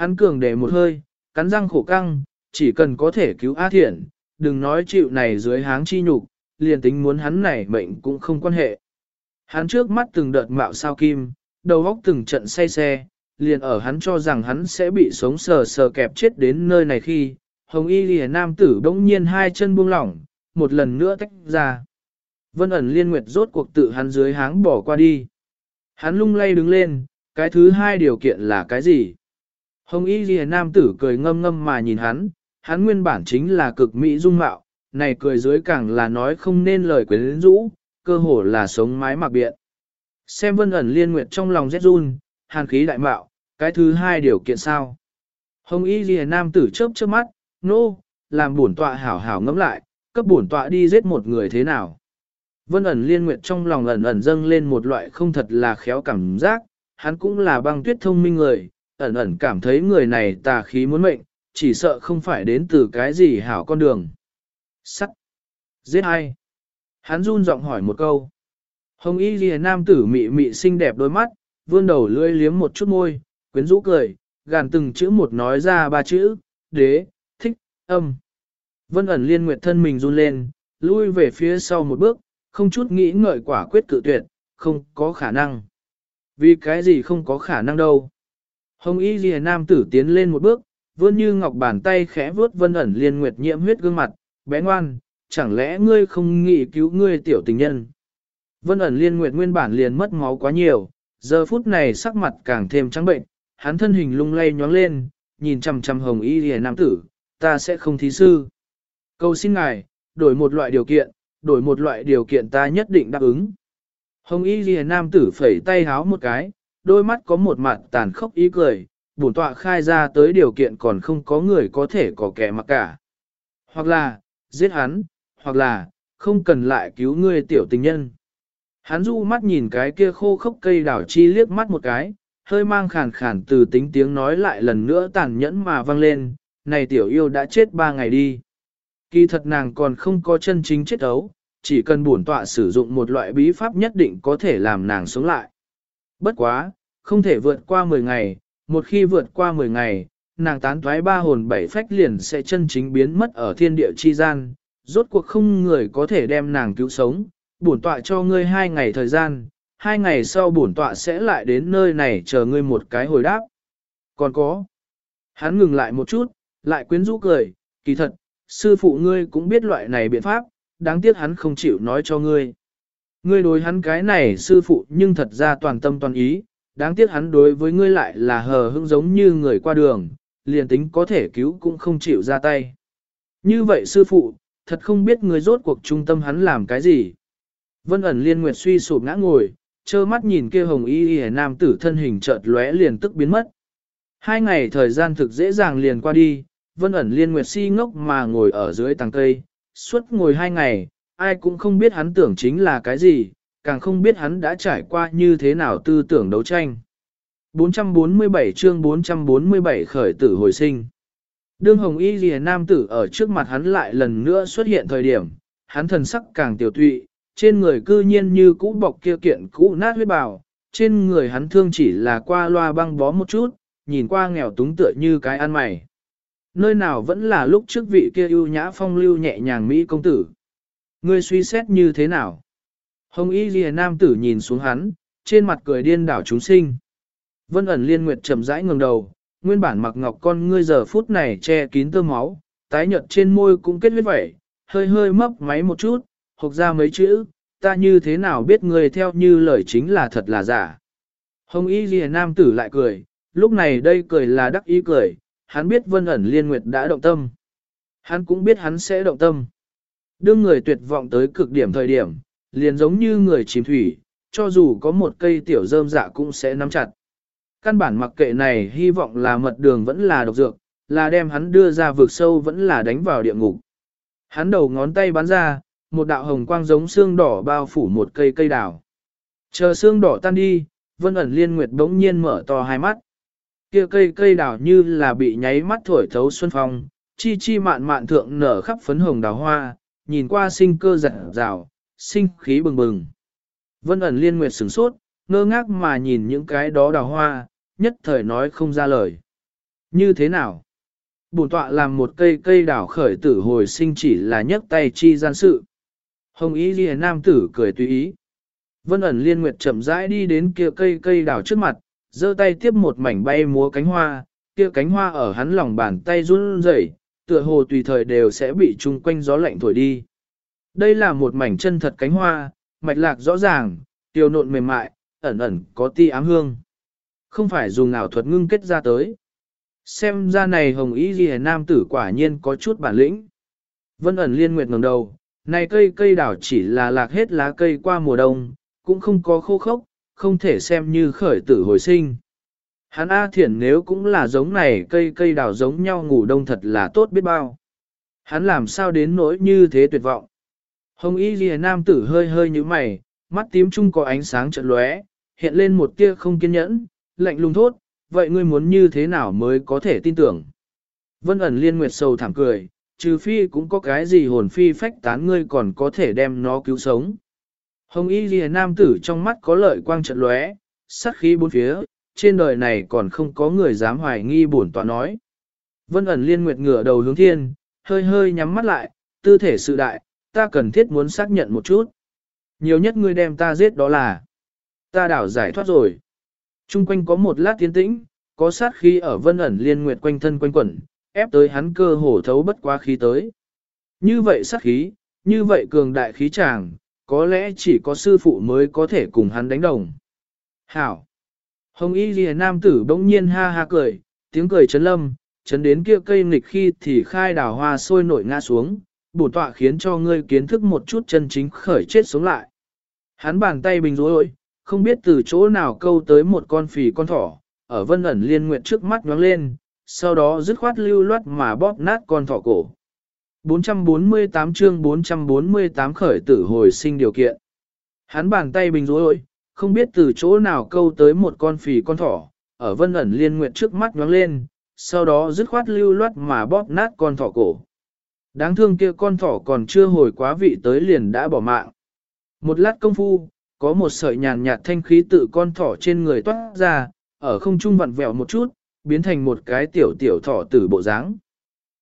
Hắn cường để một hơi, cắn răng khổ căng, chỉ cần có thể cứu A Thiển, đừng nói chịu này dưới háng chi nhục, liền tính muốn hắn này mệnh cũng không quan hệ. Hắn trước mắt từng đợt mạo sao kim, đầu óc từng trận say xe, liền ở hắn cho rằng hắn sẽ bị sống sờ sờ kẹp chết đến nơi này khi, hồng y lìa nam tử bỗng nhiên hai chân buông lỏng, một lần nữa tách ra. Vân ẩn liên nguyệt rốt cuộc tự hắn dưới háng bỏ qua đi. Hắn lung lay đứng lên, cái thứ hai điều kiện là cái gì? Hồng y ghi nam tử cười ngâm ngâm mà nhìn hắn, hắn nguyên bản chính là cực mỹ dung mạo, này cười dưới càng là nói không nên lời quyến rũ, cơ hồ là sống mái mặc biện. Xem vân ẩn liên nguyện trong lòng rét run, hàn khí đại mạo, cái thứ hai điều kiện sao? Hồng y ghi nam tử chớp chớp mắt, nô, no, làm bổn tọa hảo hảo ngẫm lại, cấp bổn tọa đi giết một người thế nào? Vân ẩn liên nguyện trong lòng ẩn ẩn dâng lên một loại không thật là khéo cảm giác, hắn cũng là băng tuyết thông minh người, ẩn ẩn cảm thấy người này tà khí muốn mệnh, chỉ sợ không phải đến từ cái gì hảo con đường. Sắt! Giết ai? Hắn run giọng hỏi một câu. Hồng y ghi nam tử mị mị xinh đẹp đôi mắt, vươn đầu lưỡi liếm một chút môi, quyến rũ cười, gàn từng chữ một nói ra ba chữ, đế, thích, âm. Vân ẩn liên nguyệt thân mình run lên, lui về phía sau một bước, không chút nghĩ ngợi quả quyết cự tuyệt, không có khả năng. Vì cái gì không có khả năng đâu. Hồng y ghi nam tử tiến lên một bước, vươn như ngọc bàn tay khẽ vuốt vân ẩn liên nguyệt nhiễm huyết gương mặt, bé ngoan, chẳng lẽ ngươi không nghĩ cứu ngươi tiểu tình nhân. Vân ẩn liên nguyệt nguyên bản liền mất máu quá nhiều, giờ phút này sắc mặt càng thêm trắng bệnh, hắn thân hình lung lay nhoáng lên, nhìn chằm chằm hồng y ghi nam tử, ta sẽ không thí sư. Cầu xin ngài, đổi một loại điều kiện, đổi một loại điều kiện ta nhất định đáp ứng. Hồng y ghi nam tử phẩy tay háo một cái, đôi mắt có một mặt tàn khốc ý cười, bổn tọa khai ra tới điều kiện còn không có người có thể có kẻ mặc cả. Hoặc là, giết hắn, hoặc là, không cần lại cứu ngươi tiểu tình nhân. Hắn du mắt nhìn cái kia khô khốc cây đảo chi liếc mắt một cái, hơi mang khàn khàn từ tính tiếng nói lại lần nữa tàn nhẫn mà vang lên, này tiểu yêu đã chết ba ngày đi. Kỳ thật nàng còn không có chân chính chết ấu, chỉ cần bổn tọa sử dụng một loại bí pháp nhất định có thể làm nàng sống lại. Bất quá, không thể vượt qua 10 ngày, một khi vượt qua 10 ngày, nàng tán thoái ba hồn bảy phách liền sẽ chân chính biến mất ở thiên địa chi gian, rốt cuộc không người có thể đem nàng cứu sống, bổn tọa cho ngươi hai ngày thời gian, hai ngày sau bổn tọa sẽ lại đến nơi này chờ ngươi một cái hồi đáp. Còn có, hắn ngừng lại một chút, lại quyến rũ cười, kỳ thật, sư phụ ngươi cũng biết loại này biện pháp, đáng tiếc hắn không chịu nói cho ngươi. Ngươi đối hắn cái này sư phụ nhưng thật ra toàn tâm toàn ý, đáng tiếc hắn đối với ngươi lại là hờ hững giống như người qua đường, liền tính có thể cứu cũng không chịu ra tay. Như vậy sư phụ, thật không biết người rốt cuộc trung tâm hắn làm cái gì. Vân ẩn liên nguyệt suy sụp ngã ngồi, trơ mắt nhìn kia hồng y y nam tử thân hình chợt lóe liền tức biến mất. Hai ngày thời gian thực dễ dàng liền qua đi, vân ẩn liên nguyệt si ngốc mà ngồi ở dưới tàng cây, suốt ngồi hai ngày, ai cũng không biết hắn tưởng chính là cái gì, càng không biết hắn đã trải qua như thế nào tư tưởng đấu tranh. 447 chương 447 khởi tử hồi sinh. Đương Hồng Y Lìa Nam tử ở trước mặt hắn lại lần nữa xuất hiện thời điểm, hắn thần sắc càng tiểu tụy, trên người cư nhiên như cũ bọc kia kiện cũ nát huyết bào, trên người hắn thương chỉ là qua loa băng bó một chút, nhìn qua nghèo túng tựa như cái ăn mày. Nơi nào vẫn là lúc trước vị kia ưu nhã phong lưu nhẹ nhàng Mỹ công tử. Ngươi suy xét như thế nào? Hồng Y Lìa Nam tử nhìn xuống hắn, trên mặt cười điên đảo chúng sinh. Vân ẩn liên nguyệt chậm rãi ngẩng đầu, nguyên bản mặc ngọc con ngươi giờ phút này che kín tơ máu, tái nhợt trên môi cũng kết huyết vẩy, hơi hơi mấp máy một chút, hộc ra mấy chữ, ta như thế nào biết ngươi theo như lời chính là thật là giả. Hồng y ghi nam tử lại cười, lúc này đây cười là đắc ý cười, hắn biết vân ẩn liên nguyệt đã động tâm. Hắn cũng biết hắn sẽ động tâm. Đương người tuyệt vọng tới cực điểm thời điểm, liền giống như người chìm thủy, cho dù có một cây tiểu rơm dạ cũng sẽ nắm chặt. Căn bản mặc kệ này hy vọng là mật đường vẫn là độc dược, là đem hắn đưa ra vực sâu vẫn là đánh vào địa ngục. Hắn đầu ngón tay bắn ra, một đạo hồng quang giống xương đỏ bao phủ một cây cây đào. Chờ xương đỏ tan đi, vân ẩn liên nguyệt bỗng nhiên mở to hai mắt. Kia cây cây đào như là bị nháy mắt thổi thấu xuân phong, chi chi mạn mạn thượng nở khắp phấn hồng đào hoa, nhìn qua sinh cơ giật rào, sinh khí bừng bừng. Vân ẩn liên nguyệt sửng sốt, ngơ ngác mà nhìn những cái đó đào hoa, nhất thời nói không ra lời. Như thế nào? Bổn tọa làm một cây cây đảo khởi tử hồi sinh chỉ là nhấc tay chi gian sự. Hồng ý ghi nam tử cười tùy ý. Vân ẩn liên nguyệt chậm rãi đi đến kia cây cây đảo trước mặt, giơ tay tiếp một mảnh bay múa cánh hoa, kia cánh hoa ở hắn lòng bàn tay run rẩy, tựa hồ tùy thời đều sẽ bị chung quanh gió lạnh thổi đi. Đây là một mảnh chân thật cánh hoa, mạch lạc rõ ràng, tiêu nộn mềm mại, ẩn ẩn có ti ám hương. Không phải dùng ảo thuật ngưng kết ra tới. Xem ra này hồng y ghi nam tử quả nhiên có chút bản lĩnh. Vân ẩn liên nguyệt ngẩng đầu, này cây cây đảo chỉ là lạc hết lá cây qua mùa đông, cũng không có khô khốc, không thể xem như khởi tử hồi sinh. Hắn A Thiển nếu cũng là giống này cây cây đào giống nhau ngủ đông thật là tốt biết bao. Hắn làm sao đến nỗi như thế tuyệt vọng. Hồng Y Ghi Nam tử hơi hơi như mày, mắt tím trung có ánh sáng trận lóe, hiện lên một tia không kiên nhẫn, lạnh lùng thốt, vậy ngươi muốn như thế nào mới có thể tin tưởng. Vân ẩn liên nguyệt sầu thảm cười, trừ phi cũng có cái gì hồn phi phách tán ngươi còn có thể đem nó cứu sống. Hồng Y Ghi Nam tử trong mắt có lợi quang trận lóe, sát khí bốn phía, trên đời này còn không có người dám hoài nghi bổn tọa nói. Vân ẩn liên nguyệt ngửa đầu hướng thiên, hơi hơi nhắm mắt lại, tư thể sự đại, ta cần thiết muốn xác nhận một chút. Nhiều nhất ngươi đem ta giết đó là, ta đảo giải thoát rồi. Trung quanh có một lát tiến tĩnh, có sát khí ở vân ẩn liên nguyệt quanh thân quanh quẩn, ép tới hắn cơ hổ thấu bất quá khí tới. Như vậy sát khí, như vậy cường đại khí chàng, có lẽ chỉ có sư phụ mới có thể cùng hắn đánh đồng. Hảo! Hồng y ghi nam tử bỗng nhiên ha ha cười, tiếng cười chấn lâm, chấn đến kia cây nghịch khi thì khai đào hoa sôi nổi ngã xuống, bổ tọa khiến cho ngươi kiến thức một chút chân chính khởi chết sống lại. Hắn bàn tay bình rối, không biết từ chỗ nào câu tới một con phì con thỏ, ở vân ẩn liên nguyện trước mắt nhoáng lên, sau đó dứt khoát lưu loát mà bóp nát con thỏ cổ. 448 chương 448 khởi tử hồi sinh điều kiện. Hắn bàn tay bình rối, không biết từ chỗ nào câu tới một con phì con thỏ, ở vân ẩn liên nguyện trước mắt nhoáng lên, sau đó dứt khoát lưu loát mà bóp nát con thỏ cổ. Đáng thương kia con thỏ còn chưa hồi quá vị tới liền đã bỏ mạng. Một lát công phu, có một sợi nhàn nhạt thanh khí tự con thỏ trên người toát ra, ở không trung vặn vẹo một chút, biến thành một cái tiểu tiểu thỏ tử bộ dáng.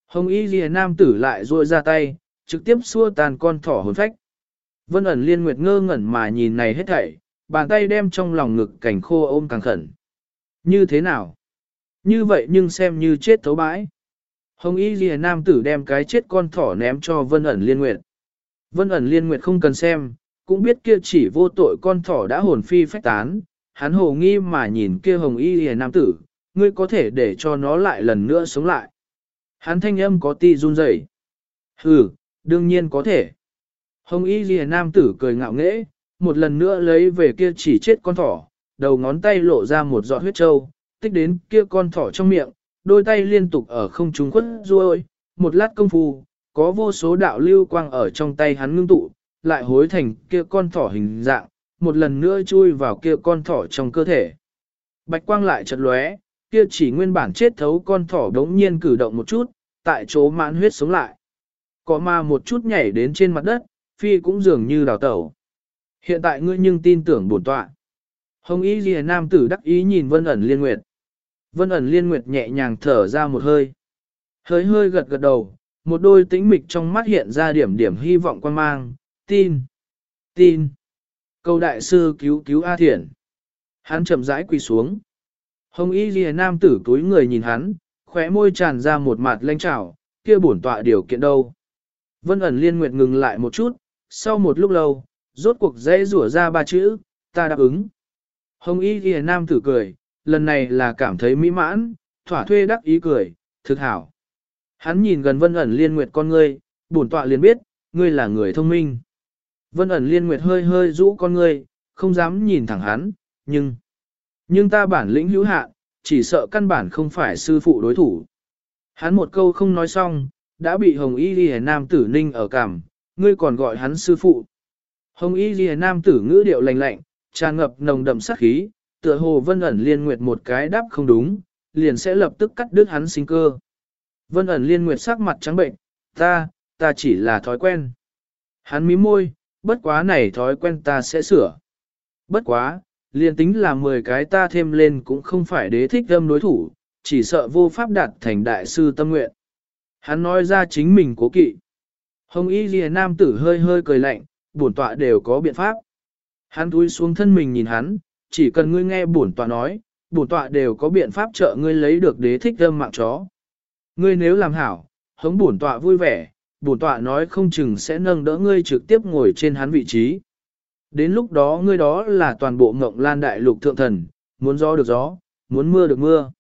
Hồng y ghi nam tử lại ruôi ra tay, trực tiếp xua tàn con thỏ hồn phách. Vân ẩn liên nguyệt ngơ ngẩn mà nhìn này hết thảy, bàn tay đem trong lòng ngực cảnh khô ôm càng khẩn. Như thế nào? Như vậy nhưng xem như chết thấu bãi. Hồng Y Ghi Nam tử đem cái chết con thỏ ném cho Vân ẩn liên nguyệt. Vân ẩn liên nguyệt không cần xem, cũng biết kia chỉ vô tội con thỏ đã hồn phi phách tán. Hắn hồ nghi mà nhìn kia Hồng Y Ghi Nam tử, ngươi có thể để cho nó lại lần nữa sống lại. Hắn thanh âm có ti run rẩy. ừ đương nhiên có thể. Hồng Y Ghi Nam tử cười ngạo nghễ, một lần nữa lấy về kia chỉ chết con thỏ, đầu ngón tay lộ ra một giọt huyết trâu, tích đến kia con thỏ trong miệng, đôi tay liên tục ở không trung quất ruôi, một lát công phu, có vô số đạo lưu quang ở trong tay hắn ngưng tụ, lại hối thành kia con thỏ hình dạng, một lần nữa chui vào kia con thỏ trong cơ thể. Bạch quang lại chợt lóe, kia chỉ nguyên bản chết thấu con thỏ đống nhiên cử động một chút, tại chỗ mãn huyết sống lại. Có ma một chút nhảy đến trên mặt đất, phi cũng dường như đào tẩu. Hiện tại ngươi nhưng tin tưởng bổn tọa. Hồng Y Ghi Nam tử đắc ý nhìn Vân ẩn liên nguyệt. Vân ẩn liên nguyệt nhẹ nhàng thở ra một hơi. Hơi hơi gật gật đầu, một đôi tĩnh mịch trong mắt hiện ra điểm điểm hy vọng quan mang, tin, tin. Câu đại sư cứu cứu A Thiển. Hắn chậm rãi quỳ xuống. Hồng Y Ghi Nam tử túi người nhìn hắn, khóe môi tràn ra một mặt lanh trào, kia bổn tọa điều kiện đâu. Vân ẩn liên nguyệt ngừng lại một chút, sau một lúc lâu, rốt cuộc dễ rủa ra ba chữ, ta đáp ứng. Hồng y ghi nam tử cười, lần này là cảm thấy mỹ mãn, thỏa thuê đắc ý cười, thực hảo. Hắn nhìn gần vân ẩn liên nguyệt con ngươi, bổn tọa liền biết, ngươi là người thông minh. Vân ẩn liên nguyệt hơi hơi rũ con ngươi, không dám nhìn thẳng hắn, nhưng... Nhưng ta bản lĩnh hữu hạn, chỉ sợ căn bản không phải sư phụ đối thủ. Hắn một câu không nói xong, đã bị hồng y ghi nam tử ninh ở cảm, ngươi còn gọi hắn sư phụ. Hồng y ghi nam tử ngữ điệu lành lạnh, tràn ngập nồng đậm sát khí, tựa hồ vân ẩn liên nguyệt một cái đáp không đúng, liền sẽ lập tức cắt đứt hắn sinh cơ. Vân ẩn liên nguyệt sắc mặt trắng bệnh, ta, ta chỉ là thói quen. Hắn mím môi, bất quá này thói quen ta sẽ sửa. Bất quá, liền tính là 10 cái ta thêm lên cũng không phải đế thích âm đối thủ, chỉ sợ vô pháp đạt thành đại sư tâm nguyện. Hắn nói ra chính mình cố kỵ. Hồng y ghi nam tử hơi hơi cười lạnh, bổn tọa đều có biện pháp. Hắn túi xuống thân mình nhìn hắn, chỉ cần ngươi nghe bổn tọa nói, bổn tọa đều có biện pháp trợ ngươi lấy được đế thích âm mạng chó. Ngươi nếu làm hảo, hống bổn tọa vui vẻ, bổn tọa nói không chừng sẽ nâng đỡ ngươi trực tiếp ngồi trên hắn vị trí. Đến lúc đó ngươi đó là toàn bộ ngộng lan đại lục thượng thần, muốn gió được gió, muốn mưa được mưa.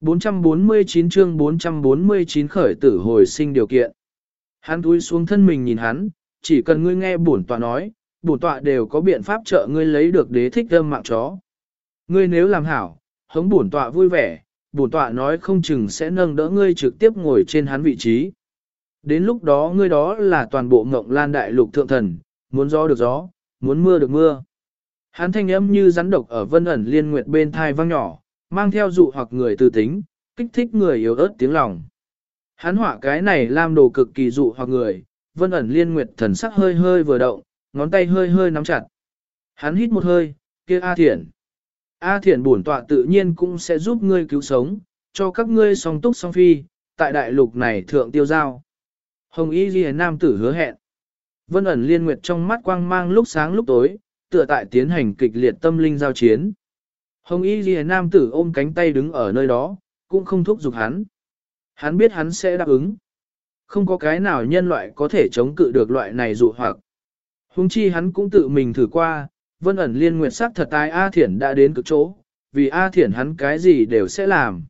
449 chương 449 khởi tử hồi sinh điều kiện. Hắn túi xuống thân mình nhìn hắn, chỉ cần ngươi nghe bổn tọa nói, bổn tọa đều có biện pháp trợ ngươi lấy được đế thích âm mạng chó. Ngươi nếu làm hảo, hống bổn tọa vui vẻ, bổn tọa nói không chừng sẽ nâng đỡ ngươi trực tiếp ngồi trên hắn vị trí. Đến lúc đó ngươi đó là toàn bộ ngộng lan đại lục thượng thần, muốn gió được gió, muốn mưa được mưa. Hắn thanh âm như rắn độc ở vân ẩn liên nguyệt bên thai vang nhỏ, mang theo dụ hoặc người tư tính, kích thích người yếu ớt tiếng lòng. Hắn họa cái này làm đồ cực kỳ dụ hoặc người, vân ẩn liên nguyệt thần sắc hơi hơi vừa động, ngón tay hơi hơi nắm chặt. Hắn hít một hơi, kia A Thiển. A Thiển bổn tọa tự nhiên cũng sẽ giúp ngươi cứu sống, cho các ngươi song túc song phi, tại đại lục này thượng tiêu giao. Hồng Y Ghi Nam tử hứa hẹn. Vân ẩn liên nguyệt trong mắt quang mang lúc sáng lúc tối, tựa tại tiến hành kịch liệt tâm linh giao chiến. Hồng Y Ghi Nam tử ôm cánh tay đứng ở nơi đó, cũng không thúc giục hắn. Hắn biết hắn sẽ đáp ứng. Không có cái nào nhân loại có thể chống cự được loại này dụ hoặc. Hùng chi hắn cũng tự mình thử qua, vân ẩn liên nguyệt sắc thật tai A Thiển đã đến cực chỗ, vì A Thiển hắn cái gì đều sẽ làm.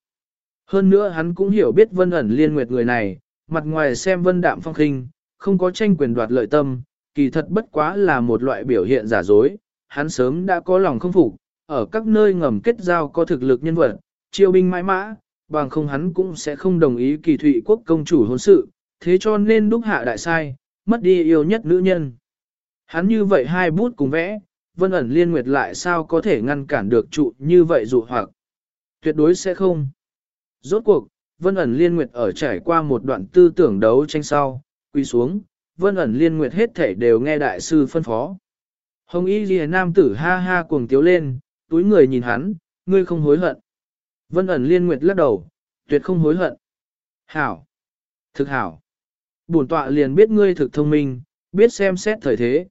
Hơn nữa hắn cũng hiểu biết vân ẩn liên nguyệt người này, mặt ngoài xem vân đạm phong khinh, không có tranh quyền đoạt lợi tâm, kỳ thật bất quá là một loại biểu hiện giả dối, hắn sớm đã có lòng không phục, ở các nơi ngầm kết giao có thực lực nhân vật, chiêu binh mãi mã, bằng không hắn cũng sẽ không đồng ý kỳ thụy quốc công chủ hôn sự, thế cho nên đúc hạ đại sai, mất đi yêu nhất nữ nhân. Hắn như vậy hai bút cùng vẽ, vân ẩn liên nguyệt lại sao có thể ngăn cản được trụ như vậy dụ hoặc. Tuyệt đối sẽ không. Rốt cuộc, vân ẩn liên nguyệt ở trải qua một đoạn tư tưởng đấu tranh sau, quy xuống, vân ẩn liên nguyệt hết thể đều nghe đại sư phân phó. Hồng y ghi nam tử ha ha cuồng tiếu lên, túi người nhìn hắn, ngươi không hối hận. Vân ẩn liên nguyệt lắc đầu, tuyệt không hối hận. Hảo! Thực hảo! Bổn tọa liền biết ngươi thực thông minh, biết xem xét thời thế.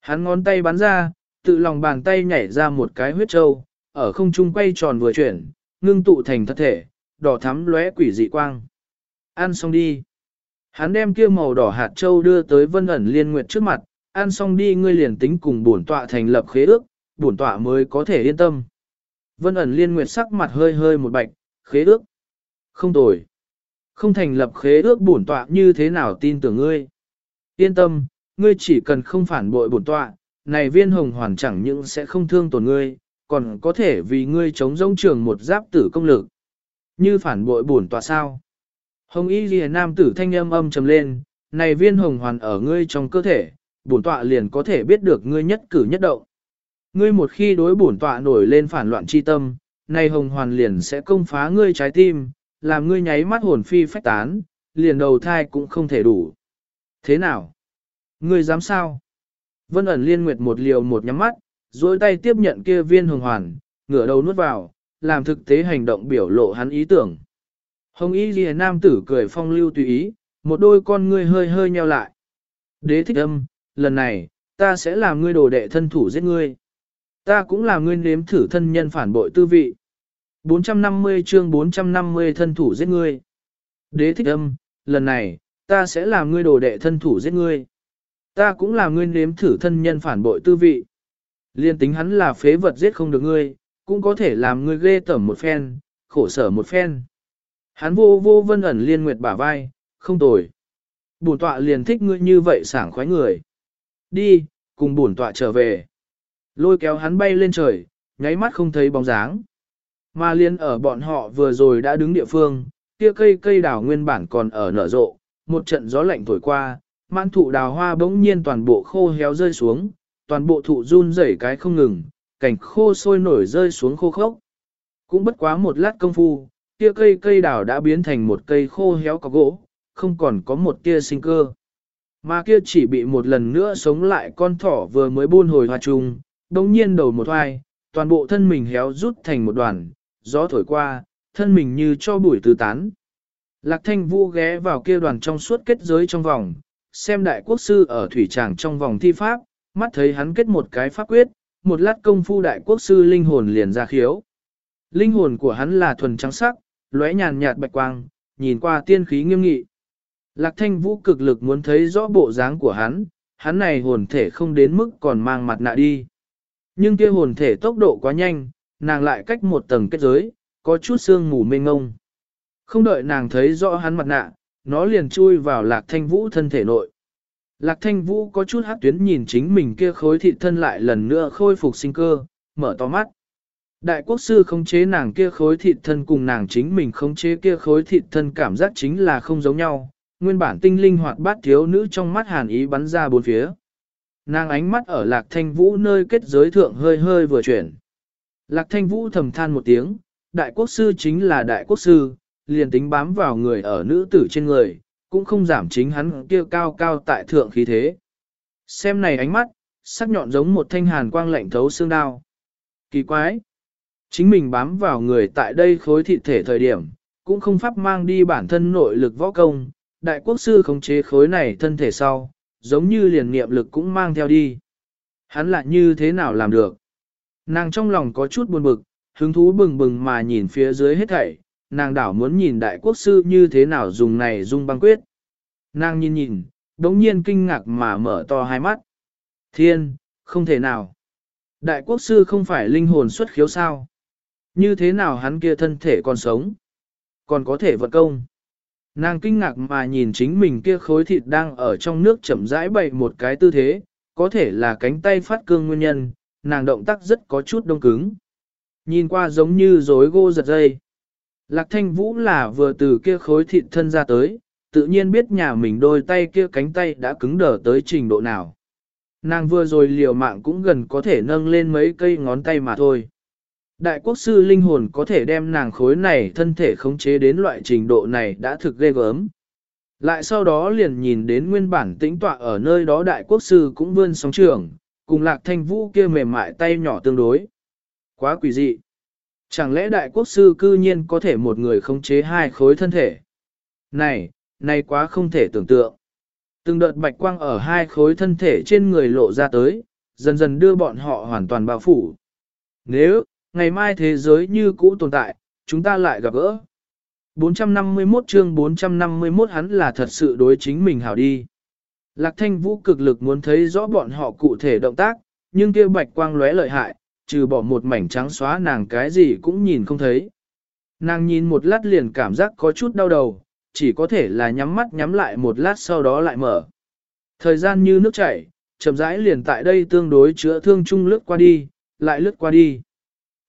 Hắn ngón tay bắn ra, tự lòng bàn tay nhảy ra một cái huyết trâu, ở không trung quay tròn vừa chuyển, ngưng tụ thành thật thể, đỏ thắm lóe quỷ dị quang. Ăn xong đi. Hắn đem kia màu đỏ hạt châu đưa tới vân ẩn liên nguyệt trước mặt, ăn xong đi ngươi liền tính cùng bổn tọa thành lập khế ước, bổn tọa mới có thể yên tâm. Vân ẩn liên nguyệt sắc mặt hơi hơi một bạch, khế ước. Không tồi. Không thành lập khế ước bổn tọa như thế nào tin tưởng ngươi. Yên tâm, ngươi chỉ cần không phản bội bổn tọa, này viên hồng hoàn chẳng những sẽ không thương tổn ngươi, còn có thể vì ngươi chống dông trường một giáp tử công lực. Như phản bội bổn tọa sao? Hồng y ghi nam tử thanh âm âm trầm lên, này viên hồng hoàn ở ngươi trong cơ thể, bổn tọa liền có thể biết được ngươi nhất cử nhất động. Ngươi một khi đối bổn tọa nổi lên phản loạn chi tâm, này hồng hoàn liền sẽ công phá ngươi trái tim, làm ngươi nháy mắt hồn phi phách tán, liền đầu thai cũng không thể đủ. Thế nào? Ngươi dám sao? Vân ẩn liên nguyệt một liều một nhắm mắt, duỗi tay tiếp nhận kia viên hồng hoàn, ngửa đầu nuốt vào, làm thực tế hành động biểu lộ hắn ý tưởng. Hồng y ghi nam tử cười phong lưu tùy ý, một đôi con ngươi hơi hơi nheo lại. Đế thích âm, lần này, ta sẽ làm ngươi đồ đệ thân thủ giết ngươi. Ta cũng làm ngươi nếm thử thân nhân phản bội tư vị. 450 chương 450 thân thủ giết ngươi. Đế thích âm, lần này, ta sẽ làm ngươi đồ đệ thân thủ giết ngươi. Ta cũng làm ngươi nếm thử thân nhân phản bội tư vị. Liên tính hắn là phế vật giết không được ngươi, cũng có thể làm ngươi ghê tởm một phen, khổ sở một phen. Hắn vô vô vân ẩn liên nguyệt bả vai, không tồi. Bổn tọa liền thích ngươi như vậy sảng khoái người. Đi, cùng bổn tọa trở về. Lôi kéo hắn bay lên trời, nháy mắt không thấy bóng dáng. Mà liên ở bọn họ vừa rồi đã đứng địa phương, kia cây cây đào nguyên bản còn ở nở rộ, một trận gió lạnh thổi qua, mãn thụ đào hoa bỗng nhiên toàn bộ khô héo rơi xuống, toàn bộ thụ run rẩy cái không ngừng, cảnh khô sôi nổi rơi xuống khô khốc. Cũng bất quá một lát công phu, kia cây cây đào đã biến thành một cây khô héo có gỗ, không còn có một tia sinh cơ. Mà kia chỉ bị một lần nữa sống lại con thỏ vừa mới buôn hồi hoa trùng, đồng nhiên đầu một hoài, toàn bộ thân mình héo rút thành một đoàn, gió thổi qua, thân mình như cho bụi tứ tán. Lạc thanh vũ ghé vào kia đoàn trong suốt kết giới trong vòng, xem đại quốc sư ở thủy tràng trong vòng thi pháp, mắt thấy hắn kết một cái pháp quyết, một lát công phu đại quốc sư linh hồn liền ra khiếu. Linh hồn của hắn là thuần trắng sắc, lóe nhàn nhạt bạch quang, nhìn qua tiên khí nghiêm nghị. Lạc thanh vũ cực lực muốn thấy rõ bộ dáng của hắn, hắn này hồn thể không đến mức còn mang mặt nạ đi. Nhưng kia hồn thể tốc độ quá nhanh, nàng lại cách một tầng kết giới, có chút sương mù mênh ngông. Không đợi nàng thấy rõ hắn mặt nạ, nó liền chui vào lạc thanh vũ thân thể nội. Lạc thanh vũ có chút hát tuyến nhìn chính mình kia khối thịt thân lại lần nữa khôi phục sinh cơ, mở to mắt. Đại quốc sư không chế nàng kia khối thịt thân cùng nàng chính mình không chế kia khối thịt thân cảm giác chính là không giống nhau, nguyên bản tinh linh hoạt bát thiếu nữ trong mắt hàn ý bắn ra bốn phía. Nàng ánh mắt ở lạc thanh vũ nơi kết giới thượng hơi hơi vừa chuyển. Lạc thanh vũ thầm than một tiếng, đại quốc sư chính là đại quốc sư, liền tính bám vào người ở nữ tử trên người, cũng không giảm chính hắn kia cao cao tại thượng khí thế. Xem này ánh mắt, sắc nhọn giống một thanh hàn quang lạnh thấu xương đao. Kỳ quái! Chính mình bám vào người tại đây khối thịt thể thời điểm, cũng không pháp mang đi bản thân nội lực võ công, đại quốc sư khống chế khối này thân thể sau, giống như liền niệm lực cũng mang theo đi. Hắn lại như thế nào làm được? Nàng trong lòng có chút buồn bực, hứng thú bừng bừng mà nhìn phía dưới hết thảy, nàng đảo muốn nhìn đại quốc sư như thế nào dùng này dung băng quyết. Nàng nhìn nhìn, đống nhiên kinh ngạc mà mở to hai mắt. Thiên, không thể nào. Đại quốc sư không phải linh hồn xuất khiếu sao? Như thế nào hắn kia thân thể còn sống? Còn có thể vật công? Nàng kinh ngạc mà nhìn chính mình kia khối thịt đang ở trong nước chậm rãi bậy một cái tư thế, có thể là cánh tay phát cương nguyên nhân, nàng động tác rất có chút đông cứng. Nhìn qua giống như rối gô giật dây. Lạc thanh vũ là vừa từ kia khối thịt thân ra tới, tự nhiên biết nhà mình đôi tay kia cánh tay đã cứng đờ tới trình độ nào. Nàng vừa rồi liều mạng cũng gần có thể nâng lên mấy cây ngón tay mà thôi. Đại quốc sư linh hồn có thể đem nàng khối này thân thể khống chế đến loại trình độ này đã thực ghê gớm. Lại sau đó liền nhìn đến nguyên bản tĩnh tọa ở nơi đó đại quốc sư cũng vươn sóng trường, cùng lạc thanh vũ kia mềm mại tay nhỏ tương đối. Quá quỷ dị. Chẳng lẽ đại quốc sư cư nhiên có thể một người khống chế hai khối thân thể? Này, này quá không thể tưởng tượng. Từng đợt bạch quang ở hai khối thân thể trên người lộ ra tới, dần dần đưa bọn họ hoàn toàn bao phủ. Nếu, ngày mai thế giới như cũ tồn tại, chúng ta lại gặp gỡ. 451 chương 451 hắn là thật sự đối chính mình hảo đi. Lạc thanh vũ cực lực muốn thấy rõ bọn họ cụ thể động tác, nhưng kia bạch quang lóe lợi hại, trừ bỏ một mảnh trắng xóa nàng cái gì cũng nhìn không thấy. Nàng nhìn một lát liền cảm giác có chút đau đầu, chỉ có thể là nhắm mắt nhắm lại một lát sau đó lại mở. Thời gian như nước chảy, chậm rãi liền tại đây tương đối chữa thương chung lướt qua đi, lại lướt qua đi.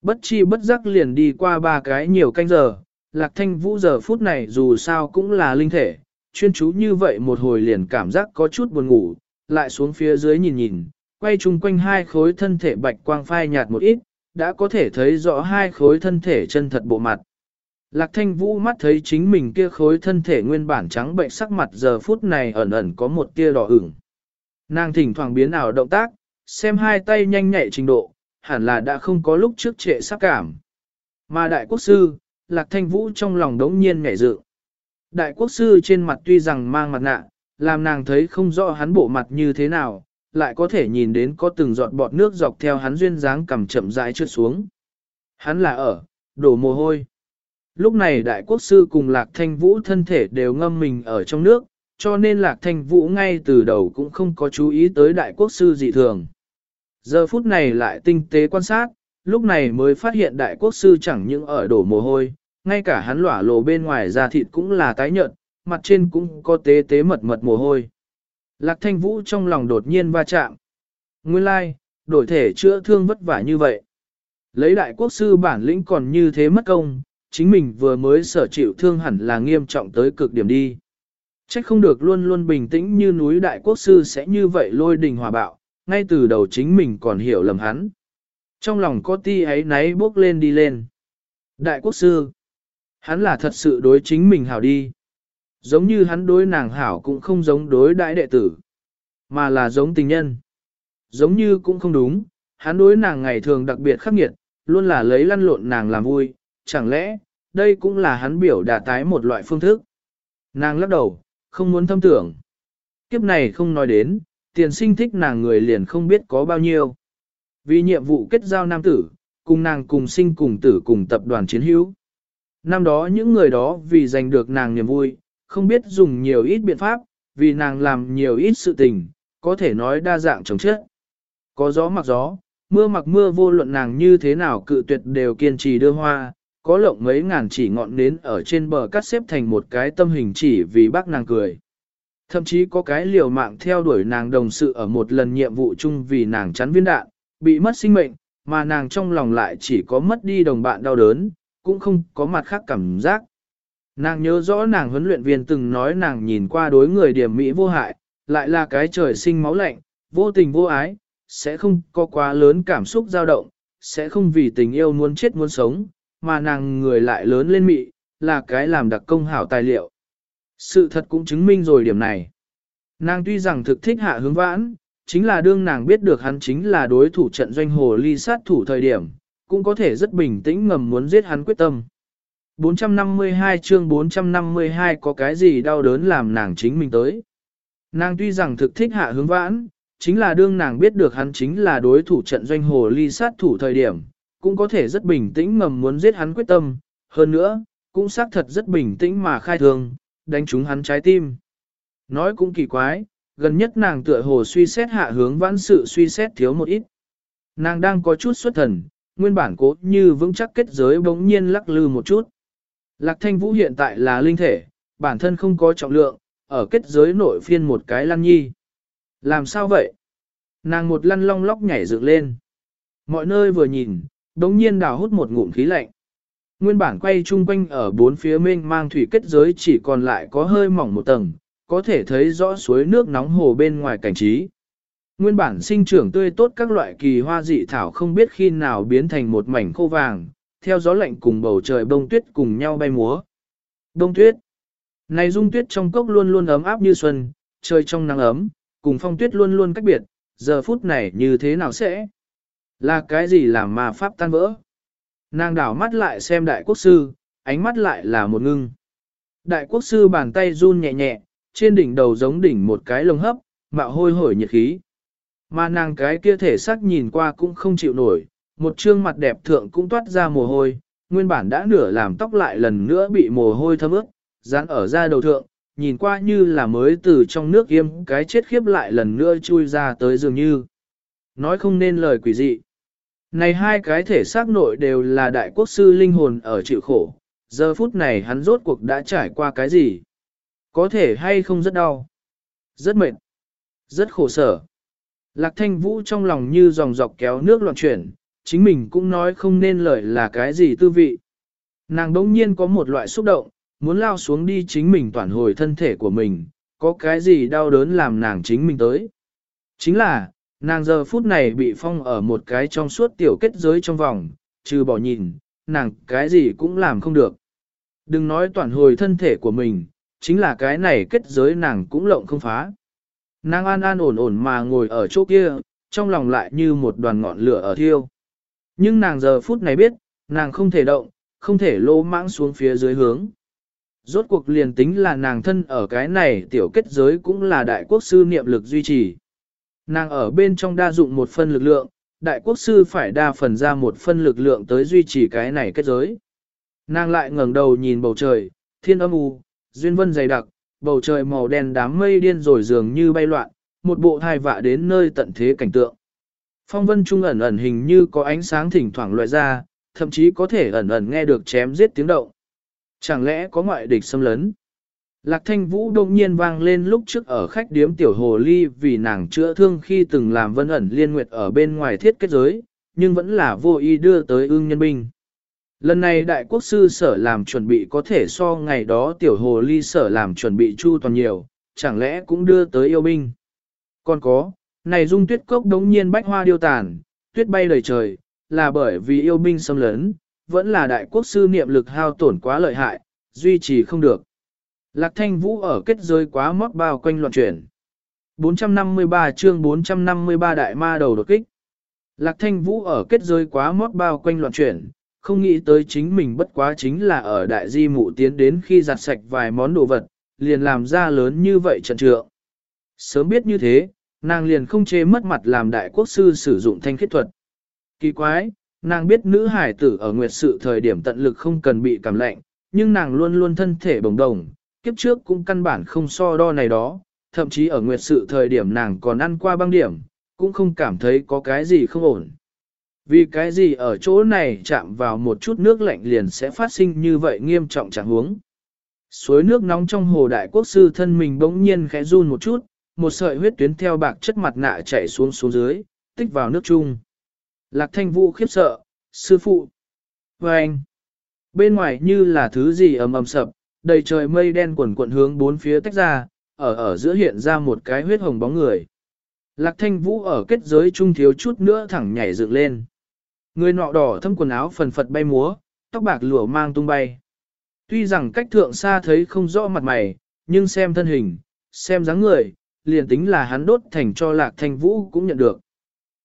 Bất chi bất giác liền đi qua ba cái nhiều canh giờ, lạc thanh vũ giờ phút này dù sao cũng là linh thể, chuyên chú như vậy một hồi liền cảm giác có chút buồn ngủ, lại xuống phía dưới nhìn nhìn, quay chung quanh hai khối thân thể bạch quang phai nhạt một ít, đã có thể thấy rõ hai khối thân thể chân thật bộ mặt. Lạc thanh vũ mắt thấy chính mình kia khối thân thể nguyên bản trắng bệnh sắc mặt giờ phút này ẩn ẩn có một tia đỏ ửng. Nàng thỉnh thoảng biến ảo động tác, xem hai tay nhanh nhạy trình độ, hẳn là đã không có lúc trước trệ sắc cảm. Mà đại quốc sư, lạc thanh vũ trong lòng đống nhiên ngảy dự. Đại quốc sư trên mặt tuy rằng mang mặt nạ, làm nàng thấy không rõ hắn bộ mặt như thế nào, lại có thể nhìn đến có từng giọt bọt nước dọc theo hắn duyên dáng cầm chậm rãi trượt xuống. Hắn là ở, đổ mồ hôi. Lúc này đại quốc sư cùng lạc thanh vũ thân thể đều ngâm mình ở trong nước, cho nên lạc thanh vũ ngay từ đầu cũng không có chú ý tới đại quốc sư dị thường. Giờ phút này lại tinh tế quan sát, lúc này mới phát hiện đại quốc sư chẳng những ở đổ mồ hôi, ngay cả hắn lỏa lộ bên ngoài da thịt cũng là tái nhợt, mặt trên cũng có tế tế mật mật mồ hôi. Lạc thanh vũ trong lòng đột nhiên va chạm. Nguyên lai, đổi thể chữa thương vất vả như vậy. Lấy đại quốc sư bản lĩnh còn như thế mất công, chính mình vừa mới sở chịu thương hẳn là nghiêm trọng tới cực điểm đi. Trách không được luôn luôn bình tĩnh như núi đại quốc sư sẽ như vậy lôi đình hòa bạo, ngay từ đầu chính mình còn hiểu lầm hắn. Trong lòng có ti ấy náy bước lên đi lên. Đại quốc sư, hắn là thật sự đối chính mình hảo đi. Giống như hắn đối nàng hảo cũng không giống đối đại đệ tử, mà là giống tình nhân. Giống như cũng không đúng, hắn đối nàng ngày thường đặc biệt khắc nghiệt, luôn là lấy lăn lộn nàng làm vui, chẳng lẽ, đây cũng là hắn biểu đả tái một loại phương thức. Nàng lắc đầu, không muốn thâm tưởng. Kiếp này không nói đến, tiền sinh thích nàng người liền không biết có bao nhiêu. Vì nhiệm vụ kết giao nam tử, cùng nàng cùng sinh cùng tử cùng tập đoàn chiến hữu. Năm đó những người đó vì giành được nàng niềm vui, không biết dùng nhiều ít biện pháp, vì nàng làm nhiều ít sự tình, có thể nói đa dạng chống chết. Có gió mặc gió, mưa mặc mưa vô luận nàng như thế nào cự tuyệt đều kiên trì đưa hoa, có lộng mấy ngàn chỉ ngọn nến ở trên bờ cắt xếp thành một cái tâm hình chỉ vì bác nàng cười. Thậm chí có cái liều mạng theo đuổi nàng đồng sự ở một lần nhiệm vụ chung vì nàng chắn viên đạn, bị mất sinh mệnh, mà nàng trong lòng lại chỉ có mất đi đồng bạn đau đớn, cũng không có mặt khác cảm giác. Nàng nhớ rõ nàng huấn luyện viên từng nói nàng nhìn qua đối người điểm mỹ vô hại, lại là cái trời sinh máu lạnh, vô tình vô ái, sẽ không có quá lớn cảm xúc dao động, sẽ không vì tình yêu muốn chết muốn sống, mà nàng người lại lớn lên mị, là cái làm đặc công hảo tài liệu. Sự thật cũng chứng minh rồi điểm này. Nàng tuy rằng thực thích hạ hướng vãn, chính là đương nàng biết được hắn chính là đối thủ trận doanh hồ ly sát thủ thời điểm, cũng có thể rất bình tĩnh ngầm muốn giết hắn quyết tâm. 452 chương 452 có cái gì đau đớn làm nàng chính mình tới. Nàng tuy rằng thực thích hạ hướng vãn, chính là đương nàng biết được hắn chính là đối thủ trận doanh hồ ly sát thủ thời điểm, cũng có thể rất bình tĩnh ngầm muốn giết hắn quyết tâm, hơn nữa, cũng xác thật rất bình tĩnh mà khai thường, đánh trúng hắn trái tim. Nói cũng kỳ quái, gần nhất nàng tựa hồ suy xét hạ hướng vãn sự suy xét thiếu một ít. Nàng đang có chút xuất thần, nguyên bản cố như vững chắc kết giới bỗng nhiên lắc lư một chút. Lạc thanh vũ hiện tại là linh thể, bản thân không có trọng lượng, ở kết giới nội phiên một cái lăn nhi. Làm sao vậy? Nàng một lăn long lóc nhảy dựng lên. Mọi nơi vừa nhìn, đống nhiên đào hút một ngụm khí lạnh. Nguyên bản quay chung quanh ở bốn phía mênh mang thủy kết giới chỉ còn lại có hơi mỏng một tầng, có thể thấy rõ suối nước nóng hồ bên ngoài cảnh trí. Nguyên bản sinh trưởng tươi tốt các loại kỳ hoa dị thảo không biết khi nào biến thành một mảnh khô vàng, theo gió lạnh cùng bầu trời bông tuyết cùng nhau bay múa. Bông tuyết. Này dung tuyết trong cốc luôn luôn ấm áp như xuân, trời trong nắng ấm, cùng phong tuyết luôn luôn cách biệt, giờ phút này như thế nào sẽ? Là cái gì làm mà pháp tan vỡ? Nàng đảo mắt lại xem đại quốc sư, ánh mắt lại là một ngưng. Đại quốc sư bàn tay run nhẹ nhẹ, trên đỉnh đầu giống đỉnh một cái lồng hấp, mạo hôi hổi nhiệt khí. Mà nàng cái kia thể xác nhìn qua cũng không chịu nổi, một trương mặt đẹp thượng cũng toát ra mồ hôi, nguyên bản đã nửa làm tóc lại lần nữa bị mồ hôi thấm ướt, dán ở da đầu thượng, nhìn qua như là mới từ trong nước yêm cái chết khiếp lại lần nữa chui ra tới dường như. Nói không nên lời quỷ dị. Này hai cái thể xác nội đều là đại quốc sư linh hồn ở chịu khổ, giờ phút này hắn rốt cuộc đã trải qua cái gì? Có thể hay không rất đau? Rất mệt? Rất khổ sở? Lạc thanh vũ trong lòng như dòng dọc kéo nước loạn chuyển, chính mình cũng nói không nên lời là cái gì tư vị. Nàng đống nhiên có một loại xúc động, muốn lao xuống đi chính mình toàn hồi thân thể của mình, có cái gì đau đớn làm nàng chính mình tới. Chính là, nàng giờ phút này bị phong ở một cái trong suốt tiểu kết giới trong vòng, trừ bỏ nhìn, nàng cái gì cũng làm không được. Đừng nói toàn hồi thân thể của mình, chính là cái này kết giới nàng cũng lộng không phá. Nàng an an ổn ổn mà ngồi ở chỗ kia, trong lòng lại như một đoàn ngọn lửa ở thiêu. Nhưng nàng giờ phút này biết, nàng không thể động, không thể lô mãng xuống phía dưới hướng. Rốt cuộc liền tính là nàng thân ở cái này tiểu kết giới cũng là đại quốc sư niệm lực duy trì. Nàng ở bên trong đa dụng một phân lực lượng, đại quốc sư phải đa phần ra một phân lực lượng tới duy trì cái này kết giới. Nàng lại ngẩng đầu nhìn bầu trời, thiên âm u, duyên vân dày đặc, bầu trời màu đen đám mây điên rồi dường như bay loạn, một bộ thai vạ đến nơi tận thế cảnh tượng. Phong vân trung ẩn ẩn hình như có ánh sáng thỉnh thoảng loại ra, thậm chí có thể ẩn ẩn nghe được chém giết tiếng động. Chẳng lẽ có ngoại địch xâm lấn? Lạc thanh vũ đông nhiên vang lên lúc trước ở khách điếm tiểu hồ ly vì nàng chữa thương khi từng làm vân ẩn liên nguyệt ở bên ngoài thiết kết giới, nhưng vẫn là vô ý đưa tới ương nhân binh. Lần này đại quốc sư sở làm chuẩn bị có thể so ngày đó tiểu hồ ly sở làm chuẩn bị chu toàn nhiều, chẳng lẽ cũng đưa tới yêu binh. Còn có, này dung tuyết cốc đống nhiên bách hoa điêu tàn, tuyết bay đầy trời, là bởi vì yêu binh xâm lấn, vẫn là đại quốc sư niệm lực hao tổn quá lợi hại, duy trì không được. Lạc thanh vũ ở kết giới quá mót bao quanh loạn chuyển. 453 chương 453 đại ma đầu đột kích. Lạc thanh vũ ở kết giới quá mót bao quanh loạn chuyển, không nghĩ tới chính mình bất quá chính là ở đại di mụ tiến đến khi giặt sạch vài món đồ vật, liền làm ra lớn như vậy trận trượng. Sớm biết như thế, nàng liền không chê mất mặt làm đại quốc sư sử dụng thanh khiết thuật. Kỳ quái, nàng biết nữ hải tử ở nguyệt sự thời điểm tận lực không cần bị cảm lạnh, nhưng nàng luôn luôn thân thể bồng đồng, kiếp trước cũng căn bản không so đo này đó, thậm chí ở nguyệt sự thời điểm nàng còn ăn qua băng điểm, cũng không cảm thấy có cái gì không ổn. Vì cái gì ở chỗ này chạm vào một chút nước lạnh liền sẽ phát sinh như vậy nghiêm trọng trạng huống. Suối nước nóng trong hồ đại quốc sư thân mình bỗng nhiên khẽ run một chút, một sợi huyết tuyến theo bạc chất mặt nạ chảy xuống xuống dưới, tích vào nước chung. Lạc thanh vũ khiếp sợ, sư phụ. Và anh, bên ngoài như là thứ gì ầm ầm sập, đầy trời mây đen quần quận hướng bốn phía tách ra, ở ở giữa hiện ra một cái huyết hồng bóng người. Lạc thanh vũ ở kết giới trung thiếu chút nữa thẳng nhảy dựng lên. Người nọ đỏ thâm quần áo phần phật bay múa, tóc bạc lụa mang tung bay. Tuy rằng cách thượng xa thấy không rõ mặt mày, nhưng xem thân hình, xem dáng người, liền tính là hắn đốt thành cho lạc thanh vũ cũng nhận được.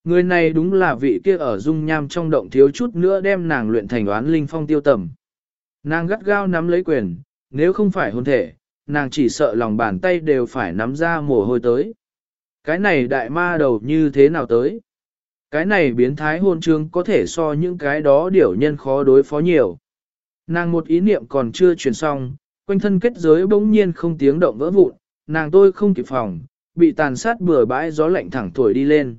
Người này đúng là vị kia ở dung nham trong động thiếu chút nữa đem nàng luyện thành oán linh phong tiêu tầm. Nàng gắt gao nắm lấy quyền, nếu không phải hôn thể, nàng chỉ sợ lòng bàn tay đều phải nắm ra mồ hôi tới. Cái này đại ma đầu như thế nào tới? Cái này biến thái hôn trương có thể so những cái đó điểu nhân khó đối phó nhiều. Nàng một ý niệm còn chưa truyền xong, quanh thân kết giới bỗng nhiên không tiếng động vỡ vụn, nàng tôi không kịp phòng, bị tàn sát bừa bãi gió lạnh thẳng thổi đi lên.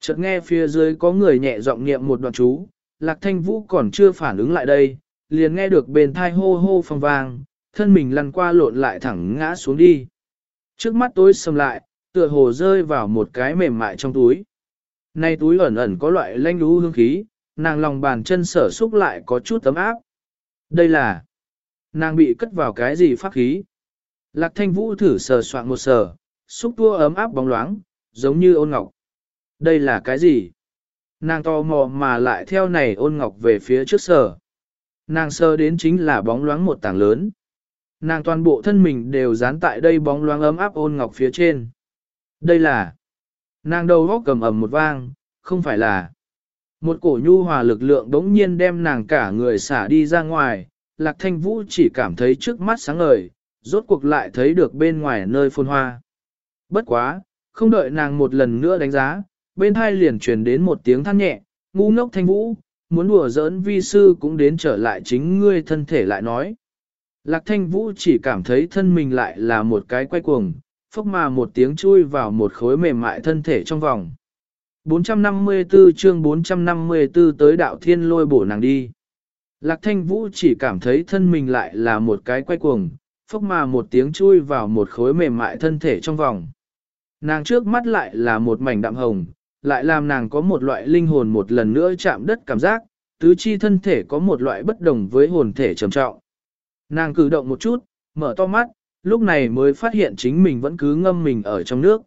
Chợt nghe phía dưới có người nhẹ giọng niệm một đoạn chú, lạc thanh vũ còn chưa phản ứng lại đây, liền nghe được bên thai hô hô phong vang, thân mình lăn qua lộn lại thẳng ngã xuống đi. Trước mắt tôi sầm lại, tựa hồ rơi vào một cái mềm mại trong túi. Nay túi ẩn ẩn có loại lanh lú hương khí, nàng lòng bàn chân sở xúc lại có chút tấm áp. Đây là, nàng bị cất vào cái gì pháp khí. Lạc thanh vũ thử sờ soạn một sờ, xúc tua ấm áp bóng loáng, giống như ôn ngọc. Đây là cái gì? Nàng to mò mà lại theo này ôn ngọc về phía trước sờ. Nàng sờ đến chính là bóng loáng một tảng lớn. Nàng toàn bộ thân mình đều dán tại đây bóng loáng ấm áp ôn ngọc phía trên. Đây là... Nàng đầu góc cầm ầm một vang, không phải là... Một cổ nhu hòa lực lượng đống nhiên đem nàng cả người xả đi ra ngoài, lạc thanh vũ chỉ cảm thấy trước mắt sáng ngời, rốt cuộc lại thấy được bên ngoài nơi phôn hoa. Bất quá, không đợi nàng một lần nữa đánh giá, bên hai liền truyền đến một tiếng than nhẹ, ngu ngốc thanh vũ, muốn đùa giỡn vi sư cũng đến trở lại chính ngươi thân thể lại nói. Lạc thanh vũ chỉ cảm thấy thân mình lại là một cái quay cuồng, phốc mà một tiếng chui vào một khối mềm mại thân thể trong vòng. 454 chương 454 tới đạo thiên lôi bổ nàng đi. Lạc thanh vũ chỉ cảm thấy thân mình lại là một cái quay cuồng, phốc mà một tiếng chui vào một khối mềm mại thân thể trong vòng. Nàng trước mắt lại là một mảnh đạm hồng, lại làm nàng có một loại linh hồn một lần nữa chạm đất cảm giác, tứ chi thân thể có một loại bất đồng với hồn thể trầm trọng. Nàng cử động một chút, mở to mắt, lúc này mới phát hiện chính mình vẫn cứ ngâm mình ở trong nước.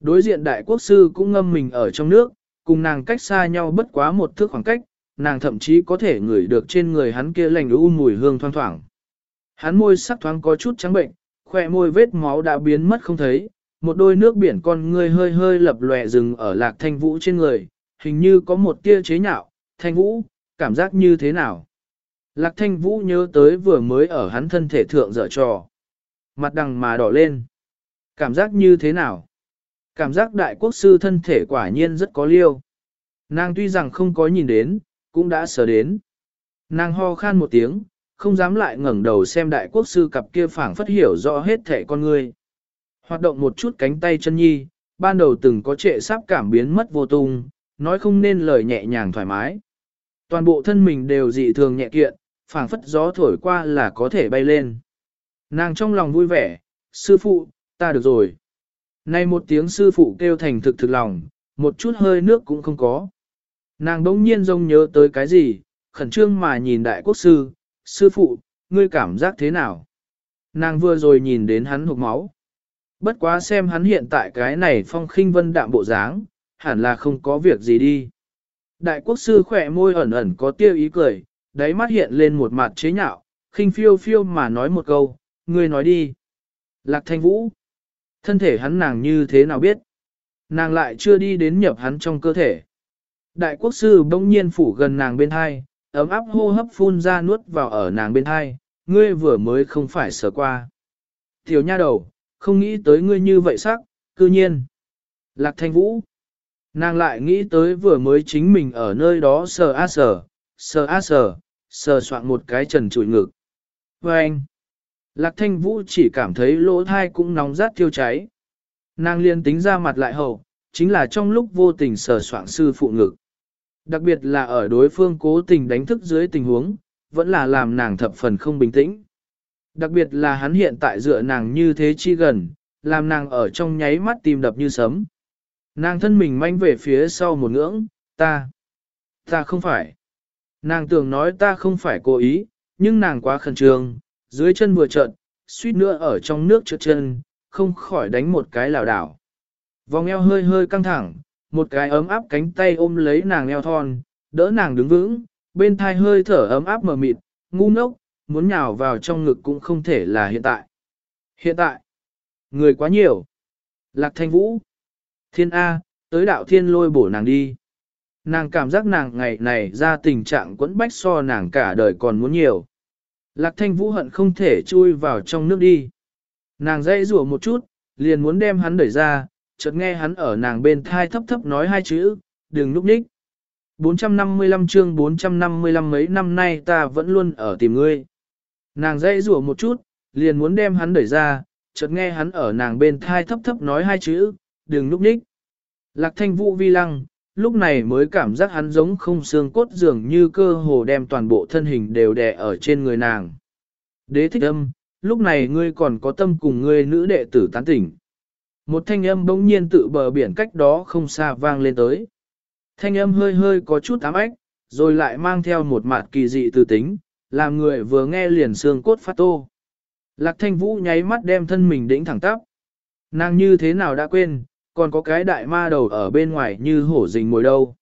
Đối diện đại quốc sư cũng ngâm mình ở trong nước, cùng nàng cách xa nhau bất quá một thước khoảng cách, nàng thậm chí có thể ngửi được trên người hắn kia lành u mùi hương thoang thoảng. Hắn môi sắc thoáng có chút trắng bệnh, khỏe môi vết máu đã biến mất không thấy, một đôi nước biển con ngươi hơi hơi lập lòe rừng ở lạc thanh vũ trên người, hình như có một tia chế nhạo, thanh vũ, cảm giác như thế nào? Lạc thanh vũ nhớ tới vừa mới ở hắn thân thể thượng dở trò. Mặt đằng mà đỏ lên. Cảm giác như thế nào? Cảm giác đại quốc sư thân thể quả nhiên rất có liêu. Nàng tuy rằng không có nhìn đến, cũng đã sờ đến. Nàng ho khan một tiếng, không dám lại ngẩng đầu xem đại quốc sư cặp kia phảng phất hiểu rõ hết thể con người. Hoạt động một chút cánh tay chân nhi, ban đầu từng có trệ sắp cảm biến mất vô tung, nói không nên lời nhẹ nhàng thoải mái. Toàn bộ thân mình đều dị thường nhẹ kiện, phảng phất gió thổi qua là có thể bay lên. Nàng trong lòng vui vẻ, sư phụ, ta được rồi. Nay một tiếng sư phụ kêu thành thực thực lòng, một chút hơi nước cũng không có. Nàng đống nhiên rông nhớ tới cái gì, khẩn trương mà nhìn đại quốc sư, sư phụ, ngươi cảm giác thế nào? Nàng vừa rồi nhìn đến hắn hụt máu. Bất quá xem hắn hiện tại cái này phong khinh vân đạm bộ dáng, hẳn là không có việc gì đi. Đại quốc sư khỏe môi ẩn ẩn có tiêu ý cười, đáy mắt hiện lên một mặt chế nhạo, khinh phiêu phiêu mà nói một câu, ngươi nói đi. Lạc thanh vũ. Thân thể hắn nàng như thế nào biết? Nàng lại chưa đi đến nhập hắn trong cơ thể. Đại quốc sư bỗng nhiên phủ gần nàng bên hai, ấm áp hô hấp phun ra nuốt vào ở nàng bên hai, ngươi vừa mới không phải sờ qua. Tiểu nha đầu, không nghĩ tới ngươi như vậy sắc, cư nhiên. Lạc thanh vũ. Nàng lại nghĩ tới vừa mới chính mình ở nơi đó sờ a sờ, sờ a sờ, sờ soạn một cái trần trụi ngực. Và anh, Lạc thanh vũ chỉ cảm thấy lỗ thai cũng nóng rát thiêu cháy. Nàng liên tính ra mặt lại hậu, chính là trong lúc vô tình sờ soạn sư phụ ngực. Đặc biệt là ở đối phương cố tình đánh thức dưới tình huống, vẫn là làm nàng thập phần không bình tĩnh. Đặc biệt là hắn hiện tại dựa nàng như thế chi gần, làm nàng ở trong nháy mắt tìm đập như sấm. Nàng thân mình manh về phía sau một ngưỡng, ta, ta không phải. Nàng tưởng nói ta không phải cố ý, nhưng nàng quá khẩn trương, dưới chân vừa trợn, suýt nữa ở trong nước trượt chân, không khỏi đánh một cái lảo đảo. Vòng eo hơi hơi căng thẳng, một cái ấm áp cánh tay ôm lấy nàng eo thon, đỡ nàng đứng vững, bên thai hơi thở ấm áp mờ mịt, ngu ngốc, muốn nhào vào trong ngực cũng không thể là hiện tại. Hiện tại, người quá nhiều. Lạc thanh vũ. Thiên A, tới đạo thiên lôi bổ nàng đi. Nàng cảm giác nàng ngày này ra tình trạng quẫn bách so nàng cả đời còn muốn nhiều. Lạc thanh vũ hận không thể chui vào trong nước đi. Nàng dây rủa một chút, liền muốn đem hắn đẩy ra, chợt nghe hắn ở nàng bên thai thấp thấp nói hai chữ, đừng núp ních. 455 chương 455 mấy năm nay ta vẫn luôn ở tìm ngươi. Nàng dây rủa một chút, liền muốn đem hắn đẩy ra, chợt nghe hắn ở nàng bên thai thấp thấp nói hai chữ, đừng núp ních. Lạc thanh vũ vi lăng, lúc này mới cảm giác hắn giống không xương cốt dường như cơ hồ đem toàn bộ thân hình đều đè ở trên người nàng. Đế thích âm, lúc này ngươi còn có tâm cùng ngươi nữ đệ tử tán tỉnh. Một thanh âm bỗng nhiên tự bờ biển cách đó không xa vang lên tới. Thanh âm hơi hơi có chút ám ách, rồi lại mang theo một mạt kỳ dị từ tính, làm người vừa nghe liền xương cốt phát tô. Lạc thanh vũ nháy mắt đem thân mình đĩnh thẳng tắp. Nàng như thế nào đã quên, còn có cái đại ma đầu ở bên ngoài như hổ rình ngồi đâu.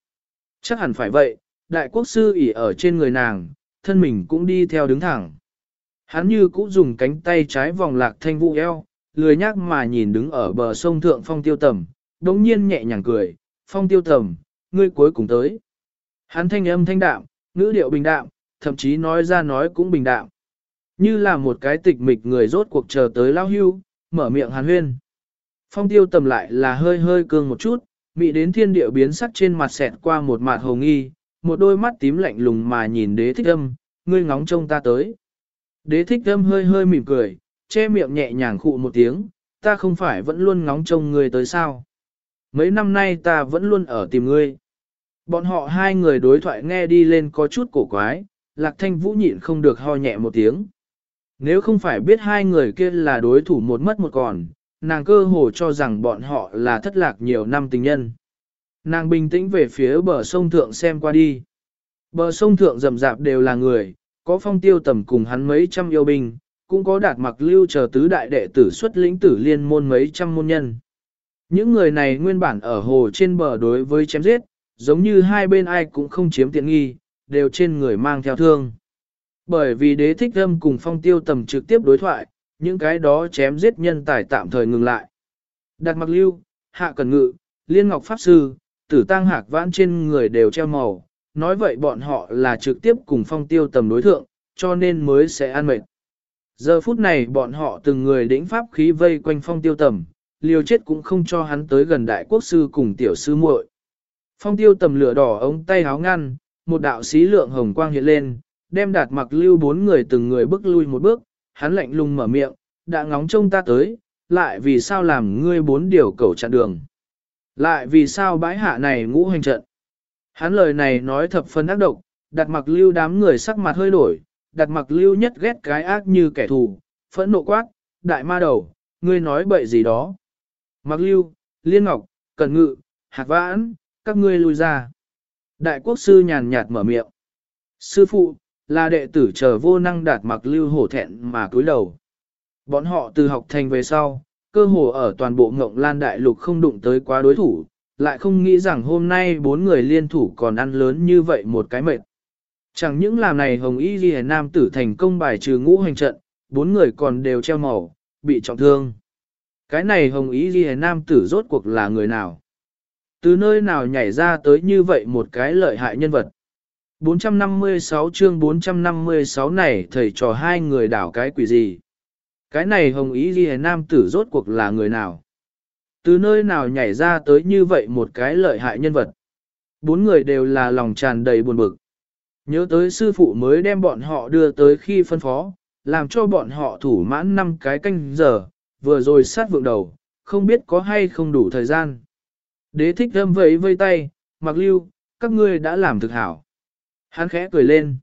Chắc hẳn phải vậy, đại quốc sư ỉ ở trên người nàng, thân mình cũng đi theo đứng thẳng. Hắn như cũ dùng cánh tay trái vòng lạc thanh vũ eo, lười nhác mà nhìn đứng ở bờ sông thượng phong tiêu tầm, đống nhiên nhẹ nhàng cười, phong tiêu tầm, ngươi cuối cùng tới. Hắn thanh âm thanh đạm, ngữ điệu bình đạm, thậm chí nói ra nói cũng bình đạm. Như là một cái tịch mịch người rốt cuộc chờ tới lao hưu, mở miệng hàn huyên. Phong tiêu tầm lại là hơi hơi cương một chút, mị đến thiên địa biến sắc trên mặt xẹt qua một mặt hồng nghi, một đôi mắt tím lạnh lùng mà nhìn đế thích âm, ngươi ngóng trông ta tới. Đế thích âm hơi hơi mỉm cười, che miệng nhẹ nhàng khụ một tiếng, ta không phải vẫn luôn ngóng trông ngươi tới sao. Mấy năm nay ta vẫn luôn ở tìm ngươi. Bọn họ hai người đối thoại nghe đi lên có chút cổ quái, lạc thanh vũ nhịn không được ho nhẹ một tiếng. Nếu không phải biết hai người kia là đối thủ một mất một còn, nàng cơ hồ cho rằng bọn họ là thất lạc nhiều năm tình nhân. Nàng bình tĩnh về phía bờ sông thượng xem qua đi. Bờ sông thượng rầm rạp đều là người, có phong tiêu tầm cùng hắn mấy trăm yêu binh, cũng có đạt mặc lưu chờ tứ đại đệ tử xuất lĩnh tử liên môn mấy trăm môn nhân. Những người này nguyên bản ở hồ trên bờ đối với chém giết, giống như hai bên ai cũng không chiếm tiện nghi, đều trên người mang theo thương. Bởi vì đế thích âm cùng phong tiêu tầm trực tiếp đối thoại, những cái đó chém giết nhân tài tạm thời ngừng lại. Đạt mặc lưu, hạ cần ngự, liên ngọc pháp sư, tử tăng hạc vãn trên người đều treo màu, nói vậy bọn họ là trực tiếp cùng phong tiêu tầm đối thượng, cho nên mới sẽ an mệt. Giờ phút này bọn họ từng người đĩnh pháp khí vây quanh phong tiêu tầm, liều chết cũng không cho hắn tới gần đại quốc sư cùng tiểu sư muội. Phong tiêu tầm lửa đỏ ống tay háo ngăn, một đạo xí lượng hồng quang hiện lên, đem đạt mặc lưu bốn người từng người bước lui một bước, hắn lạnh lùng mở miệng, đã ngóng trông ta tới, lại vì sao làm ngươi bốn điều cầu chặn đường. Lại vì sao bãi hạ này ngũ hành trận. Hắn lời này nói thập phân ác độc, đặt mặc lưu đám người sắc mặt hơi đổi, đặt mặc lưu nhất ghét cái ác như kẻ thù, phẫn nộ quát, đại ma đầu, ngươi nói bậy gì đó. Mặc lưu, liên ngọc, cần ngự, hạc vãn, các ngươi lui ra. Đại quốc sư nhàn nhạt mở miệng. Sư phụ, là đệ tử chờ vô năng đạt mặc lưu hổ thẹn mà cúi đầu. Bọn họ từ học thành về sau, cơ hồ ở toàn bộ ngộng lan đại lục không đụng tới quá đối thủ, lại không nghĩ rằng hôm nay bốn người liên thủ còn ăn lớn như vậy một cái mệt. Chẳng những làm này Hồng Y Ghi Nam tử thành công bài trừ ngũ hành trận, bốn người còn đều treo màu, bị trọng thương. Cái này Hồng Y Ghi Nam tử rốt cuộc là người nào? Từ nơi nào nhảy ra tới như vậy một cái lợi hại nhân vật? 456 chương 456 này thầy trò hai người đảo cái quỷ gì? Cái này hồng ý ghi nam tử rốt cuộc là người nào? Từ nơi nào nhảy ra tới như vậy một cái lợi hại nhân vật? Bốn người đều là lòng tràn đầy buồn bực. Nhớ tới sư phụ mới đem bọn họ đưa tới khi phân phó, làm cho bọn họ thủ mãn năm cái canh giờ, vừa rồi sát vượng đầu, không biết có hay không đủ thời gian. Đế thích thâm vẫy vây tay, mặc lưu, các ngươi đã làm thực hảo. Hắn khẽ cười lên.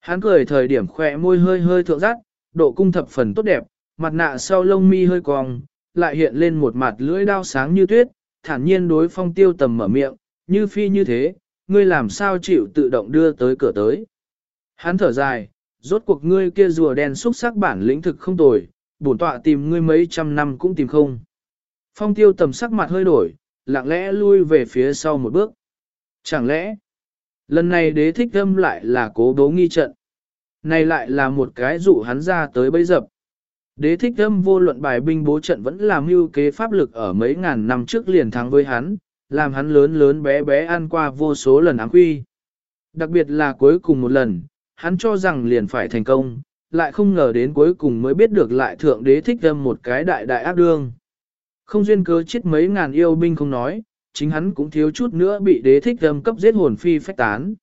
Hắn cười thời điểm khỏe môi hơi hơi thượng rát, độ cung thập phần tốt đẹp, mặt nạ sau lông mi hơi cong, lại hiện lên một mặt lưỡi đao sáng như tuyết, thản nhiên đối phong tiêu tầm mở miệng, như phi như thế, ngươi làm sao chịu tự động đưa tới cửa tới. Hắn thở dài, rốt cuộc ngươi kia rùa đen xúc sắc bản lĩnh thực không tồi, bổn tọa tìm ngươi mấy trăm năm cũng tìm không. Phong tiêu tầm sắc mặt hơi đổi, lặng lẽ lui về phía sau một bước. Chẳng lẽ, lần này đế thích âm lại là cố bố nghi trận. Này lại là một cái dụ hắn ra tới bấy dập. Đế thích âm vô luận bài binh bố trận vẫn làm mưu kế pháp lực ở mấy ngàn năm trước liền thắng với hắn, làm hắn lớn lớn bé bé ăn qua vô số lần áng quy. Đặc biệt là cuối cùng một lần, hắn cho rằng liền phải thành công, lại không ngờ đến cuối cùng mới biết được lại thượng đế thích âm một cái đại đại ác đương. Không duyên cớ chết mấy ngàn yêu binh không nói, chính hắn cũng thiếu chút nữa bị đế thích âm cấp giết hồn phi phách tán.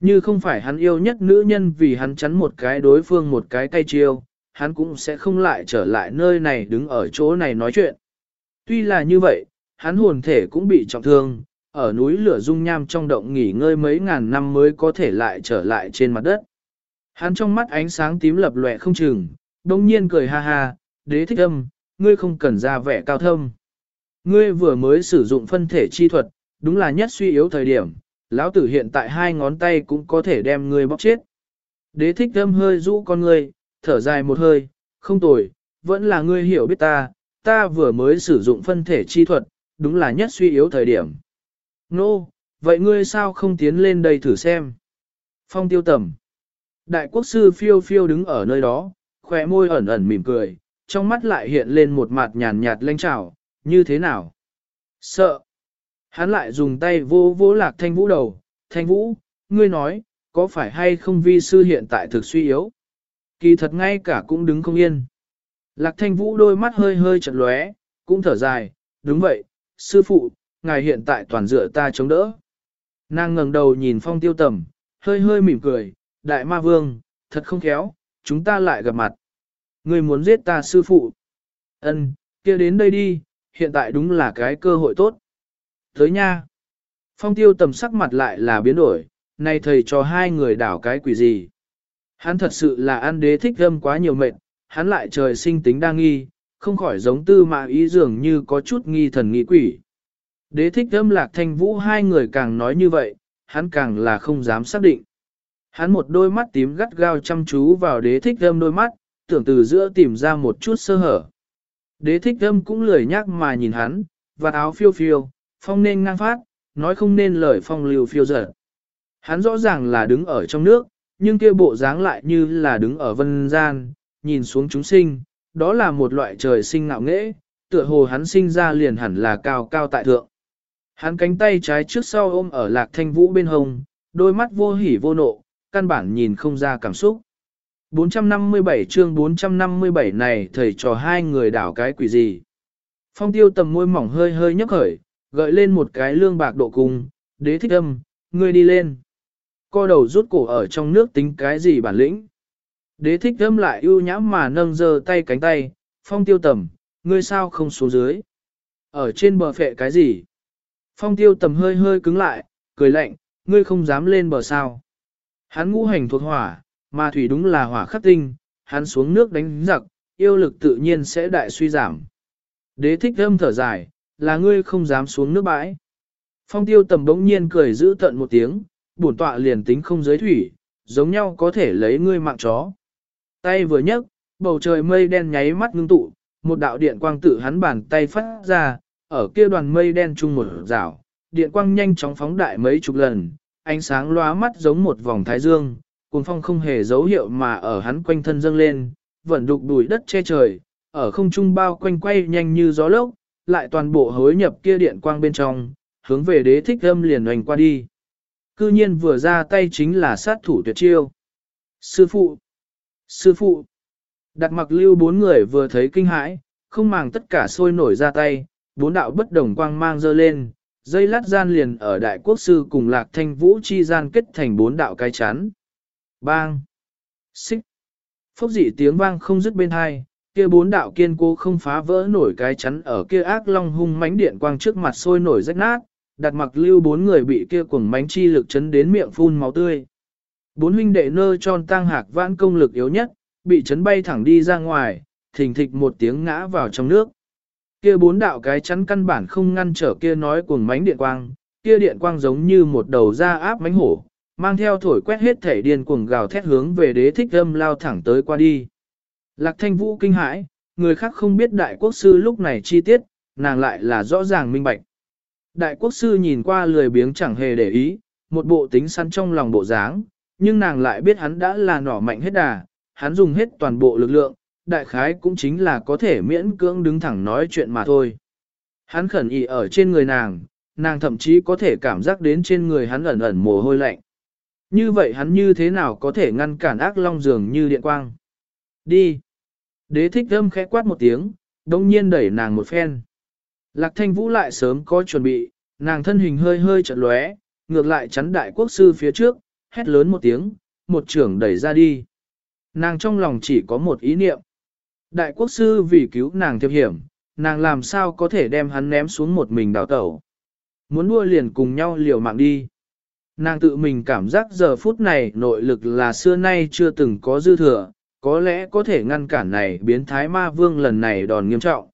Như không phải hắn yêu nhất nữ nhân vì hắn chắn một cái đối phương một cái cay chiêu, hắn cũng sẽ không lại trở lại nơi này đứng ở chỗ này nói chuyện. Tuy là như vậy, hắn hồn thể cũng bị trọng thương, ở núi lửa dung nham trong động nghỉ ngơi mấy ngàn năm mới có thể lại trở lại trên mặt đất. Hắn trong mắt ánh sáng tím lập lòe không chừng, đông nhiên cười ha ha, đế thích âm, ngươi không cần ra vẻ cao thâm. Ngươi vừa mới sử dụng phân thể chi thuật, đúng là nhất suy yếu thời điểm, lão tử hiện tại hai ngón tay cũng có thể đem ngươi bóc chết. Đế thích âm hơi rũ con ngươi, thở dài một hơi, không tồi, vẫn là ngươi hiểu biết ta, ta vừa mới sử dụng phân thể chi thuật, đúng là nhất suy yếu thời điểm. Nô, no, vậy ngươi sao không tiến lên đây thử xem? Phong tiêu tầm. Đại quốc sư phiêu phiêu đứng ở nơi đó, khỏe môi ẩn ẩn mỉm cười, trong mắt lại hiện lên một mặt nhàn nhạt lanh trào, như thế nào? Sợ. Hắn lại dùng tay vô vô lạc thanh vũ đầu, thanh vũ, ngươi nói, có phải hay không vi sư hiện tại thực suy yếu? Kỳ thật ngay cả cũng đứng không yên. Lạc thanh vũ đôi mắt hơi hơi chật lóe, cũng thở dài, đúng vậy, sư phụ, ngài hiện tại toàn dựa ta chống đỡ. Nàng ngẩng đầu nhìn phong tiêu tầm, hơi hơi mỉm cười, đại ma vương, thật không khéo, chúng ta lại gặp mặt. ngươi muốn giết ta sư phụ. Ân, kia đến đây đi, hiện tại đúng là cái cơ hội tốt. Tới nha. Phong tiêu tầm sắc mặt lại là biến đổi, này thầy cho hai người đảo cái quỷ gì. Hắn thật sự là ăn đế thích âm quá nhiều mệt, hắn lại trời sinh tính đa nghi, không khỏi giống tư mạ ý dường như có chút nghi thần nghi quỷ. Đế thích âm lạc thanh vũ hai người càng nói như vậy, hắn càng là không dám xác định. Hắn một đôi mắt tím gắt gao chăm chú vào đế thích âm đôi mắt, tưởng từ giữa tìm ra một chút sơ hở. Đế thích âm cũng lười nhắc mà nhìn hắn, và áo phiêu phiêu, phong nên ngang phát, nói không nên lời phong lưu phiêu dở. Hắn rõ ràng là đứng ở trong nước, nhưng kia bộ dáng lại như là đứng ở vân gian, nhìn xuống chúng sinh, đó là một loại trời sinh ngạo nghễ, tựa hồ hắn sinh ra liền hẳn là cao cao tại thượng. Hắn cánh tay trái trước sau ôm ở lạc thanh vũ bên hông, đôi mắt vô hỉ vô nộ, căn bản nhìn không ra cảm xúc. 457 chương 457 này thầy trò hai người đảo cái quỷ gì. Phong tiêu tầm môi mỏng hơi hơi nhấp khởi, gợi lên một cái lương bạc độ cung, đế thích âm, ngươi đi lên. Co đầu rút cổ ở trong nước tính cái gì bản lĩnh. Đế thích âm lại ưu nhãm mà nâng giơ tay cánh tay, phong tiêu tầm, ngươi sao không xuống dưới. Ở trên bờ phệ cái gì? Phong tiêu tầm hơi hơi cứng lại, cười lạnh, ngươi không dám lên bờ sao. Hắn ngũ hành thuộc hỏa, mà thủy đúng là hỏa khắc tinh, hắn xuống nước đánh giặc, yêu lực tự nhiên sẽ đại suy giảm. Đế thích âm thở dài, là ngươi không dám xuống nước bãi. Phong tiêu tầm bỗng nhiên cười giữ tận một tiếng, bổn tọa liền tính không giới thủy, giống nhau có thể lấy ngươi mạng chó. Tay vừa nhấc, bầu trời mây đen nháy mắt ngưng tụ, một đạo điện quang tự hắn bàn tay phát ra, ở kia đoàn mây đen chung một rào, điện quang nhanh chóng phóng đại mấy chục lần, ánh sáng lóa mắt giống một vòng thái dương, cuồng phong không hề dấu hiệu mà ở hắn quanh thân dâng lên, vẫn đục đùi đất che trời, ở không trung bao quanh quay nhanh như gió lốc, lại toàn bộ hối nhập kia điện quang bên trong, hướng về đế thích âm liền hoành qua đi. Cư nhiên vừa ra tay chính là sát thủ tuyệt chiêu. Sư phụ! Sư phụ! Đặt mặc lưu bốn người vừa thấy kinh hãi, không màng tất cả sôi nổi ra tay, bốn đạo bất đồng quang mang dơ lên, dây lát gian liền ở đại quốc sư cùng lạc thanh vũ chi gian kết thành bốn đạo cái chắn. Bang! Xích! Phốc dị tiếng vang không dứt bên hai, kia bốn đạo kiên cố không phá vỡ nổi cái chắn ở kia ác long hung mãnh điện quang trước mặt sôi nổi rách nát, đặt mặc lưu bốn người bị kia cuồng mánh chi lực chấn đến miệng phun máu tươi. Bốn huynh đệ nơ tròn tăng hạc vãn công lực yếu nhất, bị chấn bay thẳng đi ra ngoài, thình thịch một tiếng ngã vào trong nước. Kia bốn đạo cái chắn căn bản không ngăn trở kia nói cuồng mánh điện quang, kia điện quang giống như một đầu da áp mánh hổ, mang theo thổi quét hết thể điên cuồng gào thét hướng về đế thích âm lao thẳng tới qua đi. Lạc thanh vũ kinh hãi, người khác không biết đại quốc sư lúc này chi tiết, nàng lại là rõ ràng minh bạch. Đại quốc sư nhìn qua lười biếng chẳng hề để ý, một bộ tính săn trong lòng bộ dáng, nhưng nàng lại biết hắn đã là nỏ mạnh hết đà, hắn dùng hết toàn bộ lực lượng, đại khái cũng chính là có thể miễn cưỡng đứng thẳng nói chuyện mà thôi. Hắn khẩn ý ở trên người nàng, nàng thậm chí có thể cảm giác đến trên người hắn ẩn ẩn mồ hôi lạnh. Như vậy hắn như thế nào có thể ngăn cản ác long dường như điện quang? Đi! Đế thích âm khẽ quát một tiếng, đồng nhiên đẩy nàng một phen. Lạc thanh vũ lại sớm có chuẩn bị, nàng thân hình hơi hơi chợt lóe, ngược lại chắn đại quốc sư phía trước, hét lớn một tiếng, một trưởng đẩy ra đi. Nàng trong lòng chỉ có một ý niệm. Đại quốc sư vì cứu nàng thiệp hiểm, nàng làm sao có thể đem hắn ném xuống một mình đào tẩu. Muốn đua liền cùng nhau liều mạng đi. Nàng tự mình cảm giác giờ phút này nội lực là xưa nay chưa từng có dư thừa, có lẽ có thể ngăn cản này biến thái ma vương lần này đòn nghiêm trọng.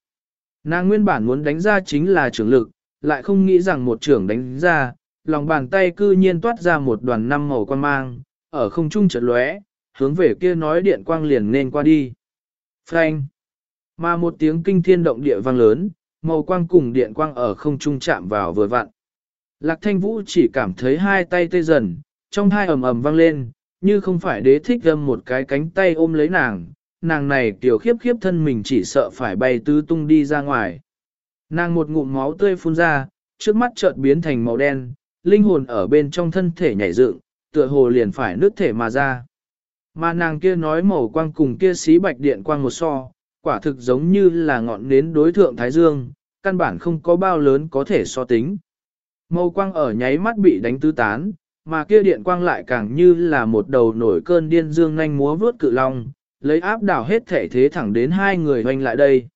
Nàng nguyên bản muốn đánh ra chính là trưởng lực, lại không nghĩ rằng một trưởng đánh ra, lòng bàn tay cư nhiên toát ra một đoàn năm màu quan mang, ở không trung chợt lóe, hướng về kia nói điện quang liền nên qua đi. Phanh! Mà một tiếng kinh thiên động địa vang lớn, màu quang cùng điện quang ở không trung chạm vào vừa vặn. Lạc thanh vũ chỉ cảm thấy hai tay tê dần, trong hai ầm ầm vang lên, như không phải đế thích gầm một cái cánh tay ôm lấy nàng, nàng này tiểu khiếp khiếp thân mình chỉ sợ phải bay tứ tung đi ra ngoài. Nàng một ngụm máu tươi phun ra, trước mắt chợt biến thành màu đen, linh hồn ở bên trong thân thể nhảy dựng, tựa hồ liền phải nứt thể mà ra. Mà nàng kia nói màu quang cùng kia xí bạch điện quang một so, quả thực giống như là ngọn nến đối thượng Thái Dương, căn bản không có bao lớn có thể so tính. Màu quang ở nháy mắt bị đánh tứ tán, mà kia điện quang lại càng như là một đầu nổi cơn điên dương nhanh múa vướt cự long, lấy áp đảo hết thể thế thẳng đến hai người hoành lại đây.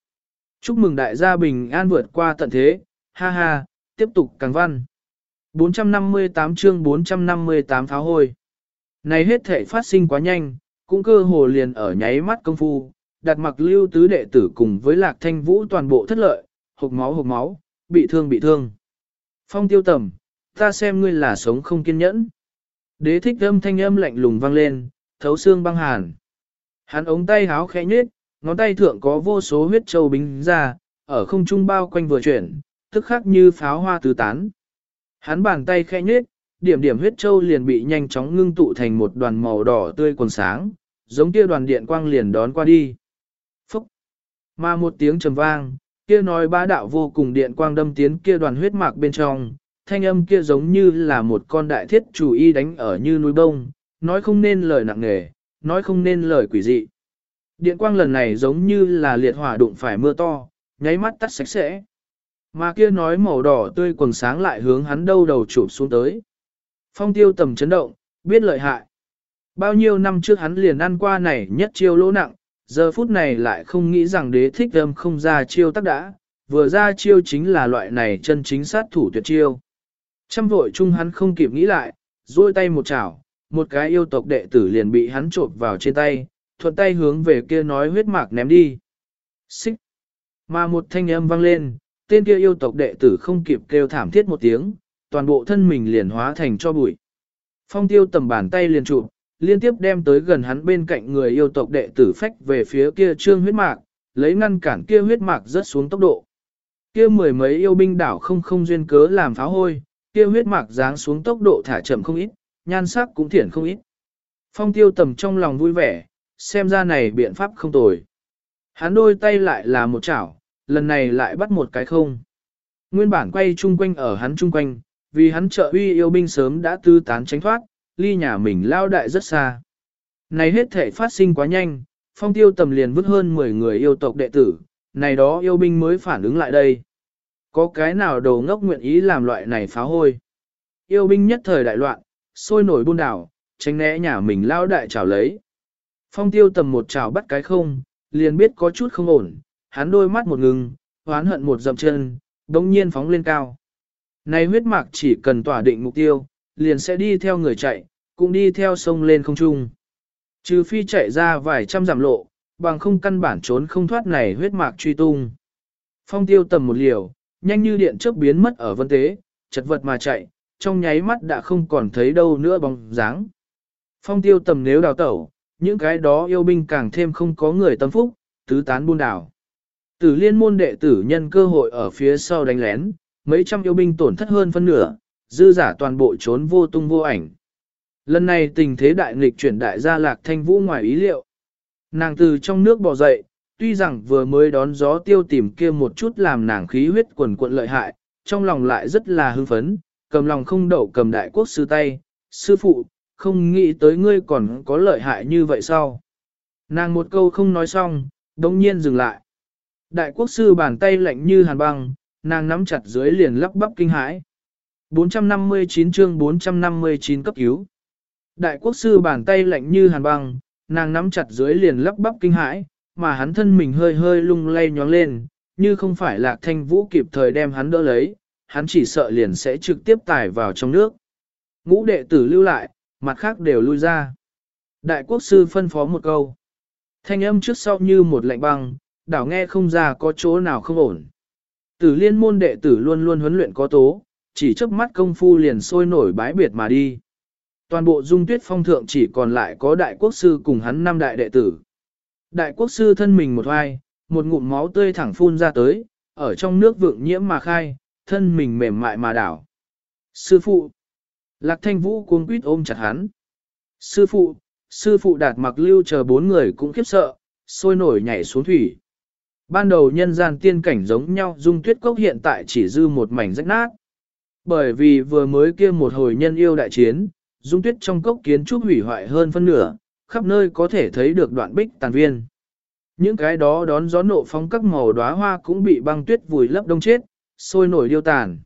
Chúc mừng đại gia bình an vượt qua tận thế, ha ha, tiếp tục càng văn. 458 chương 458 pháo hôi. Này hết thể phát sinh quá nhanh, cũng cơ hồ liền ở nháy mắt công phu, đặt mặc lưu tứ đệ tử cùng với lạc thanh vũ toàn bộ thất lợi, hộp máu hộp máu, bị thương bị thương. Phong tiêu tầm, ta xem ngươi là sống không kiên nhẫn. Đế thích âm thanh âm lạnh lùng vang lên, thấu xương băng hàn. Hắn ống tay háo khẽ nhết, ngón tay thượng có vô số huyết châu bính ra, ở không trung bao quanh vừa chuyển, tức khắc như pháo hoa tứ tán. Hắn bàn tay khẽ nhết, điểm điểm huyết châu liền bị nhanh chóng ngưng tụ thành một đoàn màu đỏ tươi quần sáng, giống kia đoàn điện quang liền đón qua đi. Phúc! Mà một tiếng trầm vang, kia nói ba đạo vô cùng điện quang đâm tiến kia đoàn huyết mạc bên trong, thanh âm kia giống như là một con đại thiết chủ y đánh ở như núi bông, nói không nên lời nặng nề, nói không nên lời quỷ dị. Điện quang lần này giống như là liệt hỏa đụng phải mưa to, nháy mắt tắt sạch sẽ. Mà kia nói màu đỏ tươi quần sáng lại hướng hắn đâu đầu chụp xuống tới. Phong tiêu tầm chấn động, biết lợi hại. Bao nhiêu năm trước hắn liền ăn qua này nhất chiêu lỗ nặng, giờ phút này lại không nghĩ rằng đế thích âm không ra chiêu tác đã, vừa ra chiêu chính là loại này chân chính sát thủ tuyệt chiêu. Trăm vội chung hắn không kịp nghĩ lại, duỗi tay một chảo, một cái yêu tộc đệ tử liền bị hắn trộm vào trên tay, thuận tay hướng về kia nói huyết mạc ném đi. Xích! Mà một thanh âm vang lên, tên kia yêu tộc đệ tử không kịp kêu thảm thiết một tiếng, toàn bộ thân mình liền hóa thành cho bụi. Phong tiêu tầm bàn tay liền chụp, liên tiếp đem tới gần hắn bên cạnh người yêu tộc đệ tử phách về phía kia trương huyết mạc, lấy ngăn cản kia huyết mạc rất xuống tốc độ. Kia mười mấy yêu binh đảo không không duyên cớ làm pháo hôi, kia huyết mạc giáng xuống tốc độ thả chậm không ít, nhan sắc cũng thiển không ít. Phong tiêu tầm trong lòng vui vẻ, xem ra này biện pháp không tồi. Hắn đôi tay lại là một chảo, lần này lại bắt một cái không. Nguyên bản quay chung quanh ở hắn chung quanh, Vì hắn trợ uy yêu binh sớm đã tư tán tránh thoát, ly nhà mình lao đại rất xa. Này hết thể phát sinh quá nhanh, phong tiêu tầm liền vứt hơn 10 người yêu tộc đệ tử, này đó yêu binh mới phản ứng lại đây. Có cái nào đầu ngốc nguyện ý làm loại này phá hôi. Yêu binh nhất thời đại loạn, sôi nổi buôn đảo, tránh né nhà mình lao đại chảo lấy. Phong tiêu tầm một chảo bắt cái không, liền biết có chút không ổn, hắn đôi mắt một ngừng, hoán hận một dậm chân, đống nhiên phóng lên cao. Này huyết mạc chỉ cần tỏa định mục tiêu, liền sẽ đi theo người chạy, cũng đi theo sông lên không trung. Trừ phi chạy ra vài trăm giảm lộ, bằng không căn bản trốn không thoát này huyết mạc truy tung. Phong tiêu tầm một liều, nhanh như điện chớp biến mất ở vân tế, chật vật mà chạy, trong nháy mắt đã không còn thấy đâu nữa bóng dáng. Phong tiêu tầm nếu đào tẩu, những cái đó yêu binh càng thêm không có người tâm phúc, tứ tán buôn đảo. Tử liên môn đệ tử nhân cơ hội ở phía sau đánh lén, mấy trăm yêu binh tổn thất hơn phân nửa, dư giả toàn bộ trốn vô tung vô ảnh. Lần này tình thế đại nghịch chuyển đại gia lạc thanh vũ ngoài ý liệu. Nàng từ trong nước bò dậy, tuy rằng vừa mới đón gió tiêu tìm kia một chút làm nàng khí huyết quần quận lợi hại, trong lòng lại rất là hưng phấn, cầm lòng không đậu cầm đại quốc sư tay, sư phụ, không nghĩ tới ngươi còn có lợi hại như vậy sao? Nàng một câu không nói xong, đồng nhiên dừng lại. Đại quốc sư bàn tay lạnh như hàn băng, nàng nắm chặt dưới liền lắp bắp kinh hãi. 459 chương 459 cấp cứu. Đại quốc sư bàn tay lạnh như hàn băng, nàng nắm chặt dưới liền lắp bắp kinh hãi, mà hắn thân mình hơi hơi lung lay nhóng lên, như không phải lạc thanh vũ kịp thời đem hắn đỡ lấy, hắn chỉ sợ liền sẽ trực tiếp tải vào trong nước. Ngũ đệ tử lưu lại, mặt khác đều lui ra. Đại quốc sư phân phó một câu. Thanh âm trước sau như một lạnh băng, đảo nghe không ra có chỗ nào không ổn. Tử liên môn đệ tử luôn luôn huấn luyện có tố, chỉ chớp mắt công phu liền sôi nổi bái biệt mà đi. Toàn bộ dung tuyết phong thượng chỉ còn lại có đại quốc sư cùng hắn năm đại đệ tử. Đại quốc sư thân mình một hoai, một ngụm máu tươi thẳng phun ra tới, ở trong nước vượng nhiễm mà khai, thân mình mềm mại mà đảo. Sư phụ! Lạc thanh vũ cuống quýt ôm chặt hắn. Sư phụ! Sư phụ đạt mặc lưu chờ bốn người cũng khiếp sợ, sôi nổi nhảy xuống thủy. Ban đầu nhân gian tiên cảnh giống nhau dung tuyết cốc hiện tại chỉ dư một mảnh rách nát. Bởi vì vừa mới kia một hồi nhân yêu đại chiến, dung tuyết trong cốc kiến trúc hủy hoại hơn phân nửa, khắp nơi có thể thấy được đoạn bích tàn viên. Những cái đó đón gió nộ phóng các màu đóa hoa cũng bị băng tuyết vùi lấp đông chết, sôi nổi điêu tàn.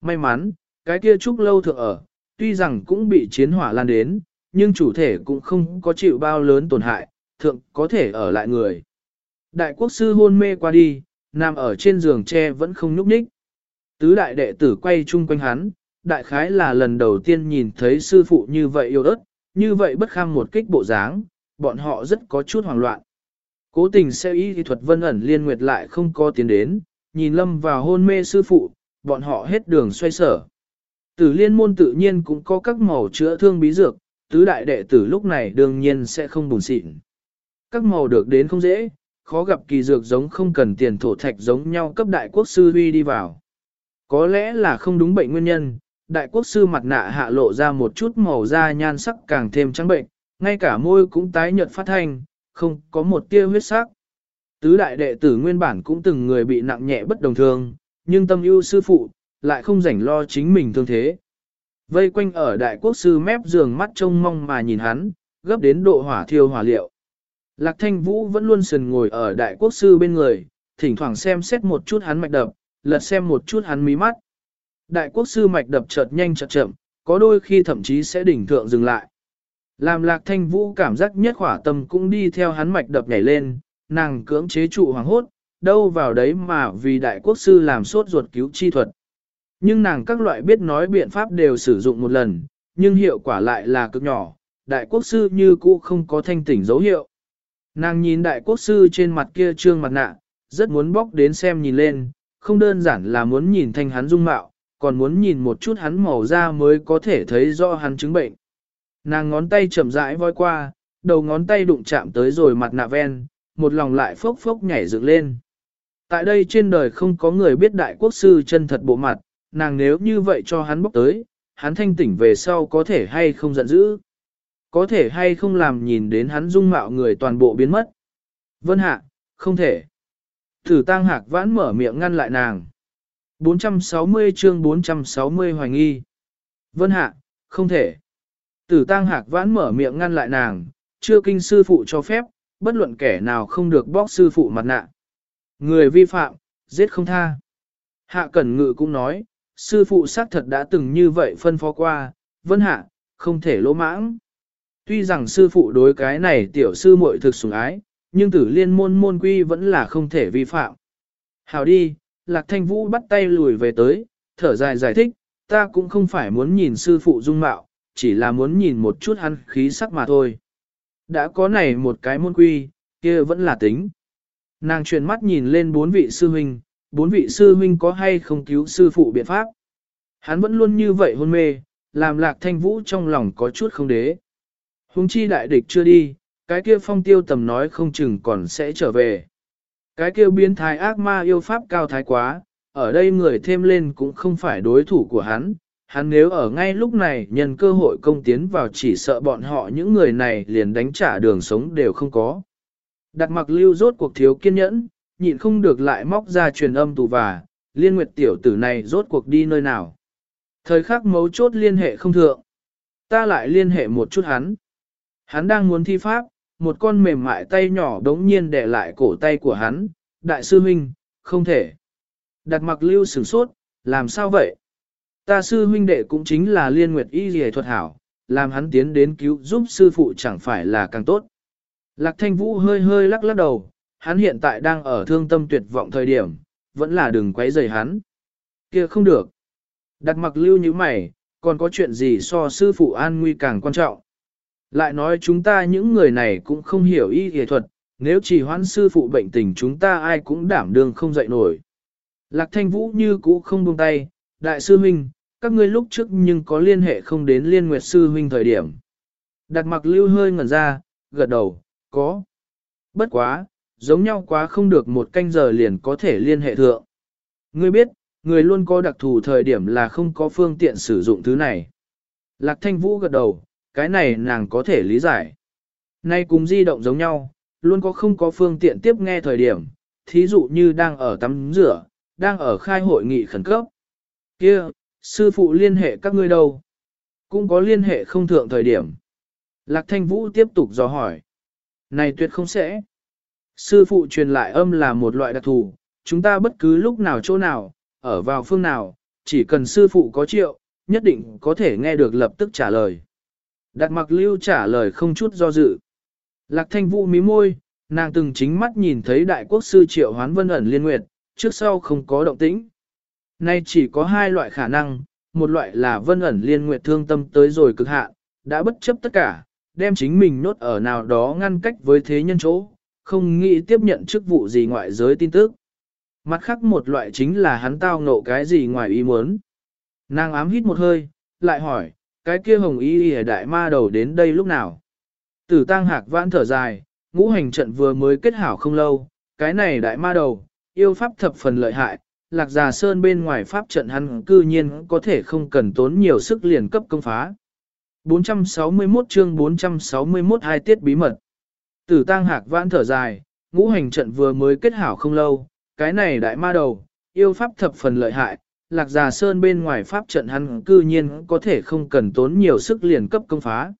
May mắn, cái kia trúc lâu thượng ở, tuy rằng cũng bị chiến hỏa lan đến, nhưng chủ thể cũng không có chịu bao lớn tổn hại, thượng có thể ở lại người. Đại quốc sư hôn mê qua đi, nằm ở trên giường tre vẫn không nhúc nhích. Tứ đại đệ tử quay chung quanh hắn, đại khái là lần đầu tiên nhìn thấy sư phụ như vậy yêu ớt, như vậy bất kham một kích bộ dáng, bọn họ rất có chút hoảng loạn. Cố tình xe y thuật vân ẩn liên nguyệt lại không có tiến đến, nhìn lâm vào hôn mê sư phụ, bọn họ hết đường xoay sở. Tử liên môn tự nhiên cũng có các màu chữa thương bí dược, tứ đại đệ tử lúc này đương nhiên sẽ không buồn xịn. Các màu được đến không dễ, khó gặp kỳ dược giống không cần tiền thổ thạch giống nhau cấp đại quốc sư huy đi vào. Có lẽ là không đúng bệnh nguyên nhân, đại quốc sư mặt nạ hạ lộ ra một chút màu da nhan sắc càng thêm trắng bệnh, ngay cả môi cũng tái nhợt phát thanh, không có một tia huyết sắc. Tứ đại đệ tử nguyên bản cũng từng người bị nặng nhẹ bất đồng thường, nhưng tâm ưu sư phụ, lại không rảnh lo chính mình thương thế. Vây quanh ở đại quốc sư mép giường mắt trông mong mà nhìn hắn, gấp đến độ hỏa thiêu hỏa liệu. Lạc thanh vũ vẫn luôn sần ngồi ở đại quốc sư bên người, thỉnh thoảng xem xét một chút hắn mạch đập, lật xem một chút hắn mí mắt. Đại quốc sư mạch đập chợt nhanh chợt chậm, có đôi khi thậm chí sẽ đỉnh thượng dừng lại. Làm lạc thanh vũ cảm giác nhất khỏa tâm cũng đi theo hắn mạch đập nhảy lên, nàng cưỡng chế trụ hoàng hốt, đâu vào đấy mà vì đại quốc sư làm sốt ruột cứu chi thuật. Nhưng nàng các loại biết nói biện pháp đều sử dụng một lần, nhưng hiệu quả lại là cực nhỏ, đại quốc sư như cũ không có thanh tỉnh dấu hiệu. Nàng nhìn đại quốc sư trên mặt kia trương mặt nạ, rất muốn bóc đến xem nhìn lên, không đơn giản là muốn nhìn thanh hắn dung mạo, còn muốn nhìn một chút hắn màu da mới có thể thấy rõ hắn chứng bệnh. Nàng ngón tay chậm rãi voi qua, đầu ngón tay đụng chạm tới rồi mặt nạ ven, một lòng lại phốc phốc nhảy dựng lên. Tại đây trên đời không có người biết đại quốc sư chân thật bộ mặt, nàng nếu như vậy cho hắn bốc tới, hắn thanh tỉnh về sau có thể hay không giận dữ. Có thể hay không làm nhìn đến hắn dung mạo người toàn bộ biến mất. Vân hạ, không thể. Thử tăng hạc vãn mở miệng ngăn lại nàng. 460 chương 460 hoài nghi. Vân hạ, không thể. Tử tăng hạc vãn mở miệng ngăn lại nàng, chưa kinh sư phụ cho phép, bất luận kẻ nào không được bóc sư phụ mặt nạ. Người vi phạm, giết không tha. Hạ Cẩn Ngự cũng nói, sư phụ xác thật đã từng như vậy phân phó qua, vân hạ, không thể lỗ mãng. Tuy rằng sư phụ đối cái này tiểu sư muội thực sủng ái, nhưng tử liên môn môn quy vẫn là không thể vi phạm. Hào đi, Lạc Thanh Vũ bắt tay lùi về tới, thở dài giải thích, ta cũng không phải muốn nhìn sư phụ dung mạo, chỉ là muốn nhìn một chút hắn khí sắc mà thôi. Đã có này một cái môn quy, kia vẫn là tính. Nàng chuyển mắt nhìn lên bốn vị sư huynh, bốn vị sư huynh có hay không cứu sư phụ biện pháp. Hắn vẫn luôn như vậy hôn mê, làm lạc thanh vũ trong lòng có chút không đế. Hùng chi đại địch chưa đi, cái kia phong tiêu tầm nói không chừng còn sẽ trở về. Cái kia biến thái ác ma yêu pháp cao thái quá, ở đây người thêm lên cũng không phải đối thủ của hắn. Hắn nếu ở ngay lúc này nhân cơ hội công tiến vào chỉ sợ bọn họ những người này liền đánh trả đường sống đều không có. Đặt mặc lưu rốt cuộc thiếu kiên nhẫn, nhịn không được lại móc ra truyền âm tù và, liên nguyệt tiểu tử này rốt cuộc đi nơi nào. Thời khắc mấu chốt liên hệ không thượng. Ta lại liên hệ một chút hắn. Hắn đang muốn thi pháp, một con mềm mại tay nhỏ đống nhiên để lại cổ tay của hắn. Đại sư huynh, không thể. Đặt mặc lưu sửng sốt, làm sao vậy? Ta sư huynh đệ cũng chính là liên nguyệt y dì thuật hảo, làm hắn tiến đến cứu giúp sư phụ chẳng phải là càng tốt. Lạc thanh vũ hơi hơi lắc lắc đầu, hắn hiện tại đang ở thương tâm tuyệt vọng thời điểm, vẫn là đừng quấy rầy hắn. kia không được. Đặt mặc lưu như mày, còn có chuyện gì so sư phụ an nguy càng quan trọng. Lại nói chúng ta những người này cũng không hiểu y y thuật, nếu chỉ hoãn sư phụ bệnh tình chúng ta ai cũng đảm đương không dậy nổi. Lạc thanh vũ như cũ không buông tay, đại sư huynh, các ngươi lúc trước nhưng có liên hệ không đến liên nguyệt sư huynh thời điểm. Đặt mặc lưu hơi ngẩn ra, gật đầu, có. Bất quá, giống nhau quá không được một canh giờ liền có thể liên hệ thượng. Ngươi biết, người luôn có đặc thù thời điểm là không có phương tiện sử dụng thứ này. Lạc thanh vũ gật đầu, cái này nàng có thể lý giải. Nay cùng di động giống nhau, luôn có không có phương tiện tiếp nghe thời điểm, thí dụ như đang ở tắm rửa, đang ở khai hội nghị khẩn cấp. kia sư phụ liên hệ các ngươi đâu? Cũng có liên hệ không thượng thời điểm. Lạc thanh vũ tiếp tục dò hỏi. Này tuyệt không sẽ. Sư phụ truyền lại âm là một loại đặc thù, chúng ta bất cứ lúc nào chỗ nào, ở vào phương nào, chỉ cần sư phụ có triệu, nhất định có thể nghe được lập tức trả lời. Đạt mặc lưu trả lời không chút do dự. Lạc thanh vũ mí môi, nàng từng chính mắt nhìn thấy đại quốc sư triệu hoán vân ẩn liên nguyệt, trước sau không có động tĩnh. Nay chỉ có hai loại khả năng, một loại là vân ẩn liên nguyệt thương tâm tới rồi cực hạn, đã bất chấp tất cả, đem chính mình nốt ở nào đó ngăn cách với thế nhân chỗ, không nghĩ tiếp nhận chức vụ gì ngoại giới tin tức. Mặt khác một loại chính là hắn tao ngộ cái gì ngoài ý muốn. Nàng ám hít một hơi, lại hỏi, cái kia hồng y y đại ma đầu đến đây lúc nào? Tử tăng hạc vãn thở dài, ngũ hành trận vừa mới kết hảo không lâu, cái này đại ma đầu, yêu pháp thập phần lợi hại, lạc già sơn bên ngoài pháp trận hắn cư nhiên có thể không cần tốn nhiều sức liền cấp công phá. 461 chương 461 hai tiết bí mật. Tử tăng hạc vãn thở dài, ngũ hành trận vừa mới kết hảo không lâu, cái này đại ma đầu, yêu pháp thập phần lợi hại, lạc già sơn bên ngoài pháp trận hắn cư nhiên có thể không cần tốn nhiều sức liền cấp công phá.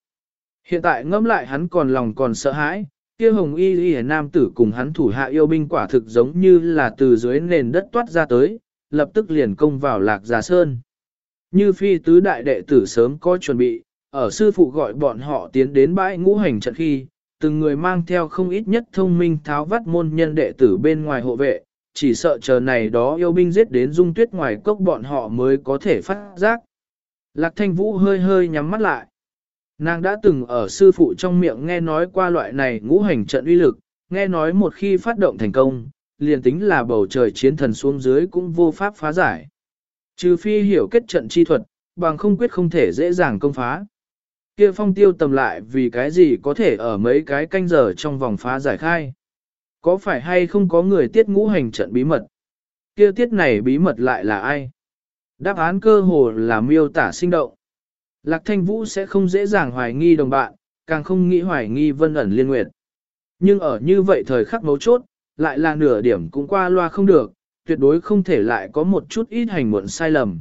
Hiện tại ngẫm lại hắn còn lòng còn sợ hãi, kia hồng y y nam tử cùng hắn thủ hạ yêu binh quả thực giống như là từ dưới nền đất toát ra tới, lập tức liền công vào lạc già sơn. Như phi tứ đại đệ tử sớm có chuẩn bị, ở sư phụ gọi bọn họ tiến đến bãi ngũ hành trận khi, từng người mang theo không ít nhất thông minh tháo vắt môn nhân đệ tử bên ngoài hộ vệ, chỉ sợ chờ này đó yêu binh giết đến dung tuyết ngoài cốc bọn họ mới có thể phát giác. Lạc thanh vũ hơi hơi nhắm mắt lại. Nàng đã từng ở sư phụ trong miệng nghe nói qua loại này ngũ hành trận uy lực, nghe nói một khi phát động thành công, liền tính là bầu trời chiến thần xuống dưới cũng vô pháp phá giải. Trừ phi hiểu kết trận chi thuật, bằng không quyết không thể dễ dàng công phá. Kia phong tiêu tầm lại vì cái gì có thể ở mấy cái canh giờ trong vòng phá giải khai. Có phải hay không có người tiết ngũ hành trận bí mật? Kia tiết này bí mật lại là ai? Đáp án cơ hồ là miêu tả sinh động. Lạc thanh vũ sẽ không dễ dàng hoài nghi đồng bạn, càng không nghĩ hoài nghi vân ẩn liên nguyệt. Nhưng ở như vậy thời khắc mấu chốt, lại là nửa điểm cũng qua loa không được, tuyệt đối không thể lại có một chút ít hành muộn sai lầm.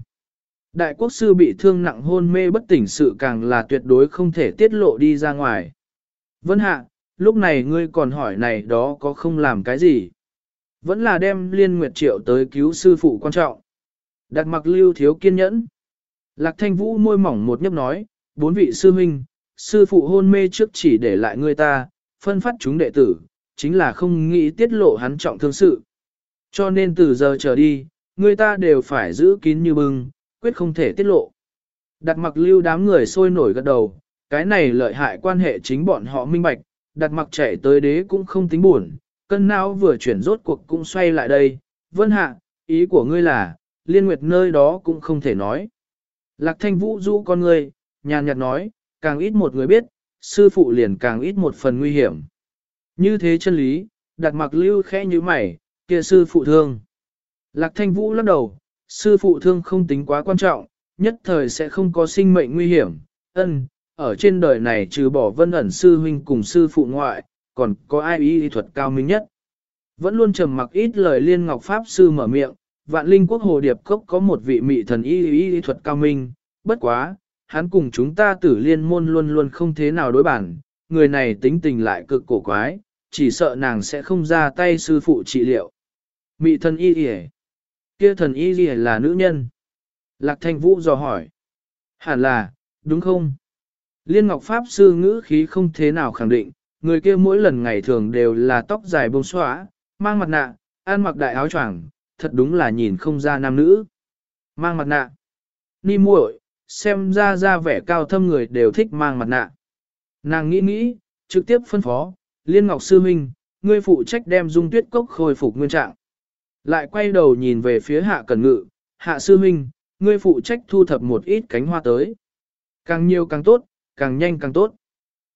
Đại quốc sư bị thương nặng hôn mê bất tỉnh sự càng là tuyệt đối không thể tiết lộ đi ra ngoài. Vân hạ, lúc này ngươi còn hỏi này đó có không làm cái gì? Vẫn là đem liên nguyệt triệu tới cứu sư phụ quan trọng. Đặt mặc lưu thiếu kiên nhẫn. Lạc thanh vũ môi mỏng một nhấp nói, bốn vị sư huynh, sư phụ hôn mê trước chỉ để lại ngươi ta, phân phát chúng đệ tử, chính là không nghĩ tiết lộ hắn trọng thương sự. Cho nên từ giờ trở đi, người ta đều phải giữ kín như bưng, quyết không thể tiết lộ. Đặt mặc lưu đám người sôi nổi gật đầu, cái này lợi hại quan hệ chính bọn họ minh bạch, đặt mặc chạy tới đế cũng không tính buồn, cân não vừa chuyển rốt cuộc cũng xoay lại đây, vân hạ, ý của ngươi là, liên nguyệt nơi đó cũng không thể nói. Lạc thanh vũ du con ngươi, nhàn nhạt nói, càng ít một người biết, sư phụ liền càng ít một phần nguy hiểm. Như thế chân lý, đặt mặc lưu khẽ như mày, kia sư phụ thương. Lạc thanh vũ lắc đầu, sư phụ thương không tính quá quan trọng, nhất thời sẽ không có sinh mệnh nguy hiểm. Ân, ở trên đời này trừ bỏ vân ẩn sư huynh cùng sư phụ ngoại, còn có ai y thuật cao minh nhất. Vẫn luôn trầm mặc ít lời liên ngọc pháp sư mở miệng, vạn linh quốc hồ điệp cốc có một vị mị thần y y thuật cao minh, bất quá, hắn cùng chúng ta tử liên môn luôn luôn không thế nào đối bản, người này tính tình lại cực cổ quái, chỉ sợ nàng sẽ không ra tay sư phụ trị liệu. Mị thần y y kia thần y y là nữ nhân. Lạc thanh vũ dò hỏi. Hẳn là, đúng không? Liên Ngọc Pháp sư ngữ khí không thế nào khẳng định, người kia mỗi lần ngày thường đều là tóc dài bông xóa, mang mặt nạ, ăn mặc đại áo choàng, thật đúng là nhìn không ra nam nữ. Mang mặt nạ. Ni muội, xem ra ra vẻ cao thâm người đều thích mang mặt nạ. Nàng nghĩ nghĩ, trực tiếp phân phó, Liên Ngọc Sư Minh, ngươi phụ trách đem dung tuyết cốc khôi phục nguyên trạng. Lại quay đầu nhìn về phía hạ cẩn ngự, hạ sư Minh, ngươi phụ trách thu thập một ít cánh hoa tới. Càng nhiều càng tốt, càng nhanh càng tốt.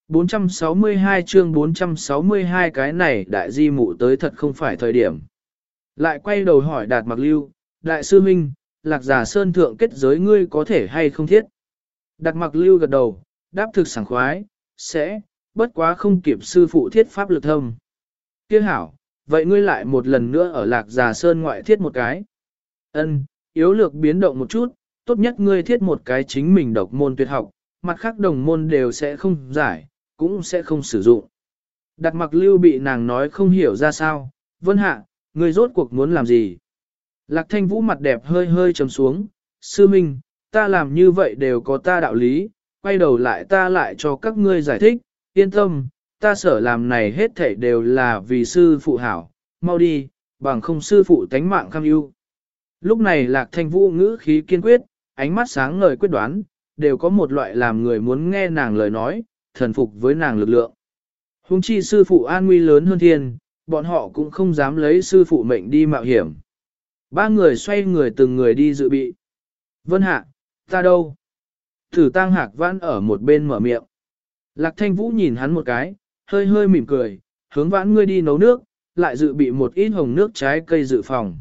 462 chương 462 cái này đại di mụ tới thật không phải thời điểm. Lại quay đầu hỏi đạt mặc lưu, đại sư Minh, lạc giả sơn thượng kết giới ngươi có thể hay không thiết. Đạt mặc lưu gật đầu, đáp thực sảng khoái, sẽ, bất quá không kịp sư phụ thiết pháp lực thâm. Tiếc hảo, vậy ngươi lại một lần nữa ở lạc giả sơn ngoại thiết một cái. Ân, yếu lược biến động một chút, tốt nhất ngươi thiết một cái chính mình độc môn tuyệt học, mặt khác đồng môn đều sẽ không giải, cũng sẽ không sử dụng. Đặt mặc lưu bị nàng nói không hiểu ra sao, vân hạ, người rốt cuộc muốn làm gì? Lạc thanh vũ mặt đẹp hơi hơi trầm xuống, sư minh, ta làm như vậy đều có ta đạo lý, quay đầu lại ta lại cho các ngươi giải thích, yên tâm, ta sở làm này hết thảy đều là vì sư phụ hảo, mau đi, bằng không sư phụ tánh mạng kham ưu. Lúc này lạc thanh vũ ngữ khí kiên quyết, ánh mắt sáng ngời quyết đoán, đều có một loại làm người muốn nghe nàng lời nói, thần phục với nàng lực lượng. Hùng chi sư phụ an nguy lớn hơn thiên, bọn họ cũng không dám lấy sư phụ mệnh đi mạo hiểm. Ba người xoay người từng người đi dự bị. Vân hạ, ta đâu? Thử tăng hạc vãn ở một bên mở miệng. Lạc thanh vũ nhìn hắn một cái, hơi hơi mỉm cười, hướng vãn ngươi đi nấu nước, lại dự bị một ít hồng nước trái cây dự phòng.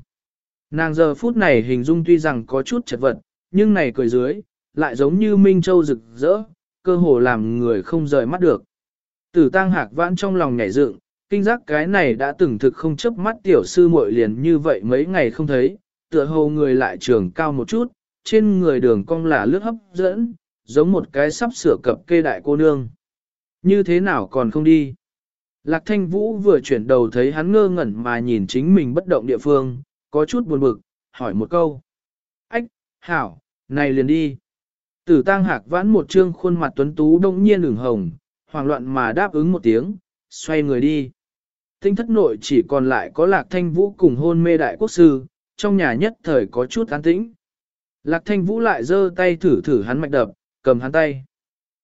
Nàng giờ phút này hình dung tuy rằng có chút chật vật, nhưng này cười dưới, lại giống như Minh Châu rực rỡ, cơ hồ làm người không rời mắt được. Tử tang hạc vãn trong lòng nhảy dựng, kinh giác cái này đã từng thực không chấp mắt tiểu sư muội liền như vậy mấy ngày không thấy, tựa hồ người lại trường cao một chút, trên người đường cong là lướt hấp dẫn, giống một cái sắp sửa cập kê đại cô nương. Như thế nào còn không đi? Lạc thanh vũ vừa chuyển đầu thấy hắn ngơ ngẩn mà nhìn chính mình bất động địa phương, có chút buồn bực, hỏi một câu. Ách, hảo, này liền đi. Tử tang hạc vãn một trương khuôn mặt tuấn tú đông nhiên ửng hồng, hoảng loạn mà đáp ứng một tiếng, xoay người đi. Tinh thất nội chỉ còn lại có lạc thanh vũ cùng hôn mê đại quốc sư, trong nhà nhất thời có chút an tĩnh. Lạc thanh vũ lại giơ tay thử thử hắn mạch đập, cầm hắn tay.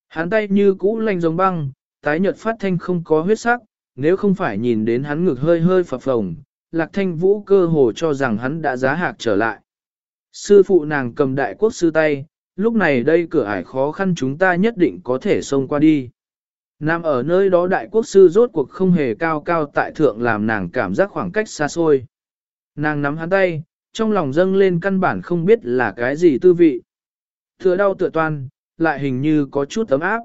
Hắn tay như cũ lạnh giống băng, tái nhợt phát thanh không có huyết sắc, nếu không phải nhìn đến hắn ngực hơi hơi phập phồng, lạc thanh vũ cơ hồ cho rằng hắn đã giá hạc trở lại. Sư phụ nàng cầm đại quốc sư tay, lúc này đây cửa ải khó khăn chúng ta nhất định có thể xông qua đi. Nam ở nơi đó đại quốc sư rốt cuộc không hề cao cao tại thượng làm nàng cảm giác khoảng cách xa xôi. Nàng nắm hắn tay, trong lòng dâng lên căn bản không biết là cái gì tư vị. Thừa đau tựa toan, lại hình như có chút ấm áp.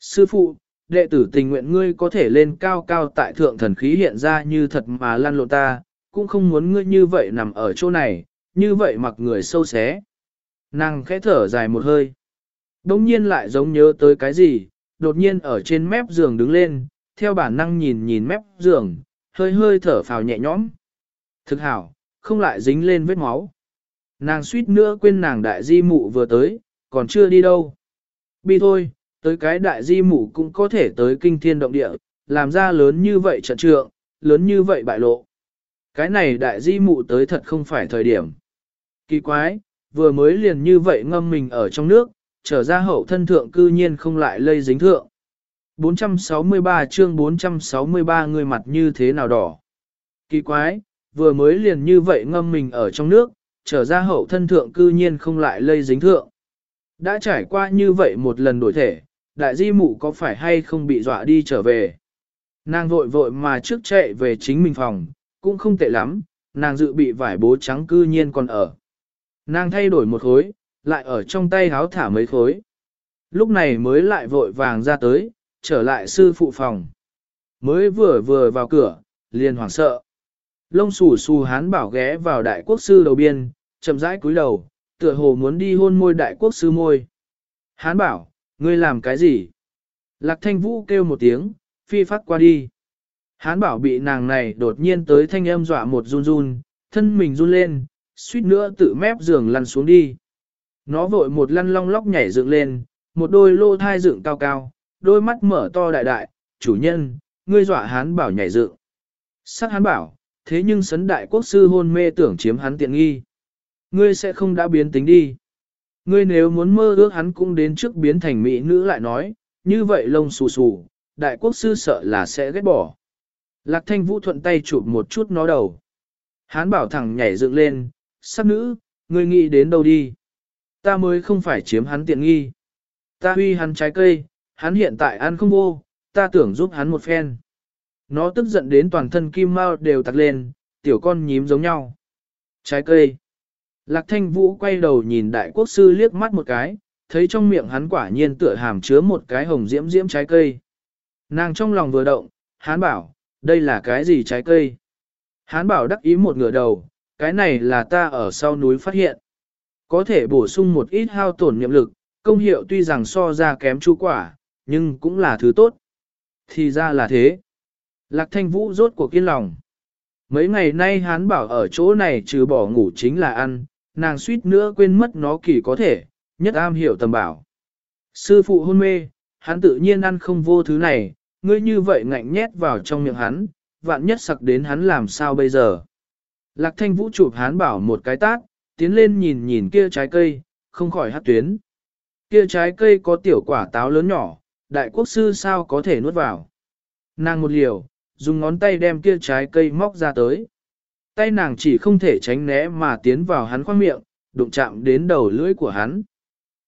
Sư phụ, đệ tử tình nguyện ngươi có thể lên cao cao tại thượng thần khí hiện ra như thật mà lăn lộn ta, cũng không muốn ngươi như vậy nằm ở chỗ này, như vậy mặc người sâu xé. Nàng khẽ thở dài một hơi. Đông nhiên lại giống nhớ tới cái gì, đột nhiên ở trên mép giường đứng lên, theo bản năng nhìn nhìn mép giường, hơi hơi thở phào nhẹ nhõm. Thực hảo, không lại dính lên vết máu. Nàng suýt nữa quên nàng đại di mụ vừa tới, còn chưa đi đâu. Bi thôi, tới cái đại di mụ cũng có thể tới kinh thiên động địa, làm ra lớn như vậy trận trượng, lớn như vậy bại lộ. Cái này đại di mụ tới thật không phải thời điểm. Kỳ quái, vừa mới liền như vậy ngâm mình ở trong nước, trở ra hậu thân thượng cư nhiên không lại lây dính thượng. 463 chương 463 người mặt như thế nào đỏ. Kỳ quái, vừa mới liền như vậy ngâm mình ở trong nước, trở ra hậu thân thượng cư nhiên không lại lây dính thượng. Đã trải qua như vậy một lần đổi thể, đại di mụ có phải hay không bị dọa đi trở về. Nàng vội vội mà trước chạy về chính mình phòng, cũng không tệ lắm, nàng dự bị vải bố trắng cư nhiên còn ở. Nàng thay đổi một khối, lại ở trong tay háo thả mấy khối. Lúc này mới lại vội vàng ra tới, trở lại sư phụ phòng. Mới vừa vừa vào cửa, liền hoảng sợ. Lông xù xù hán bảo ghé vào đại quốc sư đầu biên, chậm rãi cúi đầu, tựa hồ muốn đi hôn môi đại quốc sư môi. Hán bảo, ngươi làm cái gì? Lạc thanh vũ kêu một tiếng, phi phát qua đi. Hán bảo bị nàng này đột nhiên tới thanh âm dọa một run run, thân mình run lên, suýt nữa tự mép giường lăn xuống đi. Nó vội một lăn long lóc nhảy dựng lên, một đôi lô thai dựng cao cao, đôi mắt mở to đại đại, chủ nhân, ngươi dọa hán bảo nhảy dựng. Sắc hán bảo, thế nhưng sấn đại quốc sư hôn mê tưởng chiếm hắn tiện nghi. Ngươi sẽ không đã biến tính đi. Ngươi nếu muốn mơ ước hắn cũng đến trước biến thành mỹ nữ lại nói, như vậy lông xù xù, đại quốc sư sợ là sẽ ghét bỏ. Lạc thanh vũ thuận tay chụp một chút nó đầu. Hán bảo thẳng nhảy dựng lên, sắc nữ, ngươi nghĩ đến đâu đi. Ta mới không phải chiếm hắn tiện nghi. Ta huy hắn trái cây, hắn hiện tại ăn không vô, ta tưởng giúp hắn một phen. Nó tức giận đến toàn thân kim mao đều tặc lên, tiểu con nhím giống nhau. Trái cây. Lạc thanh vũ quay đầu nhìn đại quốc sư liếc mắt một cái, thấy trong miệng hắn quả nhiên tựa hàm chứa một cái hồng diễm diễm trái cây. Nàng trong lòng vừa động, hán bảo, đây là cái gì trái cây? Hán bảo đắc ý một ngửa đầu, cái này là ta ở sau núi phát hiện. Có thể bổ sung một ít hao tổn niệm lực, công hiệu tuy rằng so ra kém chú quả, nhưng cũng là thứ tốt. Thì ra là thế. Lạc thanh vũ rốt cuộc kiên lòng. Mấy ngày nay hán bảo ở chỗ này trừ bỏ ngủ chính là ăn, nàng suýt nữa quên mất nó kỳ có thể, nhất am hiểu tầm bảo. Sư phụ hôn mê, hắn tự nhiên ăn không vô thứ này, ngươi như vậy ngạnh nhét vào trong miệng hắn, vạn nhất sặc đến hắn làm sao bây giờ. Lạc thanh vũ chụp hán bảo một cái tát, tiến lên nhìn nhìn kia trái cây, không khỏi hát tuyến. Kia trái cây có tiểu quả táo lớn nhỏ, đại quốc sư sao có thể nuốt vào. Nàng một liều, dùng ngón tay đem kia trái cây móc ra tới. Tay nàng chỉ không thể tránh né mà tiến vào hắn khoang miệng, đụng chạm đến đầu lưỡi của hắn.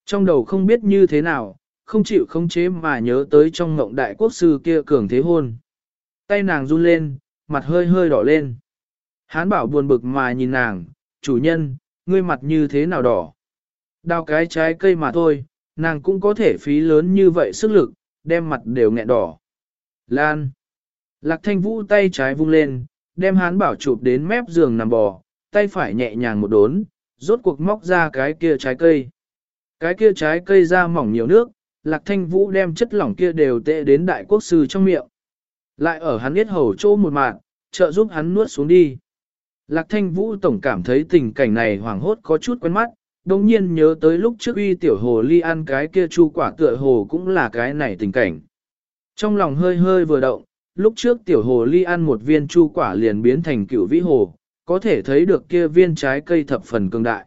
Trong đầu không biết như thế nào, không chịu khống chế mà nhớ tới trong ngộng đại quốc sư kia cường thế hôn. Tay nàng run lên, mặt hơi hơi đỏ lên. Hán bảo buồn bực mà nhìn nàng, chủ nhân, ngươi mặt như thế nào đỏ. Đào cái trái cây mà thôi, nàng cũng có thể phí lớn như vậy sức lực, đem mặt đều nghẹn đỏ. Lan. Lạc thanh vũ tay trái vung lên, đem hán bảo chụp đến mép giường nằm bò, tay phải nhẹ nhàng một đốn, rốt cuộc móc ra cái kia trái cây. Cái kia trái cây ra mỏng nhiều nước, lạc thanh vũ đem chất lỏng kia đều tệ đến đại quốc sư trong miệng. Lại ở hắn biết hầu chỗ một mạng, trợ giúp hắn nuốt xuống đi. Lạc thanh vũ tổng cảm thấy tình cảnh này hoảng hốt có chút quen mắt, đồng nhiên nhớ tới lúc trước uy tiểu hồ ly ăn cái kia chu quả tựa hồ cũng là cái này tình cảnh. Trong lòng hơi hơi vừa động, lúc trước tiểu hồ ly ăn một viên chu quả liền biến thành cựu vĩ hồ, có thể thấy được kia viên trái cây thập phần cường đại.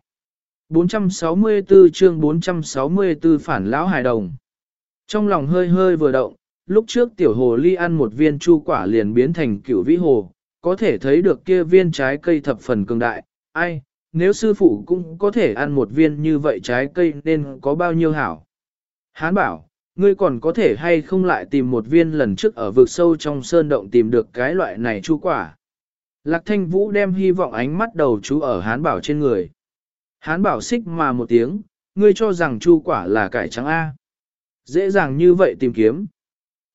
464 chương 464 phản lão hài đồng. Trong lòng hơi hơi vừa động, lúc trước tiểu hồ ly ăn một viên chu quả liền biến thành cựu vĩ hồ, có thể thấy được kia viên trái cây thập phần cường đại. Ai, nếu sư phụ cũng có thể ăn một viên như vậy trái cây nên có bao nhiêu hảo. Hán bảo, ngươi còn có thể hay không lại tìm một viên lần trước ở vực sâu trong sơn động tìm được cái loại này chu quả. Lạc thanh vũ đem hy vọng ánh mắt đầu chú ở hán bảo trên người. Hán bảo xích mà một tiếng, ngươi cho rằng chu quả là cải trắng A. Dễ dàng như vậy tìm kiếm.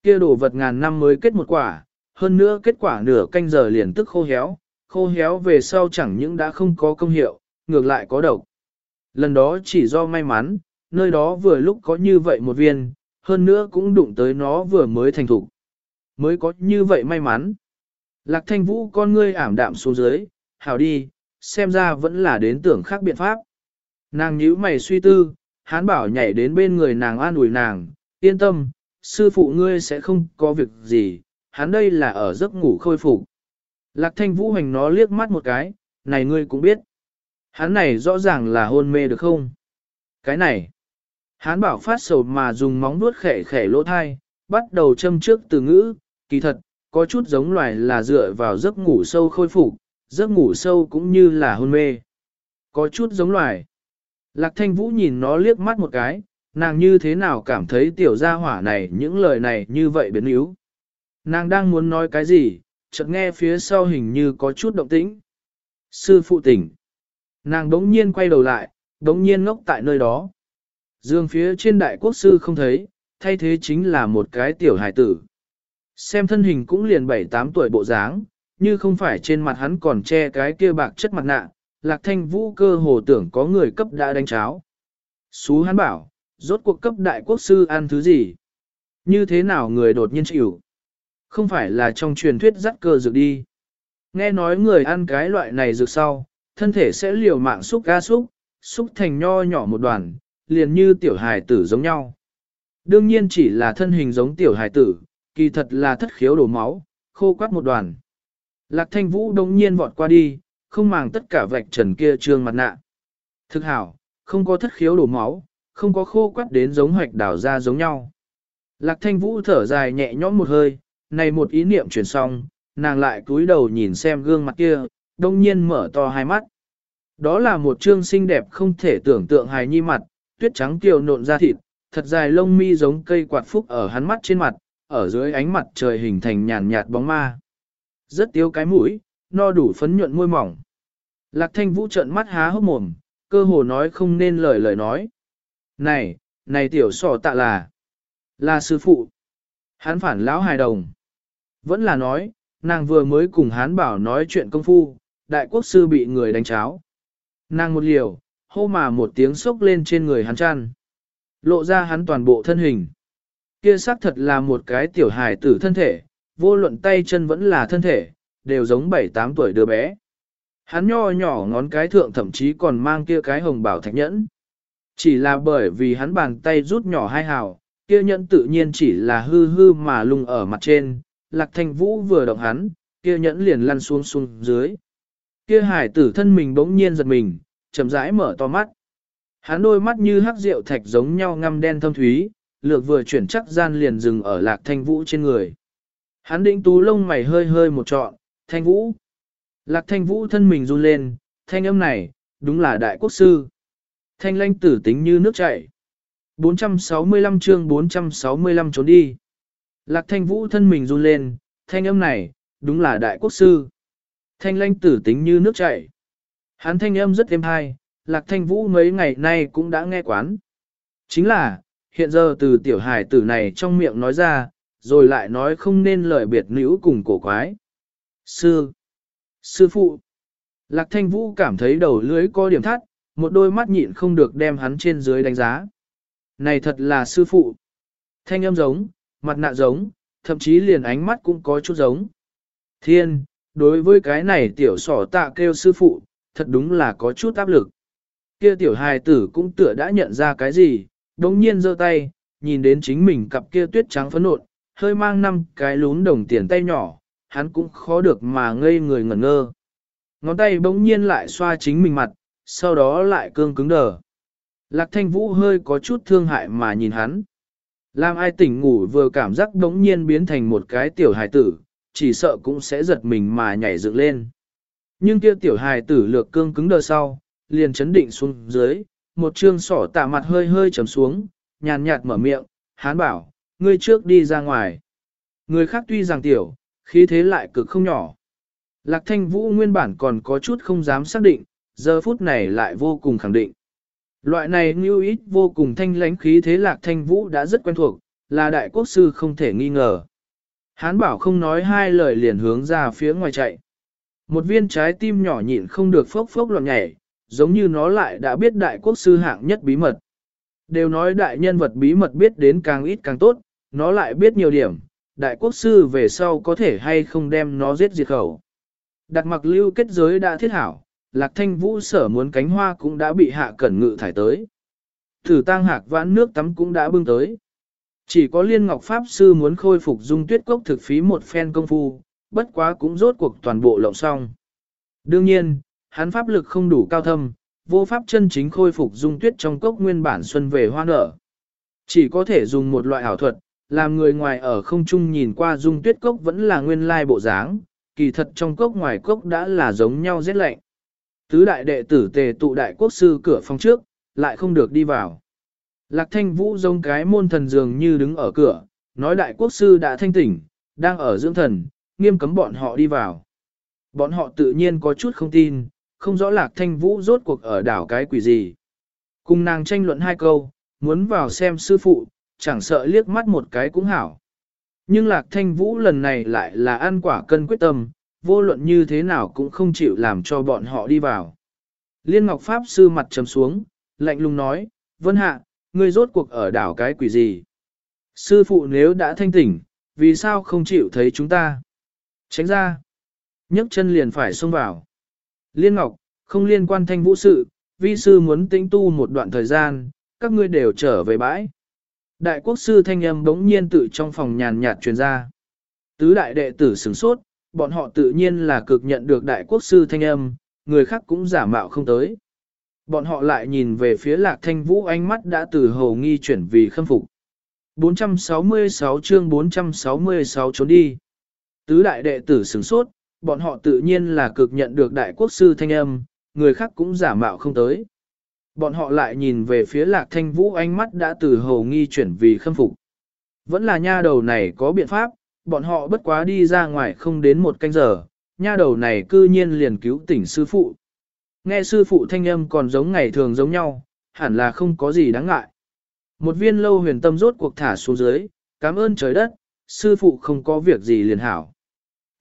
Kia đồ vật ngàn năm mới kết một quả, hơn nữa kết quả nửa canh giờ liền tức khô héo, khô héo về sau chẳng những đã không có công hiệu, ngược lại có độc. Lần đó chỉ do may mắn, nơi đó vừa lúc có như vậy một viên, hơn nữa cũng đụng tới nó vừa mới thành thục. Mới có như vậy may mắn. Lạc thanh vũ con ngươi ảm đạm xuống dưới, hảo đi, xem ra vẫn là đến tưởng khác biện pháp. Nàng nhíu mày suy tư, hán bảo nhảy đến bên người nàng an ủi nàng, yên tâm, sư phụ ngươi sẽ không có việc gì, hắn đây là ở giấc ngủ khôi phục. Lạc thanh vũ hành nó liếc mắt một cái, này ngươi cũng biết. Hắn này rõ ràng là hôn mê được không? Cái này. hắn bảo phát sầu mà dùng móng vuốt khẻ khẻ lỗ thai, bắt đầu châm trước từ ngữ, kỳ thật, có chút giống loài là dựa vào giấc ngủ sâu khôi phục, giấc ngủ sâu cũng như là hôn mê. Có chút giống loài. Lạc thanh vũ nhìn nó liếc mắt một cái, nàng như thế nào cảm thấy tiểu gia hỏa này những lời này như vậy biến yếu. Nàng đang muốn nói cái gì, chợt nghe phía sau hình như có chút động tĩnh. Sư phụ tỉnh. Nàng đống nhiên quay đầu lại, đống nhiên ngốc tại nơi đó. Dương phía trên đại quốc sư không thấy, thay thế chính là một cái tiểu hải tử. Xem thân hình cũng liền 7-8 tuổi bộ dáng, như không phải trên mặt hắn còn che cái kia bạc chất mặt nạ, lạc thanh vũ cơ hồ tưởng có người cấp đã đánh cháo. Xú hắn bảo, rốt cuộc cấp đại quốc sư ăn thứ gì? Như thế nào người đột nhiên chịu? Không phải là trong truyền thuyết dắt cơ dược đi. Nghe nói người ăn cái loại này dược sau, thân thể sẽ liều mạng xúc ga xúc, xúc thành nho nhỏ một đoàn, liền như tiểu hài tử giống nhau. Đương nhiên chỉ là thân hình giống tiểu hài tử, kỳ thật là thất khiếu đổ máu, khô quắt một đoàn. Lạc thanh vũ đông nhiên vọt qua đi, không màng tất cả vạch trần kia trương mặt nạ. Thực hảo, không có thất khiếu đổ máu, không có khô quắt đến giống hoạch đảo ra giống nhau. Lạc thanh vũ thở dài nhẹ nhõm một hơi, này một ý niệm chuyển xong, nàng lại cúi đầu nhìn xem gương mặt kia, đông nhiên mở to hai mắt. Đó là một trương xinh đẹp không thể tưởng tượng hài nhi mặt, tuyết trắng kiều nộn ra thịt, thật dài lông mi giống cây quạt phúc ở hắn mắt trên mặt, ở dưới ánh mặt trời hình thành nhàn nhạt bóng ma. Rất tiếu cái mũi, no đủ phấn nhuận môi mỏng. Lạc thanh vũ trợn mắt há hốc mồm, cơ hồ nói không nên lời lời nói. Này, này tiểu sỏ tạ là, là sư phụ. hắn phản lão hài đồng. Vẫn là nói, nàng vừa mới cùng hán bảo nói chuyện công phu, đại quốc sư bị người đánh cháo. Nàng một liều, hô mà một tiếng sốc lên trên người hắn chăn. Lộ ra hắn toàn bộ thân hình. Kia xác thật là một cái tiểu hài tử thân thể, vô luận tay chân vẫn là thân thể, đều giống 7-8 tuổi đứa bé. Hắn nho nhỏ ngón cái thượng thậm chí còn mang kia cái hồng bảo thạch nhẫn. Chỉ là bởi vì hắn bàn tay rút nhỏ hai hào, kia nhẫn tự nhiên chỉ là hư hư mà lung ở mặt trên, lạc thanh vũ vừa động hắn, kia nhẫn liền lăn xuống xuống dưới. Kia hải tử thân mình bỗng nhiên giật mình, chậm rãi mở to mắt. Hắn đôi mắt như hắc rượu thạch giống nhau ngăm đen thâm thúy, lược vừa chuyển chắc gian liền dừng ở lạc thanh vũ trên người. Hắn định tú lông mày hơi hơi một trọn, thanh vũ. Lạc thanh vũ thân mình run lên, thanh âm này, đúng là đại quốc sư. Thanh lanh tử tính như nước chảy. 465 chương 465 trốn đi. Lạc thanh vũ thân mình run lên, thanh âm này, đúng là đại quốc sư. Thanh lanh tử tính như nước chảy. Hắn thanh âm rất êm hay, lạc thanh vũ mấy ngày nay cũng đã nghe quán. Chính là, hiện giờ từ tiểu hài tử này trong miệng nói ra, rồi lại nói không nên lời biệt nữ cùng cổ quái. Sư! Sư phụ! Lạc thanh vũ cảm thấy đầu lưới có điểm thắt, một đôi mắt nhịn không được đem hắn trên dưới đánh giá. Này thật là sư phụ! Thanh âm giống, mặt nạ giống, thậm chí liền ánh mắt cũng có chút giống. Thiên, đối với cái này tiểu sỏ tạ kêu sư phụ, thật đúng là có chút áp lực. Kia tiểu hài tử cũng tựa đã nhận ra cái gì, đồng nhiên giơ tay, nhìn đến chính mình cặp kia tuyết trắng phấn nộn, hơi mang năm cái lún đồng tiền tay nhỏ, hắn cũng khó được mà ngây người ngẩn ngơ. Ngón tay bỗng nhiên lại xoa chính mình mặt, sau đó lại cương cứng đờ. Lạc thanh vũ hơi có chút thương hại mà nhìn hắn. Làm ai tỉnh ngủ vừa cảm giác đống nhiên biến thành một cái tiểu hài tử, chỉ sợ cũng sẽ giật mình mà nhảy dựng lên. Nhưng kia tiểu hài tử lược cương cứng đờ sau, liền chấn định xuống dưới, một trương sỏ tạ mặt hơi hơi trầm xuống, nhàn nhạt mở miệng, hán bảo, ngươi trước đi ra ngoài. Người khác tuy rằng tiểu, khí thế lại cực không nhỏ. Lạc thanh vũ nguyên bản còn có chút không dám xác định, giờ phút này lại vô cùng khẳng định. Loại này như ít vô cùng thanh lãnh khí thế lạc thanh vũ đã rất quen thuộc, là đại quốc sư không thể nghi ngờ. Hán bảo không nói hai lời liền hướng ra phía ngoài chạy. Một viên trái tim nhỏ nhịn không được phốc phốc loạn nhảy, giống như nó lại đã biết đại quốc sư hạng nhất bí mật. Đều nói đại nhân vật bí mật biết đến càng ít càng tốt, nó lại biết nhiều điểm, đại quốc sư về sau có thể hay không đem nó giết diệt khẩu. Đặt mặc lưu kết giới đã thiết hảo, lạc thanh vũ sở muốn cánh hoa cũng đã bị hạ cẩn ngự thải tới. Thử tang hạc vãn nước tắm cũng đã bưng tới. Chỉ có liên ngọc pháp sư muốn khôi phục dung tuyết cốc thực phí một phen công phu, bất quá cũng rốt cuộc toàn bộ lộng xong. Đương nhiên, hắn pháp lực không đủ cao thâm, vô pháp chân chính khôi phục dung tuyết trong cốc nguyên bản xuân về hoa nở. Chỉ có thể dùng một loại ảo thuật, làm người ngoài ở không trung nhìn qua dung tuyết cốc vẫn là nguyên lai bộ dáng, kỳ thật trong cốc ngoài cốc đã là giống nhau rét lạnh. Tứ đại đệ tử tề tụ đại quốc sư cửa phòng trước, lại không được đi vào. Lạc thanh vũ giống cái môn thần dường như đứng ở cửa, nói đại quốc sư đã thanh tỉnh, đang ở dưỡng thần, nghiêm cấm bọn họ đi vào. Bọn họ tự nhiên có chút không tin, không rõ lạc thanh vũ rốt cuộc ở đảo cái quỷ gì. Cùng nàng tranh luận hai câu, muốn vào xem sư phụ, chẳng sợ liếc mắt một cái cũng hảo. Nhưng lạc thanh vũ lần này lại là ăn quả cân quyết tâm, vô luận như thế nào cũng không chịu làm cho bọn họ đi vào. Liên Ngọc Pháp sư mặt trầm xuống, lạnh lùng nói, Vân Hạ, ngươi rốt cuộc ở đảo cái quỷ gì? Sư phụ nếu đã thanh tỉnh, vì sao không chịu thấy chúng ta? Tránh ra. nhấc chân liền phải xông vào. Liên Ngọc, không liên quan thanh vũ sự, vi sư muốn tĩnh tu một đoạn thời gian, các ngươi đều trở về bãi. Đại quốc sư thanh âm bỗng nhiên tự trong phòng nhàn nhạt truyền ra. Tứ đại đệ tử sửng sốt, bọn họ tự nhiên là cực nhận được đại quốc sư thanh âm, người khác cũng giả mạo không tới. Bọn họ lại nhìn về phía lạc thanh vũ ánh mắt đã từ hầu nghi chuyển vì khâm phục. 466 chương 466 trốn đi. Tứ đại đệ tử sửng sốt, bọn họ tự nhiên là cực nhận được đại quốc sư thanh âm, người khác cũng giả mạo không tới. Bọn họ lại nhìn về phía lạc thanh vũ ánh mắt đã từ hầu nghi chuyển vì khâm phục. Vẫn là nha đầu này có biện pháp, bọn họ bất quá đi ra ngoài không đến một canh giờ, nha đầu này cư nhiên liền cứu tỉnh sư phụ. Nghe sư phụ thanh âm còn giống ngày thường giống nhau, hẳn là không có gì đáng ngại. Một viên lâu huyền tâm rốt cuộc thả xuống dưới, cảm ơn trời đất, sư phụ không có việc gì liền hảo.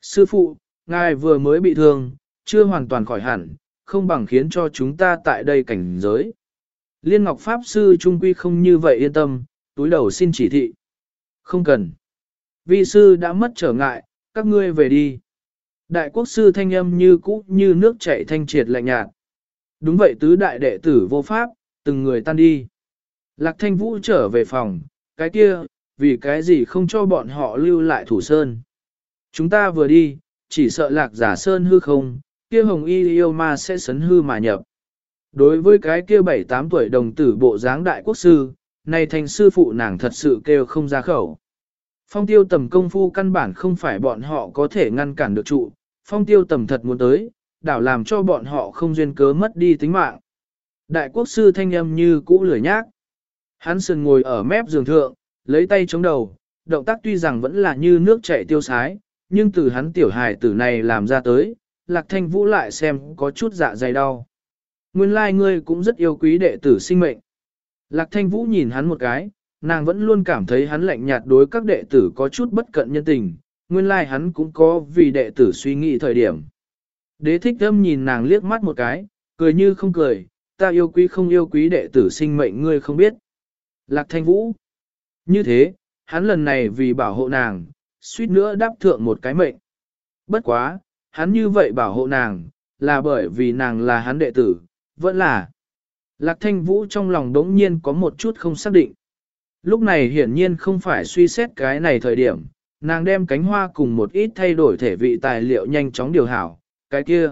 Sư phụ, ngài vừa mới bị thương, chưa hoàn toàn khỏi hẳn, không bằng khiến cho chúng ta tại đây cảnh giới. Liên Ngọc Pháp Sư Trung Quy không như vậy yên tâm, túi đầu xin chỉ thị. Không cần. Vi sư đã mất trở ngại, các ngươi về đi. Đại quốc sư thanh âm như cũ như nước chảy thanh triệt lạnh nhạt. Đúng vậy tứ đại đệ tử vô pháp, từng người tan đi. Lạc thanh vũ trở về phòng, cái kia, vì cái gì không cho bọn họ lưu lại thủ sơn. Chúng ta vừa đi, chỉ sợ lạc giả sơn hư không, kia hồng y yêu ma sẽ sấn hư mà nhập. Đối với cái kia bảy tám tuổi đồng tử bộ dáng đại quốc sư, này thành sư phụ nàng thật sự kêu không ra khẩu. Phong tiêu tầm công phu căn bản không phải bọn họ có thể ngăn cản được trụ, phong tiêu tầm thật muốn tới, đảo làm cho bọn họ không duyên cớ mất đi tính mạng. Đại quốc sư thanh âm như cũ lửa nhác. Hắn sườn ngồi ở mép giường thượng, lấy tay chống đầu, động tác tuy rằng vẫn là như nước chảy tiêu sái, nhưng từ hắn tiểu hài tử này làm ra tới, lạc thanh vũ lại xem có chút dạ dày đau. Nguyên lai like ngươi cũng rất yêu quý đệ tử sinh mệnh. Lạc thanh vũ nhìn hắn một cái, nàng vẫn luôn cảm thấy hắn lạnh nhạt đối các đệ tử có chút bất cận nhân tình, nguyên lai like hắn cũng có vì đệ tử suy nghĩ thời điểm. Đế thích thâm nhìn nàng liếc mắt một cái, cười như không cười, ta yêu quý không yêu quý đệ tử sinh mệnh ngươi không biết. Lạc thanh vũ. Như thế, hắn lần này vì bảo hộ nàng, suýt nữa đáp thượng một cái mệnh. Bất quá, hắn như vậy bảo hộ nàng, là bởi vì nàng là hắn đệ tử, vẫn là. Lạc thanh vũ trong lòng đống nhiên có một chút không xác định. Lúc này hiển nhiên không phải suy xét cái này thời điểm, nàng đem cánh hoa cùng một ít thay đổi thể vị tài liệu nhanh chóng điều hảo, cái kia.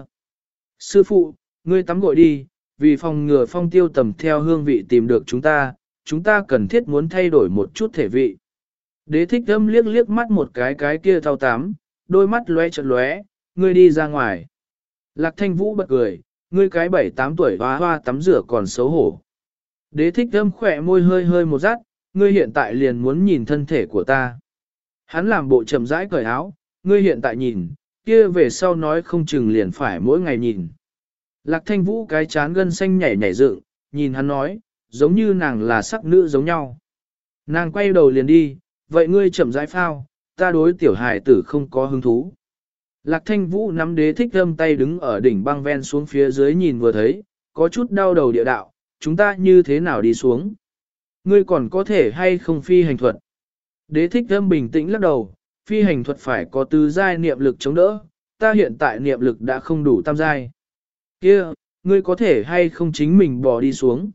Sư phụ, ngươi tắm gội đi, vì phòng ngừa phong tiêu tầm theo hương vị tìm được chúng ta, chúng ta cần thiết muốn thay đổi một chút thể vị. Đế thích âm liếc liếc mắt một cái cái kia thao tám, đôi mắt lóe chật lóe, ngươi đi ra ngoài. Lạc thanh vũ bật cười, ngươi cái bảy tám tuổi hoa hoa tắm rửa còn xấu hổ. Đế thích âm khỏe môi hơi hơi một rát, ngươi hiện tại liền muốn nhìn thân thể của ta. Hắn làm bộ chậm rãi cởi áo, ngươi hiện tại nhìn, kia về sau nói không chừng liền phải mỗi ngày nhìn. Lạc thanh vũ cái chán gân xanh nhảy nhảy dựng, nhìn hắn nói, giống như nàng là sắc nữ giống nhau. Nàng quay đầu liền đi, vậy ngươi chậm rãi phao, ta đối tiểu hài tử không có hứng thú. Lạc thanh vũ nắm đế thích âm tay đứng ở đỉnh băng ven xuống phía dưới nhìn vừa thấy, có chút đau đầu địa đạo, chúng ta như thế nào đi xuống? Ngươi còn có thể hay không phi hành thuật? Đế thích âm bình tĩnh lắc đầu, phi hành thuật phải có tứ giai niệm lực chống đỡ, ta hiện tại niệm lực đã không đủ tam giai. Kia, ngươi có thể hay không chính mình bỏ đi xuống?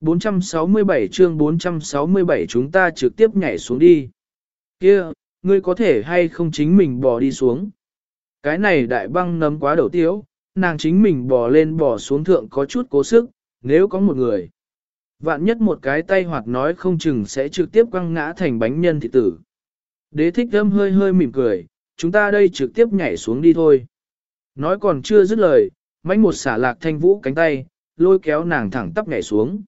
467 chương 467 chúng ta trực tiếp nhảy xuống đi. Kia, ngươi có thể hay không chính mình bỏ đi xuống? Cái này đại băng nấm quá đầu tiếu, nàng chính mình bò lên bò xuống thượng có chút cố sức, nếu có một người. Vạn nhất một cái tay hoặc nói không chừng sẽ trực tiếp quăng ngã thành bánh nhân thị tử. Đế thích âm hơi hơi mỉm cười, chúng ta đây trực tiếp nhảy xuống đi thôi. Nói còn chưa dứt lời, mánh một xả lạc thanh vũ cánh tay, lôi kéo nàng thẳng tắp nhảy xuống.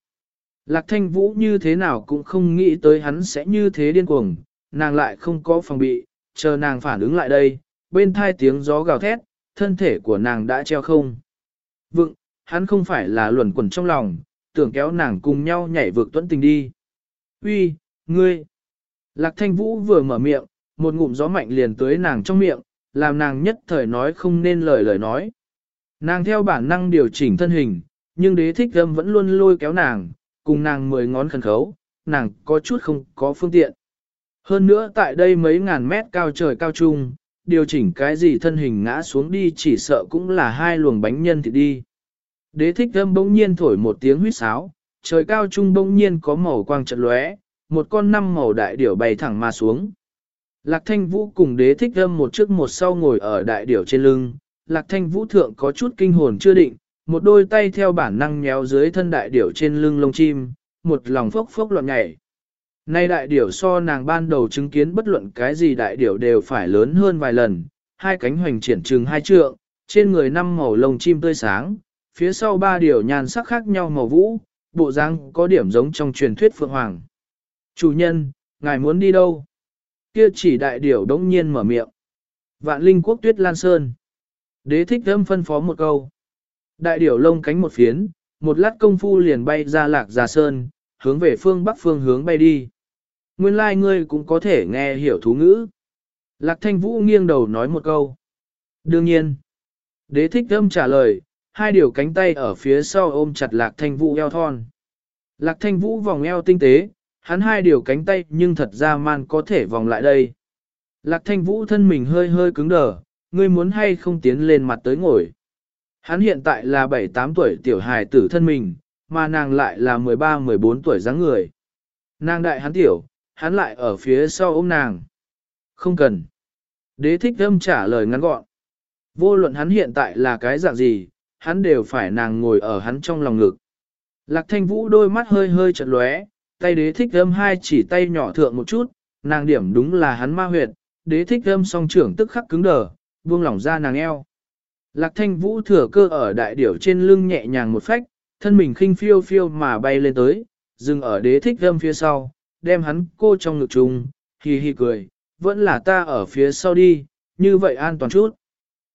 Lạc thanh vũ như thế nào cũng không nghĩ tới hắn sẽ như thế điên cuồng, nàng lại không có phòng bị, chờ nàng phản ứng lại đây, bên thai tiếng gió gào thét, thân thể của nàng đã treo không. Vựng, hắn không phải là luẩn quẩn trong lòng, tưởng kéo nàng cùng nhau nhảy vượt tuẫn tình đi. Uy, ngươi! Lạc thanh vũ vừa mở miệng, một ngụm gió mạnh liền tới nàng trong miệng, làm nàng nhất thời nói không nên lời lời nói. Nàng theo bản năng điều chỉnh thân hình, nhưng đế thích âm vẫn luôn lôi kéo nàng, cùng nàng mười ngón khẩn khấu, nàng có chút không có phương tiện. Hơn nữa tại đây mấy ngàn mét cao trời cao trung, điều chỉnh cái gì thân hình ngã xuống đi chỉ sợ cũng là hai luồng bánh nhân thì đi. Đế thích âm bỗng nhiên thổi một tiếng huýt sáo, trời cao trung bỗng nhiên có màu quang trận lóe, một con năm màu đại điểu bay thẳng mà xuống. Lạc thanh vũ cùng đế thích âm một trước một sau ngồi ở đại điểu trên lưng, lạc thanh vũ thượng có chút kinh hồn chưa định, một đôi tay theo bản năng nhéo dưới thân đại điểu trên lưng lông chim, một lòng phốc phốc loạn nhảy. Nay đại điểu so nàng ban đầu chứng kiến bất luận cái gì đại điểu đều phải lớn hơn vài lần, hai cánh hoành triển trừng hai trượng, trên người năm màu lông chim tươi sáng, phía sau ba điểu nhàn sắc khác nhau màu vũ, bộ dáng có điểm giống trong truyền thuyết Phượng Hoàng. Chủ nhân, ngài muốn đi đâu? Kia chỉ đại điểu đống nhiên mở miệng. Vạn linh quốc tuyết lan sơn. Đế thích âm phân phó một câu. Đại điểu lông cánh một phiến, một lát công phu liền bay ra lạc già sơn, hướng về phương bắc phương hướng bay đi. Nguyên lai like ngươi cũng có thể nghe hiểu thú ngữ. Lạc thanh vũ nghiêng đầu nói một câu. Đương nhiên. Đế thích âm trả lời, hai điều cánh tay ở phía sau ôm chặt lạc thanh vũ eo thon. Lạc thanh vũ vòng eo tinh tế, hắn hai điều cánh tay nhưng thật ra man có thể vòng lại đây. Lạc thanh vũ thân mình hơi hơi cứng đờ, ngươi muốn hay không tiến lên mặt tới ngồi. Hắn hiện tại là 7-8 tuổi tiểu hài tử thân mình, mà nàng lại là 13-14 tuổi dáng người. Nàng đại hắn tiểu, hắn lại ở phía sau ôm nàng. Không cần. Đế thích âm trả lời ngắn gọn. Vô luận hắn hiện tại là cái dạng gì, hắn đều phải nàng ngồi ở hắn trong lòng ngực. Lạc thanh vũ đôi mắt hơi hơi chật lóe, tay đế thích âm hai chỉ tay nhỏ thượng một chút, nàng điểm đúng là hắn ma huyệt, đế thích âm song trưởng tức khắc cứng đờ, buông lỏng ra nàng eo. Lạc thanh vũ thừa cơ ở đại điểu trên lưng nhẹ nhàng một phách, thân mình khinh phiêu phiêu mà bay lên tới, dừng ở đế thích âm phía sau, đem hắn cô trong ngực trùng, hì hì cười, vẫn là ta ở phía sau đi, như vậy an toàn chút.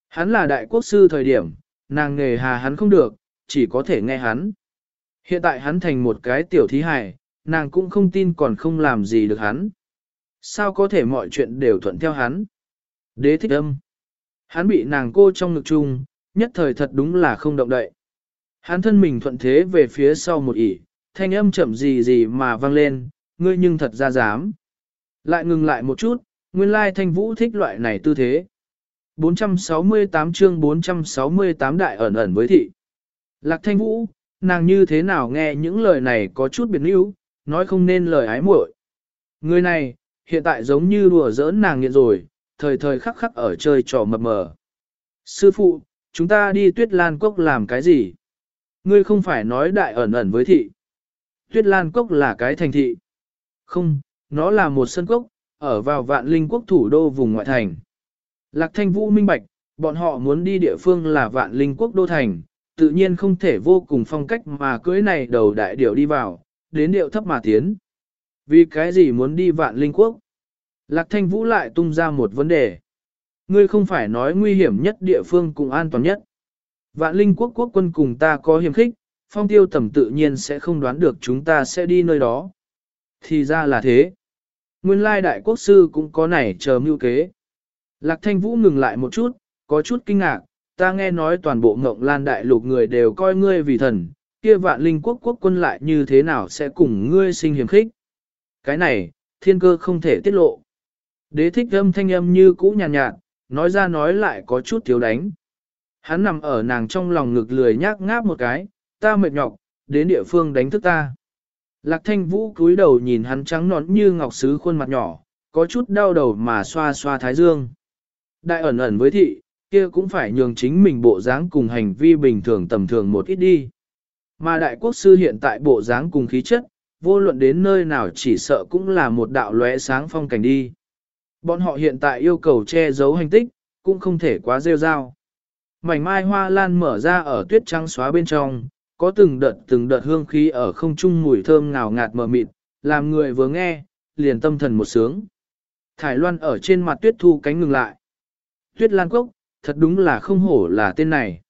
Hắn là đại quốc sư thời điểm, nàng nghề hà hắn không được, chỉ có thể nghe hắn. Hiện tại hắn thành một cái tiểu thí hài, nàng cũng không tin còn không làm gì được hắn. Sao có thể mọi chuyện đều thuận theo hắn? Đế thích âm. Hắn bị nàng cô trong ngực chung, nhất thời thật đúng là không động đậy. Hắn thân mình thuận thế về phía sau một ỉ, thanh âm chậm gì gì mà vang lên, ngươi nhưng thật ra dám. Lại ngừng lại một chút, nguyên lai thanh vũ thích loại này tư thế. 468 chương 468 đại ẩn ẩn với thị. Lạc thanh vũ, nàng như thế nào nghe những lời này có chút biệt níu, nói không nên lời ái muội. Người này, hiện tại giống như đùa giỡn nàng nghiện rồi, thời thời khắc khắc ở chơi trò mập mờ. Sư phụ, chúng ta đi tuyết lan cốc làm cái gì? Ngươi không phải nói đại ẩn ẩn với thị. Tuyết lan cốc là cái thành thị. Không, nó là một sân cốc, ở vào vạn linh quốc thủ đô vùng ngoại thành. Lạc thanh vũ minh bạch, bọn họ muốn đi địa phương là vạn linh quốc đô thành, tự nhiên không thể vô cùng phong cách mà cưới này đầu đại điệu đi vào, đến điệu thấp mà tiến. Vì cái gì muốn đi vạn linh quốc? Lạc thanh vũ lại tung ra một vấn đề. Ngươi không phải nói nguy hiểm nhất địa phương cùng an toàn nhất. Vạn linh quốc quốc quân cùng ta có hiểm khích, phong tiêu tầm tự nhiên sẽ không đoán được chúng ta sẽ đi nơi đó. Thì ra là thế. Nguyên lai đại quốc sư cũng có nảy chờ mưu kế. Lạc thanh vũ ngừng lại một chút, có chút kinh ngạc, ta nghe nói toàn bộ ngộng lan đại lục người đều coi ngươi vì thần, kia vạn linh quốc quốc quân lại như thế nào sẽ cùng ngươi sinh hiểm khích. Cái này, thiên cơ không thể tiết lộ. Đế thích âm thanh âm như cũ nhàn nhạt, nhạt, nói ra nói lại có chút thiếu đánh. Hắn nằm ở nàng trong lòng ngực lười nhác ngáp một cái, ta mệt nhọc, đến địa phương đánh thức ta. Lạc thanh vũ cúi đầu nhìn hắn trắng nón như ngọc sứ khuôn mặt nhỏ, có chút đau đầu mà xoa xoa thái dương. Đại ẩn ẩn với thị, kia cũng phải nhường chính mình bộ dáng cùng hành vi bình thường tầm thường một ít đi. Mà đại quốc sư hiện tại bộ dáng cùng khí chất, vô luận đến nơi nào chỉ sợ cũng là một đạo lóe sáng phong cảnh đi. Bọn họ hiện tại yêu cầu che giấu hành tích, cũng không thể quá rêu rao. Mảnh mai hoa lan mở ra ở tuyết trắng xóa bên trong, có từng đợt từng đợt hương khí ở không trung mùi thơm ngào ngạt mờ mịt, làm người vừa nghe, liền tâm thần một sướng. Thải loan ở trên mặt tuyết thu cánh ngừng lại. Tuyết lan cốc, thật đúng là không hổ là tên này.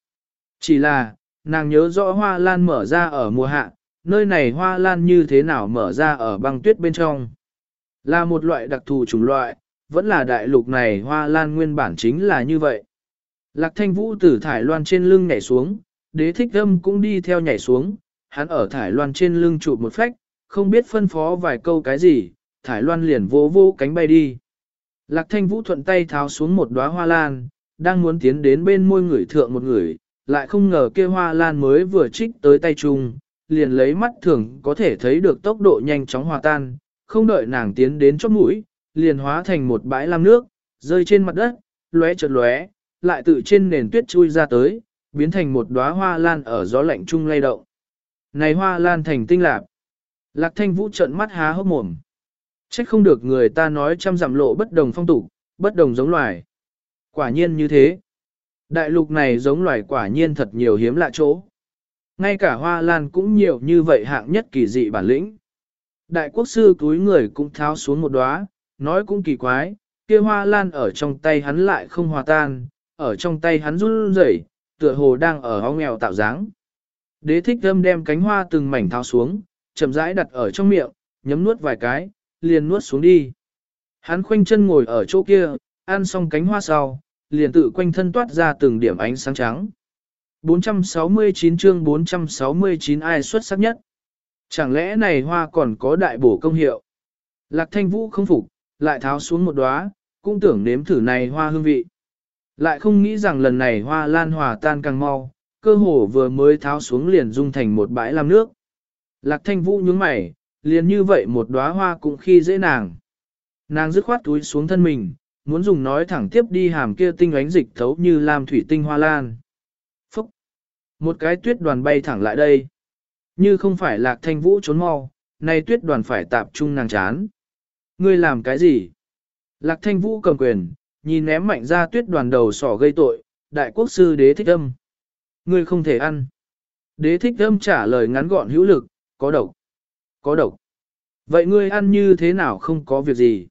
Chỉ là, nàng nhớ rõ hoa lan mở ra ở mùa hạ, nơi này hoa lan như thế nào mở ra ở băng tuyết bên trong. Là một loại đặc thù chủng loại, vẫn là đại lục này hoa lan nguyên bản chính là như vậy. Lạc thanh vũ từ thải loan trên lưng nhảy xuống, đế thích âm cũng đi theo nhảy xuống, hắn ở thải loan trên lưng chụp một phách, không biết phân phó vài câu cái gì, thải loan liền vô vô cánh bay đi. Lạc thanh vũ thuận tay tháo xuống một đóa hoa lan, đang muốn tiến đến bên môi người thượng một người, lại không ngờ kia hoa lan mới vừa trích tới tay chung, liền lấy mắt thường có thể thấy được tốc độ nhanh chóng hòa tan, không đợi nàng tiến đến chóp mũi, liền hóa thành một bãi lam nước, rơi trên mặt đất, lóe chợt lóe, lại tự trên nền tuyết chui ra tới, biến thành một đóa hoa lan ở gió lạnh trung lay động. Này hoa lan thành tinh lạc. Lạc thanh vũ trợn mắt há hốc mồm. Trách không được người ta nói trăm dặm lộ bất đồng phong tục, bất đồng giống loài. Quả nhiên như thế. Đại lục này giống loài quả nhiên thật nhiều hiếm lạ chỗ. Ngay cả hoa lan cũng nhiều như vậy hạng nhất kỳ dị bản lĩnh. Đại quốc sư túi người cũng tháo xuống một đóa, nói cũng kỳ quái, kia hoa lan ở trong tay hắn lại không hòa tan, ở trong tay hắn run rẩy, tựa hồ đang ở hóng nghèo tạo dáng. Đế thích thâm đem cánh hoa từng mảnh tháo xuống, chậm rãi đặt ở trong miệng, nhấm nuốt vài cái, liền nuốt xuống đi. Hắn khoanh chân ngồi ở chỗ kia, ăn xong cánh hoa sau, liền tự quanh thân toát ra từng điểm ánh sáng trắng. 469 chương 469 ai xuất sắc nhất? Chẳng lẽ này hoa còn có đại bổ công hiệu? Lạc thanh vũ không phục, lại tháo xuống một đóa, cũng tưởng nếm thử này hoa hương vị. Lại không nghĩ rằng lần này hoa lan hòa tan càng mau, cơ hồ vừa mới tháo xuống liền dung thành một bãi làm nước. Lạc thanh vũ nhướng mày, liền như vậy một đóa hoa cũng khi dễ nàng. Nàng dứt khoát túi xuống thân mình, muốn dùng nói thẳng tiếp đi hàm kia tinh ánh dịch thấu như làm thủy tinh hoa lan. Phúc! Một cái tuyết đoàn bay thẳng lại đây. Như không phải lạc thanh vũ trốn mau, nay tuyết đoàn phải tạp trung nàng chán. Ngươi làm cái gì? Lạc thanh vũ cầm quyền, nhìn ném mạnh ra tuyết đoàn đầu sỏ gây tội, đại quốc sư đế thích âm. Ngươi không thể ăn. Đế thích âm trả lời ngắn gọn hữu lực, có độc. Có độc. Vậy ngươi ăn như thế nào không có việc gì?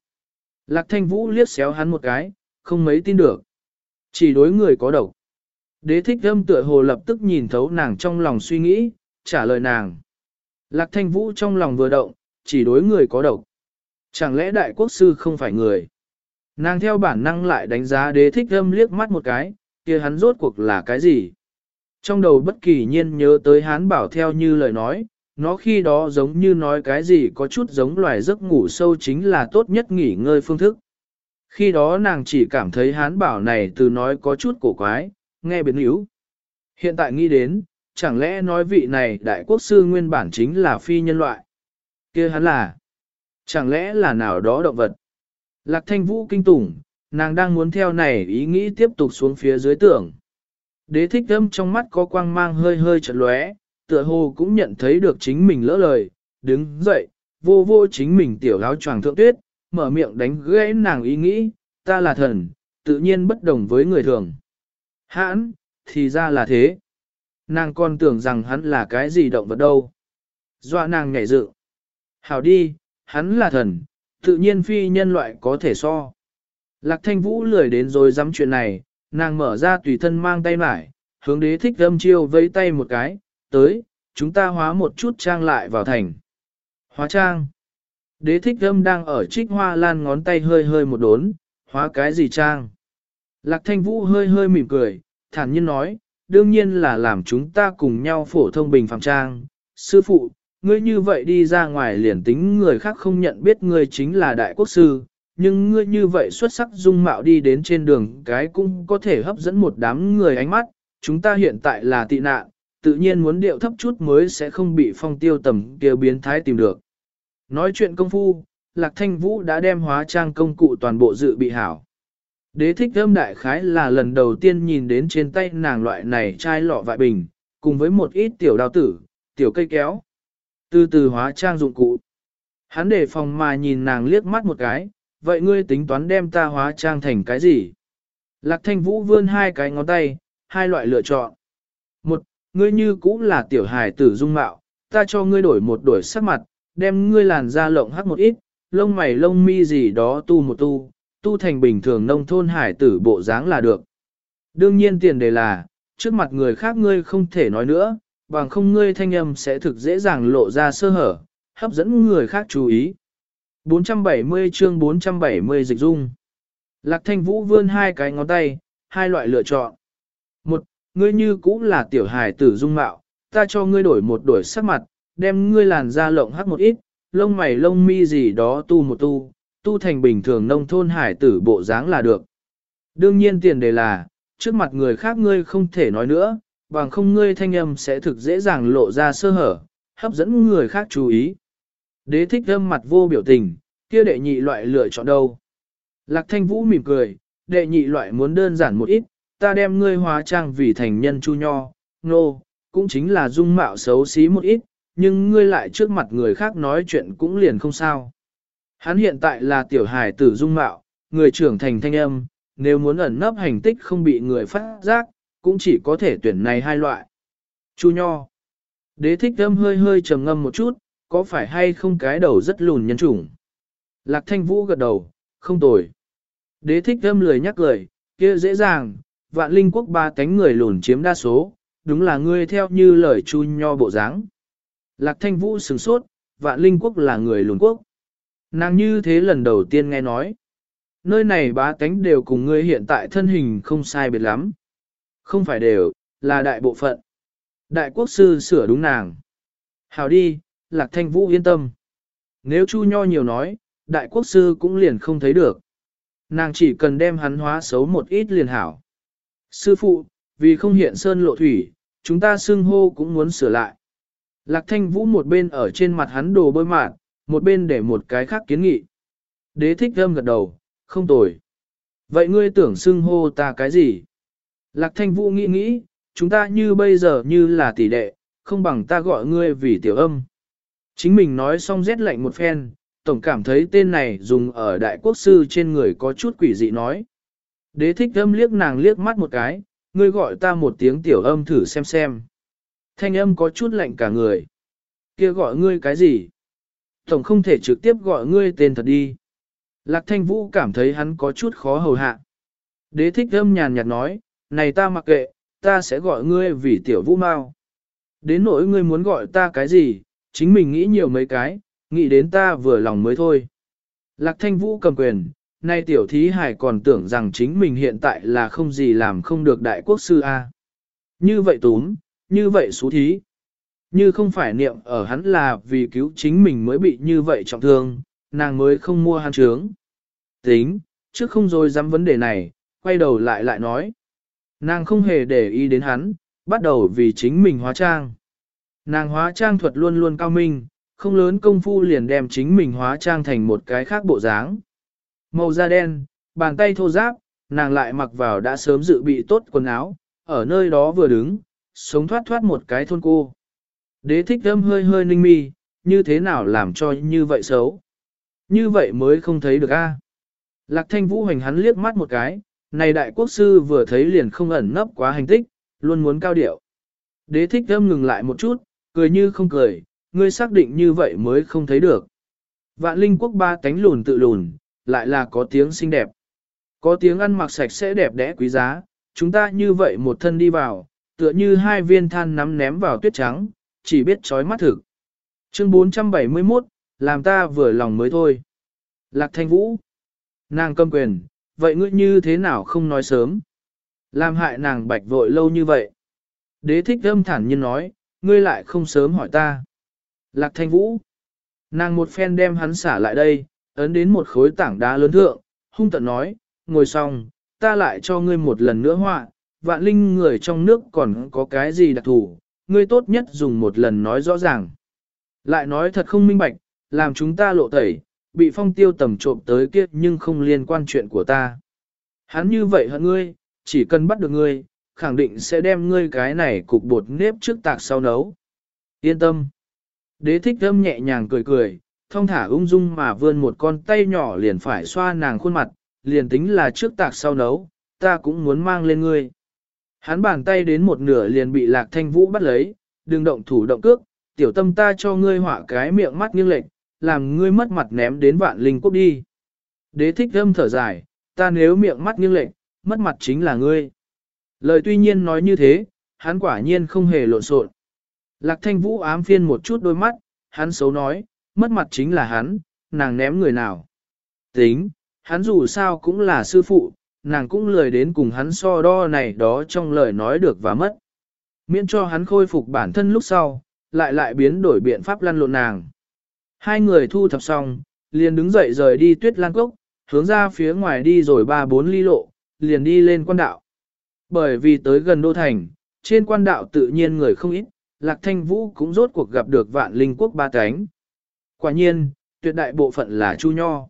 Lạc thanh vũ liếc xéo hắn một cái, không mấy tin được. Chỉ đối người có độc. Đế thích âm tựa hồ lập tức nhìn thấu nàng trong lòng suy nghĩ, trả lời nàng. Lạc thanh vũ trong lòng vừa động, chỉ đối người có độc. Chẳng lẽ đại quốc sư không phải người? Nàng theo bản năng lại đánh giá đế thích âm liếc mắt một cái, kia hắn rốt cuộc là cái gì? Trong đầu bất kỳ nhiên nhớ tới hắn bảo theo như lời nói, nó khi đó giống như nói cái gì có chút giống loài giấc ngủ sâu chính là tốt nhất nghỉ ngơi phương thức. Khi đó nàng chỉ cảm thấy hán bảo này từ nói có chút cổ quái, nghe biến yếu. Hiện tại nghĩ đến, chẳng lẽ nói vị này đại quốc sư nguyên bản chính là phi nhân loại? kia hắn là, chẳng lẽ là nào đó động vật? Lạc thanh vũ kinh tủng, nàng đang muốn theo này ý nghĩ tiếp tục xuống phía dưới tưởng. Đế thích âm trong mắt có quang mang hơi hơi chật lóe, tựa hồ cũng nhận thấy được chính mình lỡ lời, đứng dậy, vô vô chính mình tiểu áo choàng thượng tuyết, mở miệng đánh gãy nàng ý nghĩ, ta là thần, tự nhiên bất đồng với người thường. Hãn, thì ra là thế. Nàng còn tưởng rằng hắn là cái gì động vật đâu. Dọa nàng nhảy dự. Hảo đi, hắn là thần, tự nhiên phi nhân loại có thể so. Lạc thanh vũ lười đến rồi dám chuyện này, nàng mở ra tùy thân mang tay mải, hướng đế thích âm chiêu vẫy tay một cái, tới, chúng ta hóa một chút trang lại vào thành. Hóa trang. Đế thích âm đang ở trích hoa lan ngón tay hơi hơi một đốn, hóa cái gì trang? Lạc thanh vũ hơi hơi mỉm cười, thản nhiên nói, đương nhiên là làm chúng ta cùng nhau phổ thông bình phàm trang. Sư phụ, ngươi như vậy đi ra ngoài liền tính người khác không nhận biết ngươi chính là đại quốc sư, nhưng ngươi như vậy xuất sắc dung mạo đi đến trên đường cái cũng có thể hấp dẫn một đám người ánh mắt, chúng ta hiện tại là tị nạn, tự nhiên muốn điệu thấp chút mới sẽ không bị phong tiêu tầm kia biến thái tìm được. Nói chuyện công phu, Lạc Thanh Vũ đã đem hóa trang công cụ toàn bộ dự bị hảo. Đế thích thơm đại khái là lần đầu tiên nhìn đến trên tay nàng loại này chai lọ vại bình, cùng với một ít tiểu đao tử, tiểu cây kéo. Từ từ hóa trang dụng cụ. Hắn để phòng mà nhìn nàng liếc mắt một cái, vậy ngươi tính toán đem ta hóa trang thành cái gì? Lạc thanh vũ vươn hai cái ngón tay, hai loại lựa chọn. Ngươi như cũng là tiểu hài tử dung mạo, ta cho ngươi đổi một đổi sắc mặt, đem ngươi làn da lộng hắc một ít, lông mày lông mi gì đó tu một tu, tu thành bình thường nông thôn hải tử bộ dáng là được. Đương nhiên tiền đề là, trước mặt người khác ngươi không thể nói nữa, bằng không ngươi thanh âm sẽ thực dễ dàng lộ ra sơ hở, hấp dẫn người khác chú ý. 470 chương 470 dịch dung. Lạc thanh vũ vươn hai cái ngón tay, hai loại lựa chọn. Một, ngươi như cũng là tiểu hài tử dung mạo, ta cho ngươi đổi một đổi sắc mặt, đem ngươi làn da lộng hắc một ít, lông mày lông mi gì đó tu một tu, tu thành bình thường nông thôn hải tử bộ dáng là được. Đương nhiên tiền đề là, trước mặt người khác ngươi không thể nói nữa, bằng không ngươi thanh âm sẽ thực dễ dàng lộ ra sơ hở, hấp dẫn người khác chú ý. Đế thích âm mặt vô biểu tình, kia đệ nhị loại lựa chọn đâu. Lạc thanh vũ mỉm cười, đệ nhị loại muốn đơn giản một ít, ta đem ngươi hóa trang vì thành nhân chu nho, nô, cũng chính là dung mạo xấu xí một ít, nhưng ngươi lại trước mặt người khác nói chuyện cũng liền không sao. Hắn hiện tại là tiểu hài tử dung mạo, người trưởng thành thanh âm, nếu muốn ẩn nấp hành tích không bị người phát giác, cũng chỉ có thể tuyển này hai loại. Chu Nho Đế thích âm hơi hơi trầm ngâm một chút, có phải hay không cái đầu rất lùn nhân chủng? Lạc thanh vũ gật đầu, không tồi. Đế thích âm lười nhắc lời, kia dễ dàng, vạn linh quốc ba cánh người lùn chiếm đa số, đúng là ngươi theo như lời chu nho bộ dáng. Lạc thanh vũ sừng sốt, vạn linh quốc là người lùn quốc. Nàng như thế lần đầu tiên nghe nói. Nơi này bá tánh đều cùng ngươi hiện tại thân hình không sai biệt lắm. Không phải đều, là đại bộ phận. Đại quốc sư sửa đúng nàng. Hào đi, lạc thanh vũ yên tâm. Nếu chu nho nhiều nói, đại quốc sư cũng liền không thấy được. Nàng chỉ cần đem hắn hóa xấu một ít liền hảo. Sư phụ, vì không hiện sơn lộ thủy, chúng ta xưng hô cũng muốn sửa lại. Lạc thanh vũ một bên ở trên mặt hắn đồ bơi mạn, một bên để một cái khác kiến nghị. Đế thích thơm gật đầu, không tồi. Vậy ngươi tưởng xưng hô ta cái gì? Lạc thanh vũ nghĩ nghĩ, chúng ta như bây giờ như là tỷ đệ, không bằng ta gọi ngươi vì tiểu âm. Chính mình nói xong rét lạnh một phen, tổng cảm thấy tên này dùng ở đại quốc sư trên người có chút quỷ dị nói. Đế thích âm liếc nàng liếc mắt một cái, ngươi gọi ta một tiếng tiểu âm thử xem xem. Thanh âm có chút lạnh cả người. kia gọi ngươi cái gì? Tổng không thể trực tiếp gọi ngươi tên thật đi. Lạc thanh vũ cảm thấy hắn có chút khó hầu hạ. Đế thích âm nhàn nhạt nói, này ta mặc kệ, ta sẽ gọi ngươi vì tiểu vũ mau. Đến nỗi ngươi muốn gọi ta cái gì, chính mình nghĩ nhiều mấy cái, nghĩ đến ta vừa lòng mới thôi. Lạc thanh vũ cầm quyền, nay tiểu thí hải còn tưởng rằng chính mình hiện tại là không gì làm không được đại quốc sư A. Như vậy túm, như vậy xú thí. Như không phải niệm ở hắn là vì cứu chính mình mới bị như vậy trọng thương, nàng mới không mua hắn trướng. Tính, trước không rồi dám vấn đề này, quay đầu lại lại nói. Nàng không hề để ý đến hắn, bắt đầu vì chính mình hóa trang. Nàng hóa trang thuật luôn luôn cao minh, không lớn công phu liền đem chính mình hóa trang thành một cái khác bộ dáng. Màu da đen, bàn tay thô ráp, nàng lại mặc vào đã sớm dự bị tốt quần áo, ở nơi đó vừa đứng, sống thoát thoát một cái thôn cô. Đế thích thơm hơi hơi ninh mi, như thế nào làm cho như vậy xấu. Như vậy mới không thấy được a. Lạc thanh vũ hành hắn liếc mắt một cái, này đại quốc sư vừa thấy liền không ẩn nấp quá hành tích, luôn muốn cao điệu. Đế thích thơm ngừng lại một chút, cười như không cười, ngươi xác định như vậy mới không thấy được. Vạn linh quốc ba cánh lùn tự lùn, lại là có tiếng xinh đẹp. Có tiếng ăn mặc sạch sẽ đẹp đẽ quý giá, chúng ta như vậy một thân đi vào, tựa như hai viên than nắm ném vào tuyết trắng, chỉ biết trói mắt thực. Chương 471, làm ta vừa lòng mới thôi. Lạc thanh vũ. Nàng cầm quyền, vậy ngươi như thế nào không nói sớm? Làm hại nàng bạch vội lâu như vậy. Đế thích âm thản nhiên nói, ngươi lại không sớm hỏi ta. Lạc thanh vũ. Nàng một phen đem hắn xả lại đây, ấn đến một khối tảng đá lớn thượng, hung tận nói, ngồi xong, ta lại cho ngươi một lần nữa họa, vạn linh người trong nước còn có cái gì đặc thù, ngươi tốt nhất dùng một lần nói rõ ràng. Lại nói thật không minh bạch, làm chúng ta lộ tẩy, bị phong tiêu tầm trộm tới kia nhưng không liên quan chuyện của ta. Hắn như vậy hận ngươi, chỉ cần bắt được ngươi, khẳng định sẽ đem ngươi cái này cục bột nếp trước tạc sau nấu. Yên tâm. Đế thích âm nhẹ nhàng cười cười, thông thả ung dung mà vươn một con tay nhỏ liền phải xoa nàng khuôn mặt, liền tính là trước tạc sau nấu, ta cũng muốn mang lên ngươi. Hắn bàn tay đến một nửa liền bị lạc thanh vũ bắt lấy, đừng động thủ động cước, tiểu tâm ta cho ngươi họa cái miệng mắt nghiêng lệch, làm ngươi mất mặt ném đến vạn linh quốc đi. Đế thích âm thở dài, ta nếu miệng mắt nghiêng lệch, mất mặt chính là ngươi. Lời tuy nhiên nói như thế, hắn quả nhiên không hề lộn xộn. Lạc thanh vũ ám phiên một chút đôi mắt, hắn xấu nói, mất mặt chính là hắn, nàng ném người nào. Tính, hắn dù sao cũng là sư phụ, nàng cũng lười đến cùng hắn so đo này đó trong lời nói được và mất. Miễn cho hắn khôi phục bản thân lúc sau, lại lại biến đổi biện pháp lăn lộn nàng. Hai người thu thập xong, liền đứng dậy rời đi tuyết lan cốc, hướng ra phía ngoài đi rồi ba bốn ly lộ, liền đi lên quan đạo. Bởi vì tới gần đô thành, trên quan đạo tự nhiên người không ít, Lạc Thanh Vũ cũng rốt cuộc gặp được vạn linh quốc ba cánh. Quả nhiên, tuyệt đại bộ phận là Chu Nho.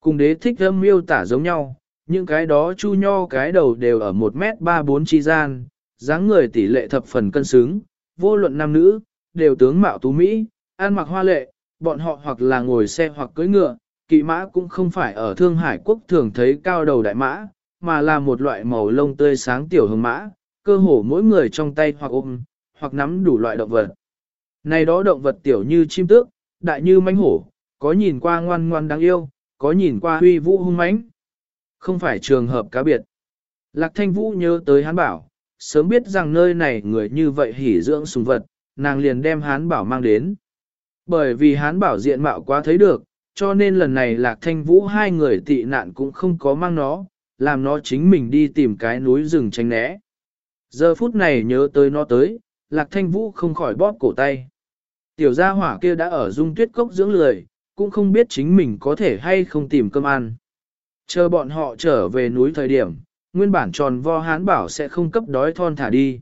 Cùng đế thích âm miêu tả giống nhau, những cái đó Chu Nho cái đầu đều ở 1 mét 34 chi gian, dáng người tỷ lệ thập phần cân xứng, vô luận nam nữ, đều tướng mạo tú Mỹ, ăn mặc hoa lệ, bọn họ hoặc là ngồi xe hoặc cưỡi ngựa, kỵ mã cũng không phải ở Thương Hải Quốc thường thấy cao đầu đại mã, mà là một loại màu lông tươi sáng tiểu hồng mã, cơ hồ mỗi người trong tay hoặc ôm, hoặc nắm đủ loại động vật. Này đó động vật tiểu như chim tước, đại như mãnh hổ, có nhìn qua ngoan ngoan đáng yêu, có nhìn qua huy vũ hung mãnh. Không phải trường hợp cá biệt. Lạc Thanh Vũ nhớ tới hán bảo, sớm biết rằng nơi này người như vậy hỉ dưỡng sùng vật, nàng liền đem hán bảo mang đến. Bởi vì hán bảo diện mạo quá thấy được, cho nên lần này Lạc Thanh Vũ hai người tị nạn cũng không có mang nó, làm nó chính mình đi tìm cái núi rừng tránh né. Giờ phút này nhớ tới nó tới, Lạc Thanh Vũ không khỏi bóp cổ tay. Tiểu gia hỏa kia đã ở dung tuyết cốc dưỡng lười, cũng không biết chính mình có thể hay không tìm cơm ăn. Chờ bọn họ trở về núi thời điểm, nguyên bản tròn vo hán bảo sẽ không cấp đói thon thả đi.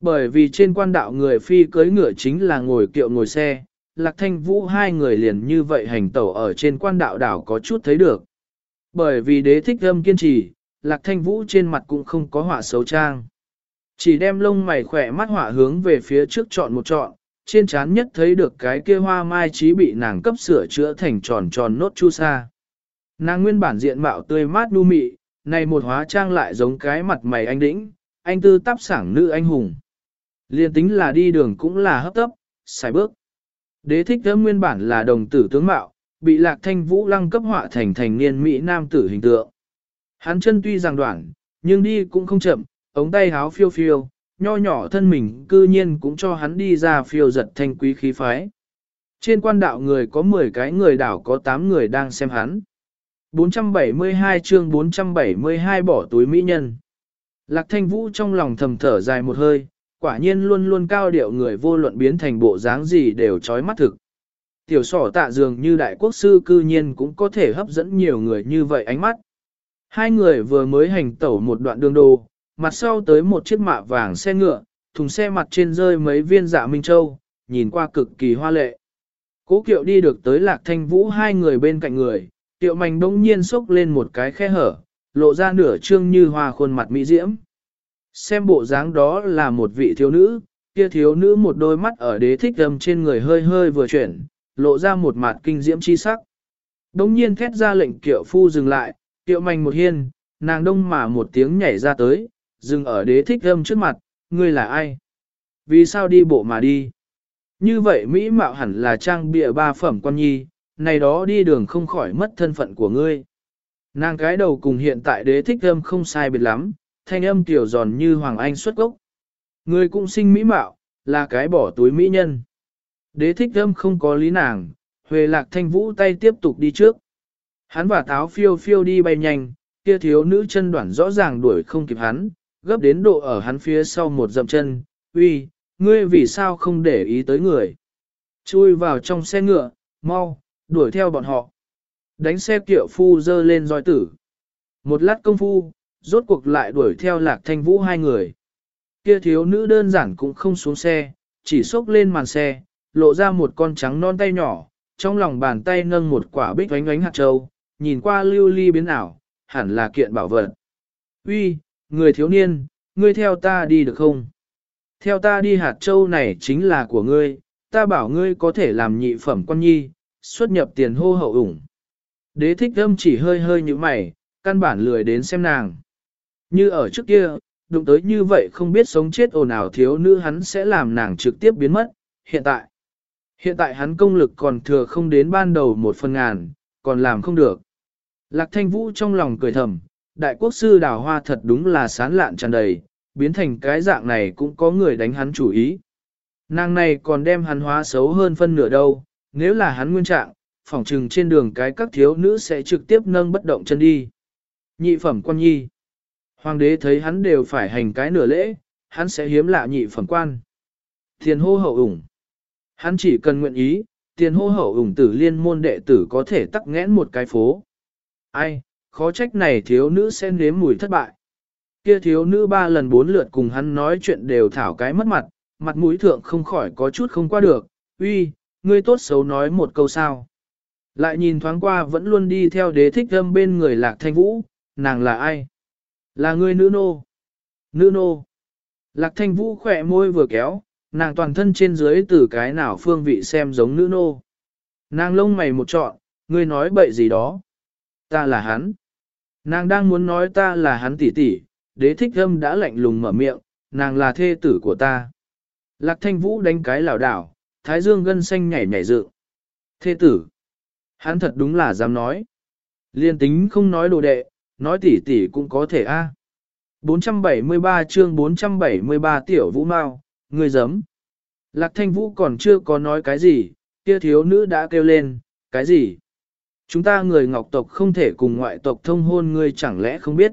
Bởi vì trên quan đạo người phi cưới ngựa chính là ngồi kiệu ngồi xe, Lạc Thanh Vũ hai người liền như vậy hành tẩu ở trên quan đạo đảo có chút thấy được. Bởi vì đế thích âm kiên trì, Lạc Thanh Vũ trên mặt cũng không có họa xấu trang. Chỉ đem lông mày khỏe mắt họa hướng về phía trước chọn một chọn, trên trán nhất thấy được cái kia hoa mai trí bị nàng cấp sửa chữa thành tròn tròn nốt chu sa. Nàng nguyên bản diện mạo tươi mát nu mị, này một hóa trang lại giống cái mặt mày anh đĩnh, anh tư tắp sảng nữ anh hùng. Liên tính là đi đường cũng là hấp tấp, xài bước. Đế thích thơm nguyên bản là đồng tử tướng mạo, bị lạc thanh vũ lăng cấp họa thành thành niên Mỹ nam tử hình tượng. Hắn chân tuy rằng đoạn, nhưng đi cũng không chậm, ống tay háo phiêu phiêu, nho nhỏ thân mình cư nhiên cũng cho hắn đi ra phiêu giật thanh quý khí phái. Trên quan đạo người có 10 cái người đảo có 8 người đang xem hắn. 472 chương 472 bỏ túi mỹ nhân. Lạc thanh vũ trong lòng thầm thở dài một hơi, quả nhiên luôn luôn cao điệu người vô luận biến thành bộ dáng gì đều trói mắt thực. Tiểu sỏ tạ dường như đại quốc sư cư nhiên cũng có thể hấp dẫn nhiều người như vậy ánh mắt. Hai người vừa mới hành tẩu một đoạn đường đồ, mặt sau tới một chiếc mạ vàng xe ngựa, thùng xe mặt trên rơi mấy viên dạ Minh Châu, nhìn qua cực kỳ hoa lệ. Cố kiệu đi được tới lạc thanh vũ hai người bên cạnh người, tiệu mảnh đông nhiên xốc lên một cái khe hở, lộ ra nửa trương như hoa khuôn mặt mỹ diễm. Xem bộ dáng đó là một vị thiếu nữ, kia thiếu nữ một đôi mắt ở đế thích gầm trên người hơi hơi vừa chuyển, lộ ra một mặt kinh diễm chi sắc. Đông nhiên thét ra lệnh kiệu phu dừng lại, kiệu mảnh một hiên, nàng đông mà một tiếng nhảy ra tới, dừng ở đế thích âm trước mặt, ngươi là ai? Vì sao đi bộ mà đi? Như vậy Mỹ mạo hẳn là trang bịa ba phẩm quan nhi, này đó đi đường không khỏi mất thân phận của ngươi. Nàng cái đầu cùng hiện tại đế thích âm không sai biệt lắm, thanh âm tiểu giòn như Hoàng Anh xuất gốc. Ngươi cũng sinh Mỹ mạo, là cái bỏ túi Mỹ nhân. Đế thích âm không có lý nàng, Huệ lạc thanh vũ tay tiếp tục đi trước. Hắn và táo phiêu phiêu đi bay nhanh, kia thiếu nữ chân đoạn rõ ràng đuổi không kịp hắn, gấp đến độ ở hắn phía sau một dậm chân, uy, ngươi vì sao không để ý tới người. Chui vào trong xe ngựa, mau, đuổi theo bọn họ. Đánh xe kiệu phu dơ lên roi tử. Một lát công phu, rốt cuộc lại đuổi theo lạc thanh vũ hai người. Kia thiếu nữ đơn giản cũng không xuống xe, chỉ xốc lên màn xe, lộ ra một con trắng non tay nhỏ, trong lòng bàn tay nâng một quả bích oánh oánh hạt châu, nhìn qua lưu ly biến ảo, hẳn là kiện bảo vật. Uy, người thiếu niên, ngươi theo ta đi được không? Theo ta đi hạt châu này chính là của ngươi, ta bảo ngươi có thể làm nhị phẩm quan nhi, xuất nhập tiền hô hậu ủng. Đế thích âm chỉ hơi hơi như mày, căn bản lười đến xem nàng. Như ở trước kia, đụng tới như vậy không biết sống chết ồn ào thiếu nữ hắn sẽ làm nàng trực tiếp biến mất, hiện tại. Hiện tại hắn công lực còn thừa không đến ban đầu một phần ngàn, còn làm không được. Lạc thanh vũ trong lòng cười thầm, đại quốc sư đào hoa thật đúng là sán lạn tràn đầy, biến thành cái dạng này cũng có người đánh hắn chủ ý. Nàng này còn đem hắn hóa xấu hơn phân nửa đâu, nếu là hắn nguyên trạng, phỏng trừng trên đường cái các thiếu nữ sẽ trực tiếp nâng bất động chân đi. Nhị phẩm quan nhi. Hoàng đế thấy hắn đều phải hành cái nửa lễ, hắn sẽ hiếm lạ nhị phẩm quan. Tiền hô hậu ủng. Hắn chỉ cần nguyện ý, tiền hô hậu ủng tử liên môn đệ tử có thể tắc nghẽn một cái phố. Ai, khó trách này thiếu nữ sẽ nếm mùi thất bại. Kia thiếu nữ ba lần bốn lượt cùng hắn nói chuyện đều thảo cái mất mặt, mặt mũi thượng không khỏi có chút không qua được, uy, ngươi tốt xấu nói một câu sao. Lại nhìn thoáng qua vẫn luôn đi theo đế thích âm bên người lạc thanh vũ, nàng là ai? Là người nữ nô. Nữ nô. Lạc thanh vũ khỏe môi vừa kéo, nàng toàn thân trên dưới từ cái nào phương vị xem giống nữ nô. Nàng lông mày một trọn, ngươi nói bậy gì đó. Ta là hắn. Nàng đang muốn nói ta là hắn tỷ tỷ, đế thích âm đã lạnh lùng mở miệng, nàng là thê tử của ta. Lạc thanh vũ đánh cái lảo đảo, thái dương gân xanh nhảy nhảy dự. Thê tử. Hắn thật đúng là dám nói. Liên tính không nói đồ đệ, nói tỷ tỷ cũng có thể a. 473 chương 473 tiểu vũ mao, người dấm. Lạc thanh vũ còn chưa có nói cái gì, kia thiếu nữ đã kêu lên, cái gì? Chúng ta người ngọc tộc không thể cùng ngoại tộc thông hôn ngươi chẳng lẽ không biết.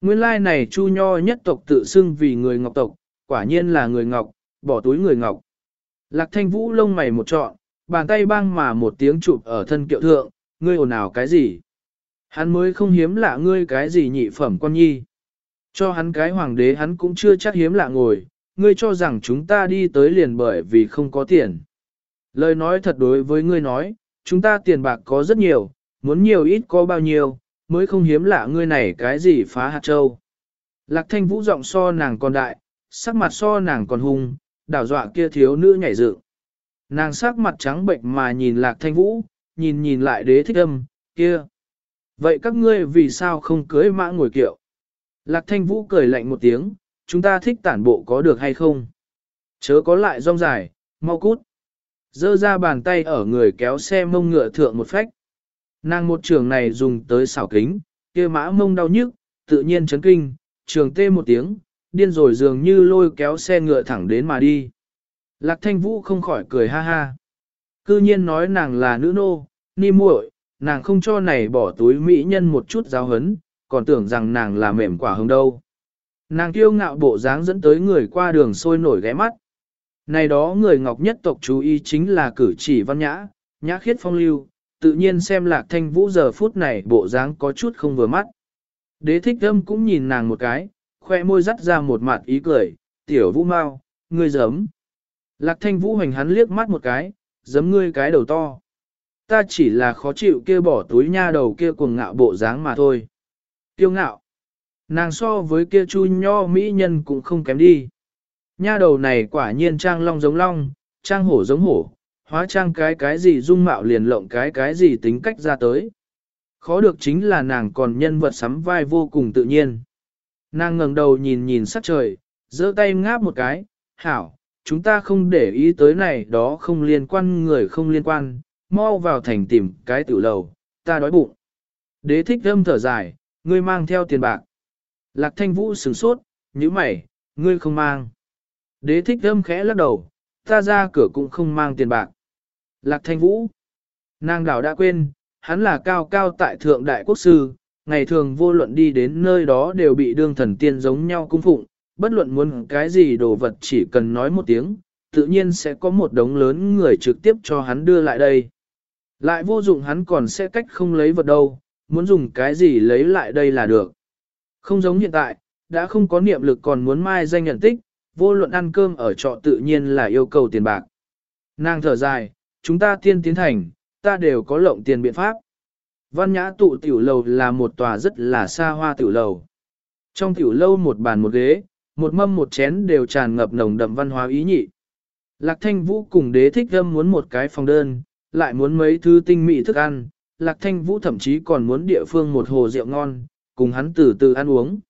Nguyên lai này chu nho nhất tộc tự xưng vì người ngọc tộc, quả nhiên là người ngọc, bỏ túi người ngọc. Lạc thanh vũ lông mày một trọn, bàn tay băng mà một tiếng chụp ở thân kiệu thượng, ngươi ồn ào cái gì? Hắn mới không hiếm lạ ngươi cái gì nhị phẩm con nhi. Cho hắn cái hoàng đế hắn cũng chưa chắc hiếm lạ ngồi, ngươi cho rằng chúng ta đi tới liền bởi vì không có tiền. Lời nói thật đối với ngươi nói, chúng ta tiền bạc có rất nhiều, muốn nhiều ít có bao nhiêu, mới không hiếm lạ ngươi này cái gì phá hạt châu. Lạc thanh vũ giọng so nàng còn đại, sắc mặt so nàng còn hung, đảo dọa kia thiếu nữ nhảy dựng. Nàng sắc mặt trắng bệnh mà nhìn lạc thanh vũ, nhìn nhìn lại đế thích âm, kia. Vậy các ngươi vì sao không cưới mã ngồi kiệu? Lạc thanh vũ cười lạnh một tiếng, chúng ta thích tản bộ có được hay không? Chớ có lại rong dài, mau cút. Dơ ra bàn tay ở người kéo xe mông ngựa thượng một phách. Nàng một trường này dùng tới xảo kính, kia mã mông đau nhức, tự nhiên chấn kinh, trường tê một tiếng, điên rồi dường như lôi kéo xe ngựa thẳng đến mà đi. Lạc thanh vũ không khỏi cười ha ha. Cư nhiên nói nàng là nữ nô, ni muội, nàng không cho này bỏ túi mỹ nhân một chút giáo hấn, còn tưởng rằng nàng là mềm quả hồng đâu. Nàng kiêu ngạo bộ dáng dẫn tới người qua đường sôi nổi ghé mắt. Này đó người ngọc nhất tộc chú ý chính là cử chỉ văn nhã, nhã khiết phong lưu, tự nhiên xem lạc thanh vũ giờ phút này bộ dáng có chút không vừa mắt. Đế thích âm cũng nhìn nàng một cái, khoe môi dắt ra một mặt ý cười, tiểu vũ mau, ngươi giấm. Lạc thanh vũ hành hắn liếc mắt một cái, giấm ngươi cái đầu to. Ta chỉ là khó chịu kia bỏ túi nha đầu kia cuồng ngạo bộ dáng mà thôi. Kiêu ngạo. Nàng so với kia chu nho mỹ nhân cũng không kém đi. Nha đầu này quả nhiên trang long giống long, trang hổ giống hổ, hóa trang cái cái gì dung mạo liền lộng cái cái gì tính cách ra tới. Khó được chính là nàng còn nhân vật sắm vai vô cùng tự nhiên. Nàng ngẩng đầu nhìn nhìn sắc trời, giơ tay ngáp một cái, hảo, chúng ta không để ý tới này đó không liên quan người không liên quan, mau vào thành tìm cái tiểu lầu, ta đói bụng. Đế thích thâm thở dài, ngươi mang theo tiền bạc. Lạc thanh vũ sửng sốt, như mày, ngươi không mang. Đế thích âm khẽ lắc đầu, ta ra cửa cũng không mang tiền bạc. Lạc thanh vũ, nàng đảo đã quên, hắn là cao cao tại thượng đại quốc sư, ngày thường vô luận đi đến nơi đó đều bị đương thần tiên giống nhau cung phụng, bất luận muốn cái gì đồ vật chỉ cần nói một tiếng, tự nhiên sẽ có một đống lớn người trực tiếp cho hắn đưa lại đây. Lại vô dụng hắn còn sẽ cách không lấy vật đâu, muốn dùng cái gì lấy lại đây là được. Không giống hiện tại, đã không có niệm lực còn muốn mai danh nhận tích, vô luận ăn cơm ở trọ tự nhiên là yêu cầu tiền bạc. Nàng thở dài, chúng ta tiên tiến thành, ta đều có lộng tiền biện pháp. Văn nhã tụ tiểu lầu là một tòa rất là xa hoa tiểu lầu. Trong tiểu lâu một bàn một ghế, một mâm một chén đều tràn ngập nồng đậm văn hóa ý nhị. Lạc thanh vũ cùng đế thích âm muốn một cái phòng đơn, lại muốn mấy thứ tinh mỹ thức ăn. Lạc thanh vũ thậm chí còn muốn địa phương một hồ rượu ngon, cùng hắn từ từ ăn uống.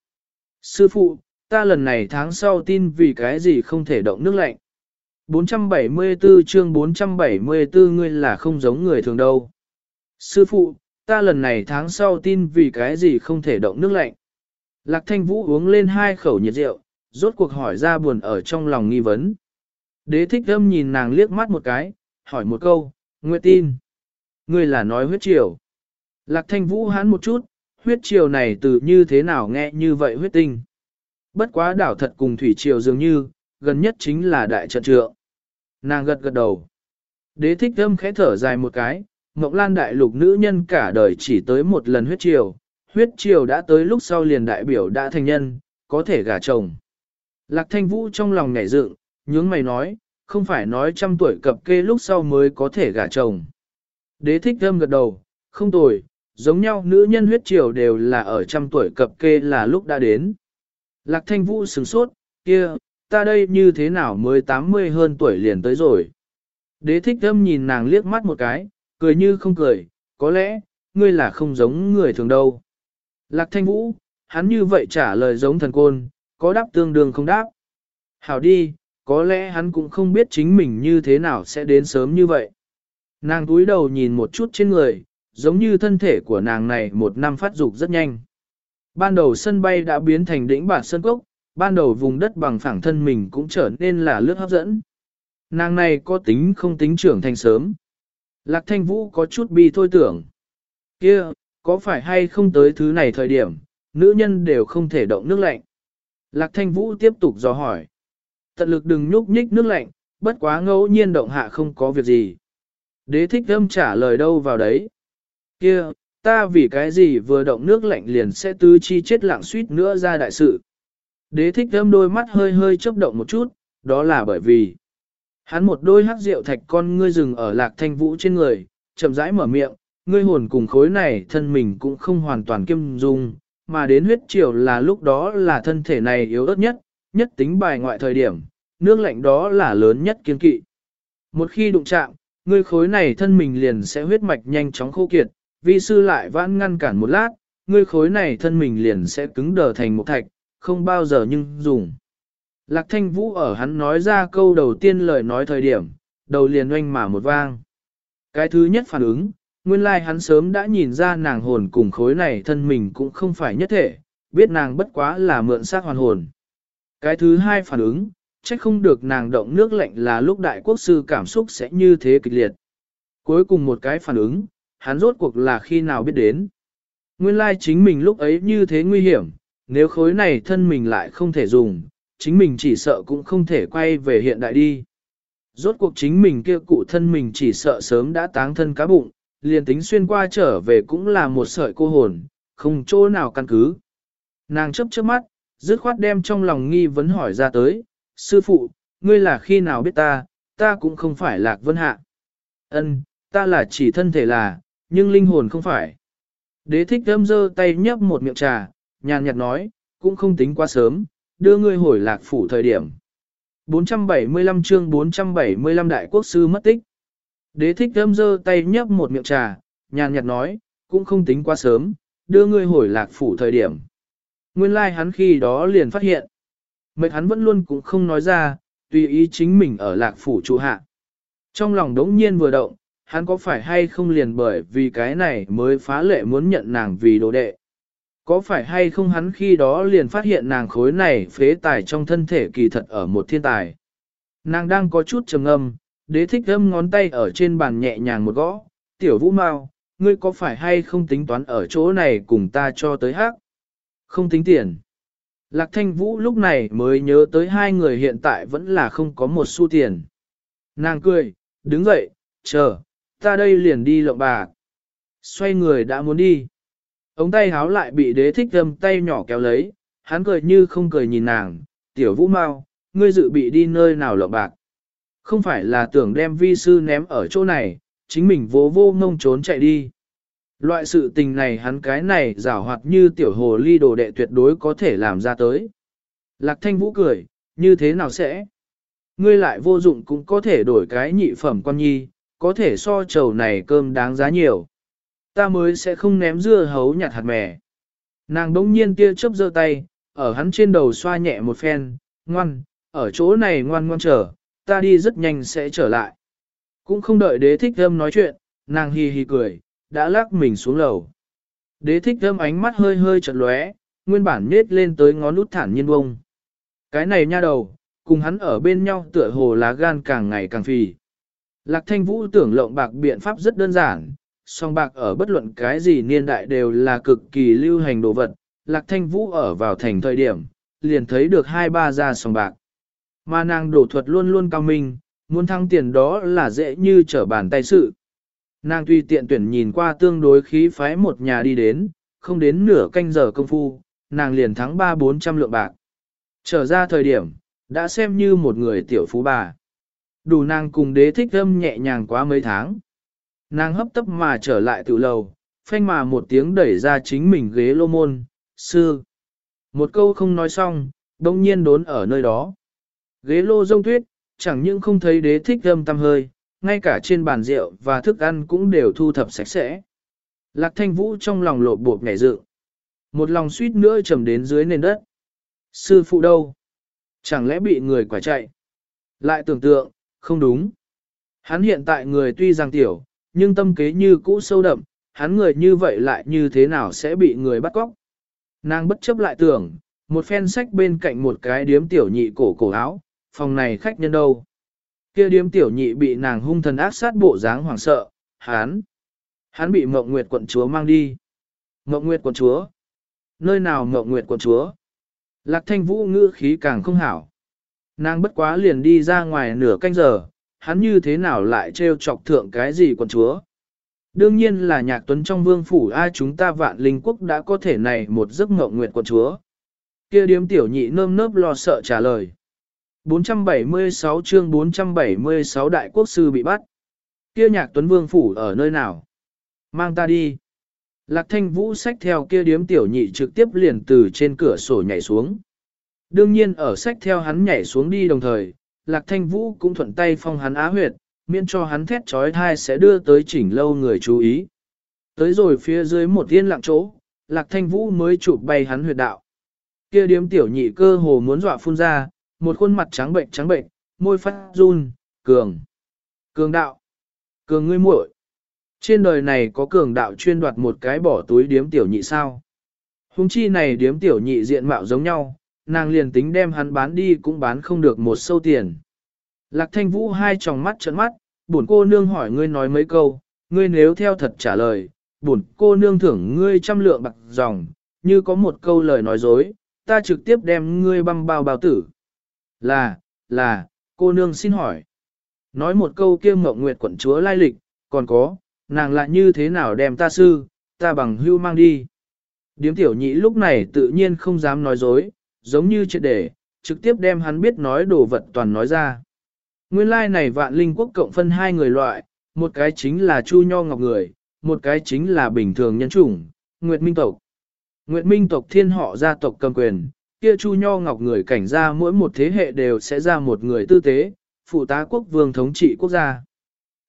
Sư phụ, ta lần này tháng sau tin vì cái gì không thể động nước lạnh. 474 chương 474 ngươi là không giống người thường đâu. Sư phụ, ta lần này tháng sau tin vì cái gì không thể động nước lạnh. Lạc thanh vũ uống lên hai khẩu nhiệt rượu, rốt cuộc hỏi ra buồn ở trong lòng nghi vấn. Đế thích âm nhìn nàng liếc mắt một cái, hỏi một câu, nguyện tin. Ngươi là nói huyết triều. Lạc thanh vũ hán một chút, huyết triều này từ như thế nào nghe như vậy huyết tinh. Bất quá đảo thật cùng thủy triều dường như, gần nhất chính là đại trận trượng. Nàng gật gật đầu. Đế thích thâm khẽ thở dài một cái, Ngọc Lan đại lục nữ nhân cả đời chỉ tới một lần huyết triều, huyết triều đã tới lúc sau liền đại biểu đã thành nhân, có thể gả chồng. Lạc thanh vũ trong lòng nhảy dựng, nhướng mày nói, không phải nói trăm tuổi cập kê lúc sau mới có thể gả chồng. Đế thích thâm gật đầu, không tồi, giống nhau nữ nhân huyết triều đều là ở trăm tuổi cập kê là lúc đã đến. Lạc thanh vũ sửng sốt, kia, ta đây như thế nào mới 80 hơn tuổi liền tới rồi. Đế thích thâm nhìn nàng liếc mắt một cái, cười như không cười, có lẽ, ngươi là không giống người thường đâu. Lạc thanh vũ, hắn như vậy trả lời giống thần côn, có đáp tương đương không đáp. Hảo đi, có lẽ hắn cũng không biết chính mình như thế nào sẽ đến sớm như vậy. Nàng túi đầu nhìn một chút trên người, giống như thân thể của nàng này một năm phát dục rất nhanh. Ban đầu sân bay đã biến thành đỉnh bản sân cốc, ban đầu vùng đất bằng phẳng thân mình cũng trở nên là lướt hấp dẫn. Nàng này có tính không tính trưởng thành sớm. Lạc thanh vũ có chút bi thôi tưởng. kia có phải hay không tới thứ này thời điểm, nữ nhân đều không thể động nước lạnh. Lạc thanh vũ tiếp tục dò hỏi. Tận lực đừng nhúc nhích nước lạnh, bất quá ngẫu nhiên động hạ không có việc gì. Đế thích âm trả lời đâu vào đấy. kia ta vì cái gì vừa động nước lạnh liền sẽ tứ chi chết lặng suýt nữa ra đại sự. Đế thích thơm đôi mắt hơi hơi chớp động một chút, đó là bởi vì hắn một đôi hắc rượu thạch con ngươi rừng ở lạc thanh vũ trên người, chậm rãi mở miệng, ngươi hồn cùng khối này thân mình cũng không hoàn toàn kiêm dung, mà đến huyết triều là lúc đó là thân thể này yếu ớt nhất, nhất tính bài ngoại thời điểm, nước lạnh đó là lớn nhất kiên kỵ. Một khi đụng chạm, ngươi khối này thân mình liền sẽ huyết mạch nhanh chóng khô kiệt, vi sư lại vãn ngăn cản một lát, ngươi khối này thân mình liền sẽ cứng đờ thành một thạch, không bao giờ nhưng dùng. Lạc thanh vũ ở hắn nói ra câu đầu tiên lời nói thời điểm, đầu liền oanh mà một vang. Cái thứ nhất phản ứng, nguyên lai like hắn sớm đã nhìn ra nàng hồn cùng khối này thân mình cũng không phải nhất thể, biết nàng bất quá là mượn xác hoàn hồn. Cái thứ hai phản ứng, trách không được nàng động nước lạnh là lúc đại quốc sư cảm xúc sẽ như thế kịch liệt. Cuối cùng một cái phản ứng, hắn rốt cuộc là khi nào biết đến. Nguyên lai chính mình lúc ấy như thế nguy hiểm, nếu khối này thân mình lại không thể dùng, chính mình chỉ sợ cũng không thể quay về hiện đại đi. Rốt cuộc chính mình kia cụ thân mình chỉ sợ sớm đã táng thân cá bụng, liền tính xuyên qua trở về cũng là một sợi cô hồn, không chỗ nào căn cứ. Nàng chấp trước mắt, dứt khoát đem trong lòng nghi vấn hỏi ra tới, sư phụ, ngươi là khi nào biết ta, ta cũng không phải lạc vân hạ. Ân, ta là chỉ thân thể là, nhưng linh hồn không phải. Đế thích thơm dơ tay nhấp một miệng trà, nhàn nhạt nói, cũng không tính quá sớm, đưa ngươi hồi lạc phủ thời điểm. 475 chương 475 đại quốc sư mất tích. Đế thích thơm dơ tay nhấp một miệng trà, nhàn nhạt nói, cũng không tính quá sớm, đưa ngươi hồi lạc phủ thời điểm. Nguyên lai like hắn khi đó liền phát hiện. Mệnh hắn vẫn luôn cũng không nói ra, tùy ý chính mình ở lạc phủ trụ hạ. Trong lòng đống nhiên vừa động, hắn có phải hay không liền bởi vì cái này mới phá lệ muốn nhận nàng vì đồ đệ. Có phải hay không hắn khi đó liền phát hiện nàng khối này phế tài trong thân thể kỳ thật ở một thiên tài. Nàng đang có chút trầm âm, đế thích âm ngón tay ở trên bàn nhẹ nhàng một gõ, tiểu vũ mau, ngươi có phải hay không tính toán ở chỗ này cùng ta cho tới hát? Không tính tiền. Lạc Thanh Vũ lúc này mới nhớ tới hai người hiện tại vẫn là không có một xu tiền. Nàng cười, đứng dậy, chờ, ta đây liền đi lộng bà. Xoay người đã muốn đi. Ống tay háo lại bị đế thích âm tay nhỏ kéo lấy, hắn cười như không cười nhìn nàng, tiểu vũ mau, ngươi dự bị đi nơi nào lộng bạc. Không phải là tưởng đem vi sư ném ở chỗ này, chính mình vô vô ngông trốn chạy đi. Loại sự tình này hắn cái này rảo hoạt như tiểu hồ ly đồ đệ tuyệt đối có thể làm ra tới. Lạc thanh vũ cười, như thế nào sẽ? Ngươi lại vô dụng cũng có thể đổi cái nhị phẩm quan nhi, có thể so trầu này cơm đáng giá nhiều. Ta mới sẽ không ném dưa hấu nhặt hạt mè. Nàng đống nhiên tia chớp giơ tay, ở hắn trên đầu xoa nhẹ một phen, ngoan, ở chỗ này ngoan ngoan chờ, ta đi rất nhanh sẽ trở lại. Cũng không đợi đế thích thơm nói chuyện, nàng hi hi cười, đã lắc mình xuống lầu. Đế thích thơm ánh mắt hơi hơi chật lóe, nguyên bản nết lên tới ngón út thản nhiên bông. Cái này nha đầu, cùng hắn ở bên nhau tựa hồ lá gan càng ngày càng phì. Lạc thanh vũ tưởng lộng bạc biện pháp rất đơn giản, song bạc ở bất luận cái gì niên đại đều là cực kỳ lưu hành đồ vật. Lạc thanh vũ ở vào thành thời điểm, liền thấy được hai ba gia song bạc. Mà nàng đổ thuật luôn luôn cao minh, muốn thăng tiền đó là dễ như trở bàn tay sự. Nàng tuy tiện tuyển nhìn qua tương đối khí phái một nhà đi đến, không đến nửa canh giờ công phu, nàng liền thắng ba bốn trăm lượng bạc. Trở ra thời điểm, đã xem như một người tiểu phú bà. Đủ nàng cùng đế thích âm nhẹ nhàng quá mấy tháng. Nàng hấp tấp mà trở lại tự lầu, phanh mà một tiếng đẩy ra chính mình ghế lô môn, sư. Một câu không nói xong, đông nhiên đốn ở nơi đó. Ghế lô rông tuyết, chẳng những không thấy đế thích âm tăm hơi, ngay cả trên bàn rượu và thức ăn cũng đều thu thập sạch sẽ. Lạc thanh vũ trong lòng lộ bột nhảy dự. Một lòng suýt nữa trầm đến dưới nền đất. Sư phụ đâu? Chẳng lẽ bị người quả chạy? Lại tưởng tượng, không đúng. Hắn hiện tại người tuy rằng tiểu, nhưng tâm kế như cũ sâu đậm, hắn người như vậy lại như thế nào sẽ bị người bắt cóc? Nàng bất chấp lại tưởng, một phen sách bên cạnh một cái điếm tiểu nhị cổ cổ áo, phòng này khách nhân đâu? Kia điếm tiểu nhị bị nàng hung thần ác sát bộ dáng hoảng sợ, hắn, hắn bị Mộng Nguyệt quận chúa mang đi. Mộng Nguyệt quận chúa? Nơi nào Mộng Nguyệt quận chúa? Lạc thanh vũ ngữ khí càng không hảo. Nàng bất quá liền đi ra ngoài nửa canh giờ, hắn như thế nào lại trêu chọc thượng cái gì quần chúa? Đương nhiên là nhạc tuấn trong vương phủ ai chúng ta vạn linh quốc đã có thể này một giấc ngộng nguyện quần chúa. Kia điếm tiểu nhị nơm nớp lo sợ trả lời. 476 chương 476 đại quốc sư bị bắt. Kia nhạc tuấn vương phủ ở nơi nào? Mang ta đi. Lạc thanh vũ sách theo kia điếm tiểu nhị trực tiếp liền từ trên cửa sổ nhảy xuống. Đương nhiên ở sách theo hắn nhảy xuống đi đồng thời, Lạc thanh vũ cũng thuận tay phong hắn á huyệt, miễn cho hắn thét trói thai sẽ đưa tới chỉnh lâu người chú ý. Tới rồi phía dưới một yên lặng chỗ, Lạc thanh vũ mới chụp bay hắn huyệt đạo. Kia điếm tiểu nhị cơ hồ muốn dọa phun ra, một khuôn mặt trắng bệnh trắng bệnh, môi phát run, cường. Cường đạo. Cường ngươi muội. Trên đời này có cường đạo chuyên đoạt một cái bỏ túi điếm tiểu nhị sao? Hùng chi này điếm tiểu nhị diện mạo giống nhau, nàng liền tính đem hắn bán đi cũng bán không được một sâu tiền. Lạc thanh vũ hai tròng mắt trợn mắt, bổn cô nương hỏi ngươi nói mấy câu, ngươi nếu theo thật trả lời, bổn cô nương thưởng ngươi trăm lượng bạc dòng, như có một câu lời nói dối, ta trực tiếp đem ngươi băm bao bao tử. Là, là, cô nương xin hỏi. Nói một câu kia mộng nguyệt quận chúa lai lịch, còn có, nàng lại như thế nào đem ta sư, ta bằng hưu mang đi. Điếm tiểu nhị lúc này tự nhiên không dám nói dối, giống như triệt để, trực tiếp đem hắn biết nói đồ vật toàn nói ra. Nguyên lai like này vạn linh quốc cộng phân hai người loại, một cái chính là chu nho ngọc người, một cái chính là bình thường nhân chủng, Nguyệt Minh tộc. Nguyệt Minh tộc thiên họ gia tộc cầm quyền, kia chu nho ngọc người cảnh ra mỗi một thế hệ đều sẽ ra một người tư tế, phụ tá quốc vương thống trị quốc gia.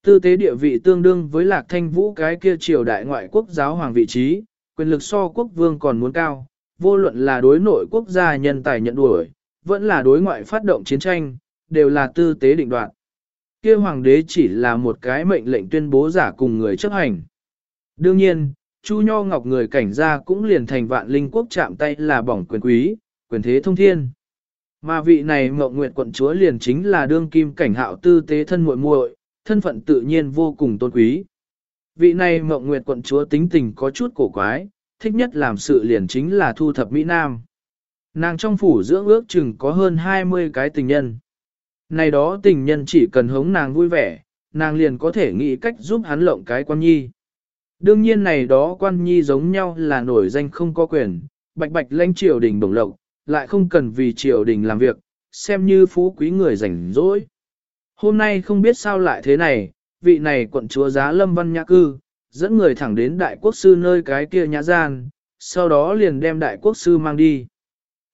Tư tế địa vị tương đương với lạc thanh vũ cái kia triều đại ngoại quốc giáo hoàng vị trí, quyền lực so quốc vương còn muốn cao, vô luận là đối nội quốc gia nhân tài nhận đuổi, vẫn là đối ngoại phát động chiến tranh, đều là tư tế định đoạn. Kia hoàng đế chỉ là một cái mệnh lệnh tuyên bố giả cùng người chấp hành. Đương nhiên, Chu Nho Ngọc người cảnh gia cũng liền thành vạn linh quốc chạm tay là bỏng quyền quý, quyền thế thông thiên. Mà vị này Ngọc Nguyệt quận chúa liền chính là đương kim cảnh hạo tư tế thân muội muội, thân phận tự nhiên vô cùng tôn quý. vị này Ngọc nguyệt quận chúa tính tình có chút cổ quái, thích nhất làm sự liền chính là thu thập Mỹ Nam. Nàng trong phủ dưỡng ước chừng có hơn 20 cái tình nhân. Này đó tình nhân chỉ cần hống nàng vui vẻ, nàng liền có thể nghĩ cách giúp hắn lộng cái quan nhi. Đương nhiên này đó quan nhi giống nhau là nổi danh không có quyền, bạch bạch lãnh triều đình bổng lộc, lại không cần vì triều đình làm việc, xem như phú quý người rảnh rỗi. Hôm nay không biết sao lại thế này, vị này quận chúa giá lâm văn nhã cư, dẫn người thẳng đến đại quốc sư nơi cái kia nhã gian, sau đó liền đem đại quốc sư mang đi.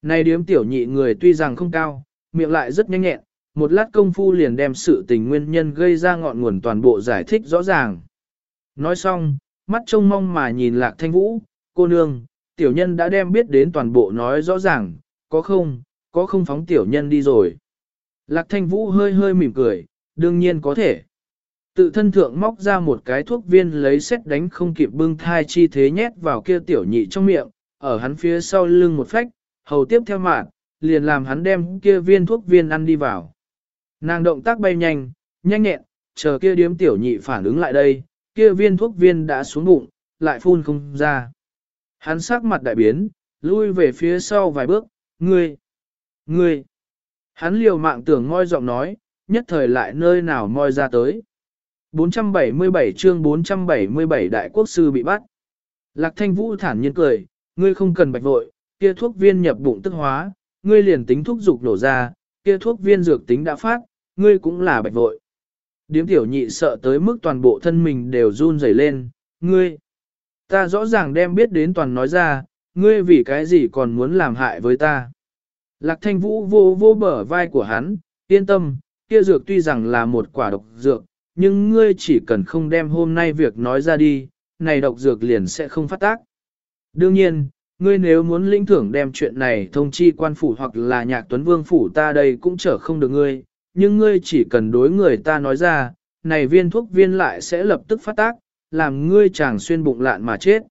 Này điếm tiểu nhị người tuy rằng không cao, miệng lại rất nhanh nhẹn, một lát công phu liền đem sự tình nguyên nhân gây ra ngọn nguồn toàn bộ giải thích rõ ràng. Nói xong, mắt trông mong mà nhìn lạc thanh vũ, cô nương, tiểu nhân đã đem biết đến toàn bộ nói rõ ràng, có không, có không phóng tiểu nhân đi rồi. Lạc thanh vũ hơi hơi mỉm cười, đương nhiên có thể. Tự thân thượng móc ra một cái thuốc viên lấy xét đánh không kịp bưng thai chi thế nhét vào kia tiểu nhị trong miệng, ở hắn phía sau lưng một phách, hầu tiếp theo mạng, liền làm hắn đem kia viên thuốc viên ăn đi vào. Nàng động tác bay nhanh, nhanh nhẹn, chờ kia điếm tiểu nhị phản ứng lại đây, kia viên thuốc viên đã xuống bụng, lại phun không ra. Hắn sắc mặt đại biến, lui về phía sau vài bước, ngươi, ngươi. Hắn liều mạng tưởng ngoi giọng nói, nhất thời lại nơi nào moi ra tới. 477 chương 477 đại quốc sư bị bắt. Lạc thanh vũ thản nhiên cười, ngươi không cần bạch vội, kia thuốc viên nhập bụng tức hóa, ngươi liền tính thuốc dục nổ ra, kia thuốc viên dược tính đã phát, ngươi cũng là bạch vội. Điếm tiểu nhị sợ tới mức toàn bộ thân mình đều run rẩy lên, ngươi. Ta rõ ràng đem biết đến toàn nói ra, ngươi vì cái gì còn muốn làm hại với ta. Lạc thanh vũ vô vô bờ vai của hắn, yên tâm, kia dược tuy rằng là một quả độc dược, nhưng ngươi chỉ cần không đem hôm nay việc nói ra đi, này độc dược liền sẽ không phát tác. Đương nhiên, ngươi nếu muốn lĩnh thưởng đem chuyện này thông chi quan phủ hoặc là nhạc tuấn vương phủ ta đây cũng trở không được ngươi, nhưng ngươi chỉ cần đối người ta nói ra, này viên thuốc viên lại sẽ lập tức phát tác, làm ngươi chàng xuyên bụng lạn mà chết.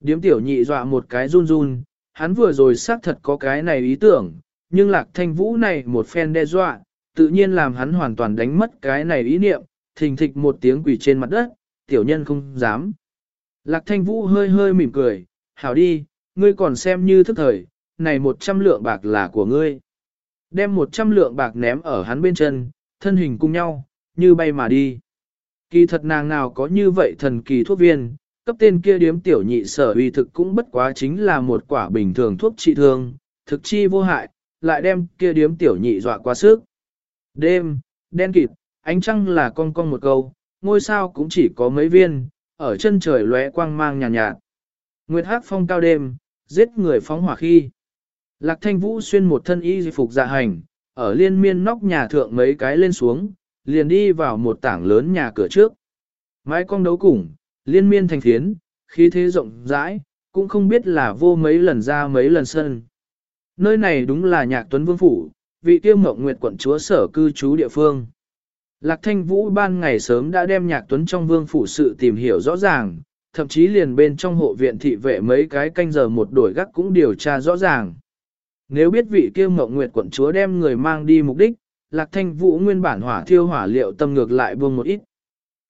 Điếm tiểu nhị dọa một cái run run, hắn vừa rồi xác thật có cái này ý tưởng, nhưng lạc thanh vũ này một phen đe dọa, tự nhiên làm hắn hoàn toàn đánh mất cái này ý niệm, thình thịch một tiếng quỷ trên mặt đất, tiểu nhân không dám. Lạc thanh vũ hơi hơi mỉm cười, hảo đi, ngươi còn xem như thức thời, này một trăm lượng bạc là của ngươi. Đem một trăm lượng bạc ném ở hắn bên chân, thân hình cùng nhau, như bay mà đi. Kỳ thật nàng nào có như vậy thần kỳ thuốc viên, cấp tên kia điếm tiểu nhị sở uy thực cũng bất quá chính là một quả bình thường thuốc trị thương, thực chi vô hại, lại đem kia điếm tiểu nhị dọa quá sức. Đêm, đen kịt, ánh trăng là con con một câu, ngôi sao cũng chỉ có mấy viên, ở chân trời lóe quang mang nhàn nhạt, nhạt. Nguyệt hát phong cao đêm, giết người phóng hỏa khi. Lạc thanh vũ xuyên một thân y phục dạ hành, ở liên miên nóc nhà thượng mấy cái lên xuống, liền đi vào một tảng lớn nhà cửa trước. Mái cong đấu củng, liên miên thành thiến, khí thế rộng rãi, cũng không biết là vô mấy lần ra mấy lần sân. Nơi này đúng là nhạc tuấn vương phủ, vị tiêu mộng nguyệt quận chúa sở cư trú địa phương. Lạc thanh vũ ban ngày sớm đã đem nhạc tuấn trong vương phủ sự tìm hiểu rõ ràng, thậm chí liền bên trong hộ viện thị vệ mấy cái canh giờ một đổi gác cũng điều tra rõ ràng. Nếu biết vị kia mộng nguyệt quận chúa đem người mang đi mục đích, lạc thanh vũ nguyên bản hỏa thiêu hỏa liệu tâm ngược lại buông một ít.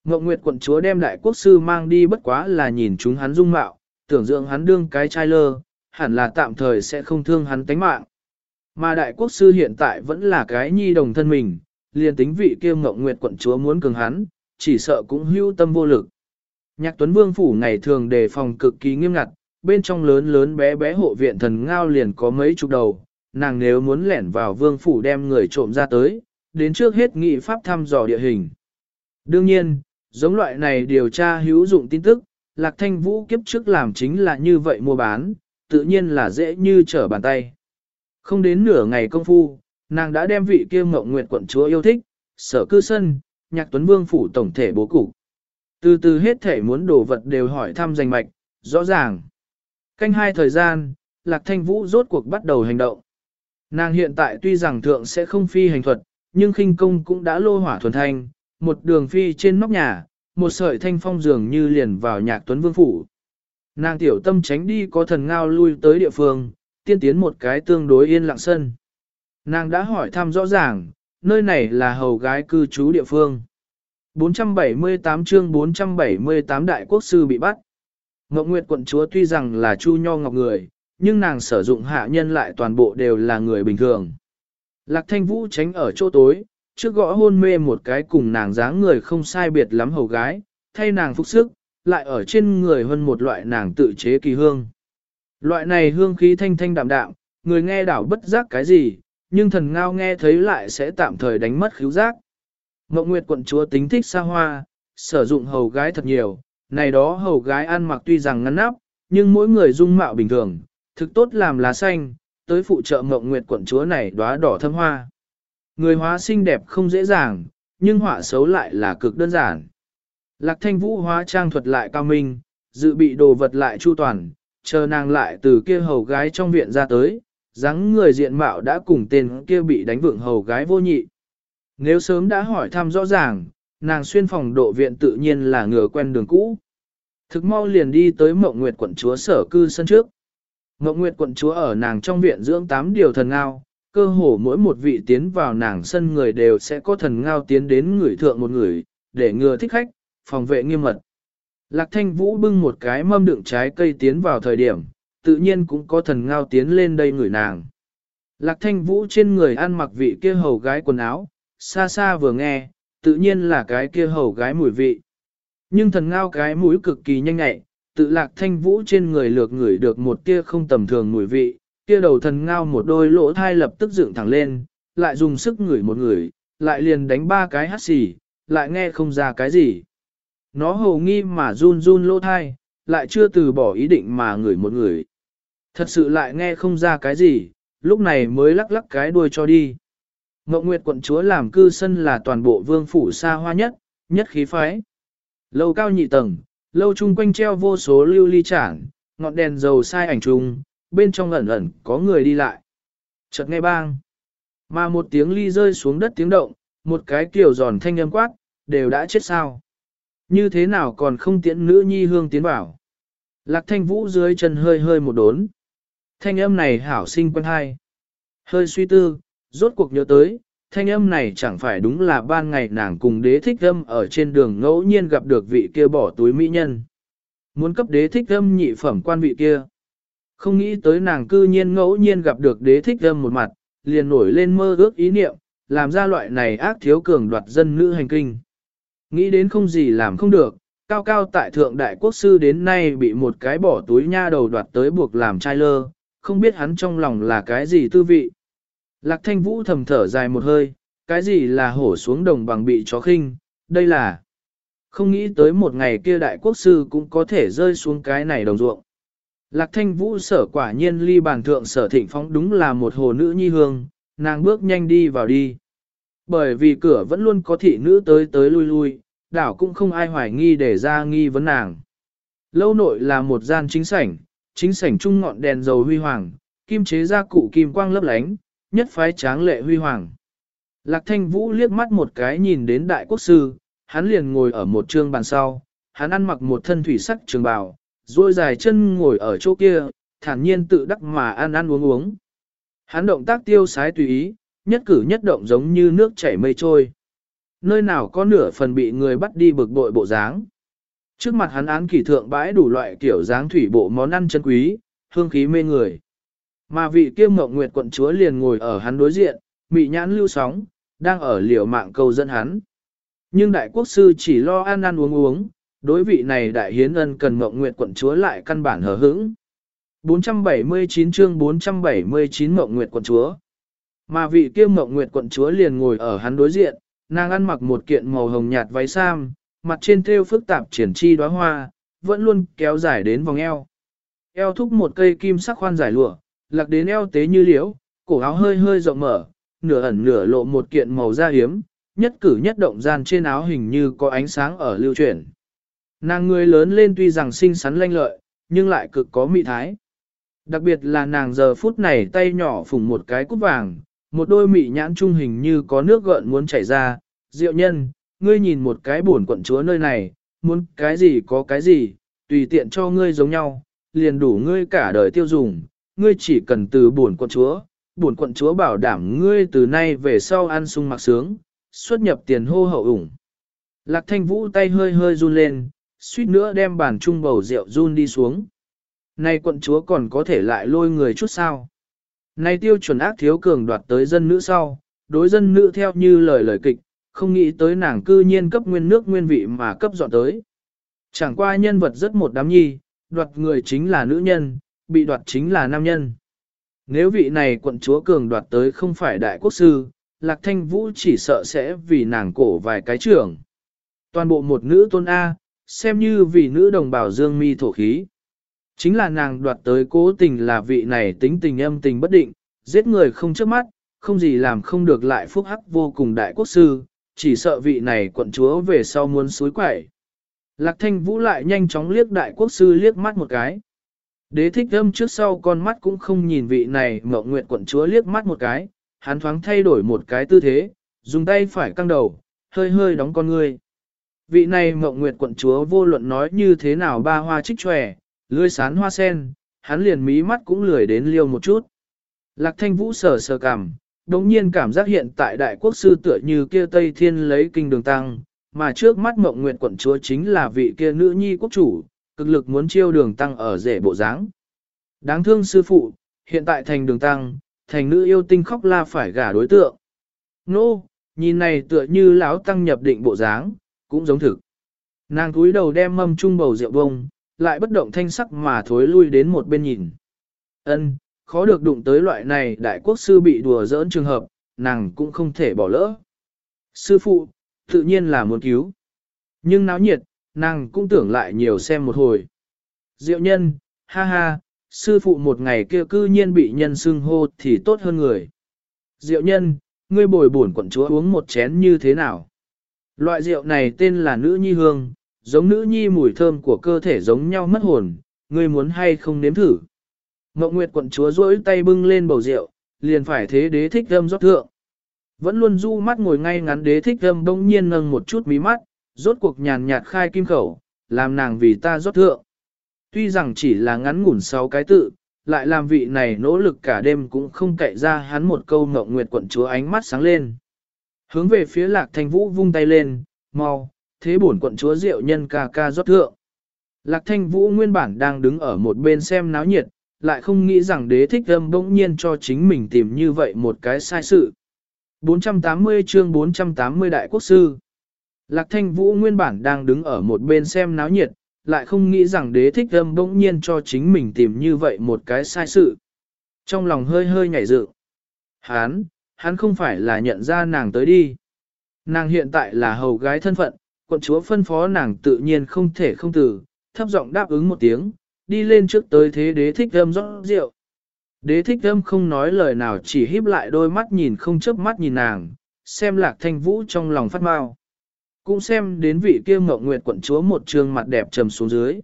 Mộng nguyệt quận chúa đem đại quốc sư mang đi bất quá là nhìn chúng hắn dung mạo, tưởng tượng hắn đương cái trai lơ, hẳn là tạm thời sẽ không thương hắn tánh mạng. Mà đại quốc sư hiện tại vẫn là cái nhi đồng thân mình, liền tính vị kia mộng nguyệt quận chúa muốn cường hắn, chỉ sợ cũng hưu tâm vô lực. Nhạc Tuấn Vương phủ ngày thường đề phòng cực kỳ nghiêm ngặt, bên trong lớn lớn bé bé hộ viện thần ngao liền có mấy chục đầu, nàng nếu muốn lẻn vào vương phủ đem người trộm ra tới, đến trước hết nghị pháp thăm dò địa hình. Đương nhiên, giống loại này điều tra hữu dụng tin tức, Lạc Thanh Vũ kiếp trước làm chính là như vậy mua bán, tự nhiên là dễ như trở bàn tay. Không đến nửa ngày công phu, nàng đã đem vị kia mộng nguyệt quận chúa yêu thích, sở cư sân, nhạc tuấn vương phủ tổng thể bố cục. Từ từ hết thể muốn đồ vật đều hỏi thăm danh mạch, rõ ràng. Canh hai thời gian, Lạc Thanh Vũ rốt cuộc bắt đầu hành động. Nàng hiện tại tuy rằng thượng sẽ không phi hành thuật, nhưng khinh công cũng đã lô hỏa thuần thanh, một đường phi trên nóc nhà, một sợi thanh phong dường như liền vào nhạc tuấn vương phủ. Nàng tiểu tâm tránh đi có thần ngao lui tới địa phương, tiên tiến một cái tương đối yên lặng sân. Nàng đã hỏi thăm rõ ràng, nơi này là hầu gái cư trú địa phương. 478 chương 478 đại quốc sư bị bắt. Ngọc Nguyệt quận chúa tuy rằng là Chu Nho Ngọc người, nhưng nàng sử dụng hạ nhân lại toàn bộ đều là người bình thường. Lạc Thanh Vũ tránh ở chỗ tối, trước gõ hôn mê một cái cùng nàng dáng người không sai biệt lắm hầu gái, thay nàng phục sức, lại ở trên người hơn một loại nàng tự chế kỳ hương. Loại này hương khí thanh thanh đạm đạm, người nghe đảo bất giác cái gì, nhưng thần ngao nghe thấy lại sẽ tạm thời đánh mất khíu giác. Mộng Nguyệt quận chúa tính thích xa hoa, sử dụng hầu gái thật nhiều, này đó hầu gái ăn mặc tuy rằng ngăn nắp, nhưng mỗi người dung mạo bình thường, thực tốt làm lá xanh, tới phụ trợ Mộng Nguyệt quận chúa này đóa đỏ thâm hoa. Người hóa xinh đẹp không dễ dàng, nhưng họa xấu lại là cực đơn giản. Lạc thanh vũ hóa trang thuật lại cao minh, dự bị đồ vật lại chu toàn, chờ nàng lại từ kia hầu gái trong viện ra tới, dáng người diện mạo đã cùng tên kia bị đánh vượng hầu gái vô nhị. Nếu sớm đã hỏi thăm rõ ràng, nàng xuyên phòng độ viện tự nhiên là ngừa quen đường cũ. Thực mau liền đi tới mộng nguyệt quận chúa sở cư sân trước. Mộng nguyệt quận chúa ở nàng trong viện dưỡng tám điều thần ngao, cơ hồ mỗi một vị tiến vào nàng sân người đều sẽ có thần ngao tiến đến người thượng một người, để ngừa thích khách, phòng vệ nghiêm mật. Lạc thanh vũ bưng một cái mâm đựng trái cây tiến vào thời điểm, tự nhiên cũng có thần ngao tiến lên đây người nàng. Lạc thanh vũ trên người ăn mặc vị kia hầu gái quần áo, xa xa vừa nghe, tự nhiên là cái kia hầu gái mùi vị. Nhưng thần ngao cái mũi cực kỳ nhanh nhẹ, tự lạc thanh vũ trên người lược ngửi được một kia không tầm thường mùi vị, kia đầu thần ngao một đôi lỗ thai lập tức dựng thẳng lên, lại dùng sức ngửi một người, lại liền đánh ba cái hắt xì, lại nghe không ra cái gì. Nó hầu nghi mà run run lỗ thai, lại chưa từ bỏ ý định mà ngửi một người. Thật sự lại nghe không ra cái gì, lúc này mới lắc lắc cái đuôi cho đi. Ngọc Nguyệt quận chúa làm cư sân là toàn bộ vương phủ xa hoa nhất, nhất khí phái. Lâu cao nhị tầng, lâu chung quanh treo vô số lưu ly chản, ngọn đèn dầu sai ảnh trùng, bên trong ẩn ẩn có người đi lại. Chợt nghe bang, mà một tiếng ly rơi xuống đất tiếng động, một cái kiểu giòn thanh âm quát, đều đã chết sao. Như thế nào còn không tiễn nữ nhi hương tiến bảo? Lạc thanh vũ dưới chân hơi hơi một đốn. Thanh âm này hảo sinh quân hai. Hơi suy tư, rốt cuộc nhớ tới, thanh âm này chẳng phải đúng là ban ngày nàng cùng đế thích âm ở trên đường ngẫu nhiên gặp được vị kia bỏ túi mỹ nhân. Muốn cấp đế thích âm nhị phẩm quan vị kia. Không nghĩ tới nàng cư nhiên ngẫu nhiên gặp được đế thích âm một mặt, liền nổi lên mơ ước ý niệm, làm ra loại này ác thiếu cường đoạt dân nữ hành kinh. Nghĩ đến không gì làm không được, cao cao tại thượng đại quốc sư đến nay bị một cái bỏ túi nha đầu đoạt tới buộc làm trai lơ, không biết hắn trong lòng là cái gì tư vị. Lạc thanh vũ thầm thở dài một hơi, cái gì là hổ xuống đồng bằng bị chó khinh, đây là... Không nghĩ tới một ngày kia đại quốc sư cũng có thể rơi xuống cái này đồng ruộng. Lạc thanh vũ sở quả nhiên ly bàn thượng sở thịnh phóng đúng là một hồ nữ nhi hương, nàng bước nhanh đi vào đi. Bởi vì cửa vẫn luôn có thị nữ tới tới lui lui, đảo cũng không ai hoài nghi để ra nghi vấn nàng. Lâu nội là một gian chính sảnh, chính sảnh trung ngọn đèn dầu huy hoàng, kim chế ra cụ kim quang lấp lánh, nhất phái tráng lệ huy hoàng. Lạc thanh vũ liếc mắt một cái nhìn đến đại quốc sư, hắn liền ngồi ở một trương bàn sau, hắn ăn mặc một thân thủy sắc trường bào, duỗi dài chân ngồi ở chỗ kia, thản nhiên tự đắc mà ăn ăn uống uống. Hắn động tác tiêu sái tùy ý, nhất cử nhất động giống như nước chảy mây trôi. Nơi nào có nửa phần bị người bắt đi bực bội bộ dáng. Trước mặt hắn án kỷ thượng bãi đủ loại kiểu dáng thủy bộ món ăn chân quý, hương khí mê người. Mà vị kiêm mộng nguyệt quận chúa liền ngồi ở hắn đối diện, mị nhãn lưu sóng, đang ở liều mạng cầu dẫn hắn. Nhưng đại quốc sư chỉ lo ăn ăn uống uống, đối vị này đại hiến ân cần mộng nguyệt quận chúa lại căn bản hờ hững. 479 chương 479 mộng nguyệt quận chúa. Mà vị kia mộng nguyệt quận chúa liền ngồi ở hắn đối diện, nàng ăn mặc một kiện màu hồng nhạt váy sam, mặt trên thêu phức tạp triển chi đóa hoa, vẫn luôn kéo dài đến vòng eo. Eo thúc một cây kim sắc khoan dài lụa, lạc đến eo tế như liễu, cổ áo hơi hơi rộng mở, nửa ẩn nửa lộ một kiện màu da hiếm, nhất cử nhất động gian trên áo hình như có ánh sáng ở lưu chuyển. Nàng người lớn lên tuy rằng xinh xắn lanh lợi, nhưng lại cực có mị thái. Đặc biệt là nàng giờ phút này tay nhỏ phủng một cái cút vàng, một đôi mị nhãn trung hình như có nước gợn muốn chảy ra. Diệu nhân, ngươi nhìn một cái buồn quận chúa nơi này, muốn cái gì có cái gì, tùy tiện cho ngươi giống nhau, liền đủ ngươi cả đời tiêu dùng, ngươi chỉ cần từ buồn quận chúa, buồn quận chúa bảo đảm ngươi từ nay về sau ăn sung mặc sướng, xuất nhập tiền hô hậu ủng. Lạc thanh vũ tay hơi hơi run lên, suýt nữa đem bàn trung bầu rượu run đi xuống. Này quận chúa còn có thể lại lôi người chút sao. Này tiêu chuẩn ác thiếu cường đoạt tới dân nữ sau, đối dân nữ theo như lời lời kịch, không nghĩ tới nàng cư nhiên cấp nguyên nước nguyên vị mà cấp dọn tới. Chẳng qua nhân vật rất một đám nhi, đoạt người chính là nữ nhân, bị đoạt chính là nam nhân. Nếu vị này quận chúa cường đoạt tới không phải đại quốc sư, Lạc Thanh Vũ chỉ sợ sẽ vì nàng cổ vài cái trưởng. Toàn bộ một nữ tôn A, xem như vì nữ đồng bào dương mi thổ khí. Chính là nàng đoạt tới cố tình là vị này tính tình âm tình bất định, giết người không trước mắt, không gì làm không được lại phúc hắc vô cùng đại quốc sư, chỉ sợ vị này quận chúa về sau muốn suối quẩy. Lạc thanh vũ lại nhanh chóng liếc đại quốc sư liếc mắt một cái. Đế thích âm trước sau con mắt cũng không nhìn vị này mộng nguyện quận chúa liếc mắt một cái, hắn thoáng thay đổi một cái tư thế, dùng tay phải căng đầu, hơi hơi đóng con ngươi. Vị này mộng nguyệt quận chúa vô luận nói như thế nào ba hoa trích tròe, lưới sán hoa sen, hắn liền mí mắt cũng lười đến liêu một chút. Lạc thanh vũ sờ sờ cảm, đồng nhiên cảm giác hiện tại đại quốc sư tựa như kia Tây Thiên lấy kinh đường tăng, mà trước mắt mộng nguyện quận chúa chính là vị kia nữ nhi quốc chủ, cực lực muốn chiêu đường tăng ở rể bộ dáng. Đáng thương sư phụ, hiện tại thành đường tăng, thành nữ yêu tinh khóc la phải gả đối tượng. Nô, no, nhìn này tựa như lão tăng nhập định bộ dáng, cũng giống thực. Nàng cúi đầu đem mâm trung bầu rượu bông, lại bất động thanh sắc mà thối lui đến một bên nhìn. Ân, khó được đụng tới loại này đại quốc sư bị đùa giỡn trường hợp, nàng cũng không thể bỏ lỡ. Sư phụ, tự nhiên là muốn cứu. Nhưng náo nhiệt, nàng cũng tưởng lại nhiều xem một hồi. Diệu nhân, ha ha, sư phụ một ngày kia cư nhiên bị nhân xưng hô thì tốt hơn người. Diệu nhân, ngươi bồi bổn quận chúa uống một chén như thế nào? Loại rượu này tên là nữ nhi hương, giống nữ nhi mùi thơm của cơ thể giống nhau mất hồn, ngươi muốn hay không nếm thử. Mộng Nguyệt quận chúa rỗi tay bưng lên bầu rượu, liền phải thế đế thích âm rót thượng. Vẫn luôn du mắt ngồi ngay ngắn đế thích âm bỗng nhiên nâng một chút mí mắt, rốt cuộc nhàn nhạt khai kim khẩu, làm nàng vì ta rót thượng. Tuy rằng chỉ là ngắn ngủn sáu cái tự, lại làm vị này nỗ lực cả đêm cũng không cậy ra hắn một câu mộng nguyệt quận chúa ánh mắt sáng lên. Hướng về phía lạc thanh vũ vung tay lên, mau, thế bổn quận chúa rượu nhân ca ca rót thượng. Lạc thanh vũ nguyên bản đang đứng ở một bên xem náo nhiệt, lại không nghĩ rằng đế thích âm bỗng nhiên cho chính mình tìm như vậy một cái sai sự. 480 chương 480 Đại Quốc Sư Lạc thanh vũ nguyên bản đang đứng ở một bên xem náo nhiệt, lại không nghĩ rằng đế thích âm bỗng nhiên cho chính mình tìm như vậy một cái sai sự. Trong lòng hơi hơi nhảy dự. Hán, hắn không phải là nhận ra nàng tới đi. Nàng hiện tại là hầu gái thân phận, quận chúa phân phó nàng tự nhiên không thể không từ, thấp giọng đáp ứng một tiếng, đi lên trước tới thế đế thích âm rót rượu. Đế thích âm không nói lời nào chỉ híp lại đôi mắt nhìn không chớp mắt nhìn nàng, xem lạc thanh vũ trong lòng phát mau. Cũng xem đến vị kia mộng nguyệt quận chúa một trường mặt đẹp trầm xuống dưới.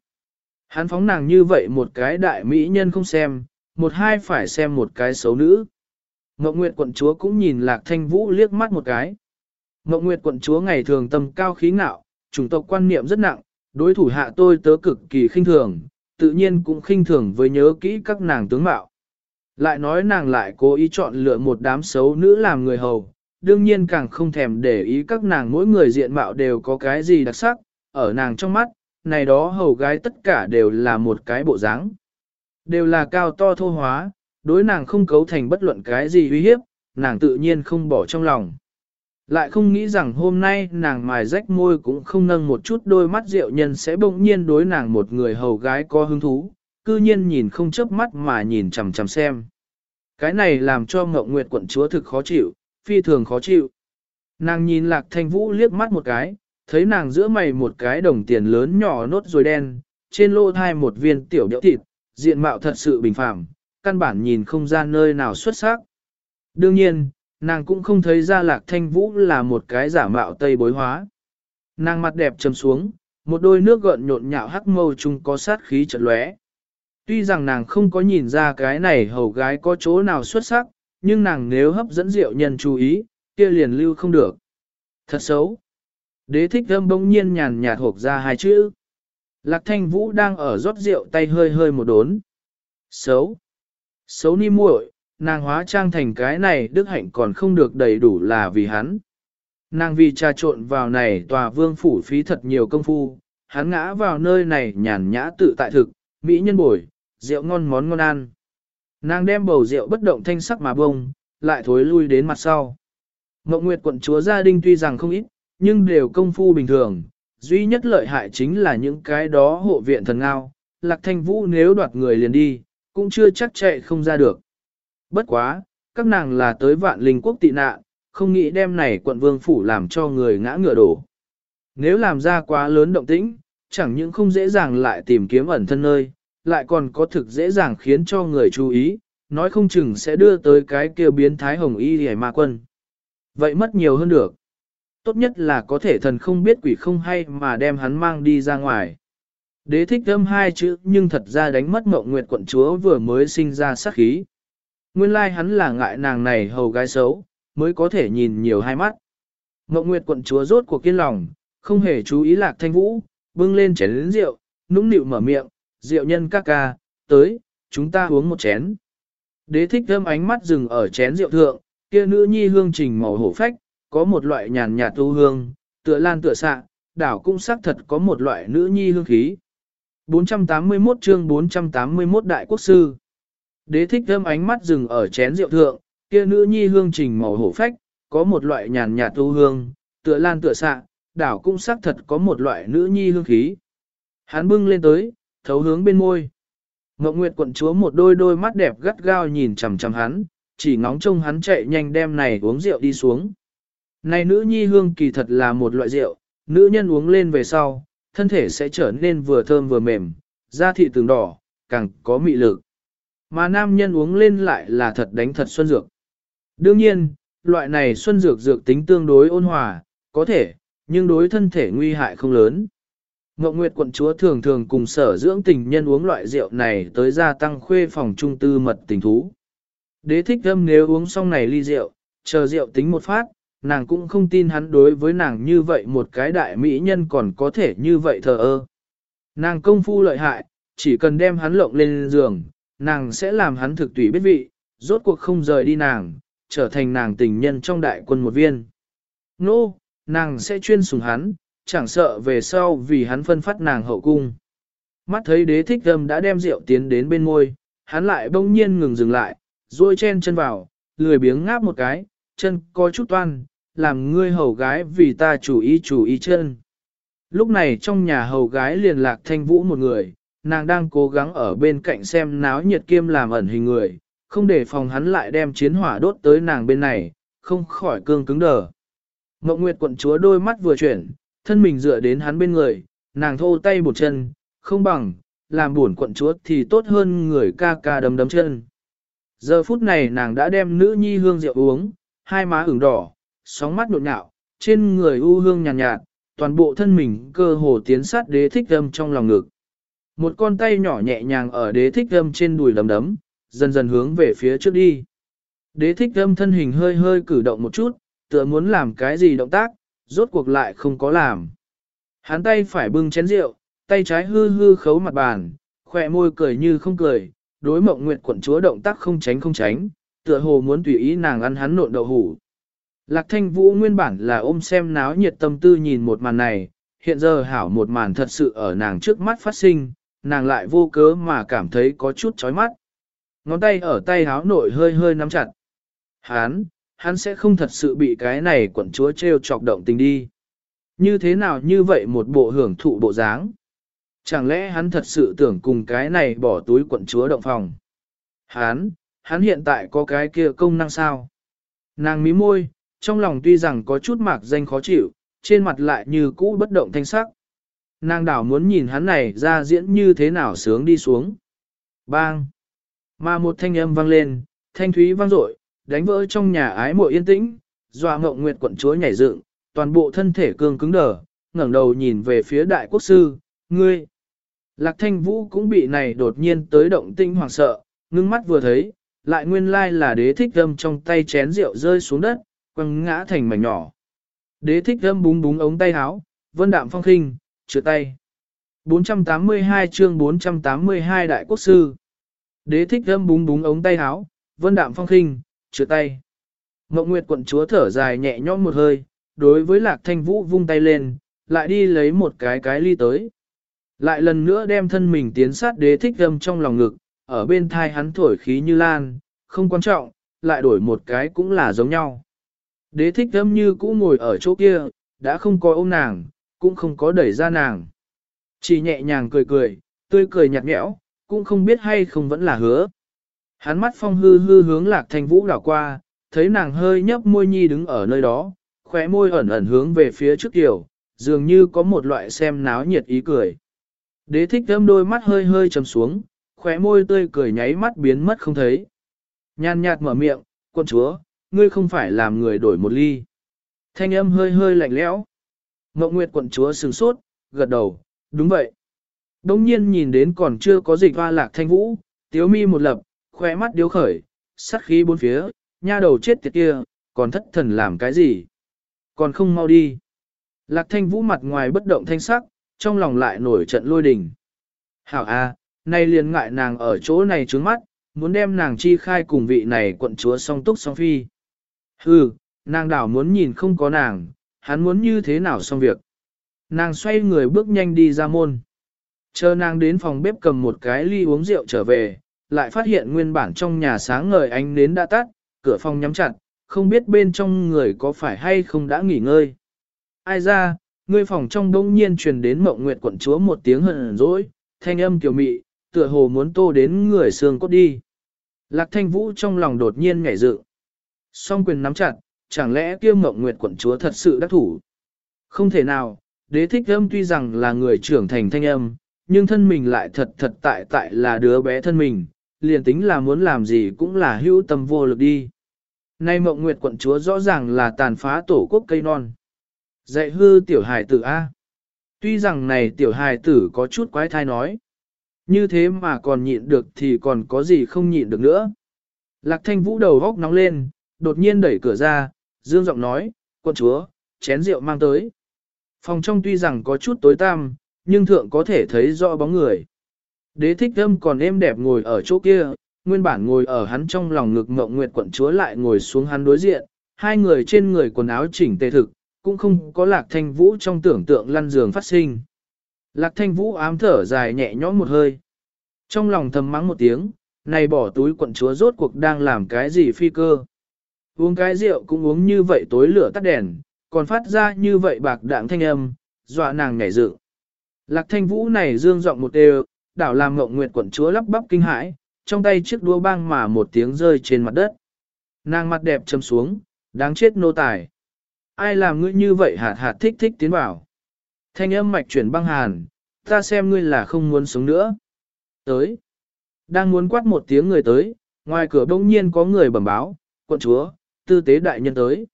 Hắn phóng nàng như vậy một cái đại mỹ nhân không xem, một hai phải xem một cái xấu nữ. Ngọc Nguyệt quận chúa cũng nhìn Lạc Thanh Vũ liếc mắt một cái. Ngọc Nguyệt quận chúa ngày thường tâm cao khí ngạo, chủng tộc quan niệm rất nặng, đối thủ hạ tôi tớ cực kỳ khinh thường, tự nhiên cũng khinh thường với nhớ kỹ các nàng tướng mạo. Lại nói nàng lại cố ý chọn lựa một đám xấu nữ làm người hầu, đương nhiên càng không thèm để ý các nàng mỗi người diện mạo đều có cái gì đặc sắc, ở nàng trong mắt, này đó hầu gái tất cả đều là một cái bộ dáng, Đều là cao to thô hóa, đối nàng không cấu thành bất luận cái gì uy hiếp, nàng tự nhiên không bỏ trong lòng. Lại không nghĩ rằng hôm nay nàng mài rách môi cũng không nâng một chút đôi mắt rượu nhân sẽ bỗng nhiên đối nàng một người hầu gái có hứng thú, cư nhiên nhìn không chớp mắt mà nhìn chằm chằm xem. Cái này làm cho Ngọc Nguyệt quận chúa thực khó chịu, phi thường khó chịu. Nàng nhìn Lạc Thanh Vũ liếc mắt một cái, thấy nàng giữa mày một cái đồng tiền lớn nhỏ nốt rồi đen, trên lô thai một viên tiểu đẽo thịt, diện mạo thật sự bình phẳng, căn bản nhìn không ra nơi nào xuất sắc. Đương nhiên, nàng cũng không thấy ra lạc thanh vũ là một cái giả mạo tây bối hóa. Nàng mặt đẹp trầm xuống, một đôi nước gợn nhộn nhạo hắc mâu chung có sát khí chợt lóe. Tuy rằng nàng không có nhìn ra cái này hầu gái có chỗ nào xuất sắc, nhưng nàng nếu hấp dẫn rượu nhân chú ý, kia liền lưu không được. Thật xấu. Đế thích thơm bỗng nhiên nhàn nhạt hộp ra hai chữ. Lạc thanh vũ đang ở rót rượu tay hơi hơi một đốn. Xấu. Xấu ni muội, nàng hóa trang thành cái này đức hạnh còn không được đầy đủ là vì hắn. Nàng vì trà trộn vào này tòa vương phủ phí thật nhiều công phu, hắn ngã vào nơi này nhàn nhã tự tại thực, mỹ nhân bồi, rượu ngon món ngon ăn. Nàng đem bầu rượu bất động thanh sắc mà bông, lại thối lui đến mặt sau. Ngọc Nguyệt quận chúa gia đình tuy rằng không ít, nhưng đều công phu bình thường, duy nhất lợi hại chính là những cái đó hộ viện thần ngao, lạc thanh vũ nếu đoạt người liền đi, cũng chưa chắc chạy không ra được. Bất quá, các nàng là tới vạn linh quốc tị nạn, không nghĩ đem này quận vương phủ làm cho người ngã ngựa đổ. Nếu làm ra quá lớn động tĩnh, chẳng những không dễ dàng lại tìm kiếm ẩn thân nơi, lại còn có thực dễ dàng khiến cho người chú ý, nói không chừng sẽ đưa tới cái kêu biến thái hồng y hề ma quân. Vậy mất nhiều hơn được. Tốt nhất là có thể thần không biết quỷ không hay mà đem hắn mang đi ra ngoài. Đế thích âm hai chữ nhưng thật ra đánh mất mộng nguyệt quận chúa vừa mới sinh ra sát khí. Nguyên lai like hắn là ngại nàng này hầu gái xấu, mới có thể nhìn nhiều hai mắt. Mộng nguyệt quận chúa rốt cuộc kiên lòng, không hề chú ý lạc thanh vũ, bưng lên chén lĩnh rượu, nũng nịu mở miệng, rượu nhân ca ca, tới, chúng ta uống một chén. Đế thích thơm ánh mắt dừng ở chén rượu thượng, kia nữ nhi hương trình màu hổ phách, có một loại nhàn nhạt tu hương, tựa lan tựa sạ, đảo cũng xác thật có một loại nữ nhi hương khí. 481 chương 481 Đại Quốc Sư Đế thích thơm ánh mắt dừng ở chén rượu thượng, kia nữ nhi hương trình màu hổ phách, có một loại nhàn nhạt tu hương, tựa lan tựa sạ, đảo cũng xác thật có một loại nữ nhi hương khí. Hắn bưng lên tới, thấu hướng bên môi. Ngọc Nguyệt quận chúa một đôi đôi mắt đẹp gắt gao nhìn chằm chằm hắn, chỉ ngóng trông hắn chạy nhanh đem này uống rượu đi xuống. Này nữ nhi hương kỳ thật là một loại rượu, nữ nhân uống lên về sau, thân thể sẽ trở nên vừa thơm vừa mềm, da thịt từng đỏ, càng có mị lực. Mà nam nhân uống lên lại là thật đánh thật xuân dược. Đương nhiên, loại này xuân dược dược tính tương đối ôn hòa, có thể, nhưng đối thân thể nguy hại không lớn. Ngọc Nguyệt quận chúa thường thường cùng sở dưỡng tình nhân uống loại rượu này tới gia tăng khuê phòng trung tư mật tình thú. Đế thích âm nếu uống xong này ly rượu, chờ rượu tính một phát, nàng cũng không tin hắn đối với nàng như vậy một cái đại mỹ nhân còn có thể như vậy thờ ơ. Nàng công phu lợi hại, chỉ cần đem hắn lộng lên giường, nàng sẽ làm hắn thực tùy biết vị, rốt cuộc không rời đi nàng, trở thành nàng tình nhân trong đại quân một viên. Nô, no, nàng sẽ chuyên sùng hắn, chẳng sợ về sau vì hắn phân phát nàng hậu cung. Mắt thấy đế thích thâm đã đem rượu tiến đến bên môi, hắn lại bỗng nhiên ngừng dừng lại, duỗi chen chân vào, lười biếng ngáp một cái, chân có chút toan, làm ngươi hầu gái vì ta chủ ý chủ ý chân. Lúc này trong nhà hầu gái liền lạc thanh vũ một người, nàng đang cố gắng ở bên cạnh xem náo nhiệt kiêm làm ẩn hình người, không để phòng hắn lại đem chiến hỏa đốt tới nàng bên này, không khỏi cương cứng đờ. Mộng Nguyệt quận chúa đôi mắt vừa chuyển, thân mình dựa đến hắn bên người, nàng thô tay một chân, không bằng, làm buồn quận chúa thì tốt hơn người ca ca đấm đấm chân. Giờ phút này nàng đã đem nữ nhi hương rượu uống, hai má ửng đỏ, sóng mắt nhộn nhạo, trên người u hương nhàn nhạt, nhạt, toàn bộ thân mình cơ hồ tiến sát đế thích âm trong lòng ngực. Một con tay nhỏ nhẹ nhàng ở đế thích âm trên đùi lấm đấm, dần dần hướng về phía trước đi. Đế thích âm thân hình hơi hơi cử động một chút, tựa muốn làm cái gì động tác, rốt cuộc lại không có làm. Hắn tay phải bưng chén rượu, tay trái hư hư khấu mặt bàn, khỏe môi cười như không cười, đối mộng nguyệt quận chúa động tác không tránh không tránh, tựa hồ muốn tùy ý nàng ăn hắn nộn đậu hủ. Lạc thanh vũ nguyên bản là ôm xem náo nhiệt tâm tư nhìn một màn này, hiện giờ hảo một màn thật sự ở nàng trước mắt phát sinh, nàng lại vô cớ mà cảm thấy có chút chói mắt. Ngón tay ở tay háo nội hơi hơi nắm chặt. Hán, hắn sẽ không thật sự bị cái này quận chúa treo chọc động tình đi. Như thế nào như vậy một bộ hưởng thụ bộ dáng? Chẳng lẽ hắn thật sự tưởng cùng cái này bỏ túi quận chúa động phòng? Hắn, hắn hiện tại có cái kia công năng sao? Nàng mí môi, trong lòng tuy rằng có chút mạc danh khó chịu, trên mặt lại như cũ bất động thanh sắc. Nàng đảo muốn nhìn hắn này ra diễn như thế nào sướng đi xuống. Bang! Mà một thanh âm vang lên, thanh thúy vang dội, đánh vỡ trong nhà ái mộ yên tĩnh, dọa ngộng nguyệt quận chúa nhảy dựng, toàn bộ thân thể cương cứng đờ, ngẩng đầu nhìn về phía đại quốc sư, ngươi. Lạc thanh vũ cũng bị này đột nhiên tới động tinh hoàng sợ, ngưng mắt vừa thấy, lại nguyên lai là đế thích âm trong tay chén rượu rơi xuống đất, quăng ngã thành mảnh nhỏ. Đế thích âm búng búng ống tay áo, vân đạm phong khinh, chữa tay. 482 chương 482 đại quốc sư. Đế thích âm búng búng ống tay áo, vân đạm phong khinh, chữa tay. Mộng Nguyệt quận chúa thở dài nhẹ nhõm một hơi, đối với lạc thanh vũ vung tay lên, lại đi lấy một cái cái ly tới. Lại lần nữa đem thân mình tiến sát đế thích âm trong lòng ngực, ở bên thai hắn thổi khí như lan, không quan trọng, lại đổi một cái cũng là giống nhau. Đế thích âm như cũ ngồi ở chỗ kia, đã không có ôm nàng, cũng không có đẩy ra nàng. Chỉ nhẹ nhàng cười cười, tươi cười nhạt nhẽo, cũng không biết hay không vẫn là hứa. Hắn mắt phong hư hư hướng lạc thanh vũ đảo qua, thấy nàng hơi nhấp môi nhi đứng ở nơi đó, khóe môi ẩn ẩn hướng về phía trước kiểu, dường như có một loại xem náo nhiệt ý cười. Đế thích thơm đôi mắt hơi hơi trầm xuống, khóe môi tươi cười nháy mắt biến mất không thấy. Nhàn nhạt mở miệng, quân chúa, ngươi không phải làm người đổi một ly. Thanh âm hơi hơi lạnh lẽo. Ngọc Nguyệt quận chúa sừng sốt, gật đầu, đúng vậy. Đông nhiên nhìn đến còn chưa có dịch hoa lạc thanh vũ, tiếu mi một lập, khoe mắt điếu khởi, sát khí bốn phía, nha đầu chết tiệt kia, còn thất thần làm cái gì? Còn không mau đi. Lạc thanh vũ mặt ngoài bất động thanh sắc, trong lòng lại nổi trận lôi đình. Hảo a, nay liền ngại nàng ở chỗ này trướng mắt, muốn đem nàng chi khai cùng vị này quận chúa song túc song phi. Hừ, nàng đảo muốn nhìn không có nàng, hắn muốn như thế nào xong việc. Nàng xoay người bước nhanh đi ra môn. Chờ nàng đến phòng bếp cầm một cái ly uống rượu trở về, lại phát hiện nguyên bản trong nhà sáng ngời ánh nến đã tắt, cửa phòng nhắm chặt, không biết bên trong người có phải hay không đã nghỉ ngơi. Ai ra, ngươi phòng trong đông nhiên truyền đến mộng nguyệt quận chúa một tiếng hận dỗi, thanh âm kiều mị, tựa hồ muốn tô đến người xương cốt đi. Lạc thanh vũ trong lòng đột nhiên nhảy dự. Song quyền nắm chặt, chẳng lẽ kia mộng nguyệt quận chúa thật sự đắc thủ? Không thể nào, đế thích âm tuy rằng là người trưởng thành thanh âm, nhưng thân mình lại thật thật tại tại là đứa bé thân mình, liền tính là muốn làm gì cũng là hữu tâm vô lực đi. Nay mộng nguyệt quận chúa rõ ràng là tàn phá tổ quốc cây non. Dạy hư tiểu hài tử A. Tuy rằng này tiểu hài tử có chút quái thai nói. Như thế mà còn nhịn được thì còn có gì không nhịn được nữa. Lạc thanh vũ đầu góc nóng lên, đột nhiên đẩy cửa ra, dương giọng nói, quân chúa, chén rượu mang tới. Phòng trong tuy rằng có chút tối tăm, nhưng thượng có thể thấy rõ bóng người. Đế thích âm còn êm đẹp ngồi ở chỗ kia, nguyên bản ngồi ở hắn trong lòng ngực mộng nguyệt quận chúa lại ngồi xuống hắn đối diện, hai người trên người quần áo chỉnh tề thực, cũng không có lạc thanh vũ trong tưởng tượng lăn giường phát sinh. Lạc thanh vũ ám thở dài nhẹ nhõm một hơi. Trong lòng thầm mắng một tiếng, này bỏ túi quận chúa rốt cuộc đang làm cái gì phi cơ. Uống cái rượu cũng uống như vậy tối lửa tắt đèn, còn phát ra như vậy bạc đạng thanh âm, dọa nàng nhảy dựng. Lạc thanh vũ này dương giọng một đều, đảo làm ngộng nguyệt quận chúa lắp bắp kinh hãi, trong tay chiếc đũa băng mà một tiếng rơi trên mặt đất. Nàng mặt đẹp châm xuống, đáng chết nô tài. Ai làm ngươi như vậy hạt hạt thích thích tiến vào. Thanh âm mạch chuyển băng hàn, ta xem ngươi là không muốn sống nữa. Tới. Đang muốn quát một tiếng người tới, ngoài cửa đông nhiên có người bẩm báo, quận chúa, tư tế đại nhân tới.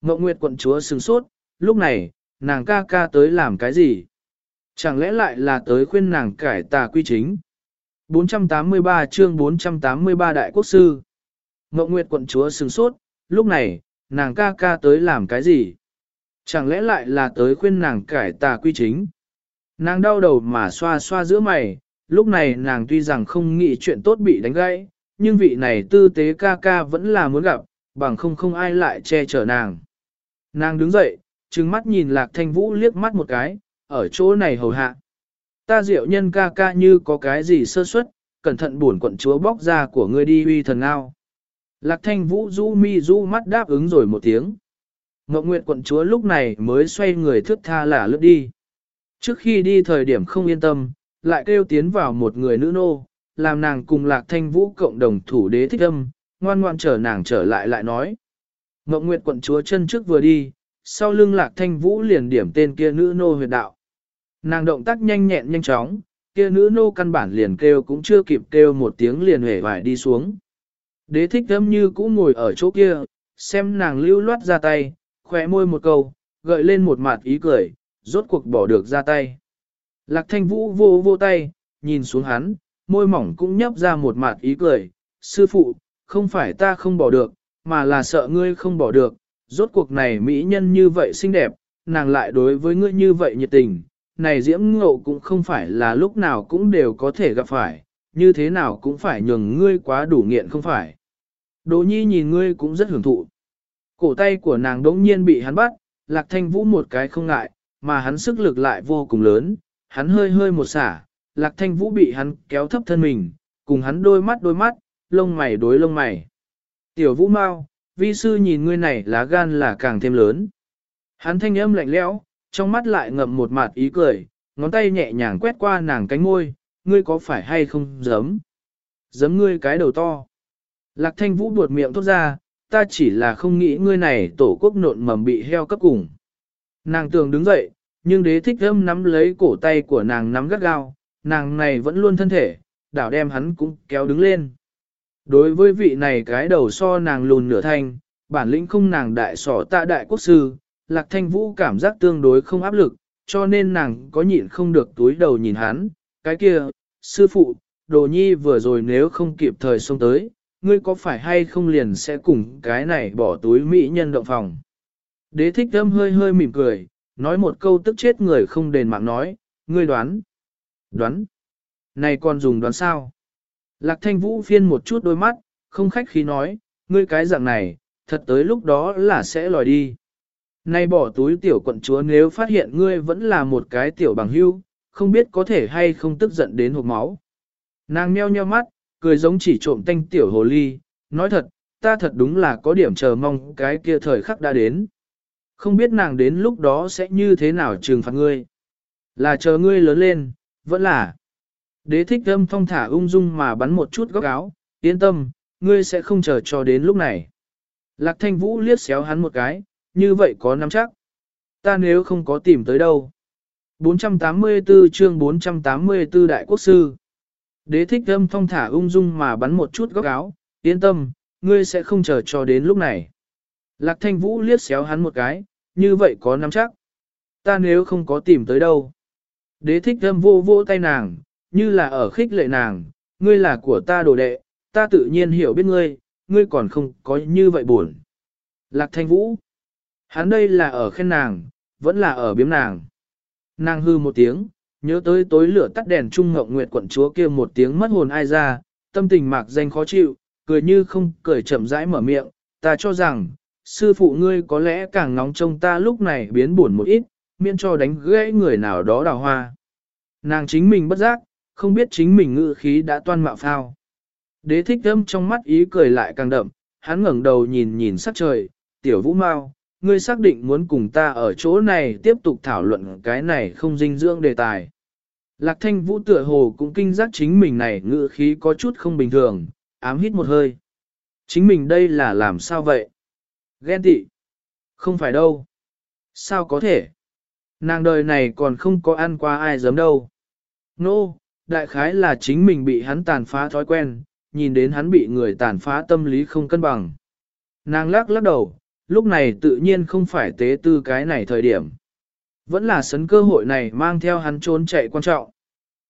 Ngọc Nguyệt quận chúa sừng sốt, lúc này, nàng ca ca tới làm cái gì? Chẳng lẽ lại là tới khuyên nàng cải tà quy chính? 483 chương 483 Đại Quốc Sư Ngọc Nguyệt quận chúa sừng sốt, lúc này, nàng ca ca tới làm cái gì? Chẳng lẽ lại là tới khuyên nàng cải tà quy chính? Nàng đau đầu mà xoa xoa giữa mày, lúc này nàng tuy rằng không nghĩ chuyện tốt bị đánh gãy, nhưng vị này tư tế ca ca vẫn là muốn gặp, bằng không không ai lại che chở nàng. Nàng đứng dậy, trừng mắt nhìn lạc thanh vũ liếc mắt một cái, ở chỗ này hầu hạ. Ta diệu nhân ca ca như có cái gì sơ suất, cẩn thận buồn quận chúa bóc ra của ngươi đi uy thần ao. Lạc thanh vũ du mi du mắt đáp ứng rồi một tiếng. Ngọc Nguyệt quận chúa lúc này mới xoay người thước tha là lướt đi. Trước khi đi thời điểm không yên tâm, lại kêu tiến vào một người nữ nô, làm nàng cùng lạc thanh vũ cộng đồng thủ đế thích âm, ngoan ngoan chờ nàng trở lại lại nói. Mộng Nguyệt quận chúa chân trước vừa đi, sau lưng lạc thanh vũ liền điểm tên kia nữ nô huyệt đạo. Nàng động tác nhanh nhẹn nhanh chóng, kia nữ nô căn bản liền kêu cũng chưa kịp kêu một tiếng liền hề vải đi xuống. Đế thích âm như cũ ngồi ở chỗ kia, xem nàng lưu loát ra tay, khỏe môi một câu, gợi lên một mặt ý cười, rốt cuộc bỏ được ra tay. Lạc thanh vũ vô vô tay, nhìn xuống hắn, môi mỏng cũng nhấp ra một mặt ý cười, sư phụ, không phải ta không bỏ được, mà là sợ ngươi không bỏ được, rốt cuộc này mỹ nhân như vậy xinh đẹp, nàng lại đối với ngươi như vậy nhiệt tình, này diễm ngộ cũng không phải là lúc nào cũng đều có thể gặp phải, như thế nào cũng phải nhường ngươi quá đủ nghiện không phải. Đỗ nhi nhìn ngươi cũng rất hưởng thụ. Cổ tay của nàng đống nhiên bị hắn bắt, lạc thanh vũ một cái không ngại, mà hắn sức lực lại vô cùng lớn, hắn hơi hơi một xả, lạc thanh vũ bị hắn kéo thấp thân mình, cùng hắn đôi mắt đôi mắt, lông mày đối lông mày. Tiểu vũ mau, vi sư nhìn ngươi này lá gan là càng thêm lớn. Hắn thanh âm lạnh lẽo, trong mắt lại ngậm một mặt ý cười, ngón tay nhẹ nhàng quét qua nàng cánh môi, ngươi có phải hay không giấm? Giấm ngươi cái đầu to. Lạc thanh vũ buột miệng thốt ra, ta chỉ là không nghĩ ngươi này tổ quốc nộn mầm bị heo cấp cùng. Nàng tường đứng dậy, nhưng đế thích âm nắm lấy cổ tay của nàng nắm gắt gao, nàng này vẫn luôn thân thể, đảo đem hắn cũng kéo đứng lên. Đối với vị này cái đầu so nàng lùn nửa thanh, bản lĩnh không nàng đại sỏ tạ đại quốc sư, lạc thanh vũ cảm giác tương đối không áp lực, cho nên nàng có nhịn không được túi đầu nhìn hắn, cái kia, sư phụ, đồ nhi vừa rồi nếu không kịp thời xông tới, ngươi có phải hay không liền sẽ cùng cái này bỏ túi mỹ nhân động phòng. Đế thích âm hơi hơi mỉm cười, nói một câu tức chết người không đền mạng nói, ngươi đoán. Đoán. Này còn dùng đoán sao? Lạc thanh vũ phiên một chút đôi mắt, không khách khí nói, ngươi cái dạng này, thật tới lúc đó là sẽ lòi đi. Nay bỏ túi tiểu quận chúa nếu phát hiện ngươi vẫn là một cái tiểu bằng hưu, không biết có thể hay không tức giận đến hộp máu. Nàng meo nheo mắt, cười giống chỉ trộm tanh tiểu hồ ly, nói thật, ta thật đúng là có điểm chờ mong cái kia thời khắc đã đến. Không biết nàng đến lúc đó sẽ như thế nào trừng phạt ngươi. Là chờ ngươi lớn lên, vẫn là. Đế thích âm phong thả ung dung mà bắn một chút góc áo, yên tâm, ngươi sẽ không chờ cho đến lúc này. Lạc thanh vũ liếc xéo hắn một cái, như vậy có nắm chắc. Ta nếu không có tìm tới đâu. 484 chương 484 Đại Quốc Sư Đế thích âm phong thả ung dung mà bắn một chút góc áo, yên tâm, ngươi sẽ không chờ cho đến lúc này. Lạc thanh vũ liếc xéo hắn một cái, như vậy có nắm chắc. Ta nếu không có tìm tới đâu. Đế thích âm vô vô tay nàng, như là ở khích lệ nàng, ngươi là của ta đồ đệ, ta tự nhiên hiểu biết ngươi, ngươi còn không có như vậy buồn. Lạc thanh vũ. Hắn đây là ở khen nàng, vẫn là ở biếm nàng. Nàng hư một tiếng, nhớ tới tối lửa tắt đèn trung ngộng nguyệt quận chúa kia một tiếng mất hồn ai ra, tâm tình mạc danh khó chịu, cười như không cười chậm rãi mở miệng, ta cho rằng, sư phụ ngươi có lẽ càng nóng trông ta lúc này biến buồn một ít, miễn cho đánh gãy người nào đó đào hoa. Nàng chính mình bất giác, không biết chính mình ngự khí đã toan mạo phao. Đế thích âm trong mắt ý cười lại càng đậm, hắn ngẩng đầu nhìn nhìn sắc trời, tiểu vũ mau, ngươi xác định muốn cùng ta ở chỗ này tiếp tục thảo luận cái này không dinh dưỡng đề tài. Lạc thanh vũ tựa hồ cũng kinh giác chính mình này ngự khí có chút không bình thường, ám hít một hơi. Chính mình đây là làm sao vậy? Ghen tị. Không phải đâu. Sao có thể? Nàng đời này còn không có ăn qua ai dám đâu. Nô, no, đại khái là chính mình bị hắn tàn phá thói quen, nhìn đến hắn bị người tàn phá tâm lý không cân bằng. Nàng lắc lắc đầu, lúc này tự nhiên không phải tế tư cái này thời điểm. Vẫn là sấn cơ hội này mang theo hắn trốn chạy quan trọng.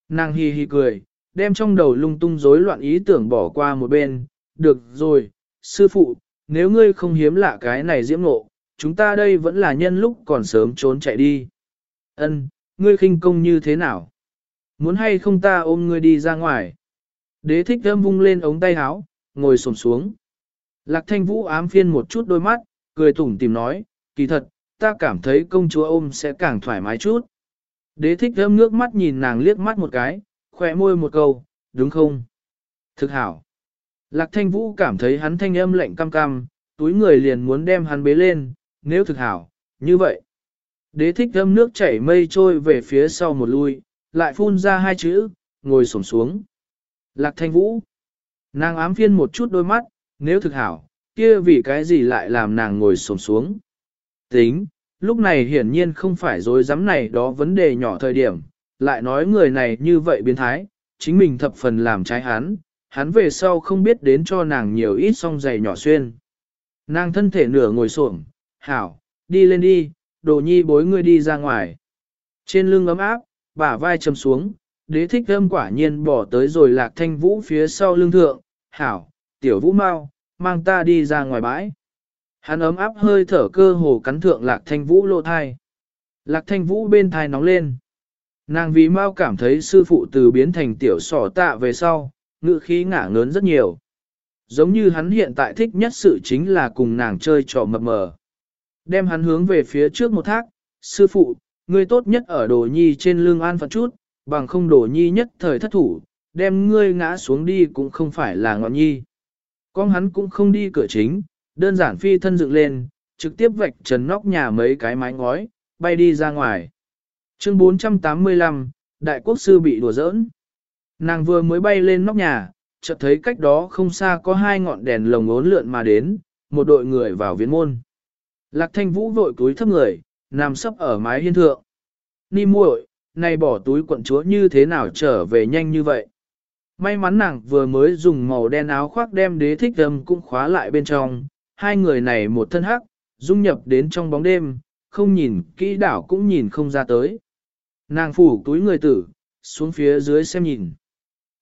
Nàng hi hi cười, đem trong đầu lung tung rối loạn ý tưởng bỏ qua một bên. Được rồi, sư phụ, nếu ngươi không hiếm lạ cái này diễm ngộ, chúng ta đây vẫn là nhân lúc còn sớm trốn chạy đi. Ân, ngươi khinh công như thế nào? Muốn hay không ta ôm ngươi đi ra ngoài? Đế thích thơm vung lên ống tay áo, ngồi xổm xuống. Lạc thanh vũ ám phiên một chút đôi mắt, cười tủm tìm nói, kỳ thật, ta cảm thấy công chúa ôm sẽ càng thoải mái chút. Đế thích thơm nước mắt nhìn nàng liếc mắt một cái, khỏe môi một câu, đúng không? Thực hảo. Lạc thanh vũ cảm thấy hắn thanh âm lạnh cam cam, túi người liền muốn đem hắn bế lên, nếu thực hảo, như vậy. Đế thích thơm nước chảy mây trôi về phía sau một lui, lại phun ra hai chữ, ngồi xổm xuống. Lạc thanh vũ. Nàng ám phiên một chút đôi mắt, nếu thực hảo, kia vì cái gì lại làm nàng ngồi xổm xuống. Tính, lúc này hiển nhiên không phải dối dám này đó vấn đề nhỏ thời điểm, lại nói người này như vậy biến thái, chính mình thập phần làm trái hắn, hắn về sau không biết đến cho nàng nhiều ít song giày nhỏ xuyên. Nàng thân thể nửa ngồi xổm, hảo, đi lên đi, đồ nhi bối ngươi đi ra ngoài. Trên lưng ấm áp, bả vai chầm xuống, đế thích thơm quả nhiên bỏ tới rồi lạc thanh vũ phía sau lưng thượng, hảo, tiểu vũ mau, mang ta đi ra ngoài bãi. Hắn ấm áp hơi thở cơ hồ cắn thượng lạc thanh vũ lộ thai. Lạc thanh vũ bên thai nóng lên. Nàng vì mau cảm thấy sư phụ từ biến thành tiểu sỏ tạ về sau, ngự khí ngả ngớn rất nhiều. Giống như hắn hiện tại thích nhất sự chính là cùng nàng chơi trò mập mờ. Đem hắn hướng về phía trước một thác, sư phụ, ngươi tốt nhất ở đồ nhi trên lưng an phận chút, bằng không đồ nhi nhất thời thất thủ, đem ngươi ngã xuống đi cũng không phải là ngọn nhi. Con hắn cũng không đi cửa chính, đơn giản phi thân dựng lên, trực tiếp vạch trần nóc nhà mấy cái mái ngói, bay đi ra ngoài. Chương 485, Đại quốc sư bị đùa giỡn. Nàng vừa mới bay lên nóc nhà, chợt thấy cách đó không xa có hai ngọn đèn lồng ốn lượn mà đến, một đội người vào viễn môn. Lạc thanh vũ vội túi thấp người, nằm sấp ở mái hiên thượng. Ni muội, này bỏ túi quận chúa như thế nào trở về nhanh như vậy? May mắn nàng vừa mới dùng màu đen áo khoác đem đế thích âm cũng khóa lại bên trong, hai người này một thân hắc, dung nhập đến trong bóng đêm, không nhìn kỹ đảo cũng nhìn không ra tới. Nàng phủ túi người tử, xuống phía dưới xem nhìn.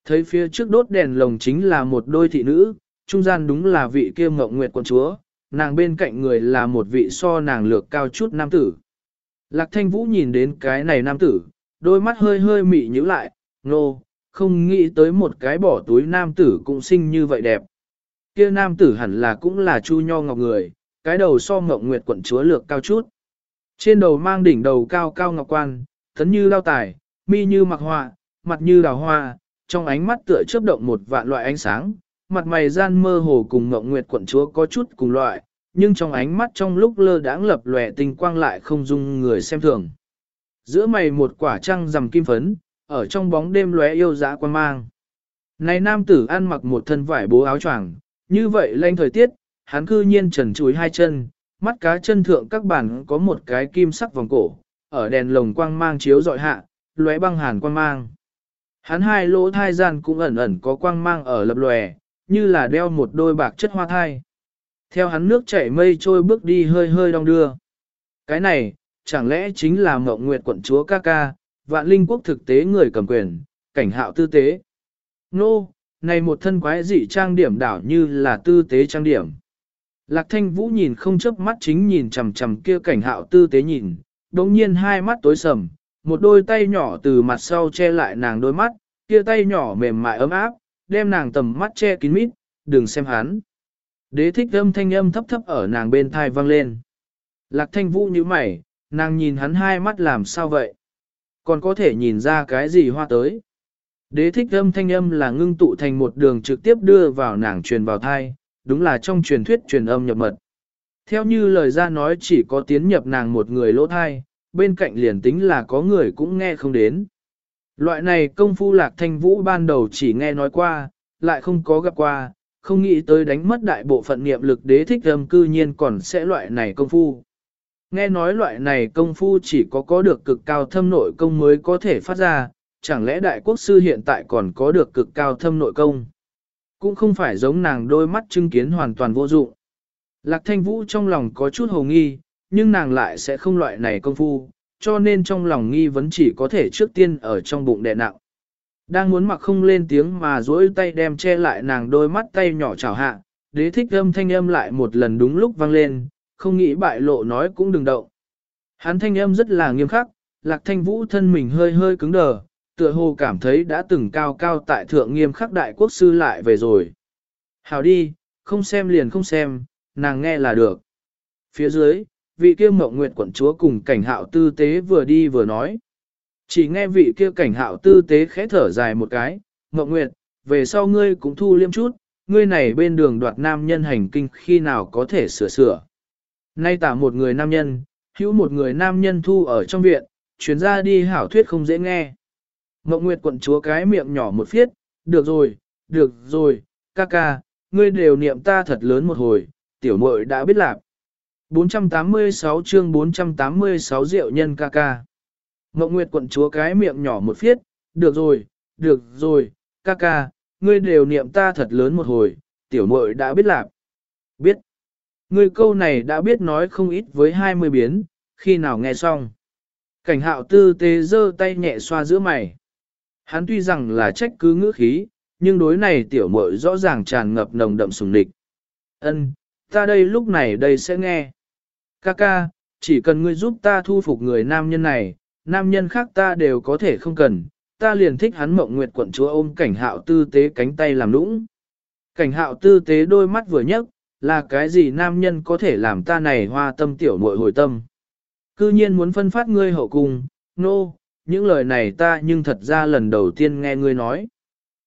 Thấy phía trước đốt đèn lồng chính là một đôi thị nữ, trung gian đúng là vị kia mộng nguyệt quận chúa, nàng bên cạnh người là một vị so nàng lược cao chút nam tử. Lạc thanh vũ nhìn đến cái này nam tử, đôi mắt hơi hơi mị nhíu lại, nô, không nghĩ tới một cái bỏ túi nam tử cũng xinh như vậy đẹp. Kia nam tử hẳn là cũng là chu nho ngọc người, cái đầu so ngọc nguyệt quận chúa lược cao chút. Trên đầu mang đỉnh đầu cao cao ngọc quan, thấn như lao tài, mi như mặc hoa, mặt như đào hoa, trong ánh mắt tựa chớp động một vạn loại ánh sáng, mặt mày gian mơ hồ cùng ngọc nguyệt quận chúa có chút cùng loại, nhưng trong ánh mắt trong lúc lơ đãng lập lòe tinh quang lại không dung người xem thường. Giữa mày một quả trăng rằm kim phấn, ở trong bóng đêm lóe yêu dã quan mang. Này nam tử ăn mặc một thân vải bố áo choàng, như vậy lanh thời tiết, hắn cư nhiên trần chuối hai chân, mắt cá chân thượng các bản có một cái kim sắc vòng cổ, ở đèn lồng quang mang chiếu dọi hạ, lóe băng hàn quang mang. Hắn hai lỗ thai gian cũng ẩn ẩn có quang mang ở lập lòe, như là đeo một đôi bạc chất hoa thai. Theo hắn nước chảy mây trôi bước đi hơi hơi đong đưa. Cái này, chẳng lẽ chính là mộng nguyệt quận chúa ca ca, vạn linh quốc thực tế người cầm quyền, cảnh hạo tư tế. Nô, no, này một thân quái dị trang điểm đảo như là tư tế trang điểm. Lạc thanh vũ nhìn không chớp mắt chính nhìn chằm chằm kia cảnh hạo tư tế nhìn, đồng nhiên hai mắt tối sầm, một đôi tay nhỏ từ mặt sau che lại nàng đôi mắt, kia tay nhỏ mềm mại ấm áp, đem nàng tầm mắt che kín mít, đừng xem hắn. Đế thích âm thanh âm thấp thấp ở nàng bên thai vang lên. Lạc thanh vũ như mày, nàng nhìn hắn hai mắt làm sao vậy? Còn có thể nhìn ra cái gì hoa tới? Đế thích âm thanh âm là ngưng tụ thành một đường trực tiếp đưa vào nàng truyền vào thai, đúng là trong truyền thuyết truyền âm nhập mật. Theo như lời ra nói chỉ có tiến nhập nàng một người lỗ thai, bên cạnh liền tính là có người cũng nghe không đến. Loại này công phu lạc thanh vũ ban đầu chỉ nghe nói qua, lại không có gặp qua, không nghĩ tới đánh mất đại bộ phận niệm lực đế thích âm cư nhiên còn sẽ loại này công phu. Nghe nói loại này công phu chỉ có có được cực cao thâm nội công mới có thể phát ra, chẳng lẽ đại quốc sư hiện tại còn có được cực cao thâm nội công? Cũng không phải giống nàng đôi mắt chứng kiến hoàn toàn vô dụng. Lạc thanh vũ trong lòng có chút hồ nghi, nhưng nàng lại sẽ không loại này công phu, cho nên trong lòng nghi vấn chỉ có thể trước tiên ở trong bụng đè nặng. Đang muốn mặc không lên tiếng mà duỗi tay đem che lại nàng đôi mắt tay nhỏ chảo hạ, đế thích âm thanh âm lại một lần đúng lúc vang lên, không nghĩ bại lộ nói cũng đừng động. Hắn thanh âm rất là nghiêm khắc, lạc thanh vũ thân mình hơi hơi cứng đờ, tựa hồ cảm thấy đã từng cao cao tại thượng nghiêm khắc đại quốc sư lại về rồi. Hào đi, không xem liền không xem, nàng nghe là được. Phía dưới, vị kia mộng nguyệt quận chúa cùng cảnh hạo tư tế vừa đi vừa nói. Chỉ nghe vị kia cảnh hạo tư tế khẽ thở dài một cái, mộng nguyệt, về sau ngươi cũng thu liêm chút, ngươi này bên đường đoạt nam nhân hành kinh khi nào có thể sửa sửa. Nay tả một người nam nhân, hữu một người nam nhân thu ở trong viện, chuyến ra đi hảo thuyết không dễ nghe. Mộng Nguyệt quận chúa cái miệng nhỏ một phiết, được rồi, được rồi, ca ca, ngươi đều niệm ta thật lớn một hồi, tiểu muội đã biết lạc. 486 chương 486 rượu nhân ca ca. Mộng Nguyệt quận chúa cái miệng nhỏ một phiết, được rồi, được rồi, ca ca, ngươi đều niệm ta thật lớn một hồi, tiểu muội đã biết lạc. Biết. Ngươi câu này đã biết nói không ít với 20 biến, khi nào nghe xong. Cảnh hạo tư tế giơ tay nhẹ xoa giữa mày. Hắn tuy rằng là trách cứ ngữ khí, nhưng đối này tiểu muội rõ ràng tràn ngập nồng đậm sùng địch. Ân, ta đây lúc này đây sẽ nghe. Ca ca, chỉ cần ngươi giúp ta thu phục người nam nhân này, nam nhân khác ta đều có thể không cần, ta liền thích hắn mộng nguyệt quận chúa ôm cảnh hạo tư tế cánh tay làm nũng. Cảnh hạo tư tế đôi mắt vừa nhấc, là cái gì nam nhân có thể làm ta này hoa tâm tiểu muội hồi tâm. Cư nhiên muốn phân phát ngươi hậu cung, nô, no, những lời này ta nhưng thật ra lần đầu tiên nghe ngươi nói.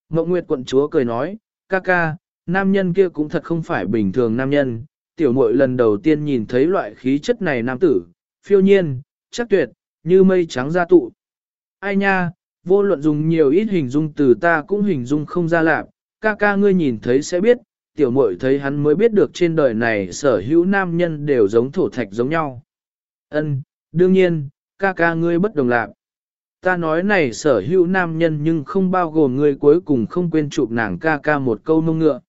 Mộng Nguyệt quận chúa cười nói, ca ca, nam nhân kia cũng thật không phải bình thường nam nhân, tiểu muội lần đầu tiên nhìn thấy loại khí chất này nam tử, phiêu nhiên, chắc tuyệt, như mây trắng ra tụ. Ai nha, vô luận dùng nhiều ít hình dung từ ta cũng hình dung không ra lạc, ca ca ngươi nhìn thấy sẽ biết, tiểu muội thấy hắn mới biết được trên đời này sở hữu nam nhân đều giống thổ thạch giống nhau. Ân, đương nhiên, ca ca ngươi bất đồng lạc. Ta nói này sở hữu nam nhân nhưng không bao gồm ngươi cuối cùng không quên chụp nàng ca ca một câu mông ngựa.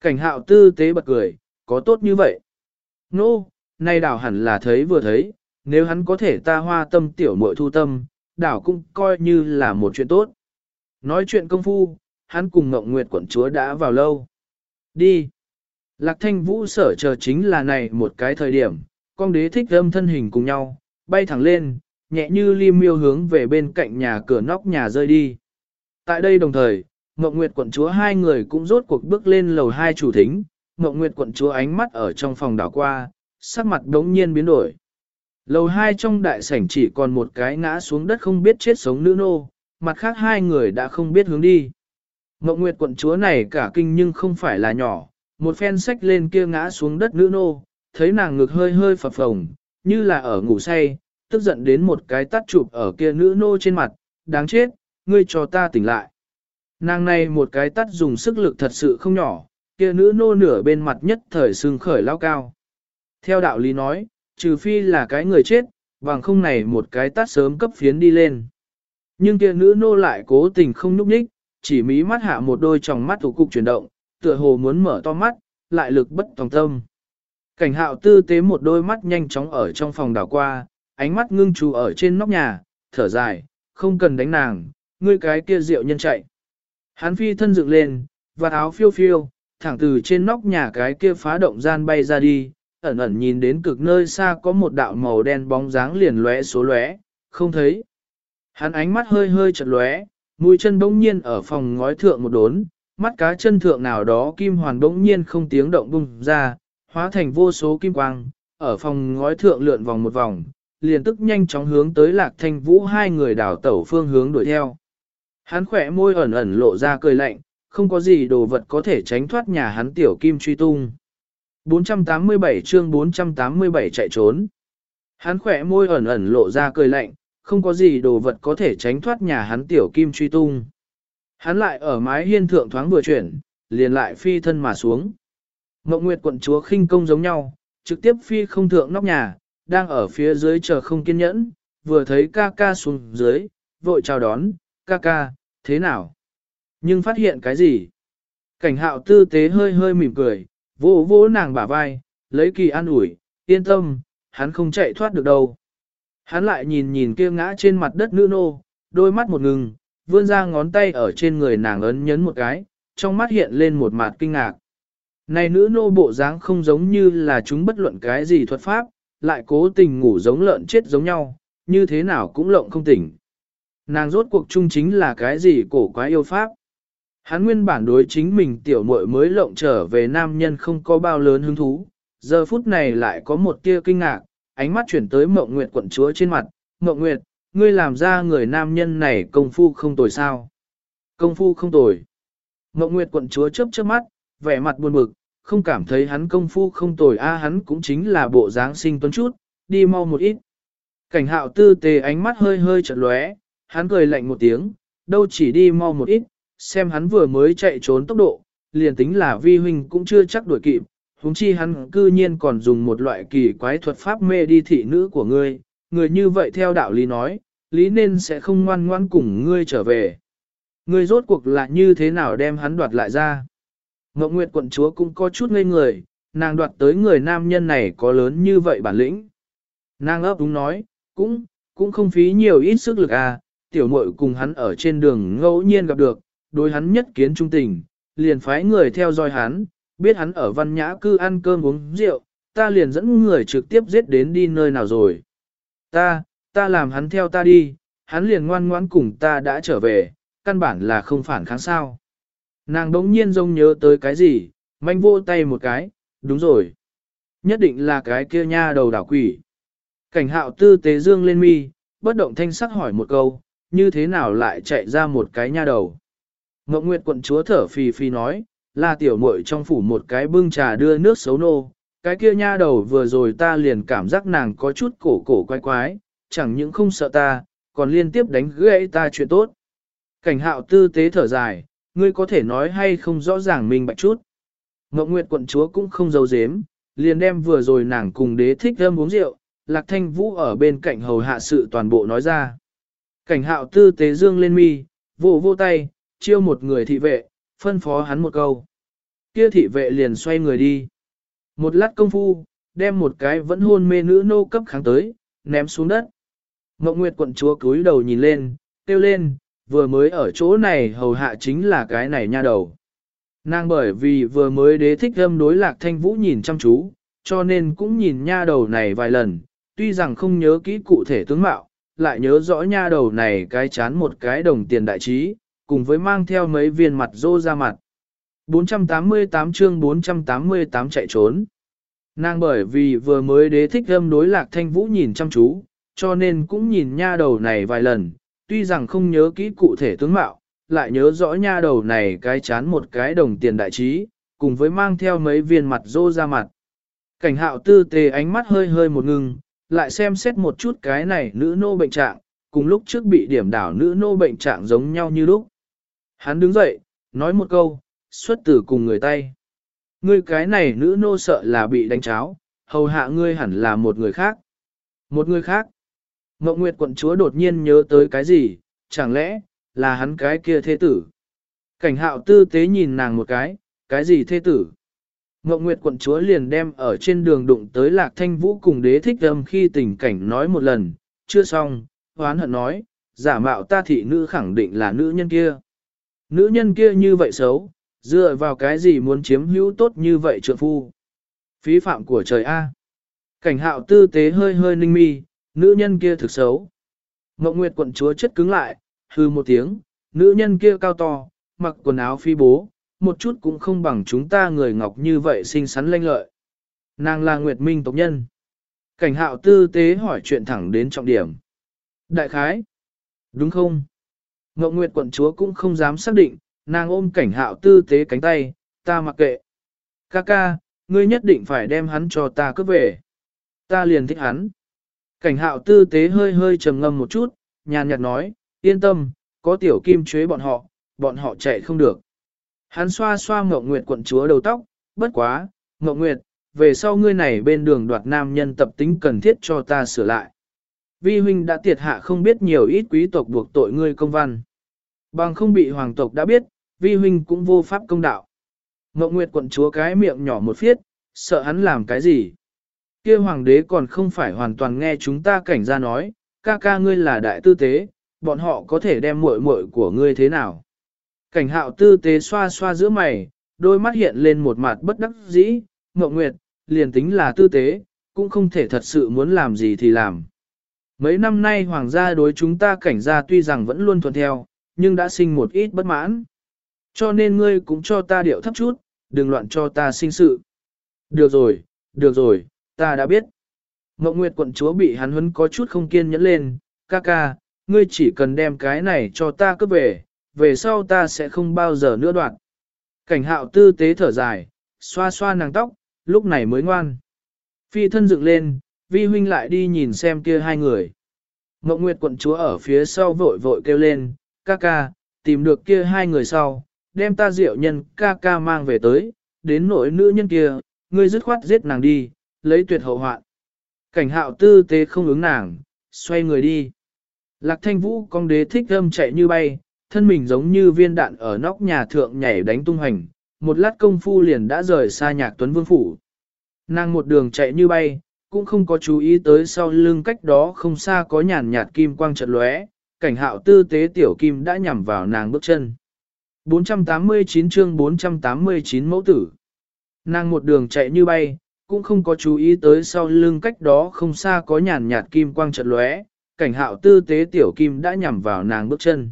Cảnh hạo tư tế bật cười, có tốt như vậy. Nô, no, nay đảo hẳn là thấy vừa thấy, nếu hắn có thể ta hoa tâm tiểu muội thu tâm, đảo cũng coi như là một chuyện tốt. Nói chuyện công phu, hắn cùng Ngọc Nguyệt quận chúa đã vào lâu. Đi. Lạc thanh vũ sở chờ chính là này một cái thời điểm, con đế thích âm thân hình cùng nhau, bay thẳng lên, nhẹ như liêm miêu hướng về bên cạnh nhà cửa nóc nhà rơi đi. Tại đây đồng thời, Ngọc Nguyệt quận chúa hai người cũng rốt cuộc bước lên lầu hai chủ thính, Mộng Nguyệt quận chúa ánh mắt ở trong phòng đảo qua, sắc mặt đống nhiên biến đổi. Lầu hai trong đại sảnh chỉ còn một cái ngã xuống đất không biết chết sống nữ nô, mặt khác hai người đã không biết hướng đi. Mộng Nguyệt quận chúa này cả kinh nhưng không phải là nhỏ, một phen sách lên kia ngã xuống đất nữ nô, thấy nàng ngực hơi hơi phập phồng, như là ở ngủ say, tức giận đến một cái tắt chụp ở kia nữ nô trên mặt, đáng chết, ngươi cho ta tỉnh lại. Nàng này một cái tắt dùng sức lực thật sự không nhỏ, kia nữ nô nửa bên mặt nhất thời sưng khởi lao cao. Theo đạo lý nói, trừ phi là cái người chết, bằng không này một cái tát sớm cấp phiến đi lên. Nhưng kia nữ nô lại cố tình không nhúc nhích, chỉ mí mắt hạ một đôi tròng mắt thủ cục chuyển động, tựa hồ muốn mở to mắt, lại lực bất tòng tâm. Cảnh hạo tư tế một đôi mắt nhanh chóng ở trong phòng đảo qua, ánh mắt ngưng chú ở trên nóc nhà, thở dài, không cần đánh nàng, ngươi cái kia rượu nhân chạy. hán phi thân dựng lên, và áo phiêu phiêu, thẳng từ trên nóc nhà cái kia phá động gian bay ra đi, ẩn ẩn nhìn đến cực nơi xa có một đạo màu đen bóng dáng liền lóe số lóe, không thấy. Hắn ánh mắt hơi hơi chật lóe, mũi chân bỗng nhiên ở phòng ngói thượng một đốn, mắt cá chân thượng nào đó kim hoàn bỗng nhiên không tiếng động bung ra, hóa thành vô số kim quang, ở phòng ngói thượng lượn vòng một vòng, liền tức nhanh chóng hướng tới lạc thanh vũ hai người đảo tẩu phương hướng đuổi theo. Hắn khỏe môi ẩn ẩn lộ ra cười lạnh, không có gì đồ vật có thể tránh thoát nhà hắn tiểu kim truy tung. 487 chương 487 chạy trốn. Hắn khỏe môi ẩn ẩn lộ ra cười lạnh, không có gì đồ vật có thể tránh thoát nhà hắn tiểu kim truy tung. Hắn lại ở mái hiên thượng thoáng vừa chuyển, liền lại phi thân mà xuống. Mộng Nguyệt quận chúa khinh công giống nhau, trực tiếp phi không thượng nóc nhà, đang ở phía dưới chờ không kiên nhẫn, vừa thấy ca ca xuống dưới, vội chào đón, ca ca, thế nào? Nhưng phát hiện cái gì? Cảnh hạo tư tế hơi hơi mỉm cười, Vỗ vỗ nàng bả vai, lấy kỳ an ủi, yên tâm, hắn không chạy thoát được đâu. Hắn lại nhìn nhìn kia ngã trên mặt đất nữ nô, đôi mắt một ngừng, vươn ra ngón tay ở trên người nàng ấn nhấn một cái, trong mắt hiện lên một mặt kinh ngạc. Này nữ nô bộ dáng không giống như là chúng bất luận cái gì thuật pháp, lại cố tình ngủ giống lợn chết giống nhau, như thế nào cũng lộng không tỉnh. Nàng rốt cuộc chung chính là cái gì cổ quái yêu pháp. Hắn nguyên bản đối chính mình tiểu muội mới lộng trở về nam nhân không có bao lớn hứng thú, giờ phút này lại có một tia kinh ngạc, ánh mắt chuyển tới mộng nguyệt quận chúa trên mặt, mộng nguyệt, ngươi làm ra người nam nhân này công phu không tồi sao? Công phu không tồi. Mộng nguyệt quận chúa chớp chớp mắt, vẻ mặt buồn bực, không cảm thấy hắn công phu không tồi a hắn cũng chính là bộ dáng sinh tuấn chút, đi mau một ít. Cảnh hạo tư tề ánh mắt hơi hơi chật lóe, hắn cười lạnh một tiếng, đâu chỉ đi mau một ít, xem hắn vừa mới chạy trốn tốc độ, liền tính là vi huynh cũng chưa chắc đuổi kịp, huống chi hắn cư nhiên còn dùng một loại kỳ quái thuật pháp mê đi thị nữ của ngươi, người như vậy theo đạo lý nói, lý nên sẽ không ngoan ngoan cùng ngươi trở về. Ngươi rốt cuộc là như thế nào đem hắn đoạt lại ra? Ngọc Nguyệt quận chúa cũng có chút ngây người, nàng đoạt tới người nam nhân này có lớn như vậy bản lĩnh. Nàng ấp đúng nói, cũng, cũng không phí nhiều ít sức lực à, tiểu muội cùng hắn ở trên đường ngẫu nhiên gặp được, đối hắn nhất kiến trung tình, liền phái người theo dõi hắn, biết hắn ở văn nhã cư ăn cơm uống rượu, ta liền dẫn người trực tiếp giết đến đi nơi nào rồi. Ta, ta làm hắn theo ta đi, hắn liền ngoan ngoãn cùng ta đã trở về, căn bản là không phản kháng sao. Nàng đống nhiên rông nhớ tới cái gì, manh vô tay một cái, đúng rồi. Nhất định là cái kia nha đầu đảo quỷ. Cảnh hạo tư tế dương lên mi, bất động thanh sắc hỏi một câu, như thế nào lại chạy ra một cái nha đầu. Ngọc Nguyệt quận chúa thở phì phì nói, là tiểu muội trong phủ một cái bưng trà đưa nước xấu nô, cái kia nha đầu vừa rồi ta liền cảm giác nàng có chút cổ cổ quái quái, chẳng những không sợ ta, còn liên tiếp đánh gãy ta chuyện tốt. Cảnh hạo tư tế thở dài, ngươi có thể nói hay không rõ ràng mình bạch chút. Ngọc Nguyệt quận chúa cũng không giấu giếm, liền đem vừa rồi nàng cùng đế thích thơm uống rượu, lạc thanh vũ ở bên cạnh hầu hạ sự toàn bộ nói ra. Cảnh hạo tư tế dương lên mi, vô vô tay, chiêu một người thị vệ, phân phó hắn một câu. Kia thị vệ liền xoay người đi. Một lát công phu, đem một cái vẫn hôn mê nữ nô cấp kháng tới, ném xuống đất. Ngọc Nguyệt quận chúa cúi đầu nhìn lên, kêu lên, vừa mới ở chỗ này hầu hạ chính là cái này nha đầu. Nàng bởi vì vừa mới đế thích âm đối lạc thanh vũ nhìn chăm chú, cho nên cũng nhìn nha đầu này vài lần, tuy rằng không nhớ kỹ cụ thể tướng mạo, lại nhớ rõ nha đầu này cái chán một cái đồng tiền đại trí, cùng với mang theo mấy viên mặt rô ra mặt. 488 chương 488 chạy trốn. Nàng bởi vì vừa mới đế thích âm đối lạc thanh vũ nhìn chăm chú, cho nên cũng nhìn nha đầu này vài lần, tuy rằng không nhớ kỹ cụ thể tướng mạo, lại nhớ rõ nha đầu này cái chán một cái đồng tiền đại trí, cùng với mang theo mấy viên mặt rô ra mặt. Cảnh hạo tư tề ánh mắt hơi hơi một ngừng, lại xem xét một chút cái này nữ nô bệnh trạng, cùng lúc trước bị điểm đảo nữ nô bệnh trạng giống nhau như lúc. Hắn đứng dậy, nói một câu, xuất tử cùng người tay. Ngươi cái này nữ nô sợ là bị đánh cháo, hầu hạ ngươi hẳn là một người khác. Một người khác. Mộng Nguyệt quận chúa đột nhiên nhớ tới cái gì, chẳng lẽ, là hắn cái kia thế tử. Cảnh hạo tư tế nhìn nàng một cái, cái gì thế tử. Mộng Nguyệt quận chúa liền đem ở trên đường đụng tới lạc thanh vũ cùng đế thích âm khi tình cảnh nói một lần, chưa xong, hoán hận nói, giả mạo ta thị nữ khẳng định là nữ nhân kia. Nữ nhân kia như vậy xấu, dựa vào cái gì muốn chiếm hữu tốt như vậy trượng phu. Phí phạm của trời A. Cảnh hạo tư tế hơi hơi ninh mi, nữ nhân kia thực xấu. Ngọc Nguyệt quận chúa chất cứng lại, hư một tiếng, nữ nhân kia cao to, mặc quần áo phi bố, một chút cũng không bằng chúng ta người ngọc như vậy xinh xắn lanh lợi. Nàng là Nguyệt Minh tộc nhân. Cảnh hạo tư tế hỏi chuyện thẳng đến trọng điểm. Đại khái. Đúng không? Ngọc Nguyệt quận chúa cũng không dám xác định, nàng ôm cảnh hạo tư tế cánh tay, ta mặc kệ. Ca ca, ngươi nhất định phải đem hắn cho ta cướp về. Ta liền thích hắn. Cảnh hạo tư tế hơi hơi trầm ngâm một chút, nhàn nhạt nói, yên tâm, có tiểu kim chế bọn họ, bọn họ chạy không được. Hắn xoa xoa Ngọc Nguyệt quận chúa đầu tóc, bất quá, Ngọc Nguyệt, về sau ngươi này bên đường đoạt nam nhân tập tính cần thiết cho ta sửa lại. Vi huynh đã tiệt hạ không biết nhiều ít quý tộc buộc tội ngươi công văn. Bằng không bị hoàng tộc đã biết, vi huynh cũng vô pháp công đạo. Ngọc Nguyệt quận chúa cái miệng nhỏ một phiết, sợ hắn làm cái gì. kia hoàng đế còn không phải hoàn toàn nghe chúng ta cảnh ra nói, ca ca ngươi là đại tư tế, bọn họ có thể đem muội muội của ngươi thế nào. Cảnh hạo tư tế xoa xoa giữa mày, đôi mắt hiện lên một mặt bất đắc dĩ, Ngọc Nguyệt, liền tính là tư tế, cũng không thể thật sự muốn làm gì thì làm. Mấy năm nay hoàng gia đối chúng ta cảnh gia tuy rằng vẫn luôn thuận theo, nhưng đã sinh một ít bất mãn. Cho nên ngươi cũng cho ta điệu thấp chút, đừng loạn cho ta sinh sự. Được rồi, được rồi, ta đã biết. Ngọc Nguyệt quận chúa bị hắn huấn có chút không kiên nhẫn lên, ca ca, ngươi chỉ cần đem cái này cho ta cướp về, về sau ta sẽ không bao giờ nữa đoạn. Cảnh hạo tư tế thở dài, xoa xoa nàng tóc, lúc này mới ngoan. Phi thân dựng lên, vi huynh lại đi nhìn xem kia hai người. Mộng Nguyệt quận chúa ở phía sau vội vội kêu lên, ca ca, tìm được kia hai người sau, đem ta rượu nhân ca ca mang về tới, đến nỗi nữ nhân kia, ngươi dứt khoát giết nàng đi, lấy tuyệt hậu hoạn. Cảnh hạo tư tế không ứng nàng, xoay người đi. Lạc thanh vũ con đế thích âm chạy như bay, thân mình giống như viên đạn ở nóc nhà thượng nhảy đánh tung hành, một lát công phu liền đã rời xa nhạc tuấn vương phủ. Nàng một đường chạy như bay, cũng không có chú ý tới sau lưng cách đó không xa có nhàn nhạt kim quang trận lóe, cảnh hạo tư tế tiểu kim đã nhằm vào nàng bước chân. 489 chương 489 mẫu tử. Nàng một đường chạy như bay, cũng không có chú ý tới sau lưng cách đó không xa có nhàn nhạt kim quang trận lóe, cảnh hạo tư tế tiểu kim đã nhằm vào nàng bước chân.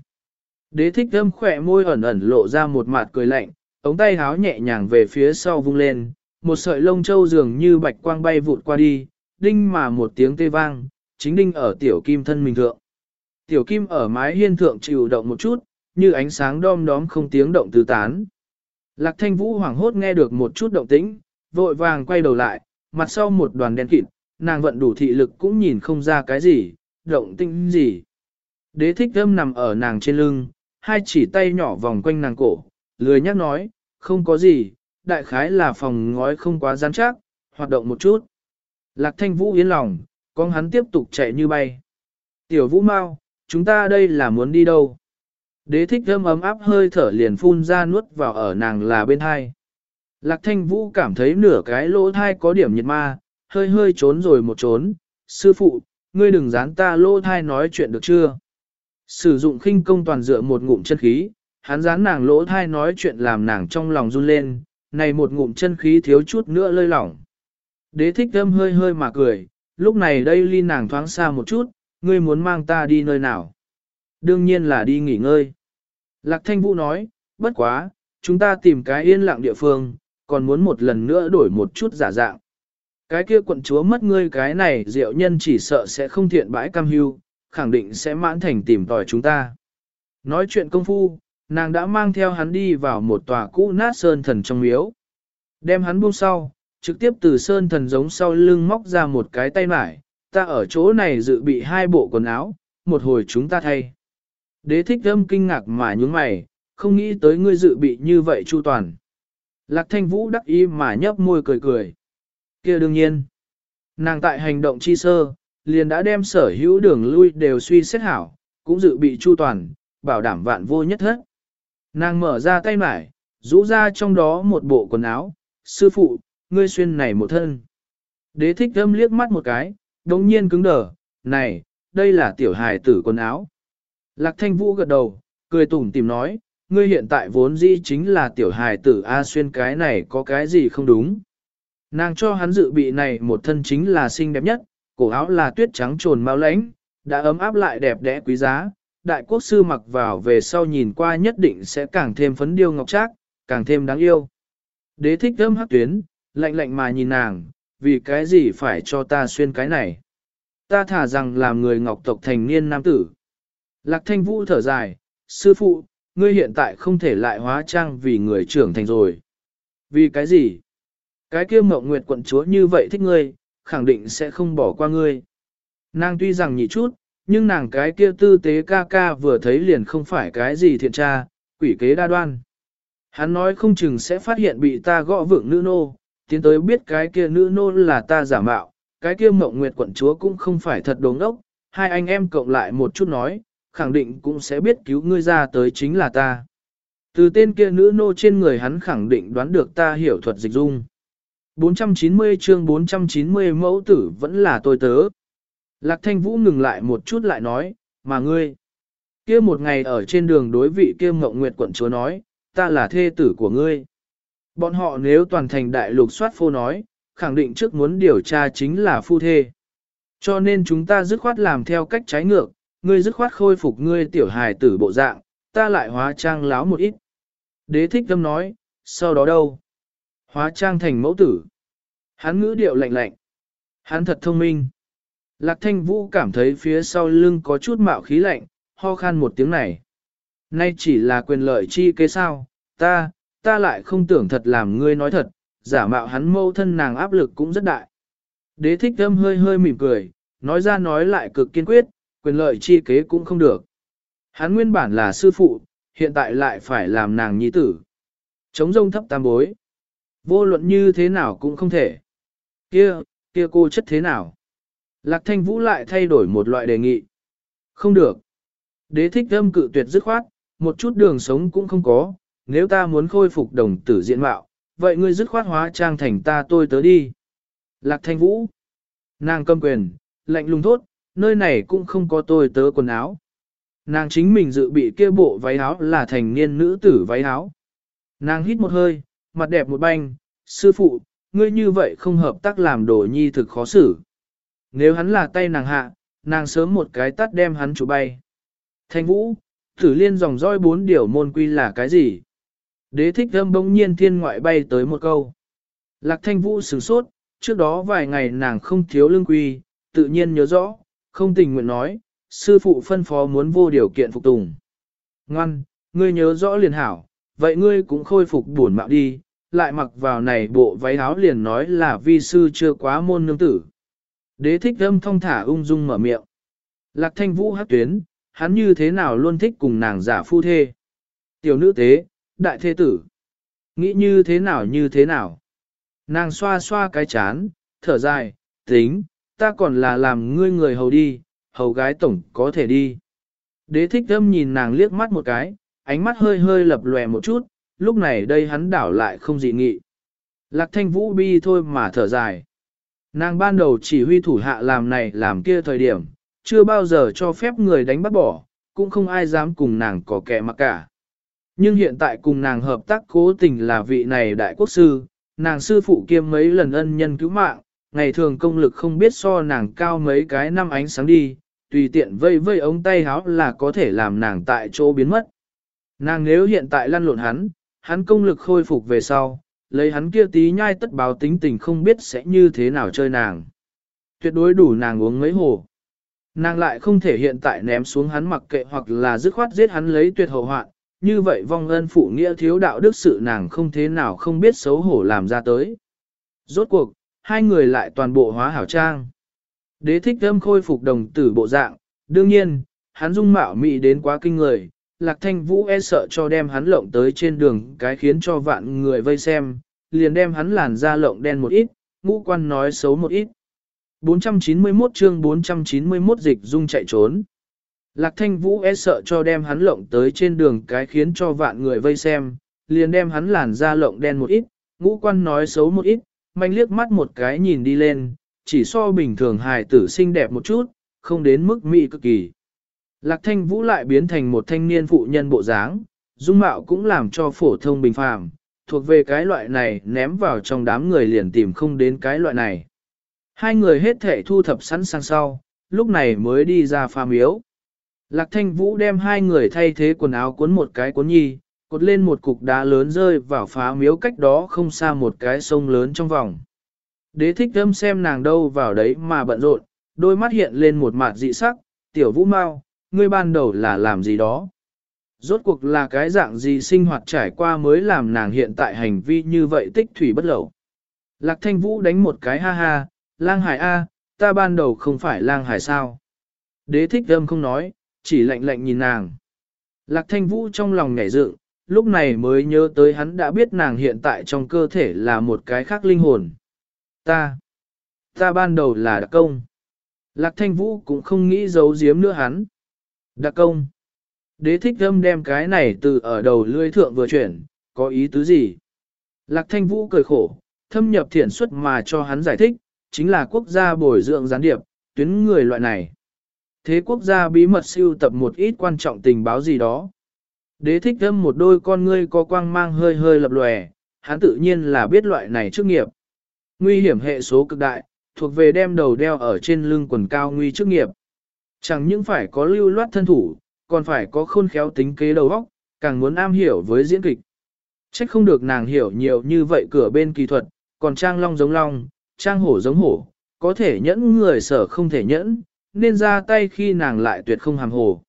Đế thích thâm khỏe môi ẩn ẩn lộ ra một mặt cười lạnh, ống tay háo nhẹ nhàng về phía sau vung lên, một sợi lông châu dường như bạch quang bay vụt qua đi, đinh mà một tiếng tê vang, chính đinh ở tiểu kim thân mình thượng. Tiểu kim ở mái hiên thượng chịu động một chút, như ánh sáng đom đóm không tiếng động tứ tán. Lạc thanh vũ hoảng hốt nghe được một chút động tĩnh, vội vàng quay đầu lại, mặt sau một đoàn đen kịt, nàng vận đủ thị lực cũng nhìn không ra cái gì, động tĩnh gì. Đế thích thơm nằm ở nàng trên lưng, hai chỉ tay nhỏ vòng quanh nàng cổ, lười nhắc nói, không có gì, đại khái là phòng ngói không quá rắn chắc, hoạt động một chút. Lạc thanh vũ yên lòng, con hắn tiếp tục chạy như bay. Tiểu vũ mau, chúng ta đây là muốn đi đâu? Đế thích thơm ấm áp hơi thở liền phun ra nuốt vào ở nàng là bên hai. Lạc thanh vũ cảm thấy nửa cái lỗ thai có điểm nhiệt ma, hơi hơi trốn rồi một trốn. Sư phụ, ngươi đừng dán ta lỗ thai nói chuyện được chưa? Sử dụng khinh công toàn dựa một ngụm chân khí, hắn dán nàng lỗ thai nói chuyện làm nàng trong lòng run lên, này một ngụm chân khí thiếu chút nữa lơi lỏng. Đế thích thâm hơi hơi mà cười, lúc này đây ly nàng thoáng xa một chút, ngươi muốn mang ta đi nơi nào? Đương nhiên là đi nghỉ ngơi. Lạc thanh vũ nói, bất quá, chúng ta tìm cái yên lặng địa phương, còn muốn một lần nữa đổi một chút giả dạng. Cái kia quận chúa mất ngươi cái này diệu nhân chỉ sợ sẽ không thiện bãi cam hưu, khẳng định sẽ mãn thành tìm tòi chúng ta. Nói chuyện công phu, nàng đã mang theo hắn đi vào một tòa cũ nát sơn thần trong miếu. Đem hắn buông sau, trực tiếp từ sơn thần giống sau lưng móc ra một cái tay mải, ta ở chỗ này dự bị hai bộ quần áo, một hồi chúng ta thay. Đế thích âm kinh ngạc mà nhúng mày, không nghĩ tới ngươi dự bị như vậy chu toàn. Lạc thanh vũ đắc ý mà nhấp môi cười cười. kia đương nhiên. Nàng tại hành động chi sơ, liền đã đem sở hữu đường lui đều suy xét hảo, cũng dự bị chu toàn, bảo đảm vạn vô nhất hết. Nàng mở ra tay mải, rũ ra trong đó một bộ quần áo, sư phụ, ngươi xuyên này một thân. Đế thích thâm liếc mắt một cái, đồng nhiên cứng đờ, này, đây là tiểu hài tử quần áo. Lạc thanh vũ gật đầu, cười tủm tìm nói, ngươi hiện tại vốn dĩ chính là tiểu hài tử A xuyên cái này có cái gì không đúng. Nàng cho hắn dự bị này một thân chính là xinh đẹp nhất, cổ áo là tuyết trắng trồn mau lãnh, đã ấm áp lại đẹp đẽ quý giá. Đại quốc sư mặc vào về sau nhìn qua nhất định sẽ càng thêm phấn điêu ngọc trác, càng thêm đáng yêu. Đế thích thơm hắc tuyến, lạnh lạnh mà nhìn nàng, vì cái gì phải cho ta xuyên cái này. Ta thả rằng làm người ngọc tộc thành niên nam tử. Lạc thanh vũ thở dài, sư phụ, ngươi hiện tại không thể lại hóa trang vì người trưởng thành rồi. Vì cái gì? Cái kia mộng nguyệt quận chúa như vậy thích ngươi, khẳng định sẽ không bỏ qua ngươi. Nàng tuy rằng nhị chút, nhưng nàng cái kia tư tế ca ca vừa thấy liền không phải cái gì thiện tra, quỷ kế đa đoan. Hắn nói không chừng sẽ phát hiện bị ta gõ vượng nữ nô, tiến tới biết cái kia nữ nô là ta giả mạo, cái kia mộng nguyệt quận chúa cũng không phải thật đống ngốc, hai anh em cộng lại một chút nói, khẳng định cũng sẽ biết cứu ngươi ra tới chính là ta. Từ tên kia nữ nô trên người hắn khẳng định đoán được ta hiểu thuật dịch dung. 490 chương 490 mẫu tử vẫn là tôi tớ. Lạc thanh vũ ngừng lại một chút lại nói, mà ngươi, kia một ngày ở trên đường đối vị kia mộng nguyệt quận chúa nói, ta là thê tử của ngươi. Bọn họ nếu toàn thành đại lục soát phô nói, khẳng định trước muốn điều tra chính là phu thê. Cho nên chúng ta dứt khoát làm theo cách trái ngược, ngươi dứt khoát khôi phục ngươi tiểu hài tử bộ dạng, ta lại hóa trang láo một ít. Đế thích tâm nói, sau đó đâu? Hóa trang thành mẫu tử. Hắn ngữ điệu lạnh lạnh. Hắn thật thông minh. Lạc thanh vũ cảm thấy phía sau lưng có chút mạo khí lạnh, ho khan một tiếng này. Nay chỉ là quyền lợi chi kế sao, ta, ta lại không tưởng thật làm ngươi nói thật, giả mạo hắn mâu thân nàng áp lực cũng rất đại. Đế thích thâm hơi hơi mỉm cười, nói ra nói lại cực kiên quyết, quyền lợi chi kế cũng không được. Hắn nguyên bản là sư phụ, hiện tại lại phải làm nàng nhi tử. Chống rông thấp tam bối. Vô luận như thế nào cũng không thể. Kia, kia cô chất thế nào? Lạc thanh vũ lại thay đổi một loại đề nghị. Không được. Đế thích âm cự tuyệt dứt khoát, một chút đường sống cũng không có, nếu ta muốn khôi phục đồng tử diện mạo, vậy ngươi dứt khoát hóa trang thành ta tôi tớ đi. Lạc thanh vũ. Nàng cầm quyền, lạnh lùng thốt, nơi này cũng không có tôi tớ quần áo. Nàng chính mình dự bị kia bộ váy áo là thành niên nữ tử váy áo. Nàng hít một hơi, mặt đẹp một banh, sư phụ, ngươi như vậy không hợp tác làm đồ nhi thực khó xử. Nếu hắn là tay nàng hạ, nàng sớm một cái tắt đem hắn chủ bay. Thanh vũ, thử liên dòng roi bốn điều môn quy là cái gì? Đế thích thâm bỗng nhiên thiên ngoại bay tới một câu. Lạc thanh vũ sửng sốt, trước đó vài ngày nàng không thiếu lương quy, tự nhiên nhớ rõ, không tình nguyện nói, sư phụ phân phó muốn vô điều kiện phục tùng. Ngoan, ngươi nhớ rõ liền hảo, vậy ngươi cũng khôi phục buồn mạo đi, lại mặc vào này bộ váy áo liền nói là vi sư chưa quá môn nương tử. Đế thích âm thong thả ung dung mở miệng. Lạc thanh vũ hát tuyến, hắn như thế nào luôn thích cùng nàng giả phu thê. Tiểu nữ tế, đại thế tử. Nghĩ như thế nào như thế nào. Nàng xoa xoa cái chán, thở dài, tính, ta còn là làm ngươi người hầu đi, hầu gái tổng có thể đi. Đế thích âm nhìn nàng liếc mắt một cái, ánh mắt hơi hơi lập lòe một chút, lúc này đây hắn đảo lại không dị nghị. Lạc thanh vũ bi thôi mà thở dài. Nàng ban đầu chỉ huy thủ hạ làm này làm kia thời điểm, chưa bao giờ cho phép người đánh bắt bỏ, cũng không ai dám cùng nàng có kẻ mặc cả. Nhưng hiện tại cùng nàng hợp tác cố tình là vị này đại quốc sư, nàng sư phụ kiêm mấy lần ân nhân cứu mạng, ngày thường công lực không biết so nàng cao mấy cái năm ánh sáng đi, tùy tiện vây vây ống tay háo là có thể làm nàng tại chỗ biến mất. Nàng nếu hiện tại lăn lộn hắn, hắn công lực khôi phục về sau, lấy hắn kia tí nhai tất báo tính tình không biết sẽ như thế nào chơi nàng. Tuyệt đối đủ nàng uống mấy hồ. Nàng lại không thể hiện tại ném xuống hắn mặc kệ hoặc là dứt khoát giết hắn lấy tuyệt hậu hoạn, như vậy vong ân phụ nghĩa thiếu đạo đức sự nàng không thế nào không biết xấu hổ làm ra tới. Rốt cuộc, hai người lại toàn bộ hóa hảo trang. Đế thích âm khôi phục đồng tử bộ dạng, đương nhiên, hắn dung mạo mị đến quá kinh người, lạc thanh vũ e sợ cho đem hắn lộng tới trên đường cái khiến cho vạn người vây xem, liền đem hắn làn da lộng đen một ít, ngũ quan nói xấu một ít. 491 chương 491 dịch dung chạy trốn. Lạc thanh vũ e sợ cho đem hắn lộng tới trên đường cái khiến cho vạn người vây xem, liền đem hắn làn da lộng đen một ít, ngũ quan nói xấu một ít, manh liếc mắt một cái nhìn đi lên, chỉ so bình thường hài tử xinh đẹp một chút, không đến mức mỹ cực kỳ. Lạc thanh vũ lại biến thành một thanh niên phụ nhân bộ dáng, dung mạo cũng làm cho phổ thông bình phàm, thuộc về cái loại này ném vào trong đám người liền tìm không đến cái loại này. Hai người hết thể thu thập sẵn sàng sau, lúc này mới đi ra pha miếu. Lạc thanh vũ đem hai người thay thế quần áo cuốn một cái cuốn nhi, cột lên một cục đá lớn rơi vào phá miếu cách đó không xa một cái sông lớn trong vòng. Đế thích thâm xem nàng đâu vào đấy mà bận rộn, đôi mắt hiện lên một mặt dị sắc, tiểu vũ mau, ngươi ban đầu là làm gì đó. Rốt cuộc là cái dạng gì sinh hoạt trải qua mới làm nàng hiện tại hành vi như vậy tích thủy bất lẩu. Lạc thanh vũ đánh một cái ha ha, lang hải a, ta ban đầu không phải lang hải sao. Đế thích âm không nói, chỉ lạnh lạnh nhìn nàng. Lạc thanh vũ trong lòng nhảy dựng, lúc này mới nhớ tới hắn đã biết nàng hiện tại trong cơ thể là một cái khác linh hồn. Ta, ta ban đầu là đặc công. Lạc thanh vũ cũng không nghĩ giấu giếm nữa hắn. Đặc công. Đế thích âm đem cái này từ ở đầu lưỡi thượng vừa chuyển, có ý tứ gì? Lạc thanh vũ cười khổ, thâm nhập thiển xuất mà cho hắn giải thích, chính là quốc gia bồi dưỡng gián điệp, tuyến người loại này. Thế quốc gia bí mật siêu tập một ít quan trọng tình báo gì đó. Đế thích âm một đôi con ngươi có quang mang hơi hơi lập lòe, hắn tự nhiên là biết loại này chức nghiệp. Nguy hiểm hệ số cực đại, thuộc về đem đầu đeo ở trên lưng quần cao nguy chức nghiệp. Chẳng những phải có lưu loát thân thủ, còn phải có khôn khéo tính kế đầu óc, càng muốn am hiểu với diễn kịch. Trách không được nàng hiểu nhiều như vậy cửa bên kỳ thuật, còn trang long giống long, trang hổ giống hổ, có thể nhẫn người sở không thể nhẫn, nên ra tay khi nàng lại tuyệt không hàm hồ.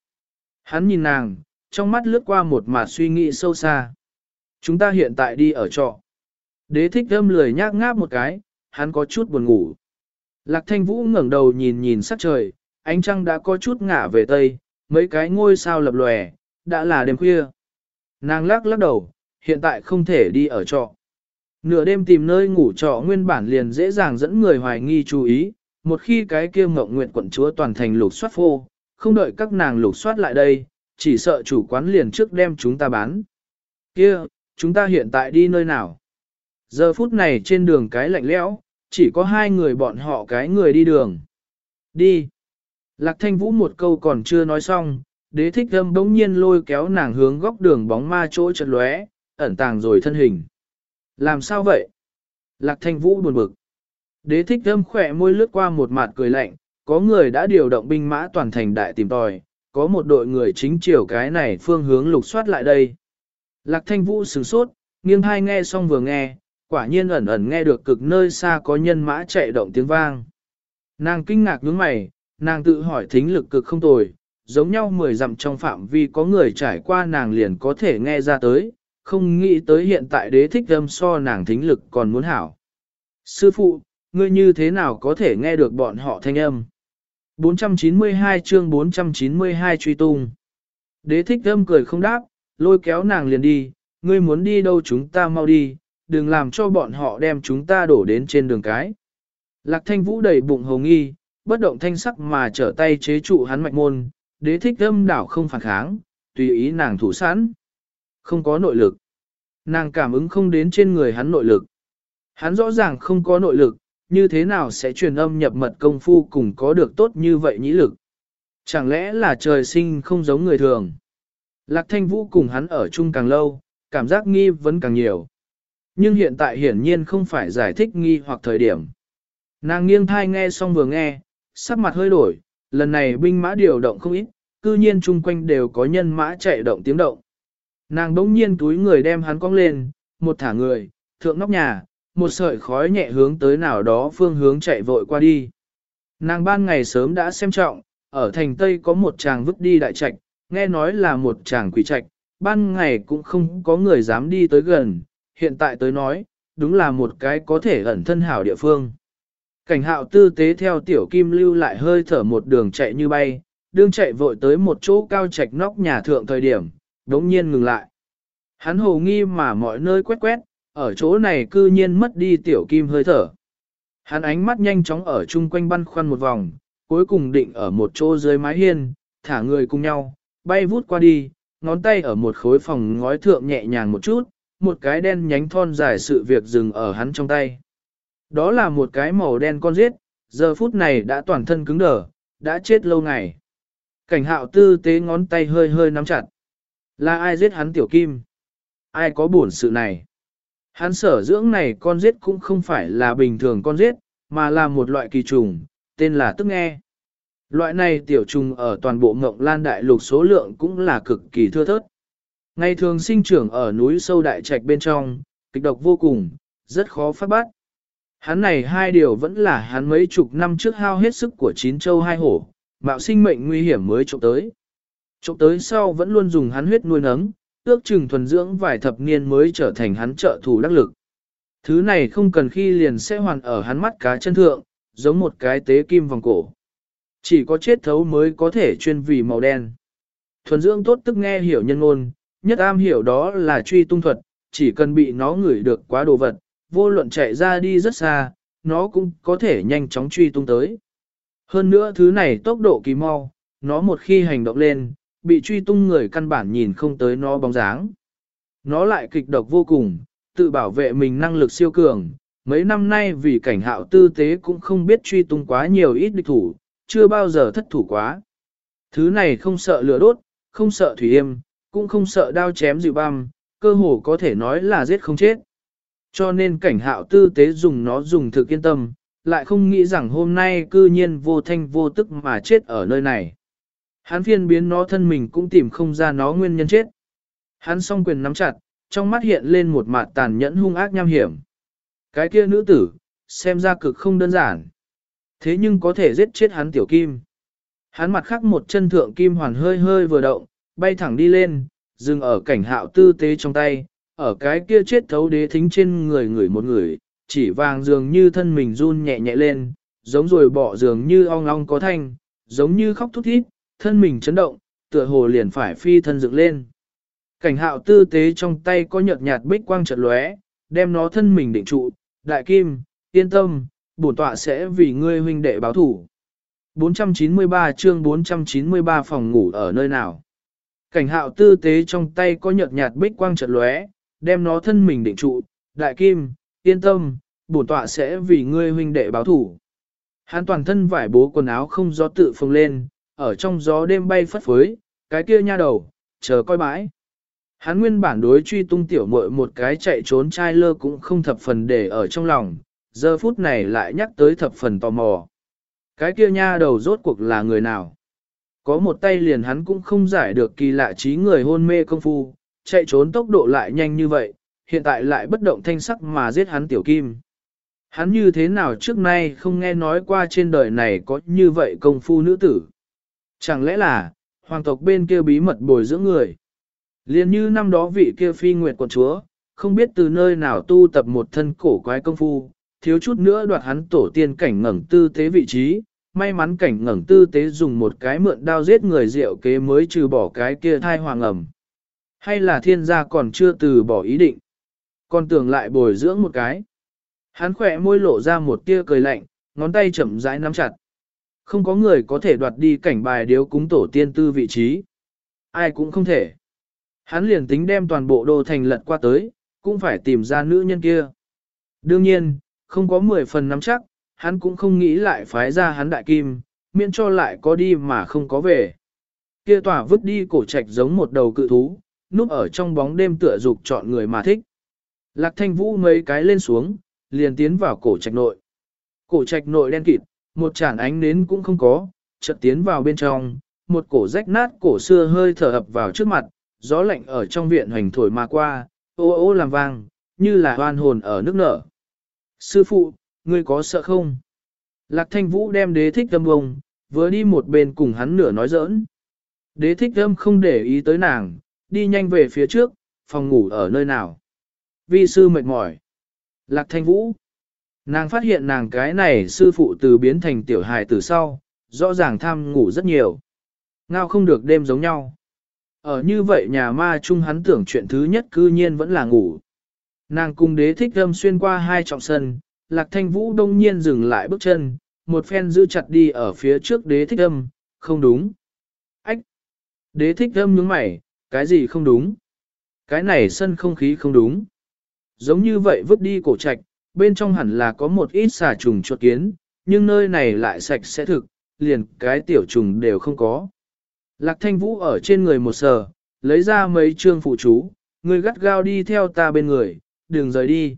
Hắn nhìn nàng, trong mắt lướt qua một mà suy nghĩ sâu xa. Chúng ta hiện tại đi ở trọ. Đế thích âm lười nhác ngáp một cái, hắn có chút buồn ngủ. Lạc thanh vũ ngẩng đầu nhìn nhìn sắc trời, ánh trăng đã có chút ngả về tây, mấy cái ngôi sao lập lòe, đã là đêm khuya. Nàng lắc lắc đầu, hiện tại không thể đi ở trọ. Nửa đêm tìm nơi ngủ trọ nguyên bản liền dễ dàng dẫn người hoài nghi chú ý, một khi cái kia mộng nguyện quận chúa toàn thành lục soát phô, không đợi các nàng lục soát lại đây, chỉ sợ chủ quán liền trước đem chúng ta bán. Kia, chúng ta hiện tại đi nơi nào? Giờ phút này trên đường cái lạnh lẽo, chỉ có hai người bọn họ cái người đi đường. Đi. Lạc thanh vũ một câu còn chưa nói xong, đế thích âm bỗng nhiên lôi kéo nàng hướng góc đường bóng ma chỗ chật lóe, ẩn tàng rồi thân hình. Làm sao vậy? Lạc thanh vũ buồn bực. Đế thích âm khỏe môi lướt qua một mặt cười lạnh, có người đã điều động binh mã toàn thành đại tìm tòi, có một đội người chính chiều cái này phương hướng lục soát lại đây. Lạc thanh vũ sửng sốt, nghiêng hai nghe xong vừa nghe, Quả nhiên ẩn ẩn nghe được cực nơi xa có nhân mã chạy động tiếng vang. Nàng kinh ngạc nhướng mày, nàng tự hỏi thính lực cực không tồi, giống nhau mười dặm trong phạm vi có người trải qua nàng liền có thể nghe ra tới, không nghĩ tới hiện tại đế thích âm so nàng thính lực còn muốn hảo. Sư phụ, ngươi như thế nào có thể nghe được bọn họ thanh âm? 492 chương 492 truy tung. Đế thích âm cười không đáp, lôi kéo nàng liền đi, ngươi muốn đi đâu chúng ta mau đi, đừng làm cho bọn họ đem chúng ta đổ đến trên đường cái. Lạc thanh vũ đầy bụng hồng nghi, bất động thanh sắc mà trở tay chế trụ hắn mạch môn, đế thích âm đảo không phản kháng, tùy ý nàng thủ sẵn. Không có nội lực. Nàng cảm ứng không đến trên người hắn nội lực. Hắn rõ ràng không có nội lực, như thế nào sẽ truyền âm nhập mật công phu cùng có được tốt như vậy nhĩ lực. Chẳng lẽ là trời sinh không giống người thường. Lạc thanh vũ cùng hắn ở chung càng lâu, cảm giác nghi vẫn càng nhiều. Nhưng hiện tại hiển nhiên không phải giải thích nghi hoặc thời điểm. Nàng nghiêng thai nghe xong vừa nghe, sắc mặt hơi đổi, lần này binh mã điều động không ít, cư nhiên chung quanh đều có nhân mã chạy động tiếng động. Nàng đống nhiên túi người đem hắn cong lên, một thả người, thượng nóc nhà, một sợi khói nhẹ hướng tới nào đó phương hướng chạy vội qua đi. Nàng ban ngày sớm đã xem trọng, ở thành Tây có một chàng vứt đi đại trạch, nghe nói là một chàng quỷ trạch, ban ngày cũng không có người dám đi tới gần, hiện tại tới nói, đúng là một cái có thể ẩn thân hảo địa phương. Cảnh hạo tư tế theo tiểu kim lưu lại hơi thở một đường chạy như bay, đương chạy vội tới một chỗ cao trạch nóc nhà thượng thời điểm, đống nhiên ngừng lại. Hắn hồ nghi mà mọi nơi quét quét, ở chỗ này cư nhiên mất đi tiểu kim hơi thở. Hắn ánh mắt nhanh chóng ở chung quanh băn khoăn một vòng, cuối cùng định ở một chỗ dưới mái hiên, thả người cùng nhau, bay vút qua đi, ngón tay ở một khối phòng ngói thượng nhẹ nhàng một chút, một cái đen nhánh thon dài sự việc dừng ở hắn trong tay. Đó là một cái màu đen con giết, giờ phút này đã toàn thân cứng đờ, đã chết lâu ngày. Cảnh hạo tư tế ngón tay hơi hơi nắm chặt. Là ai giết hắn tiểu kim? Ai có buồn sự này? Hắn sở dưỡng này con giết cũng không phải là bình thường con giết, mà là một loại kỳ trùng, tên là tức nghe. Loại này tiểu trùng ở toàn bộ ngộng lan đại lục số lượng cũng là cực kỳ thưa thớt. Ngày thường sinh trưởng ở núi sâu đại trạch bên trong, kịch độc vô cùng, rất khó phát bắt. Hắn này hai điều vẫn là hắn mấy chục năm trước hao hết sức của chín châu hai hổ, mạo sinh mệnh nguy hiểm mới trộm tới. Trộm tới sau vẫn luôn dùng hắn huyết nuôi nấng, ước chừng thuần dưỡng vài thập niên mới trở thành hắn trợ thủ đắc lực. Thứ này không cần khi liền sẽ hoàn ở hắn mắt cá chân thượng, giống một cái tế kim vòng cổ. Chỉ có chết thấu mới có thể chuyên vì màu đen. Thuần dưỡng tốt tức nghe hiểu nhân ngôn, nhất am hiểu đó là truy tung thuật, chỉ cần bị nó ngửi được quá đồ vật, vô luận chạy ra đi rất xa, nó cũng có thể nhanh chóng truy tung tới. Hơn nữa thứ này tốc độ kỳ mau, nó một khi hành động lên, bị truy tung người căn bản nhìn không tới nó bóng dáng. Nó lại kịch độc vô cùng, tự bảo vệ mình năng lực siêu cường, mấy năm nay vì cảnh hạo tư tế cũng không biết truy tung quá nhiều ít địch thủ, chưa bao giờ thất thủ quá. Thứ này không sợ lửa đốt, không sợ thủy yêm, cũng không sợ đao chém dịu băm, cơ hồ có thể nói là giết không chết. Cho nên cảnh hạo tư tế dùng nó dùng thực yên tâm, lại không nghĩ rằng hôm nay cư nhiên vô thanh vô tức mà chết ở nơi này. Hắn phiên biến nó thân mình cũng tìm không ra nó nguyên nhân chết. Hắn song quyền nắm chặt, trong mắt hiện lên một mặt tàn nhẫn hung ác nham hiểm. Cái kia nữ tử, xem ra cực không đơn giản. Thế nhưng có thể giết chết hắn tiểu kim. Hắn mặt khắc một chân thượng kim hoàn hơi hơi vừa động, bay thẳng đi lên, dừng ở cảnh hạo tư tế trong tay, ở cái kia chết thấu đế thính trên người người một người, chỉ vàng dường như thân mình run nhẹ nhẹ lên, giống rồi bỏ dường như ong ong có thanh, giống như khóc thút thít, thân mình chấn động, tựa hồ liền phải phi thân dựng lên. Cảnh hạo tư tế trong tay có nhợt nhạt bích quang chợt lóe, đem nó thân mình định trụ, đại kim, yên tâm, bổn tọa sẽ vì ngươi huynh đệ báo thủ. 493 chương 493 phòng ngủ ở nơi nào? Cảnh hạo tư tế trong tay có nhợt nhạt bích quang chợt lóe, đem nó thân mình định trụ, đại kim, yên tâm, bổn tọa sẽ vì ngươi huynh đệ báo thủ. Hắn toàn thân vải bố quần áo không gió tự phồng lên, ở trong gió đêm bay phất phới, cái kia nha đầu, chờ coi bãi. Hắn nguyên bản đối truy tung tiểu muội một cái chạy trốn trai lơ cũng không thập phần để ở trong lòng, giờ phút này lại nhắc tới thập phần tò mò. Cái kia nha đầu rốt cuộc là người nào? Có một tay liền hắn cũng không giải được kỳ lạ trí người hôn mê công phu, chạy trốn tốc độ lại nhanh như vậy, hiện tại lại bất động thanh sắc mà giết hắn tiểu kim. Hắn như thế nào trước nay không nghe nói qua trên đời này có như vậy công phu nữ tử. Chẳng lẽ là, hoàng tộc bên kia bí mật bồi dưỡng người. Liên như năm đó vị kia phi nguyệt quận chúa, không biết từ nơi nào tu tập một thân cổ quái công phu, thiếu chút nữa đoạt hắn tổ tiên cảnh ngẩng tư tế vị trí, may mắn cảnh ngẩng tư tế dùng một cái mượn đao giết người rượu kế mới trừ bỏ cái kia thai hoàng ẩm. Hay là thiên gia còn chưa từ bỏ ý định, còn tưởng lại bồi dưỡng một cái. Hắn khỏe môi lộ ra một tia cười lạnh, ngón tay chậm rãi nắm chặt. Không có người có thể đoạt đi cảnh bài điếu cúng tổ tiên tư vị trí. Ai cũng không thể. Hắn liền tính đem toàn bộ đô thành lật qua tới, cũng phải tìm ra nữ nhân kia. Đương nhiên, không có 10 phần nắm chắc, hắn cũng không nghĩ lại phái ra hắn đại kim, miễn cho lại có đi mà không có về. Kia tỏa vứt đi cổ trạch giống một đầu cự thú, núp ở trong bóng đêm tựa dục chọn người mà thích. Lạc thanh vũ mấy cái lên xuống, liền tiến vào cổ trạch nội. Cổ trạch nội đen kịt, một chản ánh nến cũng không có, chợt tiến vào bên trong, một cổ rách nát cổ xưa hơi thở ập vào trước mặt, gió lạnh ở trong viện hoành thổi mà qua, ô ô làm vang, như là hoan hồn ở nước nở. Sư phụ, ngươi có sợ không? Lạc thanh vũ đem đế thích âm bông, vừa đi một bên cùng hắn nửa nói giỡn. Đế thích âm không để ý tới nàng, đi nhanh về phía trước, phòng ngủ ở nơi nào. Vi sư mệt mỏi. Lạc thanh vũ. Nàng phát hiện nàng cái này sư phụ từ biến thành tiểu hài từ sau, rõ ràng tham ngủ rất nhiều. Ngao không được đêm giống nhau. Ở như vậy nhà ma chung hắn tưởng chuyện thứ nhất cư nhiên vẫn là ngủ. Nàng cùng đế thích âm xuyên qua hai trọng sân, lạc thanh vũ đông nhiên dừng lại bước chân, một phen giữ chặt đi ở phía trước đế thích âm, không đúng. Ách! Đế thích âm nhướng mày, cái gì không đúng? Cái này sân không khí không đúng. Giống như vậy vứt đi cổ trạch, bên trong hẳn là có một ít xà trùng chuột kiến, nhưng nơi này lại sạch sẽ thực, liền cái tiểu trùng đều không có. Lạc thanh vũ ở trên người một sờ, lấy ra mấy chương phụ chú, người gắt gao đi theo ta bên người, đừng rời đi.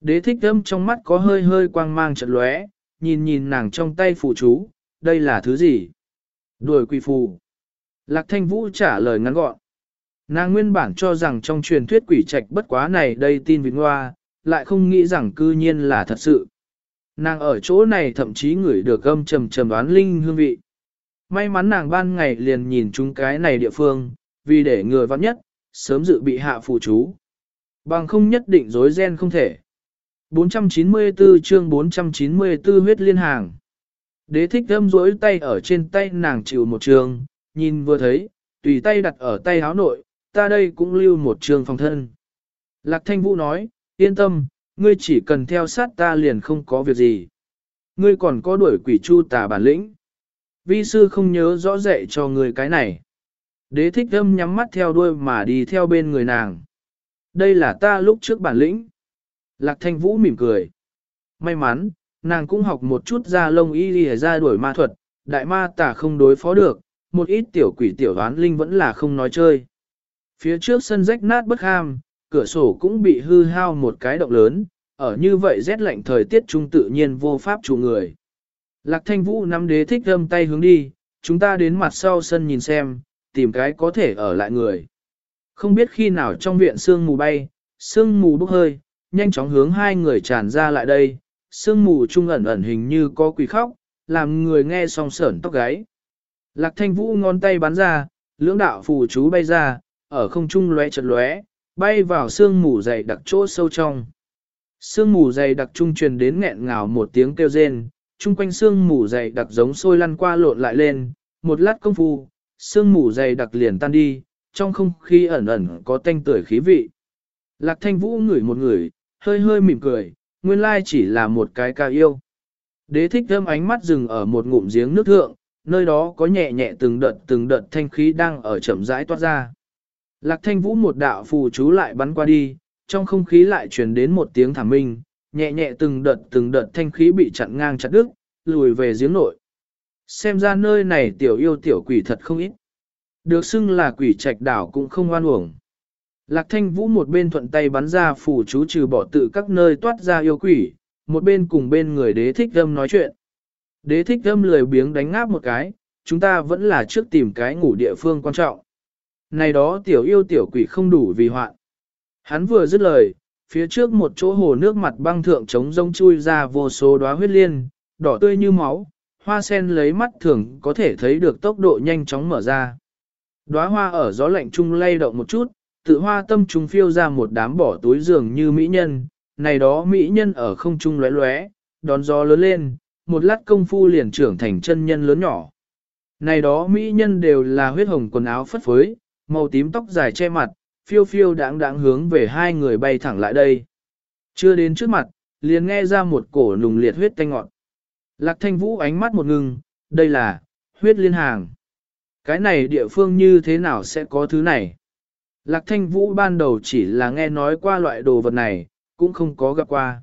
Đế thích thâm trong mắt có hơi hơi quang mang trận lóe, nhìn nhìn nàng trong tay phụ chú, đây là thứ gì? Đuổi quỷ phù. Lạc thanh vũ trả lời ngắn gọn. Nàng nguyên bản cho rằng trong truyền thuyết quỷ trạch bất quá này đây tin vịt ngoa, lại không nghĩ rằng cư nhiên là thật sự. Nàng ở chỗ này thậm chí ngửi được âm trầm trầm đoán linh hương vị. May mắn nàng ban ngày liền nhìn chúng cái này địa phương, vì để người vắng nhất, sớm dự bị hạ phụ chú. Bằng không nhất định dối gen không thể. 494 chương 494 huyết liên hàng. Đế thích thâm rỗi tay ở trên tay nàng chịu một trường, nhìn vừa thấy, tùy tay đặt ở tay áo nội, ta đây cũng lưu một trường phòng thân. Lạc thanh vũ nói, yên tâm, ngươi chỉ cần theo sát ta liền không có việc gì. Ngươi còn có đuổi quỷ chu tà bản lĩnh. Vi sư không nhớ rõ dạy cho ngươi cái này. Đế thích thâm nhắm mắt theo đuôi mà đi theo bên người nàng. Đây là ta lúc trước bản lĩnh. Lạc thanh vũ mỉm cười. May mắn, nàng cũng học một chút ra lông y lìa ra đuổi ma thuật, đại ma tà không đối phó được, một ít tiểu quỷ tiểu đoán linh vẫn là không nói chơi. Phía trước sân rách nát bất ham, cửa sổ cũng bị hư hao một cái động lớn, ở như vậy rét lạnh thời tiết trung tự nhiên vô pháp chủ người. Lạc thanh vũ nắm đế thích âm tay hướng đi, chúng ta đến mặt sau sân nhìn xem, tìm cái có thể ở lại người. Không biết khi nào trong viện sương mù bay, sương mù bốc hơi, nhanh chóng hướng hai người tràn ra lại đây, sương mù trung ẩn ẩn hình như có quỷ khóc, làm người nghe song sởn tóc gáy. Lạc thanh vũ ngón tay bắn ra, lưỡng đạo phù chú bay ra, ở không trung lóe chật lóe, bay vào sương mù dày đặc chỗ sâu trong. Sương mù dày đặc trung truyền đến nghẹn ngào một tiếng kêu rên, chung quanh sương mù dày đặc giống sôi lăn qua lộn lại lên, một lát công phu, sương mù dày đặc liền tan đi, trong không khí ẩn ẩn có tanh tưởi khí vị. Lạc thanh vũ ngửi một người, hơi hơi mỉm cười, nguyên lai chỉ là một cái ca yêu. Đế thích thơm ánh mắt dừng ở một ngụm giếng nước thượng, nơi đó có nhẹ nhẹ từng đợt từng đợt thanh khí đang ở chậm rãi toát ra. Lạc thanh vũ một đạo phù chú lại bắn qua đi, trong không khí lại truyền đến một tiếng thảm minh, nhẹ nhẹ từng đợt từng đợt thanh khí bị chặn ngang chặt đứt, lùi về giếng nội. Xem ra nơi này tiểu yêu tiểu quỷ thật không ít. Được xưng là quỷ trạch đảo cũng không oan uổng. Lạc thanh vũ một bên thuận tay bắn ra phủ chú trừ bỏ tự các nơi toát ra yêu quỷ, một bên cùng bên người đế thích âm nói chuyện. Đế thích âm lười biếng đánh ngáp một cái, chúng ta vẫn là trước tìm cái ngủ địa phương quan trọng. Này đó tiểu yêu tiểu quỷ không đủ vì hoạn. Hắn vừa dứt lời, phía trước một chỗ hồ nước mặt băng thượng trống rông chui ra vô số đóa huyết liên, đỏ tươi như máu, hoa sen lấy mắt thường có thể thấy được tốc độ nhanh chóng mở ra. Đóa hoa ở gió lạnh trung lay động một chút, tự hoa tâm trung phiêu ra một đám bỏ túi giường như mỹ nhân, này đó mỹ nhân ở không trung lóe lóe, đón gió lớn lên, một lát công phu liền trưởng thành chân nhân lớn nhỏ. Này đó mỹ nhân đều là huyết hồng quần áo phất phới, màu tím tóc dài che mặt, phiêu phiêu đáng đáng hướng về hai người bay thẳng lại đây. Chưa đến trước mặt, liền nghe ra một cổ nùng liệt huyết tanh ngọn. Lạc thanh vũ ánh mắt một ngừng, đây là, huyết liên hàng. Cái này địa phương như thế nào sẽ có thứ này? Lạc thanh vũ ban đầu chỉ là nghe nói qua loại đồ vật này, cũng không có gặp qua.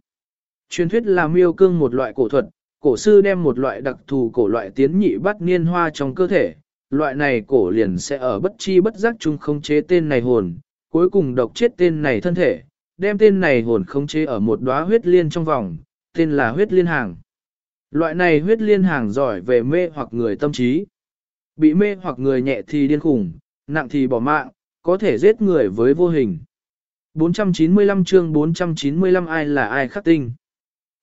Truyền thuyết là miêu cương một loại cổ thuật, cổ sư đem một loại đặc thù cổ loại tiến nhị bắt niên hoa trong cơ thể, loại này cổ liền sẽ ở bất chi bất giác chung không chế tên này hồn, cuối cùng độc chết tên này thân thể, đem tên này hồn không chế ở một đóa huyết liên trong vòng, tên là huyết liên hàng. Loại này huyết liên hàng giỏi về mê hoặc người tâm trí. Bị mê hoặc người nhẹ thì điên khủng, nặng thì bỏ mạng, có thể giết người với vô hình. 495 chương 495 ai là ai khắc tinh.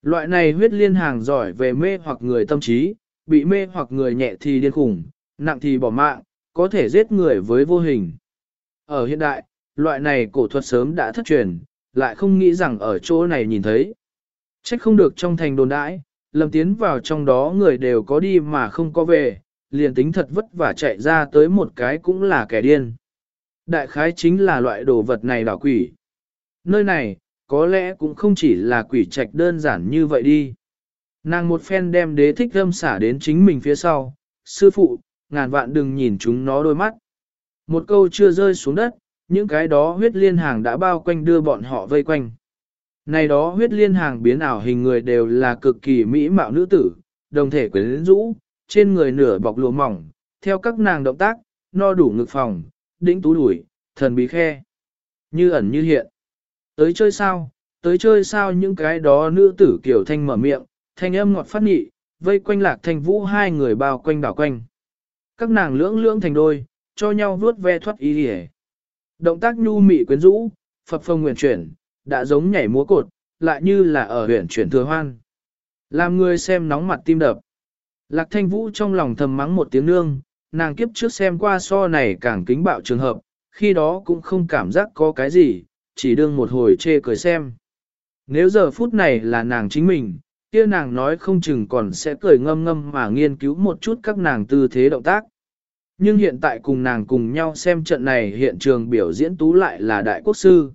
Loại này huyết liên hàng giỏi về mê hoặc người tâm trí, bị mê hoặc người nhẹ thì điên khủng, nặng thì bỏ mạng, có thể giết người với vô hình. Ở hiện đại, loại này cổ thuật sớm đã thất truyền, lại không nghĩ rằng ở chỗ này nhìn thấy. Trách không được trong thành đồn đãi, lầm tiến vào trong đó người đều có đi mà không có về, liền tính thật vất vả chạy ra tới một cái cũng là kẻ điên. Đại khái chính là loại đồ vật này đảo quỷ. Nơi này, có lẽ cũng không chỉ là quỷ trạch đơn giản như vậy đi. Nàng một phen đem đế thích âm xả đến chính mình phía sau, sư phụ, ngàn vạn đừng nhìn chúng nó đôi mắt. Một câu chưa rơi xuống đất, những cái đó huyết liên hàng đã bao quanh đưa bọn họ vây quanh. Này đó huyết liên hàng biến ảo hình người đều là cực kỳ mỹ mạo nữ tử, đồng thể quyến rũ, trên người nửa bọc lụa mỏng, theo các nàng động tác, no đủ ngực phòng, đĩnh tú đuổi, thần bí khe. Như ẩn như hiện. Tới chơi sao, tới chơi sao những cái đó nữ tử kiểu thanh mở miệng, thanh âm ngọt phát nhị, vây quanh lạc thanh vũ hai người bao quanh đảo quanh. Các nàng lưỡng lưỡng thành đôi, cho nhau vuốt ve thoát ý hề. Động tác nhu mị quyến rũ, phập phồng nguyện chuyển, đã giống nhảy múa cột, lại như là ở huyện chuyển thừa hoan. Làm người xem nóng mặt tim đập. Lạc thanh vũ trong lòng thầm mắng một tiếng nương, nàng kiếp trước xem qua so này càng kính bạo trường hợp, khi đó cũng không cảm giác có cái gì, chỉ đương một hồi chê cười xem. Nếu giờ phút này là nàng chính mình, kia nàng nói không chừng còn sẽ cười ngâm ngâm mà nghiên cứu một chút các nàng tư thế động tác. Nhưng hiện tại cùng nàng cùng nhau xem trận này hiện trường biểu diễn tú lại là đại quốc sư.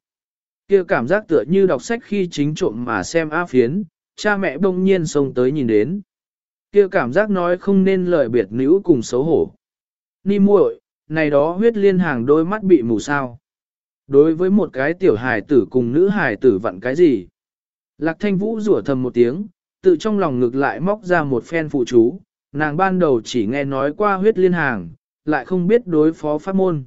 kia cảm giác tựa như đọc sách khi chính trộm mà xem á phiến, cha mẹ bỗng nhiên xông tới nhìn đến. kia cảm giác nói không nên lời biệt nữ cùng xấu hổ. Ni muội, này đó huyết liên hàng đôi mắt bị mù sao. Đối với một cái tiểu hài tử cùng nữ hài tử vặn cái gì? Lạc thanh vũ rủa thầm một tiếng, tự trong lòng ngực lại móc ra một phen phụ chú, nàng ban đầu chỉ nghe nói qua huyết liên hàng, lại không biết đối phó pháp môn.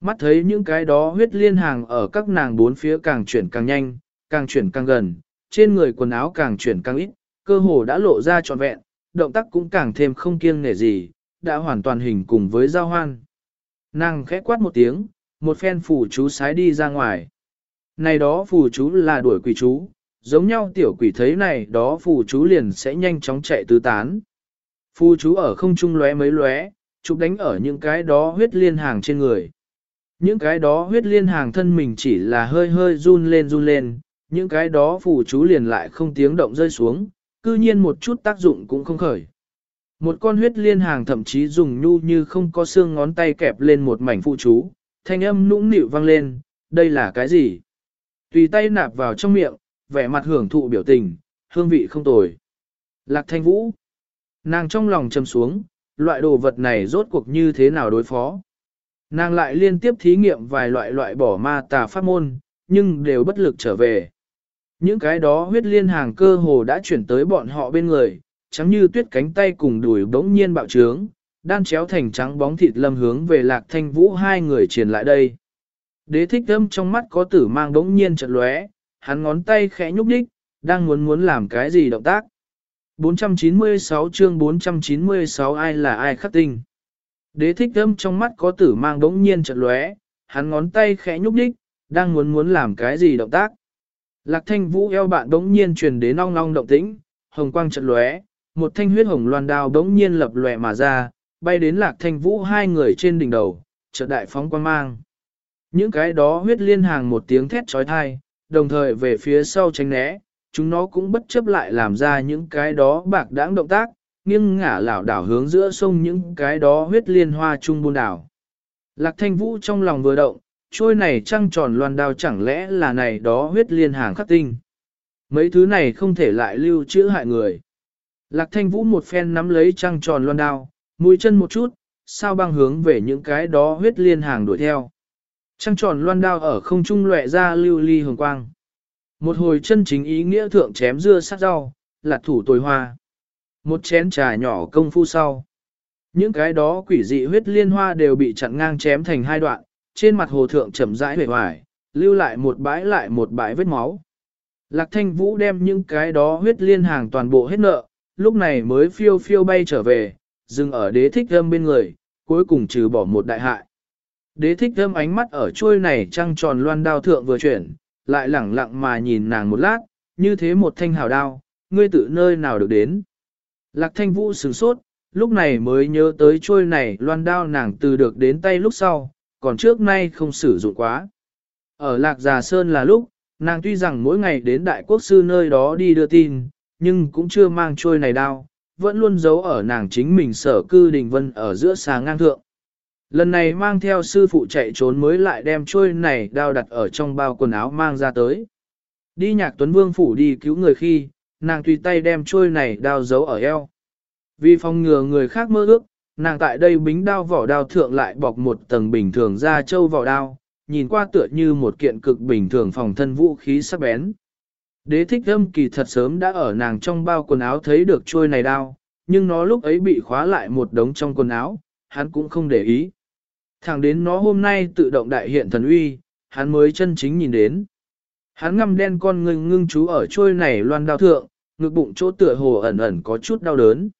Mắt thấy những cái đó huyết liên hàng ở các nàng bốn phía càng chuyển càng nhanh, càng chuyển càng gần, trên người quần áo càng chuyển càng ít, cơ hồ đã lộ ra trọn vẹn, động tác cũng càng thêm không kiêng nể gì, đã hoàn toàn hình cùng với giao hoan. Nàng khẽ quát một tiếng, một phen phù chú sái đi ra ngoài. Này đó phù chú là đuổi quỷ chú, giống nhau tiểu quỷ thấy này đó phù chú liền sẽ nhanh chóng chạy tứ tán. Phù chú ở không trung lóe mấy lóe, chụp đánh ở những cái đó huyết liên hàng trên người. Những cái đó huyết liên hàng thân mình chỉ là hơi hơi run lên run lên, những cái đó phù chú liền lại không tiếng động rơi xuống, cư nhiên một chút tác dụng cũng không khởi. Một con huyết liên hàng thậm chí dùng nhu như không có xương ngón tay kẹp lên một mảnh phụ chú, thanh âm nũng nịu vang lên, đây là cái gì? Tùy tay nạp vào trong miệng, vẻ mặt hưởng thụ biểu tình, hương vị không tồi. Lạc thanh vũ. Nàng trong lòng châm xuống, loại đồ vật này rốt cuộc như thế nào đối phó. Nàng lại liên tiếp thí nghiệm vài loại loại bỏ ma tà pháp môn, nhưng đều bất lực trở về. Những cái đó huyết liên hàng cơ hồ đã chuyển tới bọn họ bên người, trắng như tuyết cánh tay cùng đùi bỗng nhiên bạo trướng, đan chéo thành trắng bóng thịt lâm hướng về lạc thanh vũ hai người truyền lại đây. Đế thích âm trong mắt có tử mang bỗng nhiên chợt lóe, hắn ngón tay khẽ nhúc nhích, đang muốn muốn làm cái gì động tác. 496 chương 496 ai là ai khắc tinh. Đế thích âm trong mắt có tử mang đống nhiên trận lóe, hắn ngón tay khẽ nhúc nhích, đang muốn muốn làm cái gì động tác. Lạc thanh vũ eo bạn đống nhiên truyền đến ong ong động tĩnh, hồng quang trận lóe, một thanh huyết hồng loan đao đống nhiên lập lòe mà ra, bay đến lạc thanh vũ hai người trên đỉnh đầu, chợt đại phóng quang mang. Những cái đó huyết liên hàng một tiếng thét trói thai, đồng thời về phía sau tránh né, chúng nó cũng bất chấp lại làm ra những cái đó bạc đãng động tác, nghiêng ngả lảo đảo hướng giữa sông những cái đó huyết liên hoa trung buôn đảo. Lạc thanh vũ trong lòng vừa động, trôi này trăng tròn loan đao chẳng lẽ là này đó huyết liên hàng khắc tinh. Mấy thứ này không thể lại lưu trữ hại người. Lạc thanh vũ một phen nắm lấy trăng tròn loan đao, mũi chân một chút, sao băng hướng về những cái đó huyết liên hàng đuổi theo. Trăng tròn loan đao ở không trung lệ ra lưu ly hồng quang. Một hồi chân chính ý nghĩa thượng chém dưa sát rau, lạt thủ tồi hoa. Một chén trà nhỏ công phu sau. Những cái đó quỷ dị huyết liên hoa đều bị chặn ngang chém thành hai đoạn, trên mặt hồ thượng chậm rãi vẻ hoài, lưu lại một bãi lại một bãi vết máu. Lạc thanh vũ đem những cái đó huyết liên hàng toàn bộ hết nợ, lúc này mới phiêu phiêu bay trở về, dừng ở đế thích âm bên người, cuối cùng trừ bỏ một đại hại. Đế thích thơm ánh mắt ở chuôi này trăng tròn loan đao thượng vừa chuyển, lại lẳng lặng mà nhìn nàng một lát, như thế một thanh hào đao, ngươi tự nơi nào được đến. Lạc thanh vũ sửng sốt, lúc này mới nhớ tới chuôi này loan đao nàng từ được đến tay lúc sau, còn trước nay không sử dụng quá. Ở Lạc Già Sơn là lúc, nàng tuy rằng mỗi ngày đến đại quốc sư nơi đó đi đưa tin, nhưng cũng chưa mang chuôi này đao, vẫn luôn giấu ở nàng chính mình sở cư đình vân ở giữa xà ngang thượng. Lần này mang theo sư phụ chạy trốn mới lại đem chuôi này đao đặt ở trong bao quần áo mang ra tới. Đi nhạc tuấn vương phủ đi cứu người khi, nàng tùy tay đem chuôi này đao giấu ở eo. Vì phòng ngừa người khác mơ ước, nàng tại đây bính đao vỏ đao thượng lại bọc một tầng bình thường ra châu vỏ đao, nhìn qua tựa như một kiện cực bình thường phòng thân vũ khí sắc bén. Đế thích âm kỳ thật sớm đã ở nàng trong bao quần áo thấy được trôi này đao, nhưng nó lúc ấy bị khóa lại một đống trong quần áo, hắn cũng không để ý. Thẳng đến nó hôm nay tự động đại hiện thần uy, hắn mới chân chính nhìn đến. Hắn ngăm đen con ngưng ngưng chú ở trôi này loan đao thượng, ngực bụng chỗ tựa hồ ẩn ẩn có chút đau đớn.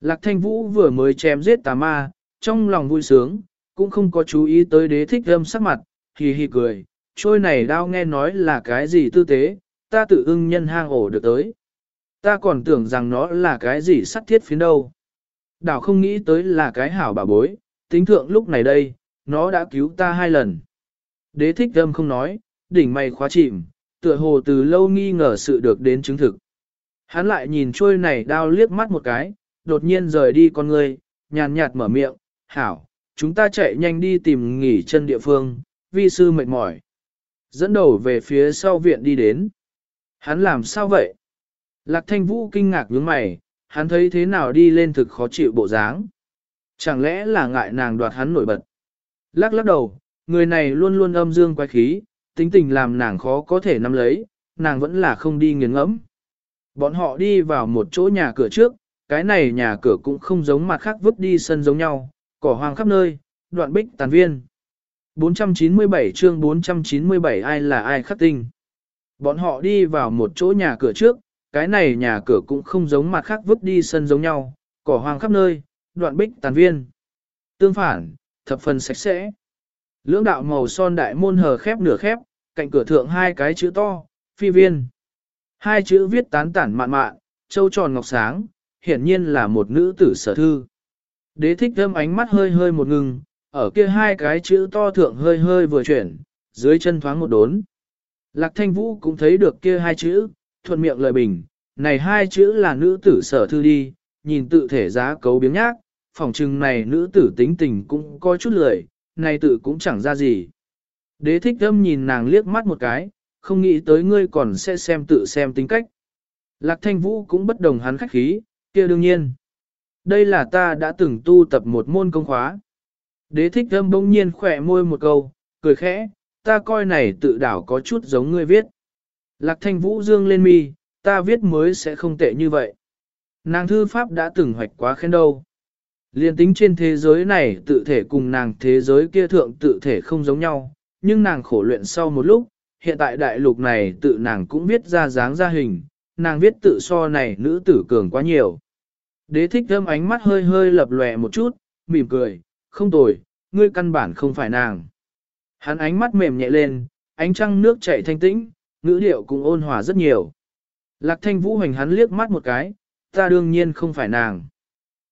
Lạc thanh vũ vừa mới chém giết tà ma, trong lòng vui sướng, cũng không có chú ý tới đế thích âm sắc mặt, hì hì cười, trôi này đao nghe nói là cái gì tư tế, ta tự ưng nhân hang ổ được tới. Ta còn tưởng rằng nó là cái gì sắt thiết phiến đâu. Đảo không nghĩ tới là cái hảo bà bối, tính thượng lúc này đây, nó đã cứu ta hai lần. Đế thích âm không nói, đỉnh mày khóa chìm, tựa hồ từ lâu nghi ngờ sự được đến chứng thực. Hắn lại nhìn trôi này đao liếc mắt một cái, đột nhiên rời đi con người, nhàn nhạt mở miệng, hảo, chúng ta chạy nhanh đi tìm nghỉ chân địa phương, vi sư mệt mỏi. Dẫn đầu về phía sau viện đi đến. Hắn làm sao vậy? Lạc thanh vũ kinh ngạc nhướng mày, hắn thấy thế nào đi lên thực khó chịu bộ dáng. Chẳng lẽ là ngại nàng đoạt hắn nổi bật? Lắc lắc đầu, người này luôn luôn âm dương quái khí, tính tình làm nàng khó có thể nắm lấy, nàng vẫn là không đi nghiền ngẫm. Bọn họ đi vào một chỗ nhà cửa trước, cái này nhà cửa cũng không giống mặt khác vứt đi sân giống nhau, cỏ hoang khắp nơi, đoạn bích tàn viên. 497 chương 497 ai là ai khắc tinh. Bọn họ đi vào một chỗ nhà cửa trước, cái này nhà cửa cũng không giống mặt khác vứt đi sân giống nhau, cỏ hoang khắp nơi, đoạn bích tàn viên. Tương phản, thập phần sạch sẽ. Lưỡng đạo màu son đại môn hờ khép nửa khép, cạnh cửa thượng hai cái chữ to, phi viên. Hai chữ viết tán tản mạn mạn, châu tròn ngọc sáng, hiển nhiên là một nữ tử sở thư. Đế thích thơm ánh mắt hơi hơi một ngừng, ở kia hai cái chữ to thượng hơi hơi vừa chuyển, dưới chân thoáng một đốn. Lạc thanh vũ cũng thấy được kia hai chữ, thuận miệng lời bình, này hai chữ là nữ tử sở thư đi, nhìn tự thể giá cấu biếng nhác, phòng trừng này nữ tử tính tình cũng có chút lười, này tự cũng chẳng ra gì. Đế thích âm nhìn nàng liếc mắt một cái, không nghĩ tới ngươi còn sẽ xem tự xem tính cách. Lạc thanh vũ cũng bất đồng hắn khách khí, kia đương nhiên. Đây là ta đã từng tu tập một môn công khóa. Đế thích âm bỗng nhiên khỏe môi một câu, cười khẽ, ta coi này tự đảo có chút giống ngươi viết. Lạc thanh vũ dương lên mi, ta viết mới sẽ không tệ như vậy. Nàng thư pháp đã từng hoạch quá khen đâu. Liên tính trên thế giới này tự thể cùng nàng thế giới kia thượng tự thể không giống nhau, nhưng nàng khổ luyện sau một lúc, hiện tại đại lục này tự nàng cũng viết ra dáng ra hình, nàng viết tự so này nữ tử cường quá nhiều. Đế thích thơm ánh mắt hơi hơi lập lòe một chút, mỉm cười, không tồi, ngươi căn bản không phải nàng. Hắn ánh mắt mềm nhẹ lên, ánh trăng nước chảy thanh tĩnh, ngữ điệu cũng ôn hòa rất nhiều. Lạc thanh vũ hành hắn liếc mắt một cái, ta đương nhiên không phải nàng.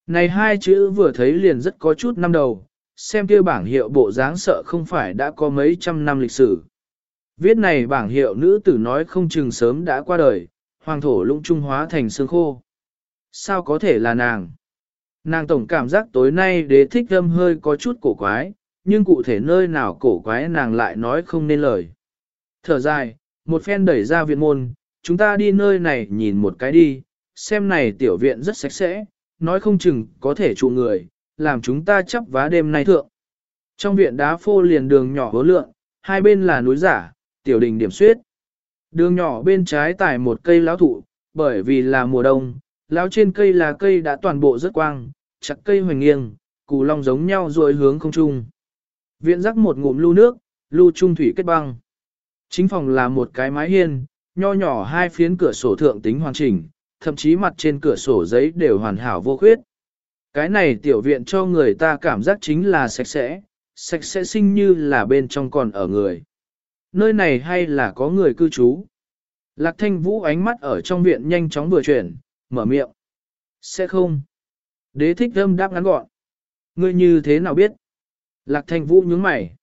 Này hai chữ vừa thấy liền rất có chút năm đầu, xem kia bảng hiệu bộ dáng sợ không phải đã có mấy trăm năm lịch sử. Viết này bảng hiệu nữ tử nói không chừng sớm đã qua đời, hoàng thổ lũng trung hóa thành xương khô. Sao có thể là nàng? Nàng tổng cảm giác tối nay đế thích âm hơi có chút cổ quái, nhưng cụ thể nơi nào cổ quái nàng lại nói không nên lời. Thở dài, một phen đẩy ra viện môn, chúng ta đi nơi này nhìn một cái đi, xem này tiểu viện rất sạch sẽ, nói không chừng có thể trụ người, làm chúng ta chấp vá đêm nay thượng. Trong viện đá phô liền đường nhỏ hố lượng, hai bên là núi giả, tiểu đình điểm suyết. Đường nhỏ bên trái tải một cây lão thụ, bởi vì là mùa đông, lão trên cây là cây đã toàn bộ rất quang, chặt cây hoành nghiêng, củ long giống nhau rồi hướng không trung. Viện rắc một ngụm lưu nước, lưu trung thủy kết băng. Chính phòng là một cái mái hiên, nho nhỏ hai phiến cửa sổ thượng tính hoàn chỉnh, thậm chí mặt trên cửa sổ giấy đều hoàn hảo vô khuyết. Cái này tiểu viện cho người ta cảm giác chính là sạch sẽ, sạch sẽ sinh như là bên trong còn ở người. Nơi này hay là có người cư trú. Lạc thanh vũ ánh mắt ở trong viện nhanh chóng vừa chuyển, mở miệng. Sẽ không. Đế thích âm đáp ngắn gọn. Ngươi như thế nào biết? Lạc thanh vũ nhướng mày.